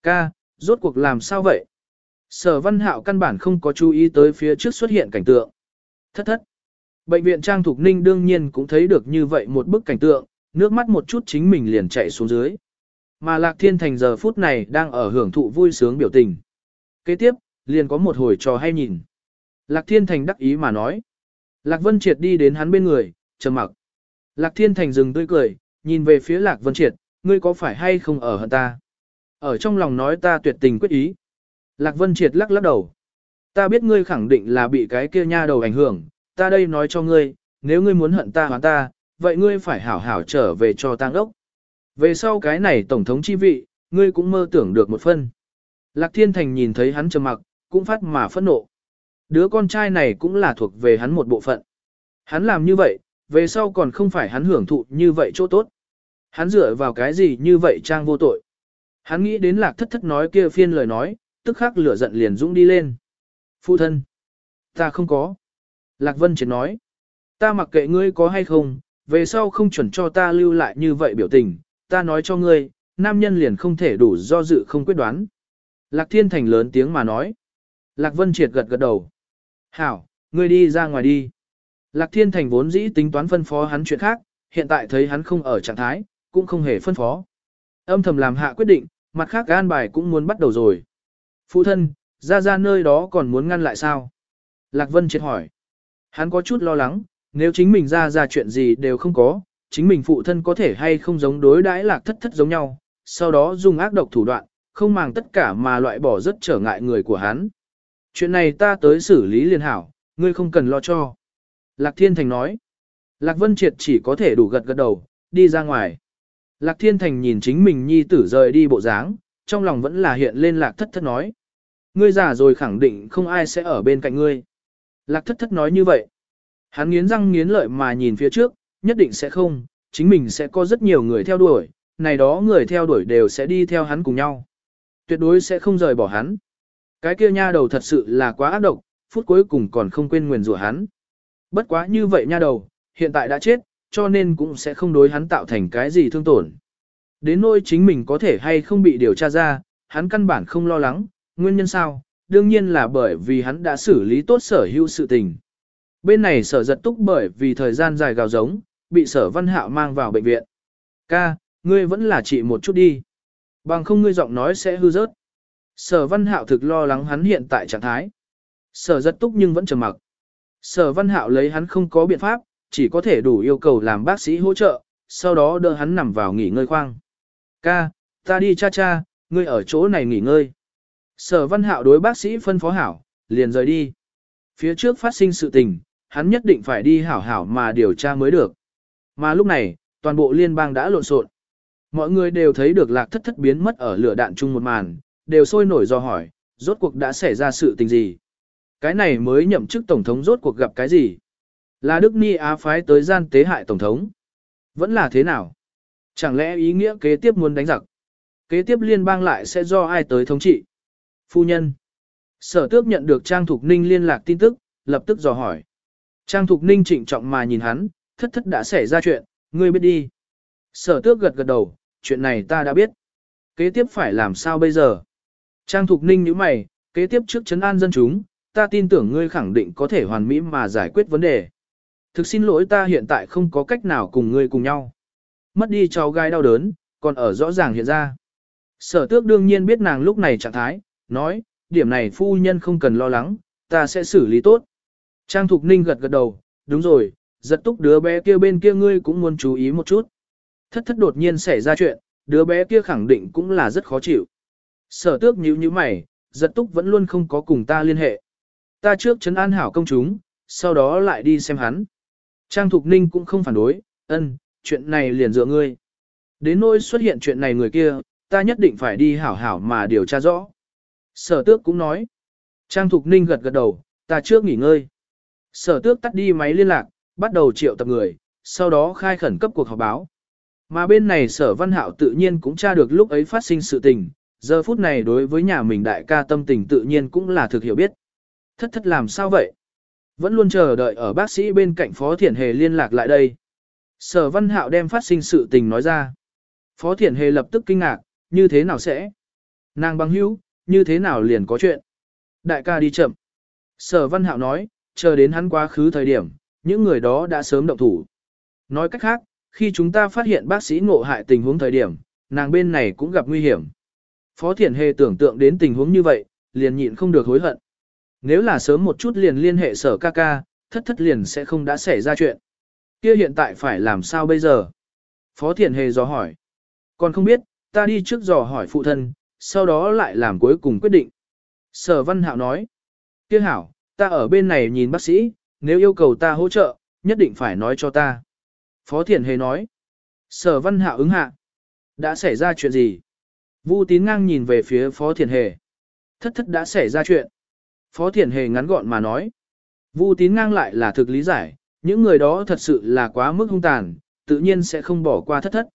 Speaker 1: Ca, rốt cuộc làm sao vậy? Sở văn hạo căn bản không có chú ý tới phía trước xuất hiện cảnh tượng. Thất thất. Bệnh viện Trang Thục Ninh đương nhiên cũng thấy được như vậy một bức cảnh tượng, nước mắt một chút chính mình liền chạy xuống dưới. Mà Lạc Thiên Thành giờ phút này đang ở hưởng thụ vui sướng biểu tình. Kế tiếp, liền có một hồi trò hay nhìn. Lạc Thiên Thành đắc ý mà nói. Lạc Vân Triệt đi đến hắn bên người, trầm mặc. Lạc Thiên Thành dừng tươi cười, nhìn về phía Lạc Vân Triệt, ngươi có phải hay không ở hận ta? Ở trong lòng nói ta tuyệt tình quyết ý. Lạc Vân Triệt lắc lắc đầu. Ta biết ngươi khẳng định là bị cái kia nha đầu ảnh hưởng, ta đây nói cho ngươi, nếu ngươi muốn hận ta hoán ta, vậy ngươi phải hảo hảo trở về cho tang ốc. Về sau cái này tổng thống chi vị, ngươi cũng mơ tưởng được một phân. Lạc Thiên Thành nhìn thấy hắn trầm mặc, cũng phát mà phẫn nộ. Đứa con trai này cũng là thuộc về hắn một bộ phận. Hắn làm như vậy, về sau còn không phải hắn hưởng thụ như vậy chỗ tốt. Hắn dựa vào cái gì như vậy trang vô tội. Hắn nghĩ đến lạc thất thất nói kia phiên lời nói, tức khắc lửa giận liền dũng đi lên. Phụ thân. Ta không có. Lạc Vân triệt nói. Ta mặc kệ ngươi có hay không, về sau không chuẩn cho ta lưu lại như vậy biểu tình, ta nói cho ngươi, nam nhân liền không thể đủ do dự không quyết đoán. Lạc Thiên Thành lớn tiếng mà nói. Lạc Vân Triệt gật gật đầu. Hảo, ngươi đi ra ngoài đi. Lạc Thiên Thành vốn dĩ tính toán phân phó hắn chuyện khác, hiện tại thấy hắn không ở trạng thái, cũng không hề phân phó. Âm thầm làm hạ quyết định, mặt khác gan bài cũng muốn bắt đầu rồi. Phụ thân, ra ra nơi đó còn muốn ngăn lại sao? Lạc Vân Triệt hỏi. Hắn có chút lo lắng, nếu chính mình ra ra chuyện gì đều không có, chính mình phụ thân có thể hay không giống đối đãi lạc thất thất giống nhau, sau đó dùng ác độc thủ đoạn, không màng tất cả mà loại bỏ rất trở ngại người của hắn. Chuyện này ta tới xử lý liền hảo, ngươi không cần lo cho. Lạc Thiên Thành nói. Lạc Vân Triệt chỉ có thể đủ gật gật đầu, đi ra ngoài. Lạc Thiên Thành nhìn chính mình nhi tử rời đi bộ dáng, trong lòng vẫn là hiện lên lạc thất thất nói. Ngươi già rồi khẳng định không ai sẽ ở bên cạnh ngươi. Lạc thất thất nói như vậy. Hắn nghiến răng nghiến lợi mà nhìn phía trước, nhất định sẽ không, chính mình sẽ có rất nhiều người theo đuổi, này đó người theo đuổi đều sẽ đi theo hắn cùng nhau. Tuyệt đối sẽ không rời bỏ hắn. Cái kia nha đầu thật sự là quá ác độc, phút cuối cùng còn không quên nguyền rủa hắn. Bất quá như vậy nha đầu, hiện tại đã chết, cho nên cũng sẽ không đối hắn tạo thành cái gì thương tổn. Đến nỗi chính mình có thể hay không bị điều tra ra, hắn căn bản không lo lắng, nguyên nhân sao? Đương nhiên là bởi vì hắn đã xử lý tốt sở hữu sự tình. Bên này sở giật túc bởi vì thời gian dài gào giống, bị sở văn hạo mang vào bệnh viện. Ca, ngươi vẫn là trị một chút đi. Bằng không ngươi giọng nói sẽ hư rớt. Sở văn hạo thực lo lắng hắn hiện tại trạng thái. Sở giật túc nhưng vẫn trầm mặc. Sở văn hạo lấy hắn không có biện pháp, chỉ có thể đủ yêu cầu làm bác sĩ hỗ trợ, sau đó đưa hắn nằm vào nghỉ ngơi khoang. Ca, ta đi cha cha, ngươi ở chỗ này nghỉ ngơi. Sở văn hạo đối bác sĩ phân phó hảo, liền rời đi. Phía trước phát sinh sự tình, hắn nhất định phải đi hảo hảo mà điều tra mới được. Mà lúc này, toàn bộ liên bang đã lộn xộn. Mọi người đều thấy được lạc thất thất biến mất ở lửa đạn chung một màn, đều sôi nổi do hỏi, rốt cuộc đã xảy ra sự tình gì. Cái này mới nhậm chức tổng thống rốt cuộc gặp cái gì. Là Đức Ni Á phái tới gian tế hại tổng thống. Vẫn là thế nào? Chẳng lẽ ý nghĩa kế tiếp muốn đánh giặc? Kế tiếp liên bang lại sẽ do ai tới thống trị? Phu nhân. Sở tước nhận được Trang Thục Ninh liên lạc tin tức, lập tức dò hỏi. Trang Thục Ninh trịnh trọng mà nhìn hắn, thất thất đã xảy ra chuyện, ngươi biết đi. Sở tước gật gật đầu, chuyện này ta đã biết. Kế tiếp phải làm sao bây giờ? Trang Thục Ninh nhíu mày, kế tiếp trước chấn an dân chúng, ta tin tưởng ngươi khẳng định có thể hoàn mỹ mà giải quyết vấn đề. Thực xin lỗi ta hiện tại không có cách nào cùng ngươi cùng nhau. Mất đi cháu gái đau đớn, còn ở rõ ràng hiện ra. Sở tước đương nhiên biết nàng lúc này trạng thái, nói, điểm này phu nhân không cần lo lắng, ta sẽ xử lý tốt. Trang Thục Ninh gật gật đầu, đúng rồi, giật túc đứa bé kia bên kia ngươi cũng muốn chú ý một chút. Thất thất đột nhiên xảy ra chuyện, đứa bé kia khẳng định cũng là rất khó chịu. Sở tước nhíu như mày, giật túc vẫn luôn không có cùng ta liên hệ. Ta trước chấn an hảo công chúng, sau đó lại đi xem hắn. Trang Thục Ninh cũng không phản đối, ân, chuyện này liền dựa ngươi. Đến nỗi xuất hiện chuyện này người kia, ta nhất định phải đi hảo hảo mà điều tra rõ. Sở tước cũng nói. Trang Thục Ninh gật gật đầu, ta trước nghỉ ngơi. Sở tước tắt đi máy liên lạc, bắt đầu triệu tập người, sau đó khai khẩn cấp cuộc họp báo. Mà bên này sở văn hạo tự nhiên cũng tra được lúc ấy phát sinh sự tình, giờ phút này đối với nhà mình đại ca tâm tình tự nhiên cũng là thực hiểu biết. Thất thất làm sao vậy? Vẫn luôn chờ đợi ở bác sĩ bên cạnh Phó Thiển Hề liên lạc lại đây. Sở văn hạo đem phát sinh sự tình nói ra. Phó Thiển Hề lập tức kinh ngạc, như thế nào sẽ? Nàng băng hữu, như thế nào liền có chuyện? Đại ca đi chậm. Sở văn hạo nói, chờ đến hắn quá khứ thời điểm, những người đó đã sớm động thủ. Nói cách khác, khi chúng ta phát hiện bác sĩ ngộ hại tình huống thời điểm, nàng bên này cũng gặp nguy hiểm. Phó Thiển Hề tưởng tượng đến tình huống như vậy, liền nhịn không được hối hận. Nếu là sớm một chút liền liên hệ sở ca ca, thất thất liền sẽ không đã xảy ra chuyện. Kia hiện tại phải làm sao bây giờ? Phó Thiển Hề dò hỏi. Còn không biết, ta đi trước dò hỏi phụ thân, sau đó lại làm cuối cùng quyết định. Sở Văn Hạo nói. Kia hảo, ta ở bên này nhìn bác sĩ, nếu yêu cầu ta hỗ trợ, nhất định phải nói cho ta. Phó Thiển Hề nói. Sở Văn Hạo ứng hạ. Đã xảy ra chuyện gì? Vu Tín ngang nhìn về phía Phó Thiện Hề. Thất thất đã xảy ra chuyện. Phó Thiển Hề ngắn gọn mà nói. Vu Tín ngang lại là thực lý giải, những người đó thật sự là quá mức hung tàn, tự nhiên sẽ không bỏ qua thất thất.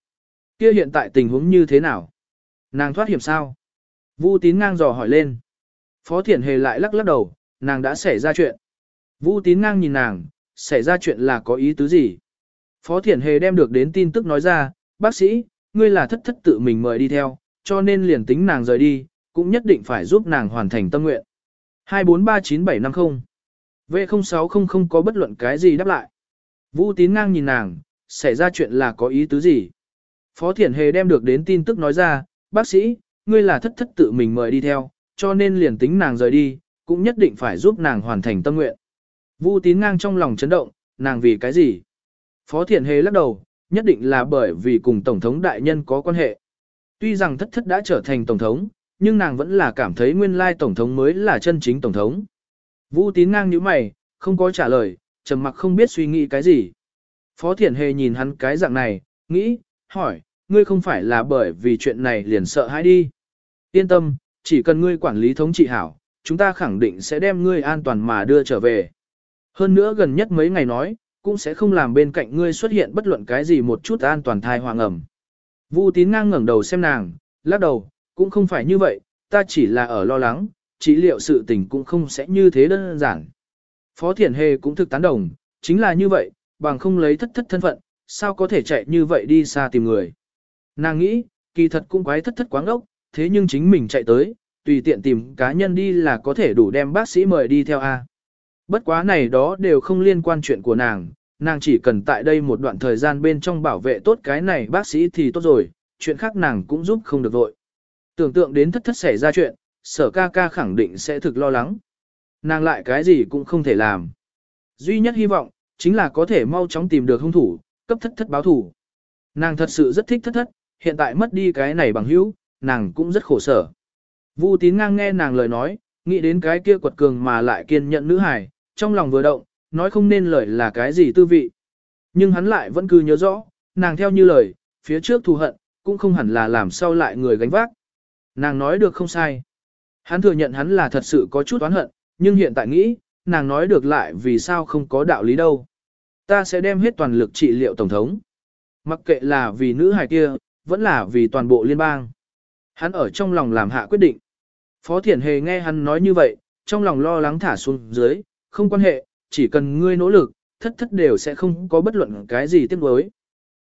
Speaker 1: Kia hiện tại tình huống như thế nào? Nàng thoát hiểm sao? Vu Tín ngang dò hỏi lên. Phó Thiển Hề lại lắc lắc đầu, nàng đã xảy ra chuyện. Vu Tín ngang nhìn nàng, xảy ra chuyện là có ý tứ gì? Phó Thiển Hề đem được đến tin tức nói ra, bác sĩ, ngươi là thất thất tự mình mời đi theo, cho nên liền tính nàng rời đi, cũng nhất định phải giúp nàng hoàn thành tâm nguyện. 2439750 V0600 không có bất luận cái gì đáp lại. Vũ tín ngang nhìn nàng, xảy ra chuyện là có ý tứ gì. Phó Thiển Hề đem được đến tin tức nói ra, bác sĩ, ngươi là thất thất tự mình mời đi theo, cho nên liền tính nàng rời đi, cũng nhất định phải giúp nàng hoàn thành tâm nguyện. Vu tín ngang trong lòng chấn động, nàng vì cái gì? Phó Thiển Hề lắc đầu, nhất định là bởi vì cùng Tổng thống đại nhân có quan hệ. Tuy rằng thất thất đã trở thành Tổng thống, nhưng nàng vẫn là cảm thấy nguyên lai Tổng thống mới là chân chính Tổng thống. Vũ tín ngang như mày, không có trả lời, trầm mặc không biết suy nghĩ cái gì. Phó Thiển Hề nhìn hắn cái dạng này, nghĩ, hỏi, ngươi không phải là bởi vì chuyện này liền sợ hãi đi. Yên tâm, chỉ cần ngươi quản lý thống trị hảo, chúng ta khẳng định sẽ đem ngươi an toàn mà đưa trở về. Hơn nữa gần nhất mấy ngày nói, cũng sẽ không làm bên cạnh ngươi xuất hiện bất luận cái gì một chút an toàn thai hoàng ẩm. Vu tín ngang ngẩng đầu xem nàng, lắc đầu, cũng không phải như vậy, ta chỉ là ở lo lắng, chỉ liệu sự tình cũng không sẽ như thế đơn giản. Phó Thiển Hề cũng thực tán đồng, chính là như vậy, bằng không lấy thất thất thân phận, sao có thể chạy như vậy đi xa tìm người. Nàng nghĩ, kỳ thật cũng quái thất thất quáng ốc, thế nhưng chính mình chạy tới, tùy tiện tìm cá nhân đi là có thể đủ đem bác sĩ mời đi theo A. Bất quá này đó đều không liên quan chuyện của nàng, nàng chỉ cần tại đây một đoạn thời gian bên trong bảo vệ tốt cái này bác sĩ thì tốt rồi, chuyện khác nàng cũng giúp không được vội. Tưởng tượng đến thất thất xảy ra chuyện, sở ca ca khẳng định sẽ thực lo lắng. Nàng lại cái gì cũng không thể làm. Duy nhất hy vọng, chính là có thể mau chóng tìm được hung thủ, cấp thất thất báo thủ. Nàng thật sự rất thích thất thất, hiện tại mất đi cái này bằng hữu, nàng cũng rất khổ sở. Vu tín ngang nghe nàng lời nói, nghĩ đến cái kia quật cường mà lại kiên nhận nữ hài, trong lòng vừa động, nói không nên lời là cái gì tư vị. Nhưng hắn lại vẫn cứ nhớ rõ, nàng theo như lời, phía trước thù hận, cũng không hẳn là làm sao lại người gánh vác. Nàng nói được không sai. Hắn thừa nhận hắn là thật sự có chút oán hận, nhưng hiện tại nghĩ, nàng nói được lại vì sao không có đạo lý đâu. Ta sẽ đem hết toàn lực trị liệu Tổng thống. Mặc kệ là vì nữ hài kia, vẫn là vì toàn bộ liên bang. Hắn ở trong lòng làm hạ quyết định. Phó Thiển Hề nghe hắn nói như vậy, trong lòng lo lắng thả xuống dưới, không quan hệ, chỉ cần ngươi nỗ lực, thất thất đều sẽ không có bất luận cái gì tiếc nuối.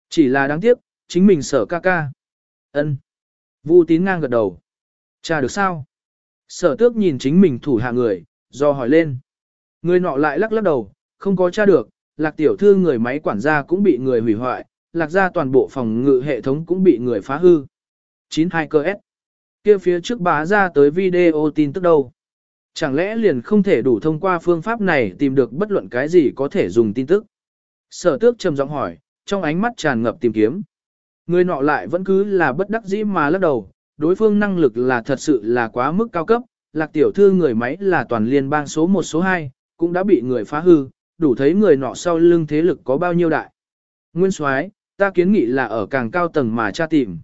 Speaker 1: Chỉ là đáng tiếc, chính mình sở ca ca. ân Vu tín ngang gật đầu. Cha được sao? Sở tước nhìn chính mình thủ hạ người, do hỏi lên. Người nọ lại lắc lắc đầu, không có cha được, lạc tiểu thư người máy quản gia cũng bị người hủy hoại, lạc ra toàn bộ phòng ngự hệ thống cũng bị người phá hư. 92 cơ S. Kia phía trước bá ra tới video tin tức đâu. Chẳng lẽ liền không thể đủ thông qua phương pháp này tìm được bất luận cái gì có thể dùng tin tức? Sở tước trầm giọng hỏi, trong ánh mắt tràn ngập tìm kiếm. Người nọ lại vẫn cứ là bất đắc dĩ mà lắc đầu, đối phương năng lực là thật sự là quá mức cao cấp, lạc tiểu thư người máy là toàn liên bang số 1 số 2, cũng đã bị người phá hư, đủ thấy người nọ sau lưng thế lực có bao nhiêu đại. Nguyên soái, ta kiến nghị là ở càng cao tầng mà tra tìm.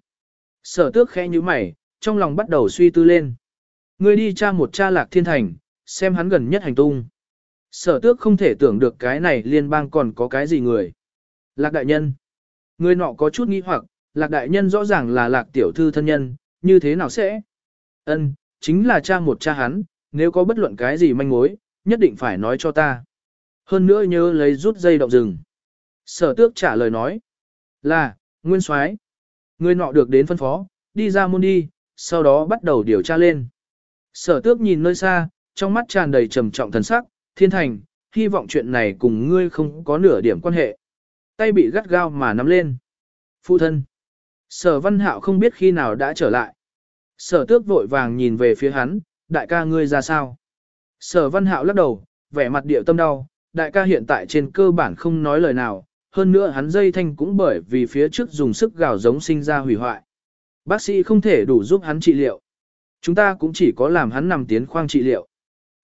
Speaker 1: Sở tước khẽ như mày, trong lòng bắt đầu suy tư lên. Người đi tra một cha lạc thiên thành, xem hắn gần nhất hành tung. Sở tước không thể tưởng được cái này liên bang còn có cái gì người. Lạc đại nhân. Người nọ có chút nghi hoặc, lạc đại nhân rõ ràng là lạc tiểu thư thân nhân, như thế nào sẽ? Ân, chính là cha một cha hắn, nếu có bất luận cái gì manh mối, nhất định phải nói cho ta. Hơn nữa nhớ lấy rút dây động rừng. Sở tước trả lời nói. Là, nguyên soái Người nọ được đến phân phó, đi ra môn đi, sau đó bắt đầu điều tra lên. Sở tước nhìn nơi xa, trong mắt tràn đầy trầm trọng thần sắc, thiên thành, hy vọng chuyện này cùng ngươi không có nửa điểm quan hệ. Tay bị gắt gao mà nắm lên. Phụ thân. Sở văn hạo không biết khi nào đã trở lại. Sở tước vội vàng nhìn về phía hắn, đại ca ngươi ra sao? Sở văn hạo lắc đầu, vẻ mặt điệu tâm đau, đại ca hiện tại trên cơ bản không nói lời nào, hơn nữa hắn dây thanh cũng bởi vì phía trước dùng sức gào giống sinh ra hủy hoại. Bác sĩ không thể đủ giúp hắn trị liệu. Chúng ta cũng chỉ có làm hắn nằm tiến khoang trị liệu.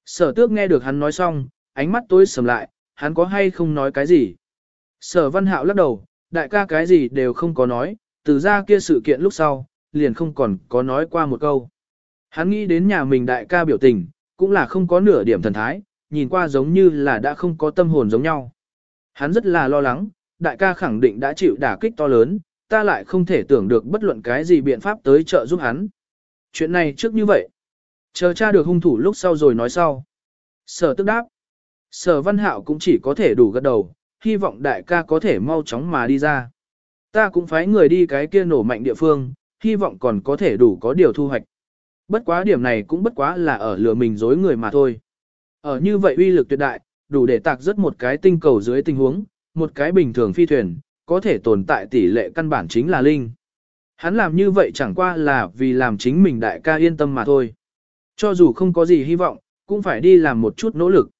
Speaker 1: Sở tước nghe được hắn nói xong, ánh mắt tối sầm lại, hắn có hay không nói cái gì. Sở văn hạo lắc đầu, đại ca cái gì đều không có nói, từ ra kia sự kiện lúc sau, liền không còn có nói qua một câu. Hắn nghĩ đến nhà mình đại ca biểu tình, cũng là không có nửa điểm thần thái, nhìn qua giống như là đã không có tâm hồn giống nhau. Hắn rất là lo lắng, đại ca khẳng định đã chịu đả kích to lớn, ta lại không thể tưởng được bất luận cái gì biện pháp tới trợ giúp hắn. Chuyện này trước như vậy. Chờ cha được hung thủ lúc sau rồi nói sau. Sở tức đáp. Sở văn hạo cũng chỉ có thể đủ gật đầu, hy vọng đại ca có thể mau chóng mà đi ra. Ta cũng phái người đi cái kia nổ mạnh địa phương, hy vọng còn có thể đủ có điều thu hoạch. Bất quá điểm này cũng bất quá là ở lừa mình dối người mà thôi. Ở như vậy uy lực tuyệt đại, đủ để tạc rất một cái tinh cầu dưới tình huống, một cái bình thường phi thuyền, có thể tồn tại tỷ lệ căn bản chính là linh. Hắn làm như vậy chẳng qua là vì làm chính mình đại ca yên tâm mà thôi. Cho dù không có gì hy vọng, cũng phải đi làm một chút nỗ lực.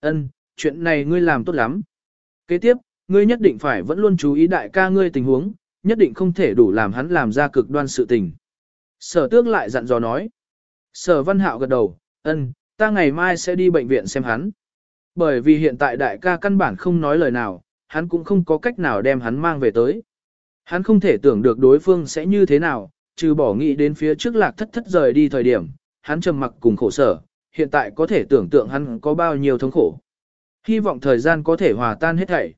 Speaker 1: Ân, chuyện này ngươi làm tốt lắm. Kế tiếp, ngươi nhất định phải vẫn luôn chú ý đại ca ngươi tình huống, nhất định không thể đủ làm hắn làm ra cực đoan sự tình. Sở tước lại dặn dò nói. Sở văn hạo gật đầu, ân, ta ngày mai sẽ đi bệnh viện xem hắn. Bởi vì hiện tại đại ca căn bản không nói lời nào, hắn cũng không có cách nào đem hắn mang về tới. Hắn không thể tưởng được đối phương sẽ như thế nào, trừ bỏ nghĩ đến phía trước lạc thất thất rời đi thời điểm, hắn trầm mặc cùng khổ sở, hiện tại có thể tưởng tượng hắn có bao nhiêu thống khổ. Hy vọng thời gian có thể hòa tan hết thảy.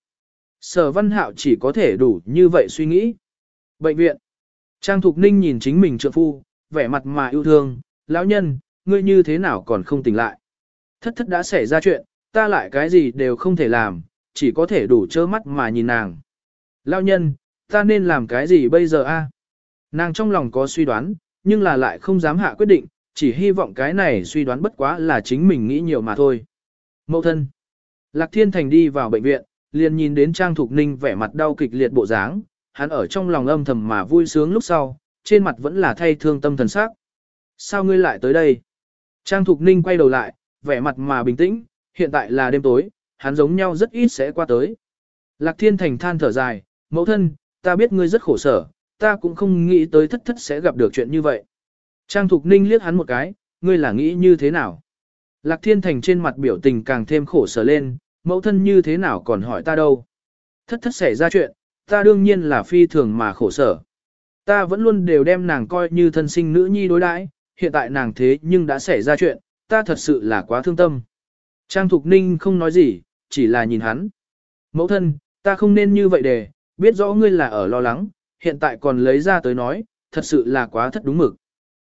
Speaker 1: Sở văn hạo chỉ có thể đủ như vậy suy nghĩ. Bệnh viện. Trang Thục Ninh nhìn chính mình trượng phu, vẻ mặt mà yêu thương, lão nhân, ngươi như thế nào còn không tỉnh lại. Thất thất đã xảy ra chuyện, ta lại cái gì đều không thể làm, chỉ có thể đủ trơ mắt mà nhìn nàng. Lão nhân, ta nên làm cái gì bây giờ a? Nàng trong lòng có suy đoán, nhưng là lại không dám hạ quyết định, chỉ hy vọng cái này suy đoán bất quá là chính mình nghĩ nhiều mà thôi. Mậu thân. Lạc Thiên Thành đi vào bệnh viện, liền nhìn đến Trang Thục Ninh vẻ mặt đau kịch liệt bộ dáng, hắn ở trong lòng âm thầm mà vui sướng lúc sau, trên mặt vẫn là thay thương tâm thần sắc. Sao ngươi lại tới đây? Trang Thục Ninh quay đầu lại, vẻ mặt mà bình tĩnh, hiện tại là đêm tối, hắn giống nhau rất ít sẽ qua tới. Lạc Thiên Thành than thở dài, mẫu thân, ta biết ngươi rất khổ sở, ta cũng không nghĩ tới thất thất sẽ gặp được chuyện như vậy. Trang Thục Ninh liếc hắn một cái, ngươi là nghĩ như thế nào? Lạc Thiên Thành trên mặt biểu tình càng thêm khổ sở lên, mẫu thân như thế nào còn hỏi ta đâu? Thất thất xảy ra chuyện, ta đương nhiên là phi thường mà khổ sở. Ta vẫn luôn đều đem nàng coi như thân sinh nữ nhi đối đãi, hiện tại nàng thế nhưng đã xảy ra chuyện, ta thật sự là quá thương tâm. Trang Thục Ninh không nói gì, chỉ là nhìn hắn. Mẫu thân, ta không nên như vậy để, biết rõ ngươi là ở lo lắng, hiện tại còn lấy ra tới nói, thật sự là quá thất đúng mực.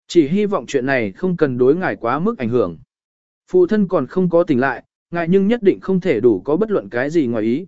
Speaker 1: Chỉ hy vọng chuyện này không cần đối ngài quá mức ảnh hưởng. Phụ thân còn không có tỉnh lại, ngài nhưng nhất định không thể đủ có bất luận cái gì ngoài ý.